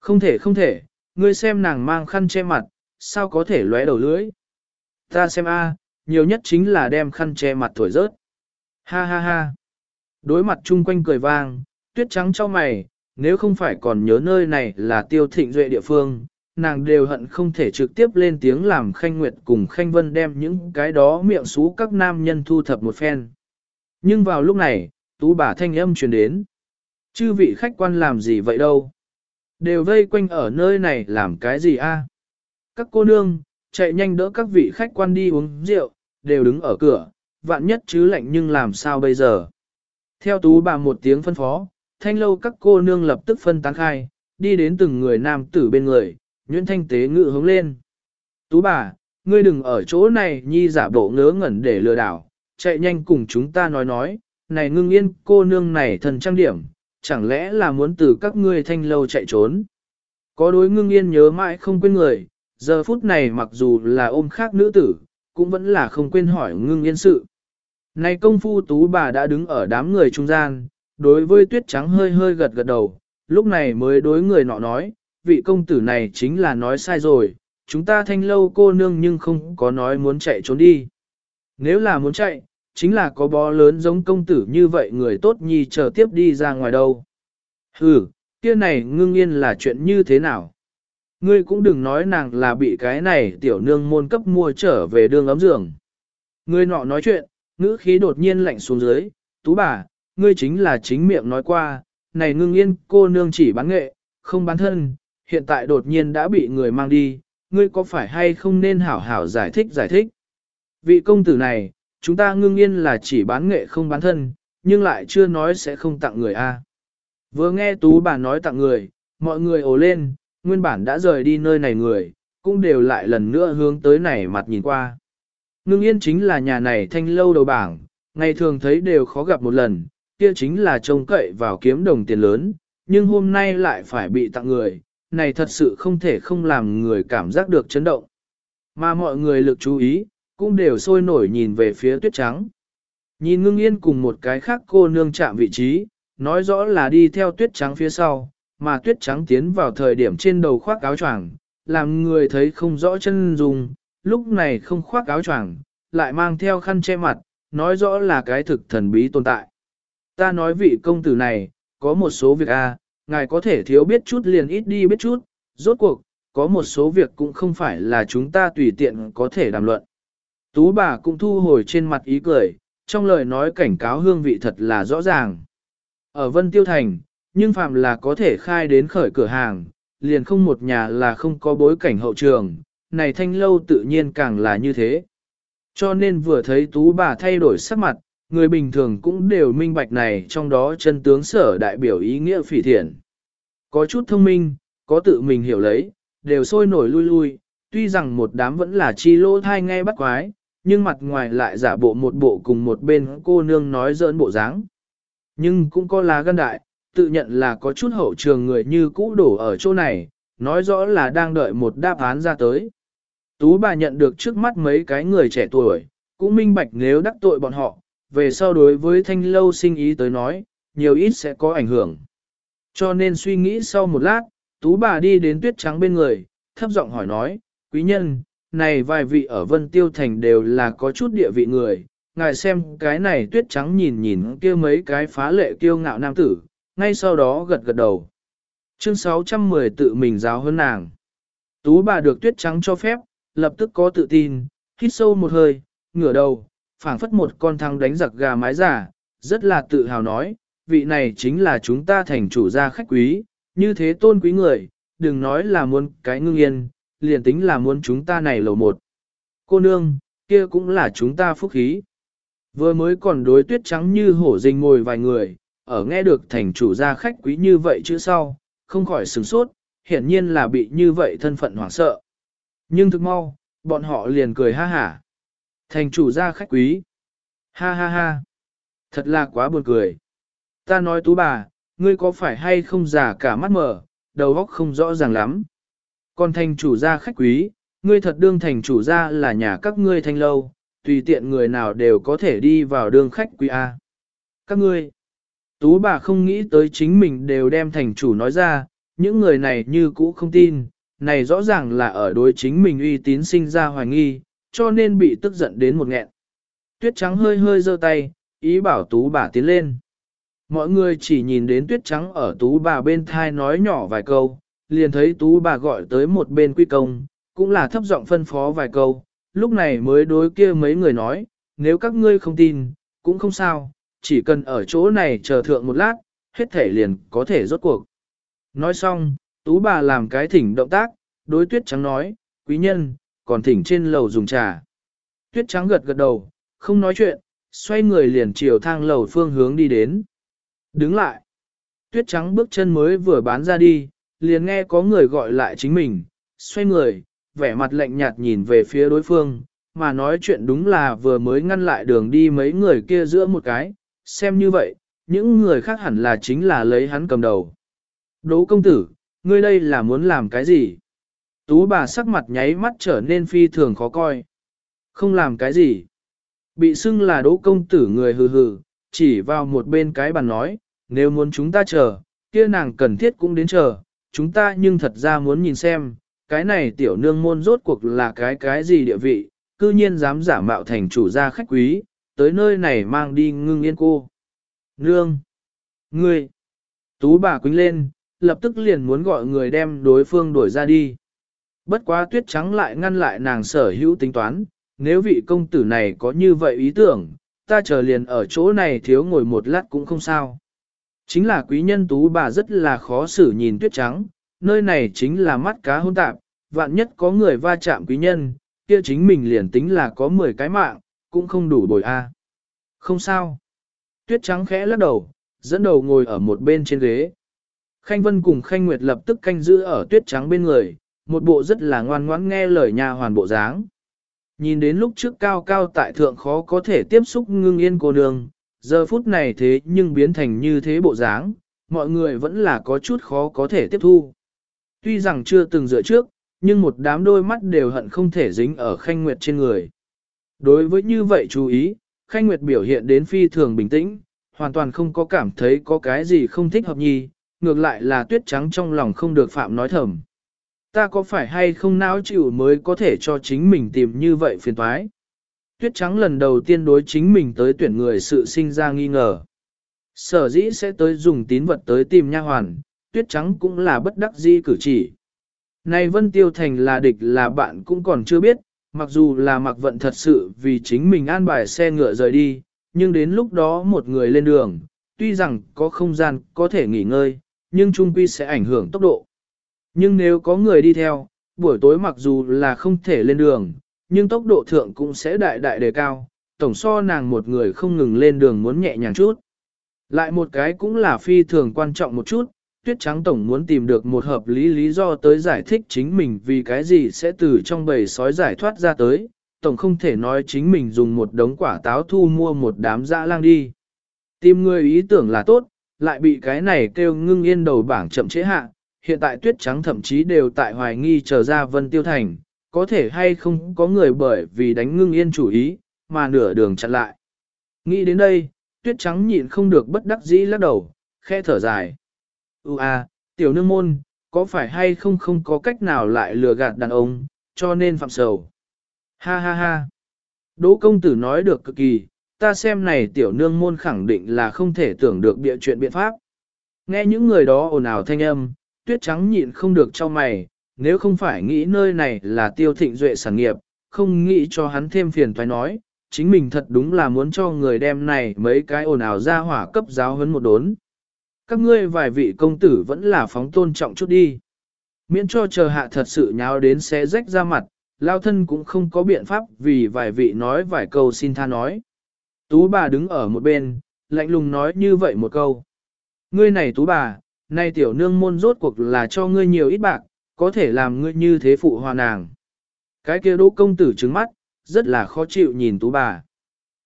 Không thể không thể, ngươi xem nàng mang khăn che mặt, sao có thể lóe đầu lưỡi. Ta xem a, nhiều nhất chính là đem khăn che mặt thổi rớt. Ha ha ha. Đối mặt chung quanh cười vang, tuyết trắng cho mày, nếu không phải còn nhớ nơi này là tiêu thịnh duệ địa phương, nàng đều hận không thể trực tiếp lên tiếng làm khanh nguyệt cùng khanh vân đem những cái đó miệng xú các nam nhân thu thập một phen. Nhưng vào lúc này, tú bà thanh âm truyền đến. Chư vị khách quan làm gì vậy đâu? Đều vây quanh ở nơi này làm cái gì a? Các cô nương, chạy nhanh đỡ các vị khách quan đi uống rượu, đều đứng ở cửa, vạn nhất chứ lạnh nhưng làm sao bây giờ? Theo tú bà một tiếng phân phó, thanh lâu các cô nương lập tức phân tán khai, đi đến từng người nam tử bên người, Nguyễn Thanh Tế ngự hướng lên. Tú bà, ngươi đừng ở chỗ này nhi giả bộ ngớ ngẩn để lừa đảo, chạy nhanh cùng chúng ta nói nói, này ngưng yên cô nương này thần trang điểm, chẳng lẽ là muốn từ các ngươi thanh lâu chạy trốn. Có đối ngưng yên nhớ mãi không quên người, giờ phút này mặc dù là ôm khác nữ tử, cũng vẫn là không quên hỏi ngưng yên sự. Này công phu tú bà đã đứng ở đám người trung gian, đối với tuyết trắng hơi hơi gật gật đầu, lúc này mới đối người nọ nói, vị công tử này chính là nói sai rồi, chúng ta thanh lâu cô nương nhưng không có nói muốn chạy trốn đi. Nếu là muốn chạy, chính là có bó lớn giống công tử như vậy người tốt nhi chờ tiếp đi ra ngoài đâu. Ừ, kia này ngưng yên là chuyện như thế nào? Ngươi cũng đừng nói nàng là bị cái này tiểu nương môn cấp mua trở về đường ấm giường. Ngươi nọ nói chuyện, ngữ khí đột nhiên lạnh xuống dưới, tú bà, ngươi chính là chính miệng nói qua, này ngưng yên cô nương chỉ bán nghệ, không bán thân, hiện tại đột nhiên đã bị người mang đi, ngươi có phải hay không nên hảo hảo giải thích giải thích. Vị công tử này, chúng ta ngưng yên là chỉ bán nghệ không bán thân, nhưng lại chưa nói sẽ không tặng người a. Vừa nghe tú bà nói tặng người, mọi người ồ lên, nguyên bản đã rời đi nơi này người, cũng đều lại lần nữa hướng tới này mặt nhìn qua. Ngưng yên chính là nhà này thanh lâu đầu bảng, ngày thường thấy đều khó gặp một lần, kia chính là trông cậy vào kiếm đồng tiền lớn, nhưng hôm nay lại phải bị tặng người, này thật sự không thể không làm người cảm giác được chấn động. Mà mọi người lực chú ý, cũng đều sôi nổi nhìn về phía tuyết trắng. Nhìn ngưng yên cùng một cái khác cô nương chạm vị trí, nói rõ là đi theo tuyết trắng phía sau, mà tuyết trắng tiến vào thời điểm trên đầu khoác áo choàng, làm người thấy không rõ chân dùng, lúc này không khoác áo choàng, lại mang theo khăn che mặt, nói rõ là cái thực thần bí tồn tại. Ta nói vị công tử này, có một số việc a, ngài có thể thiếu biết chút liền ít đi biết chút, rốt cuộc, có một số việc cũng không phải là chúng ta tùy tiện có thể đàm luận. Tú bà cũng thu hồi trên mặt ý cười, trong lời nói cảnh cáo hương vị thật là rõ ràng. Ở Vân Tiêu Thành, nhưng phạm là có thể khai đến khởi cửa hàng, liền không một nhà là không có bối cảnh hậu trường, này thanh lâu tự nhiên càng là như thế. Cho nên vừa thấy tú bà thay đổi sắc mặt, người bình thường cũng đều minh bạch này trong đó chân tướng sở đại biểu ý nghĩa phỉ thiện. Có chút thông minh, có tự mình hiểu lấy, đều sôi nổi lui lui, tuy rằng một đám vẫn là chi lỗ thai nghe bắt quái, nhưng mặt ngoài lại giả bộ một bộ cùng một bên cô nương nói giỡn bộ dáng. Nhưng cũng có lá gân đại, tự nhận là có chút hậu trường người như cũ đổ ở chỗ này, nói rõ là đang đợi một đáp án ra tới. Tú bà nhận được trước mắt mấy cái người trẻ tuổi, cũng minh bạch nếu đắc tội bọn họ, về sau đối với thanh lâu sinh ý tới nói, nhiều ít sẽ có ảnh hưởng. Cho nên suy nghĩ sau một lát, tú bà đi đến tuyết trắng bên người, thấp giọng hỏi nói, quý nhân, này vài vị ở Vân Tiêu Thành đều là có chút địa vị người, ngài xem cái này tuyết trắng nhìn nhìn kia mấy cái phá lệ kiêu ngạo nam tử, ngay sau đó gật gật đầu. Chương 610 tự mình giáo hơn nàng. Tú bà được tuyết trắng cho phép, lập tức có tự tin, hít sâu một hơi, ngửa đầu, phảng phất một con thăng đánh giặc gà mái giả, rất là tự hào nói, vị này chính là chúng ta thành chủ gia khách quý, như thế tôn quý người, đừng nói là muốn cái ngưng yên, liền tính là muốn chúng ta này lầu một. Cô nương, kia cũng là chúng ta phúc khí. Vừa mới còn đối tuyết trắng như hổ rình ngồi vài người, ở nghe được thành chủ gia khách quý như vậy chứ sau, không khỏi sửng sốt, hiển nhiên là bị như vậy thân phận hoảng sợ. Nhưng thực mau, bọn họ liền cười ha hả. Thành chủ gia khách quý. Ha ha ha. Thật là quá buồn cười. Ta nói tú bà, ngươi có phải hay không giả cả mắt mở, đầu óc không rõ ràng lắm. Còn thành chủ gia khách quý, ngươi thật đương thành chủ gia là nhà các ngươi thanh lâu, tùy tiện người nào đều có thể đi vào đường khách quý A. Các ngươi, tú bà không nghĩ tới chính mình đều đem thành chủ nói ra, những người này như cũ không tin, này rõ ràng là ở đối chính mình uy tín sinh ra hoài nghi, cho nên bị tức giận đến một nghẹn. Tuyết trắng hơi hơi giơ tay, ý bảo tú bà tiến lên. Mọi người chỉ nhìn đến tuyết trắng ở tú bà bên thai nói nhỏ vài câu, liền thấy tú bà gọi tới một bên quy công, cũng là thấp giọng phân phó vài câu, lúc này mới đối kia mấy người nói, nếu các ngươi không tin, cũng không sao, chỉ cần ở chỗ này chờ thượng một lát, hết thể liền có thể rốt cuộc. Nói xong, tú bà làm cái thỉnh động tác, đối tuyết trắng nói, quý nhân, còn thỉnh trên lầu dùng trà. Tuyết trắng gật gật đầu, không nói chuyện, xoay người liền chiều thang lầu phương hướng đi đến. Đứng lại. Tuyết trắng bước chân mới vừa bán ra đi, liền nghe có người gọi lại chính mình, xoay người, vẻ mặt lạnh nhạt nhìn về phía đối phương, mà nói chuyện đúng là vừa mới ngăn lại đường đi mấy người kia giữa một cái, xem như vậy, những người khác hẳn là chính là lấy hắn cầm đầu. Đỗ công tử, ngươi đây là muốn làm cái gì? Tú bà sắc mặt nháy mắt trở nên phi thường khó coi. Không làm cái gì. Bị xưng là đỗ công tử người hừ hừ, chỉ vào một bên cái bàn nói, nếu muốn chúng ta chờ, kia nàng cần thiết cũng đến chờ, chúng ta nhưng thật ra muốn nhìn xem, cái này tiểu nương môn rốt cuộc là cái cái gì địa vị, cư nhiên dám giả mạo thành chủ gia khách quý, tới nơi này mang đi ngưng yên cô. Nương! Ngươi! Tú bà quính lên, lập tức liền muốn gọi người đem đối phương đuổi ra đi. Bất quá tuyết trắng lại ngăn lại nàng sở hữu tính toán, nếu vị công tử này có như vậy ý tưởng, ta chờ liền ở chỗ này thiếu ngồi một lát cũng không sao. Chính là quý nhân tú bà rất là khó xử nhìn tuyết trắng, nơi này chính là mắt cá hôn tạp, vạn nhất có người va chạm quý nhân, kia chính mình liền tính là có 10 cái mạng, cũng không đủ bồi a. Không sao. Tuyết trắng khẽ lắc đầu, dẫn đầu ngồi ở một bên trên ghế. Khanh Vân cùng Khanh Nguyệt lập tức canh giữ ở tuyết trắng bên người, một bộ rất là ngoan ngoãn nghe lời nhà hoàn bộ dáng. Nhìn đến lúc trước cao cao tại thượng khó có thể tiếp xúc ngưng yên cô nương, giờ phút này thế nhưng biến thành như thế bộ dáng, mọi người vẫn là có chút khó có thể tiếp thu. Tuy rằng chưa từng dựa trước, nhưng một đám đôi mắt đều hận không thể dính ở Khanh Nguyệt trên người. Đối với như vậy chú ý, Khanh Nguyệt biểu hiện đến phi thường bình tĩnh, hoàn toàn không có cảm thấy có cái gì không thích hợp nhì, ngược lại là tuyết trắng trong lòng không được phạm nói thầm. Ta có phải hay không não chịu mới có thể cho chính mình tìm như vậy phiền toái? Tuyết trắng lần đầu tiên đối chính mình tới tuyển người sự sinh ra nghi ngờ. Sở dĩ sẽ tới dùng tín vật tới tìm nha hoàn, tuyết trắng cũng là bất đắc dĩ cử chỉ. Này Vân Tiêu Thành là địch là bạn cũng còn chưa biết, mặc dù là mặc vận thật sự vì chính mình an bài xe ngựa rời đi, nhưng đến lúc đó một người lên đường, tuy rằng có không gian có thể nghỉ ngơi, nhưng trung quy sẽ ảnh hưởng tốc độ. Nhưng nếu có người đi theo, buổi tối mặc dù là không thể lên đường, nhưng tốc độ thượng cũng sẽ đại đại đề cao, tổng so nàng một người không ngừng lên đường muốn nhẹ nhàng chút. Lại một cái cũng là phi thường quan trọng một chút, tuyết trắng tổng muốn tìm được một hợp lý lý do tới giải thích chính mình vì cái gì sẽ từ trong bầy sói giải thoát ra tới, tổng không thể nói chính mình dùng một đống quả táo thu mua một đám dã lang đi. Tìm người ý tưởng là tốt, lại bị cái này kêu ngưng yên đầu bảng chậm chế hạ, hiện tại tuyết trắng thậm chí đều tại hoài nghi trở ra vân tiêu thành, có thể hay không có người bởi vì đánh ngưng yên chủ ý, mà nửa đường chặn lại. Nghĩ đến đây, tuyết trắng nhịn không được bất đắc dĩ lắc đầu, khe thở dài. Ú à, tiểu nương môn, có phải hay không không có cách nào lại lừa gạt đàn ông, cho nên phạm sầu. Ha ha ha. Đỗ công tử nói được cực kỳ, ta xem này tiểu nương môn khẳng định là không thể tưởng được bịa chuyện biện pháp. Nghe những người đó ồn ào thanh âm, tuyết trắng nhịn không được cho mày, nếu không phải nghĩ nơi này là tiêu thịnh duệ sản nghiệp, không nghĩ cho hắn thêm phiền phải nói, chính mình thật đúng là muốn cho người đem này mấy cái ồn ào ra hỏa cấp giáo hấn một đốn. Các ngươi vài vị công tử vẫn là phóng tôn trọng chút đi. Miễn cho chờ hạ thật sự nháo đến xé rách ra mặt, lao thân cũng không có biện pháp vì vài vị nói vài câu xin tha nói. Tú bà đứng ở một bên, lạnh lùng nói như vậy một câu. Ngươi này tú bà, nay tiểu nương môn rốt cuộc là cho ngươi nhiều ít bạc, có thể làm ngươi như thế phụ hòa nàng. Cái kia đỗ công tử trứng mắt, rất là khó chịu nhìn tú bà.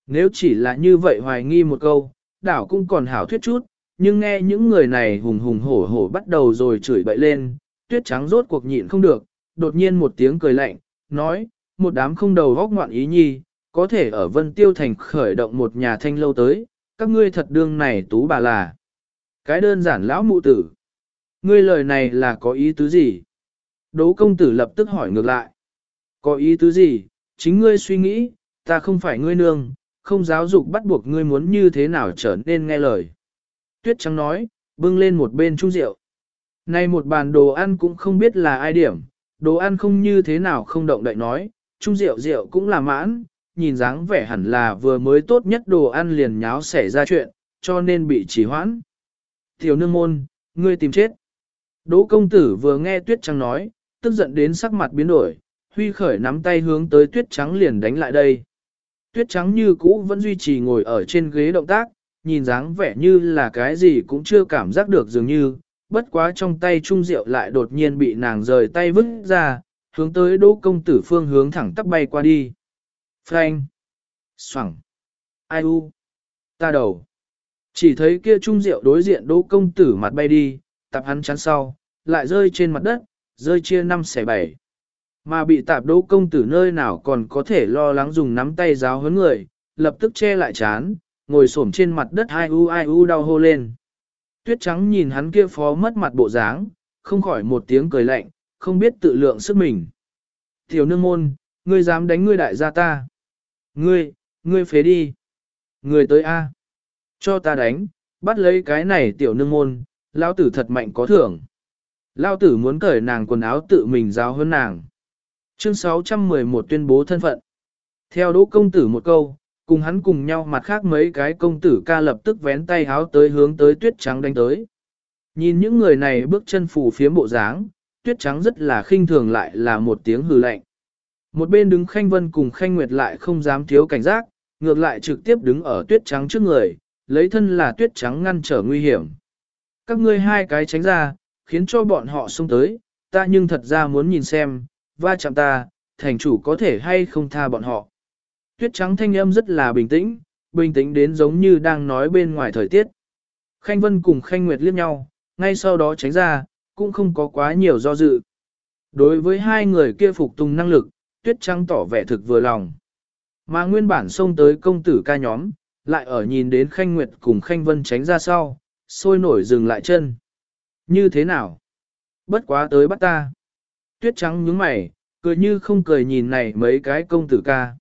Nếu chỉ là như vậy hoài nghi một câu, đảo cũng còn hảo thuyết chút, nhưng nghe những người này hùng hùng hổ hổ bắt đầu rồi chửi bậy lên, tuyết trắng rốt cuộc nhịn không được, đột nhiên một tiếng cười lạnh, nói, một đám không đầu góc ngoạn ý nhi, có thể ở Vân Tiêu Thành khởi động một nhà thanh lâu tới, các ngươi thật đương này tú bà là. Cái đơn giản lão mụ tử. Ngươi lời này là có ý tứ gì? Đỗ công tử lập tức hỏi ngược lại. Có ý tứ gì? Chính ngươi suy nghĩ, ta không phải ngươi nương, không giáo dục bắt buộc ngươi muốn như thế nào trở nên nghe lời. Tuyết trắng nói, bưng lên một bên chung rượu. Nay một bàn đồ ăn cũng không biết là ai điểm, đồ ăn không như thế nào không động đậy nói, chung rượu rượu cũng là mãn, nhìn dáng vẻ hẳn là vừa mới tốt nhất đồ ăn liền nháo xảy ra chuyện, cho nên bị trì hoãn. Tiểu nương môn, ngươi tìm chết. Đỗ công tử vừa nghe tuyết trắng nói, tức giận đến sắc mặt biến đổi, huy khởi nắm tay hướng tới tuyết trắng liền đánh lại đây. Tuyết trắng như cũ vẫn duy trì ngồi ở trên ghế động tác, nhìn dáng vẻ như là cái gì cũng chưa cảm giác được dường như, bất quá trong tay trung rượu lại đột nhiên bị nàng rời tay vứt ra, hướng tới đỗ công tử phương hướng thẳng tắp bay qua đi. Phanh! Soảng! Ai u! Ta đầu! Chỉ thấy kia trung rượu đối diện đỗ công tử mặt bay đi, tập hắn chắn sau, lại rơi trên mặt đất, rơi chia năm xẻ bảy. Mà bị tạp đỗ công tử nơi nào còn có thể lo lắng dùng nắm tay giáo huấn người, lập tức che lại chán, ngồi xổm trên mặt đất ai u ai u đau hô lên. Tuyết trắng nhìn hắn kia phó mất mặt bộ dáng, không khỏi một tiếng cười lạnh, không biết tự lượng sức mình. Tiểu nương môn, ngươi dám đánh ngươi đại gia ta. Ngươi, ngươi phế đi. Ngươi tới A. Cho ta đánh, bắt lấy cái này tiểu nương môn, lao tử thật mạnh có thưởng. Lao tử muốn cởi nàng quần áo tự mình giáo hơn nàng. Chương 611 tuyên bố thân phận. Theo đỗ công tử một câu, cùng hắn cùng nhau mặt khác mấy cái công tử ca lập tức vén tay háo tới hướng tới tuyết trắng đánh tới. Nhìn những người này bước chân phù phía bộ dáng, tuyết trắng rất là khinh thường lại là một tiếng hừ lạnh. Một bên đứng khanh vân cùng khanh nguyệt lại không dám thiếu cảnh giác, ngược lại trực tiếp đứng ở tuyết trắng trước người, lấy thân là tuyết trắng ngăn trở nguy hiểm. Các ngươi hai cái tránh ra, khiến cho bọn họ xông tới, ta nhưng thật ra muốn nhìn xem, va chạm ta, thành chủ có thể hay không tha bọn họ. Tuyết trắng thanh âm rất là bình tĩnh, bình tĩnh đến giống như đang nói bên ngoài thời tiết. Khanh Vân cùng Khanh Nguyệt liếc nhau, ngay sau đó tránh ra, cũng không có quá nhiều do dự. Đối với hai người kia phục tùng năng lực, Tuyết trắng tỏ vẻ thực vừa lòng. Mà nguyên bản xông tới công tử ca nhóm, lại ở nhìn đến Khanh Nguyệt cùng Khanh Vân tránh ra sau, sôi nổi dừng lại chân. Như thế nào? Bất quá tới bắt ta. Tuyết trắng nhướng mày, cười như không cười nhìn này mấy cái công tử ca.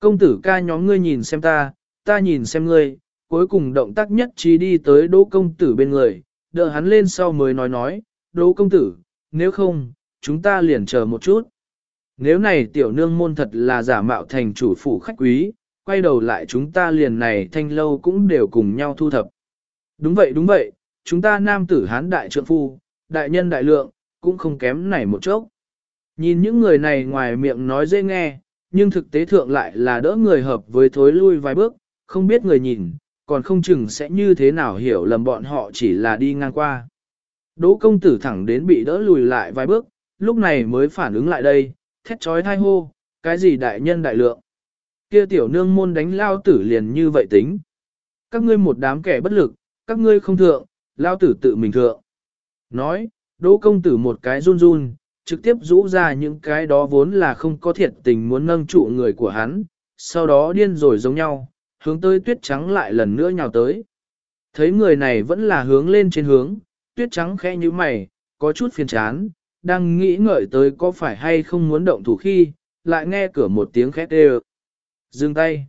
Công tử ca nhóm ngươi nhìn xem ta, ta nhìn xem ngươi, cuối cùng động tác nhất trí đi tới đỗ công tử bên người, đỡ hắn lên sau mới nói nói, đỗ công tử, nếu không, chúng ta liền chờ một chút. Nếu này tiểu nương môn thật là giả mạo thành chủ phủ khách quý, quay đầu lại chúng ta liền này thanh lâu cũng đều cùng nhau thu thập. Đúng vậy đúng vậy, chúng ta nam tử hán đại trượng phu, đại nhân đại lượng, cũng không kém này một chốc. Nhìn những người này ngoài miệng nói dễ nghe, nhưng thực tế thượng lại là đỡ người hợp với thối lui vài bước, không biết người nhìn, còn không chừng sẽ như thế nào hiểu lầm bọn họ chỉ là đi ngang qua. Đỗ công tử thẳng đến bị đỡ lùi lại vài bước, lúc này mới phản ứng lại đây, thét trói thai hô, cái gì đại nhân đại lượng. Kia tiểu nương môn đánh lao tử liền như vậy tính. Các ngươi một đám kẻ bất lực, các ngươi không thượng, lao tử tự mình thượng. Nói, đỗ công tử một cái run run, trực tiếp rũ ra những cái đó vốn là không có thiệt tình muốn nâng trụ người của hắn, sau đó điên rồi giống nhau, hướng tới tuyết trắng lại lần nữa nhào tới. Thấy người này vẫn là hướng lên trên hướng, tuyết trắng khẽ như mày, có chút phiền chán, đang nghĩ ngợi tới có phải hay không muốn động thủ khi, lại nghe cửa một tiếng khét đều. Dừng tay.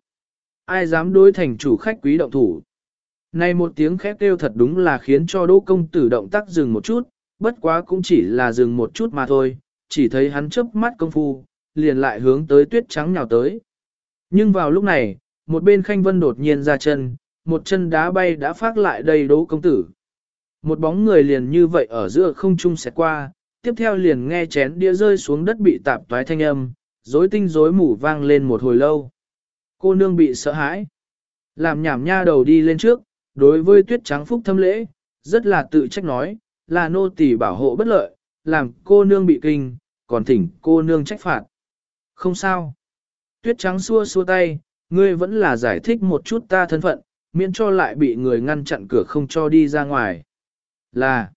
Ai dám đối thành chủ khách quý động thủ. Này một tiếng khét kêu thật đúng là khiến cho đỗ công tử động tác dừng một chút, bất quá cũng chỉ là dừng một chút mà thôi, chỉ thấy hắn chớp mắt công phu, liền lại hướng tới tuyết trắng nhào tới. Nhưng vào lúc này, một bên khanh vân đột nhiên ra chân, một chân đá bay đã phát lại đầy đỗ công tử. Một bóng người liền như vậy ở giữa không trung sẽ qua, tiếp theo liền nghe chén đĩa rơi xuống đất bị tạp toái thanh âm, rối tinh rối mù vang lên một hồi lâu. Cô nương bị sợ hãi. Làm nhảm nha đầu đi lên trước, đối với tuyết trắng phúc thâm lễ, rất là tự trách nói, là nô tỳ bảo hộ bất lợi, làm cô nương bị kinh, còn thỉnh cô nương trách phạt. Không sao. Tuyết trắng xua xua tay, ngươi vẫn là giải thích một chút ta thân phận, miễn cho lại bị người ngăn chặn cửa không cho đi ra ngoài. Là,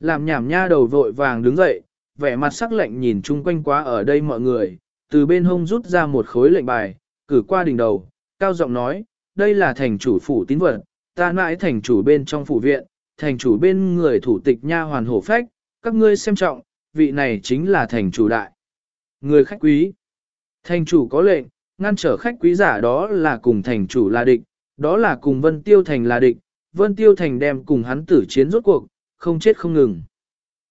làm nhảm nha đầu vội vàng đứng dậy, vẻ mặt sắc lạnh nhìn chung quanh quá ở đây mọi người, từ bên hông rút ra một khối lệnh bài, cử qua đỉnh đầu, cao giọng nói, đây là thành chủ phủ tín vật, ta mãi thành chủ bên trong phủ viện, thành chủ bên người thủ tịch nha hoàn hổ phách, các ngươi xem trọng, vị này chính là thành chủ đại. Người khách quý. Thành chủ có lệnh, ngăn trở khách quý giả đó là cùng thành chủ là địch, đó là cùng Vân Tiêu Thành là địch, Vân Tiêu Thành đem cùng hắn tử chiến rốt cuộc, không chết không ngừng.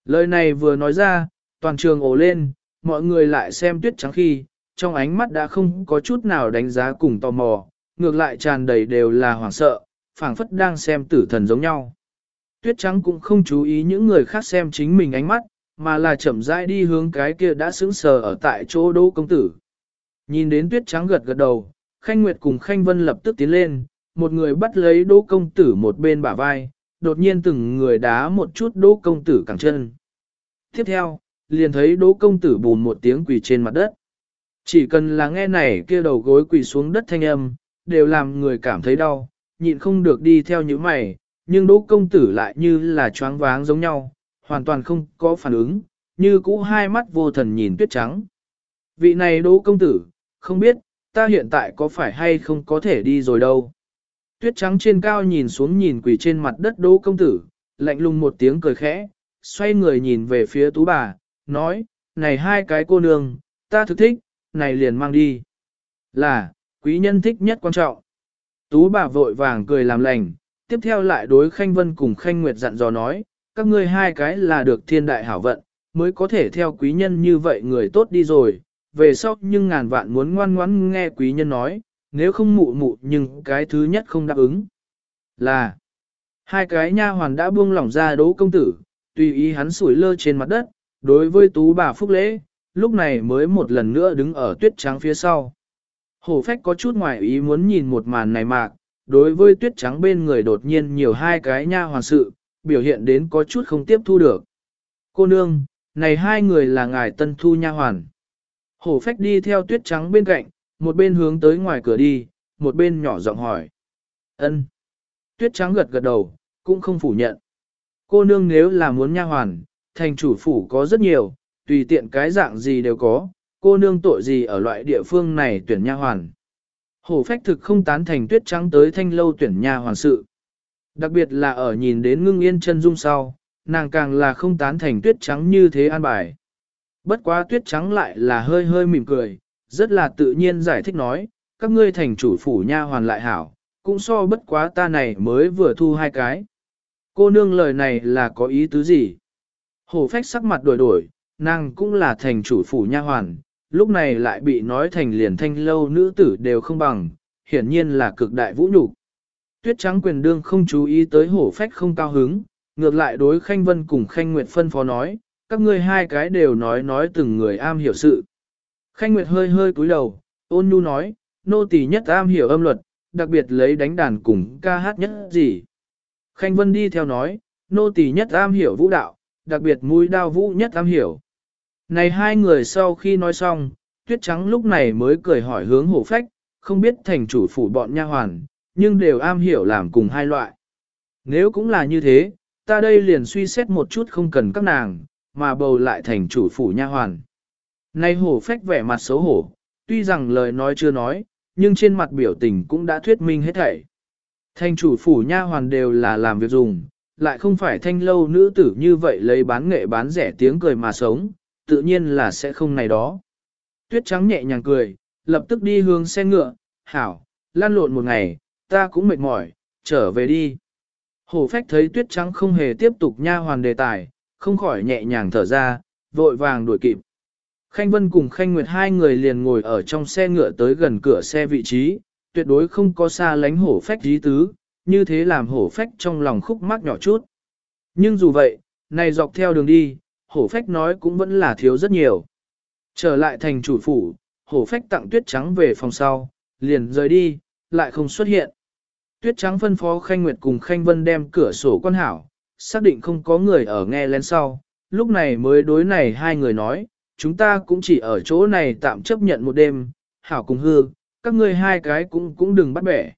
Lời này vừa nói ra, toàn trường ồ lên, mọi người lại xem tuyết trắng khi, trong ánh mắt đã không có chút nào đánh giá cùng tò mò, ngược lại tràn đầy đều là hoảng sợ, phảng phất đang xem tử thần giống nhau. Tuyết trắng cũng không chú ý những người khác xem chính mình ánh mắt, mà là chậm rãi đi hướng cái kia đã sững sờ ở tại chỗ đỗ công tử. Nhìn đến tuyết trắng gật gật đầu, Khanh Nguyệt cùng Khanh Vân lập tức tiến lên, một người bắt lấy đỗ công tử một bên bả vai, đột nhiên từng người đá một chút đỗ công tử cẳng chân. Tiếp theo, liền thấy đỗ công tử bùn một tiếng quỳ trên mặt đất. Chỉ cần là nghe này kia đầu gối quỳ xuống đất thanh âm, đều làm người cảm thấy đau, nhịn không được đi theo những mày, nhưng đỗ công tử lại như là choáng váng giống nhau, hoàn toàn không có phản ứng, như cũ hai mắt vô thần nhìn tuyết trắng. Vị này đỗ công tử, không biết, ta hiện tại có phải hay không có thể đi rồi đâu. Tuyết trắng trên cao nhìn xuống nhìn quỳ trên mặt đất đỗ công tử, lạnh lùng một tiếng cười khẽ, xoay người nhìn về phía tú bà, nói, này hai cái cô nương, ta thực thích, này liền mang đi. Là, quý nhân thích nhất quan trọng. Tú bà vội vàng cười làm lành, tiếp theo lại đối Khanh Vân cùng Khanh Nguyệt dặn dò nói, các ngươi hai cái là được thiên đại hảo vận, mới có thể theo quý nhân như vậy người tốt đi rồi, về sau nhưng ngàn vạn muốn ngoan ngoãn nghe quý nhân nói, nếu không mụ mụ nhưng cái thứ nhất không đáp ứng. Là, hai cái nha hoàn đã buông lỏng ra đỗ công tử, tùy ý hắn sủi lơ trên mặt đất, đối với tú bà phúc lễ, lúc này mới một lần nữa đứng ở tuyết trắng phía sau. Hổ phách có chút ngoài ý muốn nhìn một màn này mạc, đối với tuyết trắng bên người đột nhiên nhiều hai cái nha hoàn sự, biểu hiện đến có chút không tiếp thu được. Cô nương, này hai người là ngài tân thu nha hoàn. Hổ phách đi theo tuyết trắng bên cạnh, một bên hướng tới ngoài cửa đi, một bên nhỏ giọng hỏi. ân Tuyết trắng gật gật đầu, cũng không phủ nhận. Cô nương nếu là muốn nha hoàn, thành chủ phủ có rất nhiều, tùy tiện cái dạng gì đều có, cô nương tội gì ở loại địa phương này tuyển nha hoàn. Hổ phách thực không tán thành tuyết trắng tới thanh lâu tuyển nha hoàn sự. Đặc biệt là ở nhìn đến ngưng yên chân dung sau, nàng càng là không tán thành tuyết trắng như thế an bài. Bất quá tuyết trắng lại là hơi hơi mỉm cười, rất là tự nhiên giải thích nói, các ngươi thành chủ phủ nha hoàn lại hảo, cũng so bất quá ta này mới vừa thu hai cái. Cô nương lời này là có ý tứ gì? Hổ phách sắc mặt đổi đổi, nàng cũng là thành chủ phủ nha hoàn, lúc này lại bị nói thành liền thanh lâu nữ tử đều không bằng, hiển nhiên là cực đại vũ nhục. Tuyết trắng quyền đương không chú ý tới hổ phách không cao hứng, ngược lại đối Khanh Vân cùng Khanh Nguyệt phân phó nói, các ngươi hai cái đều nói nói từng người am hiểu sự. Khanh Nguyệt hơi hơi cúi đầu, ôn nhu nói, nô tỳ nhất am hiểu âm luật, đặc biệt lấy đánh đàn cùng ca hát nhất gì. Khanh Vân đi theo nói, nô tỳ nhất am hiểu vũ đạo, đặc biệt mũi đao vũ nhất am hiểu. Này hai người sau khi nói xong, tuyết trắng lúc này mới cười hỏi hướng hổ phách, không biết thành chủ phủ bọn nha hoàn, nhưng đều am hiểu làm cùng hai loại. Nếu cũng là như thế, ta đây liền suy xét một chút không cần các nàng, mà bầu lại thành chủ phủ nha hoàn. Nay hổ phách vẻ mặt xấu hổ, tuy rằng lời nói chưa nói, nhưng trên mặt biểu tình cũng đã thuyết minh hết thảy. Thành chủ phủ nha hoàn đều là làm việc dùng, lại không phải thanh lâu nữ tử như vậy lấy bán nghệ bán rẻ tiếng cười mà sống, tự nhiên là sẽ không này đó. Tuyết trắng nhẹ nhàng cười, lập tức đi hướng xe ngựa, hảo, lan lộn một ngày, ta cũng mệt mỏi, trở về đi. Hổ phách thấy tuyết trắng không hề tiếp tục nha hoàn đề tài, không khỏi nhẹ nhàng thở ra, vội vàng đuổi kịp. Khanh Vân cùng Khanh Nguyệt hai người liền ngồi ở trong xe ngựa tới gần cửa xe vị trí, tuyệt đối không có xa lánh hổ phách dí tứ, như thế làm hổ phách trong lòng khúc mắc nhỏ chút. Nhưng dù vậy, này dọc theo đường đi, hổ phách nói cũng vẫn là thiếu rất nhiều. Trở lại thành chủ phủ, hổ phách tặng tuyết trắng về phòng sau, liền rời đi, lại không xuất hiện. Tuyết trắng phân phó Khanh Nguyệt cùng Khanh Vân đem cửa sổ quan hảo, xác định không có người ở nghe lén sau, lúc này mới đối này hai người nói, chúng ta cũng chỉ ở chỗ này tạm chấp nhận một đêm, hảo cùng hư, các ngươi hai cái cũng cũng đừng bắt bẻ.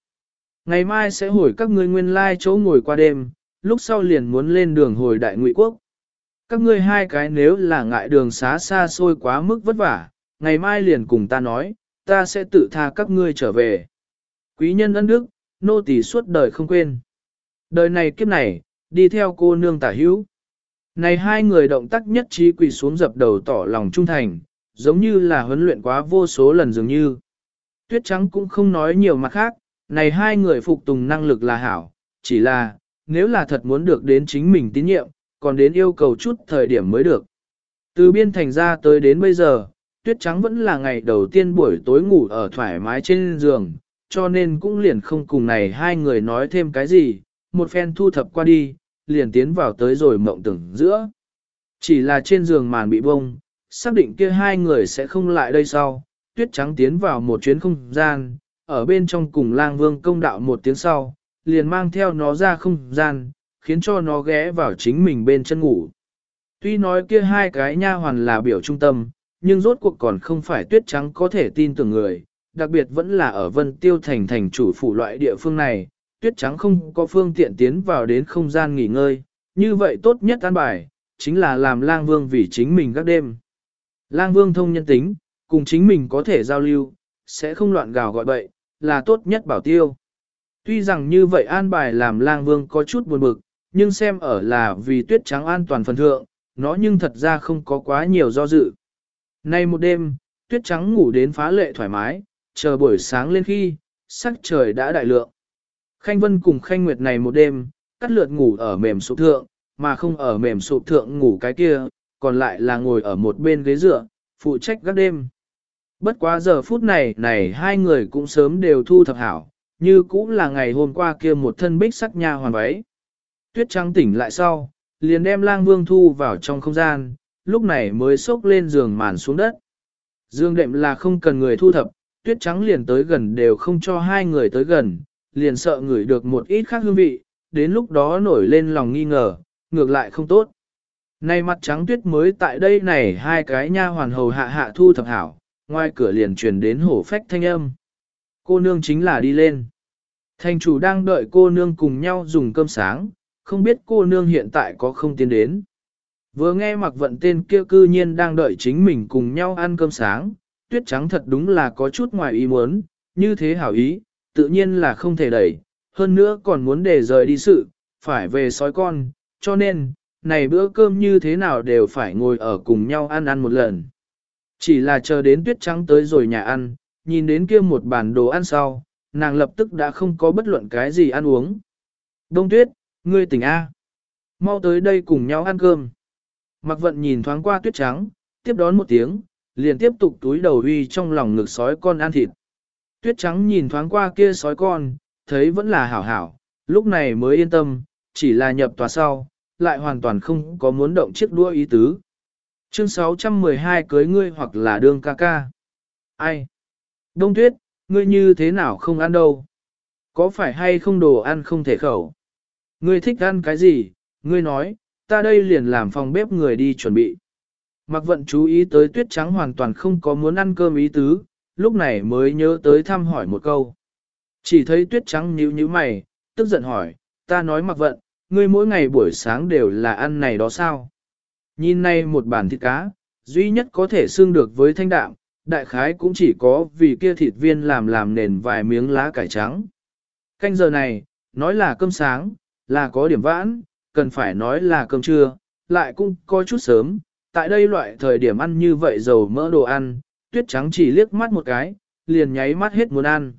Ngày mai sẽ hồi các ngươi nguyên lai chỗ ngồi qua đêm, lúc sau liền muốn lên đường hồi đại ngụy quốc. Các ngươi hai cái nếu là ngại đường xá xa xôi quá mức vất vả, ngày mai liền cùng ta nói, ta sẽ tự tha các ngươi trở về. Quý nhân ân đức, nô tỳ suốt đời không quên. Đời này kiếp này, đi theo cô nương tả hữu. Này hai người động tác nhất trí quỳ xuống dập đầu tỏ lòng trung thành, giống như là huấn luyện quá vô số lần dường như. Tuyết trắng cũng không nói nhiều mặt khác, này hai người phục tùng năng lực là hảo, chỉ là, nếu là thật muốn được đến chính mình tín nhiệm, còn đến yêu cầu chút thời điểm mới được. Từ biên thành ra tới đến bây giờ, tuyết trắng vẫn là ngày đầu tiên buổi tối ngủ ở thoải mái trên giường, cho nên cũng liền không cùng này hai người nói thêm cái gì, một phen thu thập qua đi, liền tiến vào tới rồi mộng tưởng giữa. Chỉ là trên giường màn bị bông, xác định kia hai người sẽ không lại đây sau, tuyết trắng tiến vào một chuyến không gian, ở bên trong cùng lang vương công đạo một tiếng sau, liền mang theo nó ra không gian, khiến cho nó ghé vào chính mình bên chân ngủ. Tuy nói kia hai cái nha hoàn là biểu trung tâm, nhưng rốt cuộc còn không phải tuyết trắng có thể tin tưởng người, đặc biệt vẫn là ở vân tiêu thành thành chủ phủ loại địa phương này, tuyết trắng không có phương tiện tiến vào đến không gian nghỉ ngơi, như vậy tốt nhất an bài, chính là làm lang vương vì chính mình các đêm. Lang vương thông nhân tính, cùng chính mình có thể giao lưu, sẽ không loạn gào gọi bậy, là tốt nhất bảo tiêu. Tuy rằng như vậy an bài làm lang vương có chút buồn bực, nhưng xem ở là vì tuyết trắng an toàn phần thượng, nó nhưng thật ra không có quá nhiều do dự. Nay một đêm, tuyết trắng ngủ đến phá lệ thoải mái, chờ buổi sáng lên khi, sắc trời đã đại lượng. Khanh Vân cùng Khanh Nguyệt này một đêm, cắt lượt ngủ ở mềm sụp thượng, mà không ở mềm sụp thượng ngủ cái kia, còn lại là ngồi ở một bên ghế dựa, phụ trách các đêm. Bất quá giờ phút này này hai người cũng sớm đều thu thập hảo, như cũng là ngày hôm qua kia một thân bích sắc nha hoàn váy. Tuyết trắng tỉnh lại sau, liền đem lang vương thu vào trong không gian, lúc này mới xốc lên giường màn xuống đất. Dương đệm là không cần người thu thập, tuyết trắng liền tới gần đều không cho hai người tới gần, liền sợ ngửi được một ít khác hương vị, đến lúc đó nổi lên lòng nghi ngờ, ngược lại không tốt. Nay mặt trắng tuyết mới tại đây này hai cái nha hoàn hầu hạ hạ thu thập hảo, ngoài cửa liền truyền đến hổ phách thanh âm. Cô nương chính là đi lên. Thành chủ đang đợi cô nương cùng nhau dùng cơm sáng, không biết cô nương hiện tại có không tiến đến. Vừa nghe mặc vận tên kia cư nhiên đang đợi chính mình cùng nhau ăn cơm sáng, tuyết trắng thật đúng là có chút ngoài ý muốn, như thế hảo ý, tự nhiên là không thể đẩy, hơn nữa còn muốn để rời đi sự, phải về sói con, cho nên, này bữa cơm như thế nào đều phải ngồi ở cùng nhau ăn ăn một lần. Chỉ là chờ đến tuyết trắng tới rồi nhà ăn, nhìn đến kia một bàn đồ ăn sau, nàng lập tức đã không có bất luận cái gì ăn uống. Đông tuyết, ngươi tỉnh A. Mau tới đây cùng nhau ăn cơm. Mặc vận nhìn thoáng qua tuyết trắng, tiếp đón một tiếng, liền tiếp tục túi đầu uy trong lòng ngực sói con ăn thịt. Tuyết trắng nhìn thoáng qua kia sói con, thấy vẫn là hảo hảo, lúc này mới yên tâm, chỉ là nhập tòa sau, lại hoàn toàn không có muốn động chiếc đua ý tứ. Chương 612 cưới ngươi hoặc là đương ca ca. Ai? Đông tuyết, ngươi như thế nào không ăn đâu? Có phải hay không đồ ăn không thể khẩu? Ngươi thích ăn cái gì? Ngươi nói, ta đây liền làm phòng bếp người đi chuẩn bị. Mặc vận chú ý tới tuyết trắng hoàn toàn không có muốn ăn cơm ý tứ, lúc này mới nhớ tới thăm hỏi một câu. Chỉ thấy tuyết trắng nhíu nhíu mày, tức giận hỏi, ta nói mặc vận, ngươi mỗi ngày buổi sáng đều là ăn này đó sao? Nhìn nay một bản thịt cá, duy nhất có thể xương được với thanh đạm, đại khái cũng chỉ có vì kia thịt viên làm làm nền vài miếng lá cải trắng. Canh giờ này, nói là cơm sáng, là có điểm vãn, cần phải nói là cơm trưa, lại cũng có chút sớm. Tại đây loại thời điểm ăn như vậy dầu mỡ đồ ăn, tuyết trắng chỉ liếc mắt một cái, liền nháy mắt hết muốn ăn.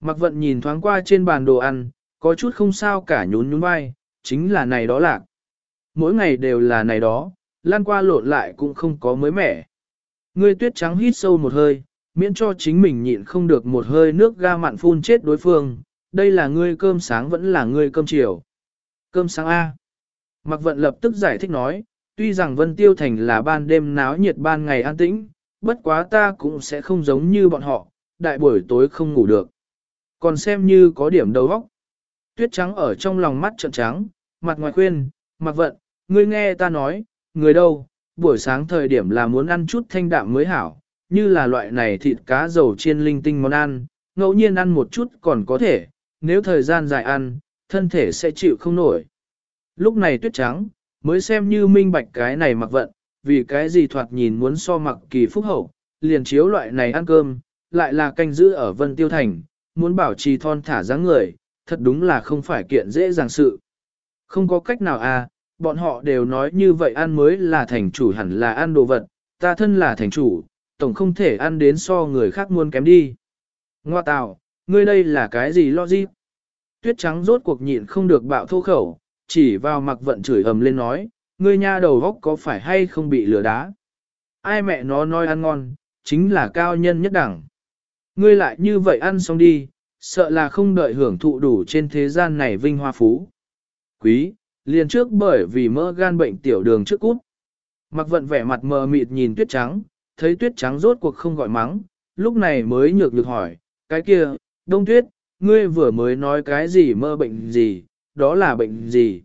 Mặc vận nhìn thoáng qua trên bàn đồ ăn, có chút không sao cả nhún nhún vai, chính là này đó lạc. Mỗi ngày đều là này đó, lan qua lộn lại cũng không có mới mẻ. Ngươi tuyết trắng hít sâu một hơi, miễn cho chính mình nhịn không được một hơi nước ga mặn phun chết đối phương, đây là ngươi cơm sáng vẫn là ngươi cơm chiều. Cơm sáng A. Mạc Vận lập tức giải thích nói, tuy rằng Vân Tiêu Thành là ban đêm náo nhiệt ban ngày an tĩnh, bất quá ta cũng sẽ không giống như bọn họ, đại buổi tối không ngủ được. Còn xem như có điểm đầu óc. Tuyết trắng ở trong lòng mắt trợn trắng, mặt ngoài khuyên, Mạc Vận, ngươi nghe ta nói, người đâu, buổi sáng thời điểm là muốn ăn chút thanh đạm mới hảo, như là loại này thịt cá dầu chiên linh tinh món ăn, ngẫu nhiên ăn một chút còn có thể, nếu thời gian dài ăn, thân thể sẽ chịu không nổi. Lúc này tuyết trắng, mới xem như minh bạch cái này mặc vận, vì cái gì thoạt nhìn muốn so mặc kỳ phúc hậu, liền chiếu loại này ăn cơm, lại là canh giữ ở Vân Tiêu Thành, muốn bảo trì thon thả dáng người, thật đúng là không phải kiện dễ dàng sự. Không có cách nào à, bọn họ đều nói như vậy ăn mới là thành chủ hẳn là ăn đồ vật, ta thân là thành chủ, tổng không thể ăn đến so người khác muôn kém đi. Ngoa tạo, ngươi đây là cái gì logic? Tuyết trắng rốt cuộc nhịn không được bạo thô khẩu, chỉ vào mặc vận chửi ầm lên nói, ngươi nha đầu góc có phải hay không bị lừa đá? Ai mẹ nó nói ăn ngon, chính là cao nhân nhất đẳng. Ngươi lại như vậy ăn xong đi, sợ là không đợi hưởng thụ đủ trên thế gian này vinh hoa phú. Quý, liền trước bởi vì mỡ gan bệnh tiểu đường trước cút. Mặc vận vẻ mặt mờ mịt nhìn tuyết trắng, thấy tuyết trắng rốt cuộc không gọi mắng, lúc này mới nhược lực hỏi, cái kia, đông tuyết, ngươi vừa mới nói cái gì mơ bệnh gì, đó là bệnh gì.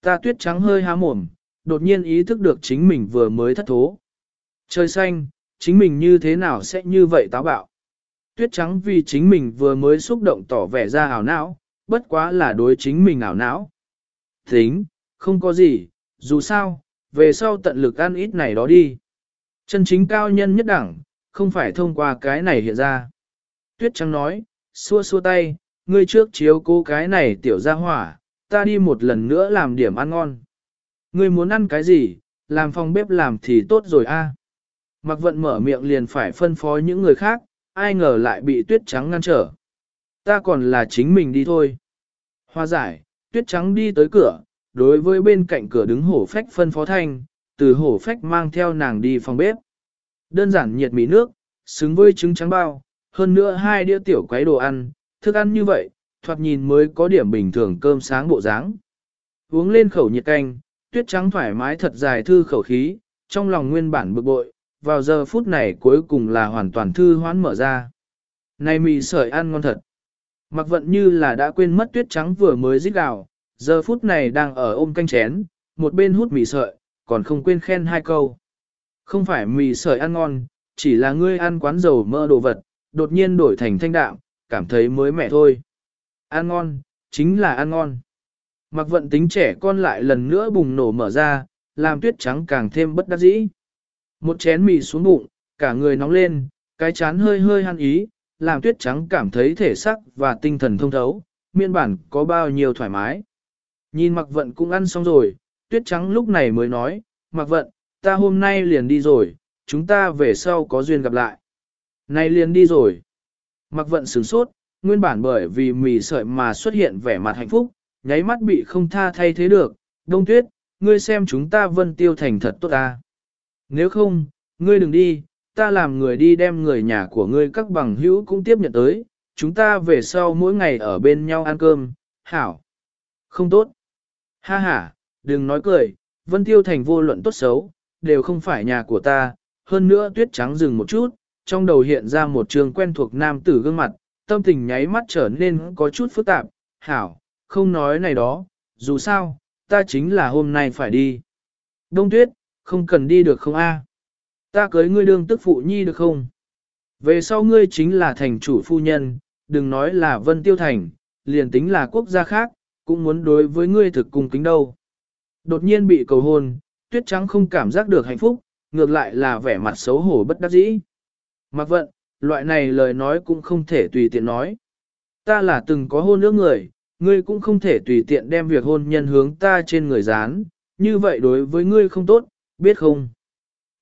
Ta tuyết trắng hơi há mồm, đột nhiên ý thức được chính mình vừa mới thất thố. Trời xanh, chính mình như thế nào sẽ như vậy táo bạo. Tuyết trắng vì chính mình vừa mới xúc động tỏ vẻ ra ảo não, bất quá là đối chính mình ảo não. Tính, không có gì, dù sao, về sau tận lực ăn ít này đó đi. Chân chính cao nhân nhất đẳng, không phải thông qua cái này hiện ra. Tuyết trắng nói, xua xua tay, ngươi trước chiếu cô cái này tiểu ra hỏa, ta đi một lần nữa làm điểm ăn ngon. Ngươi muốn ăn cái gì, làm phòng bếp làm thì tốt rồi a. À. Mặc vận mở miệng liền phải phân phó những người khác, ai ngờ lại bị tuyết trắng ngăn trở. Ta còn là chính mình đi thôi. Hoa giải, tuyết trắng đi tới cửa, đối với bên cạnh cửa đứng hổ phách phân phó thanh, từ hổ phách mang theo nàng đi phòng bếp. Đơn giản nhiệt mì nước, xứng với trứng trắng bao, hơn nữa hai đĩa tiểu quấy đồ ăn, thức ăn như vậy, thoạt nhìn mới có điểm bình thường cơm sáng bộ dáng. Uống lên khẩu nhiệt canh, tuyết trắng thoải mái thật dài thư khẩu khí, trong lòng nguyên bản bực bội, vào giờ phút này cuối cùng là hoàn toàn thư hoán mở ra. Này mì sợi ăn ngon thật. Mặc vận như là đã quên mất tuyết trắng vừa mới rít gào, giờ phút này đang ở ôm canh chén, một bên hút mì sợi, còn không quên khen hai câu. Không phải mì sợi ăn ngon, chỉ là ngươi ăn quán dầu mỡ đồ vật, đột nhiên đổi thành thanh đạm, cảm thấy mới mẻ thôi. Ăn ngon, chính là ăn ngon. Mặc vận tính trẻ con lại lần nữa bùng nổ mở ra, làm tuyết trắng càng thêm bất đắc dĩ. Một chén mì xuống bụng, cả người nóng lên, cái chán hơi hơi hăn ý, làm tuyết trắng cảm thấy thể sắc và tinh thần thông thấu, miên bản có bao nhiêu thoải mái. Nhìn mặc vận cũng ăn xong rồi, tuyết trắng lúc này mới nói, mặc vận, ta hôm nay liền đi rồi, chúng ta về sau có duyên gặp lại. Này liền đi rồi. Mặc vận sửng sốt, nguyên bản bởi vì mì sợi mà xuất hiện vẻ mặt hạnh phúc, nháy mắt bị không tha thay thế được. Đông tuyết, ngươi xem chúng ta vân tiêu thành thật tốt ta. Nếu không, ngươi đừng đi, ta làm người đi đem người nhà của ngươi các bằng hữu cũng tiếp nhận tới, chúng ta về sau mỗi ngày ở bên nhau ăn cơm, hảo. Không tốt. Ha ha, đừng nói cười, vân tiêu thành vô luận tốt xấu, đều không phải nhà của ta, hơn nữa tuyết trắng dừng một chút, trong đầu hiện ra một trường quen thuộc nam tử gương mặt, tâm tình nháy mắt trở nên có chút phức tạp, hảo, không nói này đó, dù sao, ta chính là hôm nay phải đi. Đông tuyết, không cần đi được không a? Ta cưới ngươi đương tức phụ nhi được không? Về sau ngươi chính là thành chủ phu nhân, đừng nói là vân tiêu thành, liền tính là quốc gia khác, cũng muốn đối với ngươi thực cung kính đâu. Đột nhiên bị cầu hôn, tuyết trắng không cảm giác được hạnh phúc, ngược lại là vẻ mặt xấu hổ bất đắc dĩ. Mặc vận, loại này lời nói cũng không thể tùy tiện nói. Ta là từng có hôn ước người, ngươi cũng không thể tùy tiện đem việc hôn nhân hướng ta trên người dán, như vậy đối với ngươi không tốt, biết không?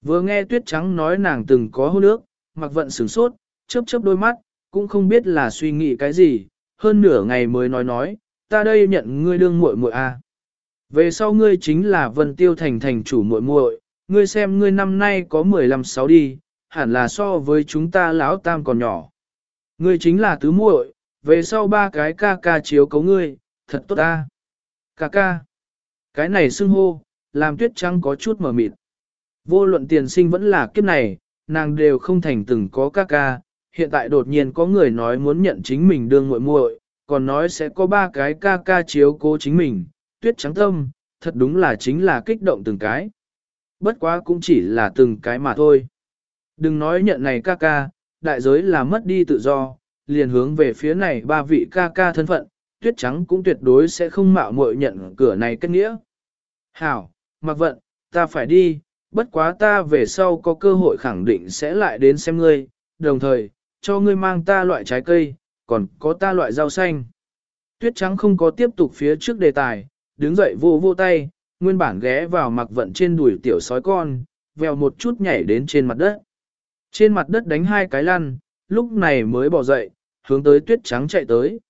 Vừa nghe tuyết trắng nói nàng từng có hôn ước, mặc vận sửng sốt, chớp chớp đôi mắt, cũng không biết là suy nghĩ cái gì, hơn nửa ngày mới nói nói, ta đây nhận ngươi đương muội muội a. À. Về sau ngươi chính là Vân Tiêu Thành thành chủ muội muội, ngươi xem ngươi năm nay có 15 sáu đi, hẳn là so với chúng ta lão tam còn nhỏ. Ngươi chính là tứ muội, về sau ba cái ca ca chiếu cấu ngươi, thật tốt ta. Ca ca. Cái này xưng hô, làm tuyết trắng có chút mở mịt. Vô luận tiền sinh vẫn là kiếp này, nàng đều không thành từng có ca ca, hiện tại đột nhiên có người nói muốn nhận chính mình đương muội muội, còn nói sẽ có ba cái ca ca chiếu cố chính mình, tuyết trắng tâm, thật đúng là chính là kích động từng cái. Bất quá cũng chỉ là từng cái mà thôi. Đừng nói nhận này ca ca, đại giới là mất đi tự do, liền hướng về phía này ba vị ca ca thân phận, tuyết trắng cũng tuyệt đối sẽ không mạo muội nhận cửa này kết nghĩa. Hảo, mặc vận, ta phải đi, bất quá ta về sau có cơ hội khẳng định sẽ lại đến xem ngươi, đồng thời, cho ngươi mang ta loại trái cây, còn có ta loại rau xanh. Tuyết trắng không có tiếp tục phía trước đề tài, đứng dậy vô vô tay, nguyên bản ghé vào mặc vận trên đùi tiểu sói con, vèo một chút nhảy đến trên mặt đất. Trên mặt đất đánh hai cái lăn, lúc này mới bỏ dậy, hướng tới tuyết trắng chạy tới.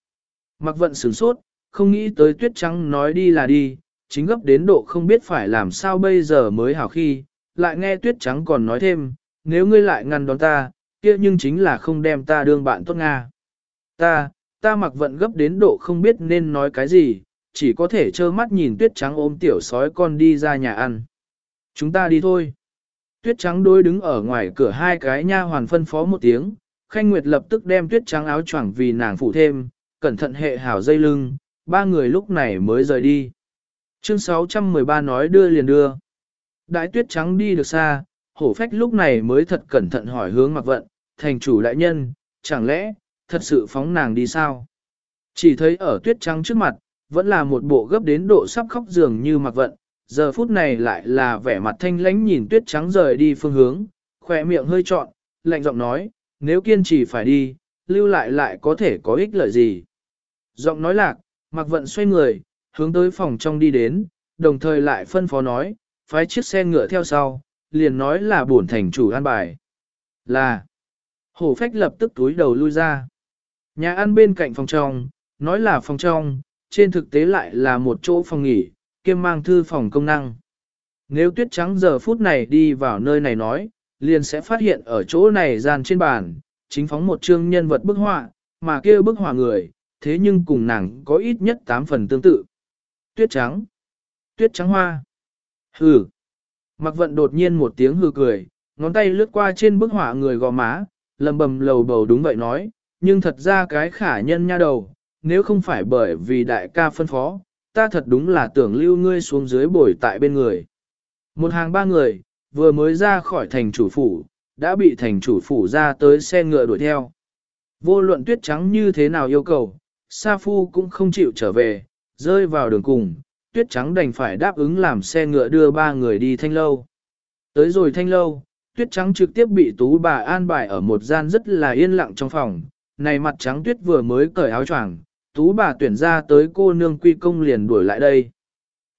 Mặc vận sửng sốt, không nghĩ tới tuyết trắng nói đi là đi, chính gấp đến độ không biết phải làm sao bây giờ mới hảo khi, lại nghe tuyết trắng còn nói thêm, nếu ngươi lại ngăn đón ta, kia nhưng chính là không đem ta đương bạn tốt Nga. Ta, ta mặc vận gấp đến độ không biết nên nói cái gì, chỉ có thể trơ mắt nhìn tuyết trắng ôm tiểu sói con đi ra nhà ăn. Chúng ta đi thôi. Tuyết trắng đôi đứng ở ngoài cửa hai cái nha hoàn phân phó một tiếng, Khanh Nguyệt lập tức đem tuyết trắng áo choàng vì nàng phụ thêm, cẩn thận hệ hảo dây lưng, ba người lúc này mới rời đi. Chương 613 nói đưa liền đưa. Đại tuyết trắng đi được xa, hổ phách lúc này mới thật cẩn thận hỏi hướng mặc vận, thành chủ đại nhân, chẳng lẽ, thật sự phóng nàng đi sao? Chỉ thấy ở tuyết trắng trước mặt, vẫn là một bộ gấp đến độ sắp khóc dường như mặc vận, giờ phút này lại là vẻ mặt thanh lãnh nhìn tuyết trắng rời đi phương hướng, khỏe miệng hơi trọn, lạnh giọng nói, nếu kiên trì phải đi, lưu lại lại có thể có ích lợi gì. Giọng nói lạc, mặc vận xoay người, hướng tới phòng trong đi đến, đồng thời lại phân phó nói, phái chiếc xe ngựa theo sau, liền nói là bổn thành chủ an bài. Là, hổ phách lập tức túi đầu lui ra. Nhà ăn bên cạnh phòng trong, nói là phòng trong, trên thực tế lại là một chỗ phòng nghỉ, kiêm mang thư phòng công năng. Nếu tuyết trắng giờ phút này đi vào nơi này nói, liền sẽ phát hiện ở chỗ này gian trên bàn, chính phóng một chương nhân vật bức họa, mà kia bức họa người, thế nhưng cùng nàng có ít nhất 8 phần tương tự. Tuyết trắng, tuyết trắng hoa. Hừ. Mặc vận đột nhiên một tiếng hừ cười, ngón tay lướt qua trên bức họa người gò má, lầm bầm lầu bầu đúng vậy nói, nhưng thật ra cái khả nhân nha đầu, nếu không phải bởi vì đại ca phân phó, ta thật đúng là tưởng lưu ngươi xuống dưới bồi tại bên người. Một hàng ba người, vừa mới ra khỏi thành chủ phủ, đã bị thành chủ phủ ra tới xe ngựa đuổi theo. Vô luận tuyết trắng như thế nào yêu cầu, Sa Phu cũng không chịu trở về, rơi vào đường cùng, tuyết trắng đành phải đáp ứng làm xe ngựa đưa ba người đi thanh lâu. Tới rồi thanh lâu, tuyết trắng trực tiếp bị tú bà an bài ở một gian rất là yên lặng trong phòng, này mặt trắng tuyết vừa mới cởi áo choàng, tú bà tuyển ra tới cô nương quy công liền đuổi lại đây.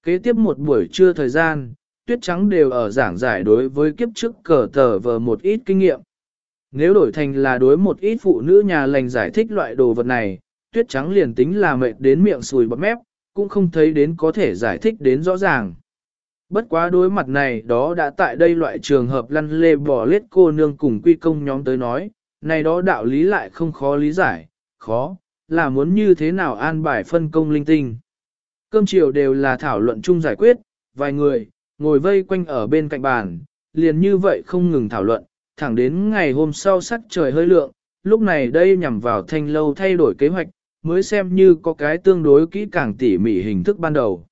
Kế tiếp một buổi trưa thời gian, tuyết trắng đều ở giảng giải đối với kiếp trước cờ tờ vờ một ít kinh nghiệm. Nếu đổi thành là đối một ít phụ nữ nhà lành giải thích loại đồ vật này, tuyết trắng liền tính là mệt đến miệng sùi bọt mép, cũng không thấy đến có thể giải thích đến rõ ràng. Bất quá đối mặt này đó đã tại đây loại trường hợp lăn lê bỏ lết cô nương cùng quy công nhóm tới nói, này đó đạo lý lại không khó lý giải, khó, là muốn như thế nào an bài phân công linh tinh. Cơm chiều đều là thảo luận chung giải quyết, vài người, ngồi vây quanh ở bên cạnh bàn, liền như vậy không ngừng thảo luận, thẳng đến ngày hôm sau sắc trời hơi lượng, lúc này đây nhằm vào thanh lâu thay đổi kế hoạch, mới xem như có cái tương đối kỹ càng tỉ mỉ hình thức ban đầu.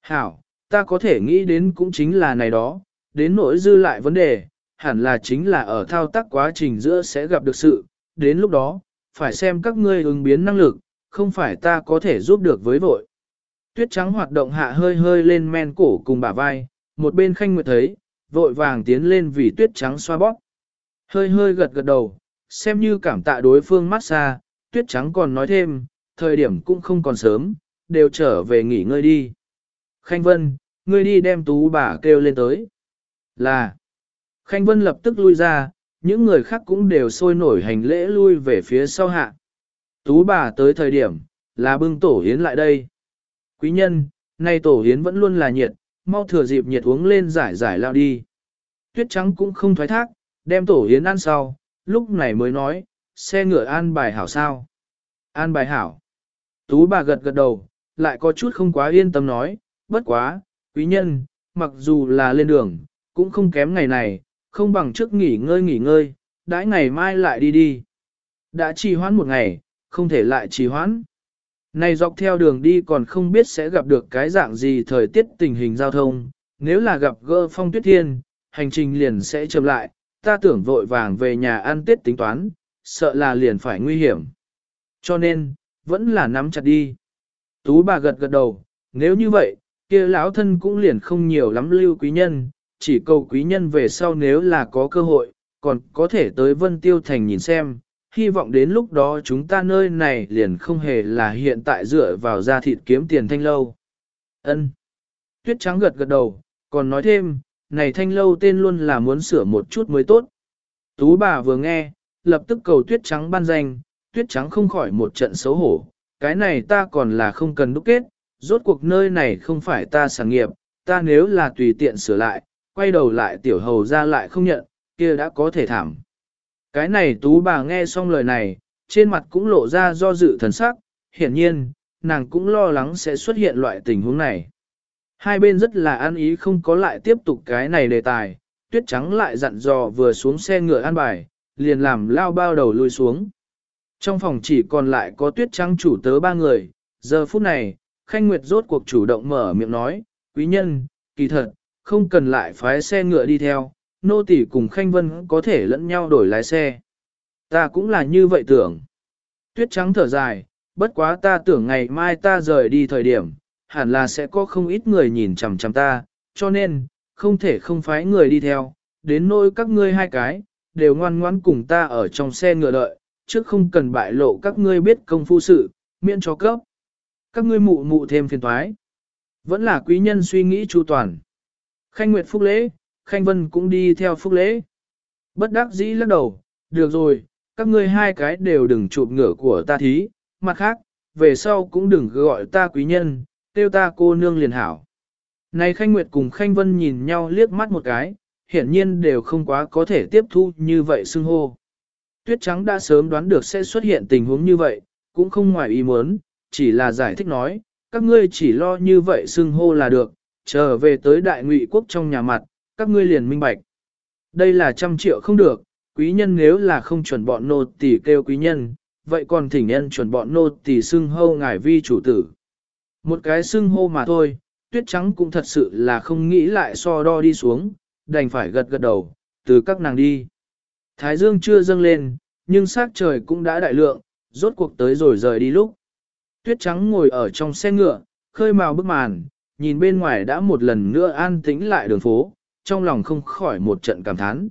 Hảo, ta có thể nghĩ đến cũng chính là này đó, đến nỗi dư lại vấn đề, hẳn là chính là ở thao tác quá trình giữa sẽ gặp được sự, đến lúc đó, phải xem các ngươi ứng biến năng lực, không phải ta có thể giúp được với vội. Tuyết trắng hoạt động hạ hơi hơi lên men cổ cùng bả vai, một bên khanh nguyệt thấy, vội vàng tiến lên vì tuyết trắng xoa bóp. Hơi hơi gật gật đầu, xem như cảm tạ đối phương mát xa, tuyết trắng còn nói thêm, thời điểm cũng không còn sớm, đều trở về nghỉ ngơi đi. Khanh Vân, ngươi đi đem tú bà kêu lên tới. Là. Khanh Vân lập tức lui ra, những người khác cũng đều sôi nổi hành lễ lui về phía sau hạ. Tú bà tới thời điểm, là bưng tổ hiến lại đây. Quý nhân, nay tổ hiến vẫn luôn là nhiệt, mau thừa dịp nhiệt uống lên giải giải lao đi. Tuyết trắng cũng không thoái thác, đem tổ hiến ăn sau, lúc này mới nói, xe ngựa an bài hảo sao. An bài hảo. Tú bà gật gật đầu, lại có chút không quá yên tâm nói, bất quá, quý nhân, mặc dù là lên đường, cũng không kém ngày này, không bằng trước nghỉ ngơi nghỉ ngơi, đãi ngày mai lại đi đi. Đã trì hoãn một ngày, không thể lại trì hoãn. Này dọc theo đường đi còn không biết sẽ gặp được cái dạng gì thời tiết tình hình giao thông, nếu là gặp gỡ phong tuyết thiên, hành trình liền sẽ chậm lại, ta tưởng vội vàng về nhà ăn tết tính toán, sợ là liền phải nguy hiểm. Cho nên, vẫn là nắm chặt đi. Tú bà gật gật đầu, nếu như vậy, kia lão thân cũng liền không nhiều lắm lưu quý nhân, chỉ cầu quý nhân về sau nếu là có cơ hội, còn có thể tới Vân Tiêu Thành nhìn xem, hy vọng đến lúc đó chúng ta nơi này liền không hề là hiện tại dựa vào da thịt kiếm tiền thanh lâu. Ân. Tuyết trắng gật gật đầu, còn nói thêm, này thanh lâu tên luôn là muốn sửa một chút mới tốt. Tú bà vừa nghe, lập tức cầu tuyết trắng ban danh, tuyết trắng không khỏi một trận xấu hổ, cái này ta còn là không cần đúc kết, rốt cuộc nơi này không phải ta sản nghiệp, ta nếu là tùy tiện sửa lại, quay đầu lại tiểu hầu ra lại không nhận, kia đã có thể thảm. Cái này tú bà nghe xong lời này, trên mặt cũng lộ ra do dự thần sắc, hiển nhiên, nàng cũng lo lắng sẽ xuất hiện loại tình huống này. Hai bên rất là an ý không có lại tiếp tục cái này đề tài, tuyết trắng lại dặn dò vừa xuống xe ngựa an bài, liền làm lao bao đầu lui xuống. Trong phòng chỉ còn lại có tuyết trắng chủ tớ ba người, giờ phút này, Khanh Nguyệt rốt cuộc chủ động mở miệng nói, quý nhân, kỳ thật, không cần lại phái xe ngựa đi theo, nô tỷ cùng Khanh Vân có thể lẫn nhau đổi lái xe. Ta cũng là như vậy tưởng. Tuyết trắng thở dài, bất quá ta tưởng ngày mai ta rời đi thời điểm, hẳn là sẽ có không ít người nhìn chằm chằm ta, cho nên, không thể không phái người đi theo, đến nỗi các ngươi hai cái, đều ngoan ngoãn cùng ta ở trong xe ngựa đợi, trước không cần bại lộ các ngươi biết công phu sự, miễn cho cấp. Các ngươi mụ mụ thêm phiền toái. Vẫn là quý nhân suy nghĩ chu toàn. Khanh Nguyệt Phúc Lễ, Khanh Vân cũng đi theo Phúc Lễ. Bất đắc dĩ lắc đầu, được rồi, các ngươi hai cái đều đừng chụp ngửa của ta thí, mặt khác, về sau cũng đừng gọi ta quý nhân, tiêu ta cô nương liền hảo. Này Khanh Nguyệt cùng Khanh Vân nhìn nhau liếc mắt một cái, hiển nhiên đều không quá có thể tiếp thu như vậy xưng hô. Tuyết Trắng đã sớm đoán được sẽ xuất hiện tình huống như vậy, cũng không ngoài ý muốn, chỉ là giải thích nói, các ngươi chỉ lo như vậy xưng hô là được, trở về tới đại ngụy quốc trong nhà mặt, các ngươi liền minh bạch. Đây là trăm triệu không được, quý nhân nếu là không chuẩn bọn nô tỳ kêu quý nhân, vậy còn thỉnh nhân chuẩn bọn nô tỳ xưng hô ngài vi chủ tử. Một cái xưng hô mà thôi, tuyết trắng cũng thật sự là không nghĩ lại so đo đi xuống, đành phải gật gật đầu, từ các nàng đi. Thái dương chưa dâng lên, nhưng sát trời cũng đã đại lượng, rốt cuộc tới rồi rời đi lúc. Tuyết trắng ngồi ở trong xe ngựa, khơi màu bức màn, nhìn bên ngoài đã một lần nữa an tĩnh lại đường phố, trong lòng không khỏi một trận cảm thán.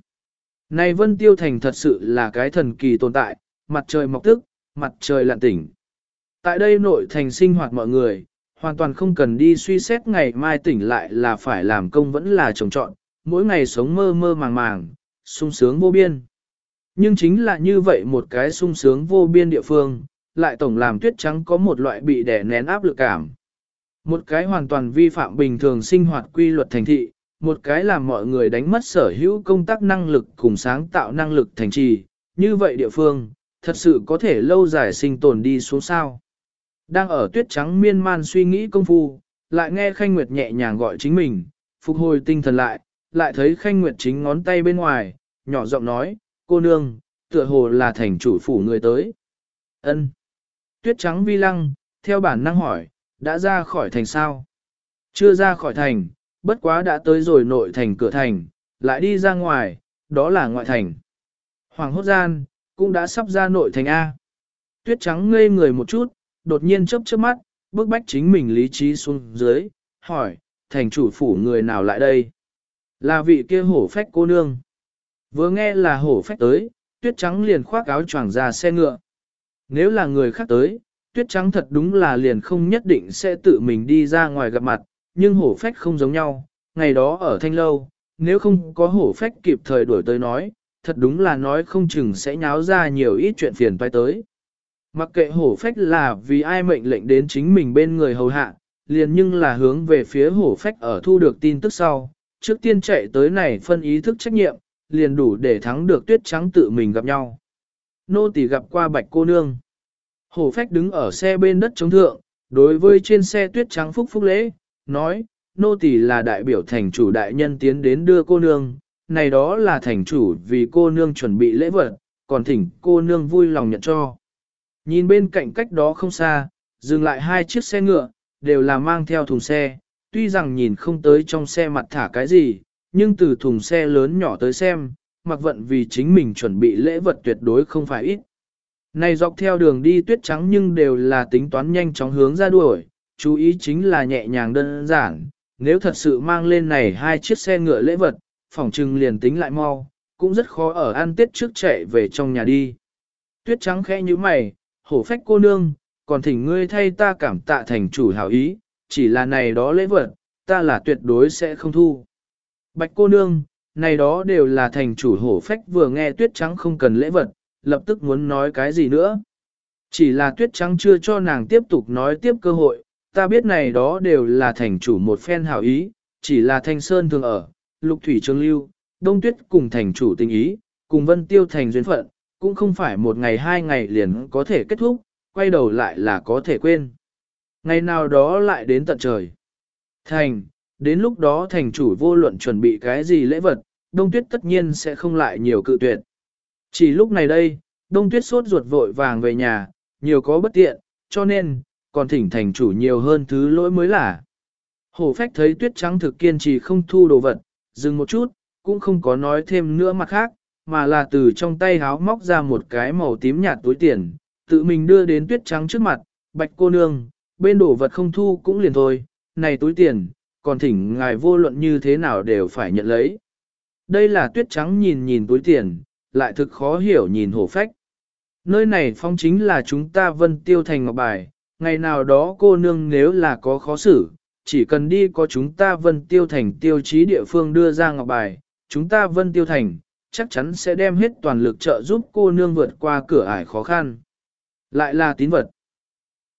Này Vân Tiêu Thành thật sự là cái thần kỳ tồn tại, mặt trời mọc tức, mặt trời lặn tỉnh. Tại đây nội thành sinh hoạt mọi người, hoàn toàn không cần đi suy xét ngày mai tỉnh lại là phải làm công vẫn là trồng trọn, mỗi ngày sống mơ mơ màng màng, sung sướng vô biên. Nhưng chính là như vậy một cái sung sướng vô biên địa phương, lại tổng làm tuyết trắng có một loại bị đè nén áp lực cảm. Một cái hoàn toàn vi phạm bình thường sinh hoạt quy luật thành thị, một cái làm mọi người đánh mất sở hữu công tác năng lực cùng sáng tạo năng lực thành trì, như vậy địa phương, thật sự có thể lâu dài sinh tồn đi xuống sao. Đang ở tuyết trắng miên man suy nghĩ công phu, lại nghe Khanh Nguyệt nhẹ nhàng gọi chính mình, phục hồi tinh thần lại, lại thấy Khanh Nguyệt chính ngón tay bên ngoài, nhỏ giọng nói, cô nương, tựa hồ là thành chủ phủ người tới. ân Tuyết trắng vi lăng, theo bản năng hỏi, đã ra khỏi thành sao? Chưa ra khỏi thành, bất quá đã tới rồi nội thành cửa thành, lại đi ra ngoài, đó là ngoại thành. Hoàng hốt gian, cũng đã sắp ra nội thành A. Tuyết trắng ngây người một chút, đột nhiên chớp chớp mắt, bước bách chính mình lý trí xuống dưới, hỏi, thành chủ phủ người nào lại đây? Là vị kia hổ phách cô nương. Vừa nghe là hổ phách tới, tuyết trắng liền khoác áo choàng ra xe ngựa. Nếu là người khác tới, tuyết trắng thật đúng là liền không nhất định sẽ tự mình đi ra ngoài gặp mặt, nhưng hổ phách không giống nhau, ngày đó ở thanh lâu, nếu không có hổ phách kịp thời đuổi tới nói, thật đúng là nói không chừng sẽ nháo ra nhiều ít chuyện phiền toái tới. Mặc kệ hổ phách là vì ai mệnh lệnh đến chính mình bên người hầu hạ, liền nhưng là hướng về phía hổ phách ở thu được tin tức sau, trước tiên chạy tới này phân ý thức trách nhiệm, liền đủ để thắng được tuyết trắng tự mình gặp nhau. Nô tỳ gặp qua bạch cô nương. Hổ phách đứng ở xe bên đất chống thượng, đối với trên xe tuyết trắng phúc phúc lễ, nói, nô tỳ là đại biểu thành chủ đại nhân tiến đến đưa cô nương, này đó là thành chủ vì cô nương chuẩn bị lễ vật, còn thỉnh cô nương vui lòng nhận cho. Nhìn bên cạnh cách đó không xa, dừng lại hai chiếc xe ngựa, đều là mang theo thùng xe, tuy rằng nhìn không tới trong xe mặt thả cái gì, nhưng từ thùng xe lớn nhỏ tới xem, mặc vận vì chính mình chuẩn bị lễ vật tuyệt đối không phải ít. Này dọc theo đường đi tuyết trắng nhưng đều là tính toán nhanh chóng hướng ra đuổi, chú ý chính là nhẹ nhàng đơn giản, nếu thật sự mang lên này hai chiếc xe ngựa lễ vật, phỏng trừng liền tính lại mau, cũng rất khó ở ăn tết trước chạy về trong nhà đi. Tuyết trắng khẽ như mày, hổ phách cô nương, còn thỉnh ngươi thay ta cảm tạ thành chủ hảo ý, chỉ là này đó lễ vật, ta là tuyệt đối sẽ không thu. Bạch cô nương, này đó đều là thành chủ hổ phách vừa nghe tuyết trắng không cần lễ vật, lập tức muốn nói cái gì nữa. Chỉ là tuyết trắng chưa cho nàng tiếp tục nói tiếp cơ hội, ta biết này đó đều là thành chủ một phen hảo ý, chỉ là thanh sơn thường ở, lục thủy trường lưu, đông tuyết cùng thành chủ tình ý, cùng vân tiêu thành duyên phận, cũng không phải một ngày hai ngày liền có thể kết thúc, quay đầu lại là có thể quên. Ngày nào đó lại đến tận trời. Thành, đến lúc đó thành chủ vô luận chuẩn bị cái gì lễ vật, đông tuyết tất nhiên sẽ không lại nhiều cự tuyệt. Chỉ lúc này đây, đông tuyết sốt ruột vội vàng về nhà, nhiều có bất tiện, cho nên, còn thỉnh thành chủ nhiều hơn thứ lỗi mới là. Hổ phách thấy tuyết trắng thực kiên trì không thu đồ vật, dừng một chút, cũng không có nói thêm nữa mặt khác, mà là từ trong tay háo móc ra một cái màu tím nhạt túi tiền, tự mình đưa đến tuyết trắng trước mặt, bạch cô nương, bên đồ vật không thu cũng liền thôi, này túi tiền, còn thỉnh ngài vô luận như thế nào đều phải nhận lấy. Đây là tuyết trắng nhìn nhìn túi tiền, lại thực khó hiểu nhìn hổ phách. Nơi này phong chính là chúng ta vân tiêu thành ngọc bài, ngày nào đó cô nương nếu là có khó xử, chỉ cần đi có chúng ta vân tiêu thành tiêu chí địa phương đưa ra ngọc bài, chúng ta vân tiêu thành, chắc chắn sẽ đem hết toàn lực trợ giúp cô nương vượt qua cửa ải khó khăn. Lại là tín vật.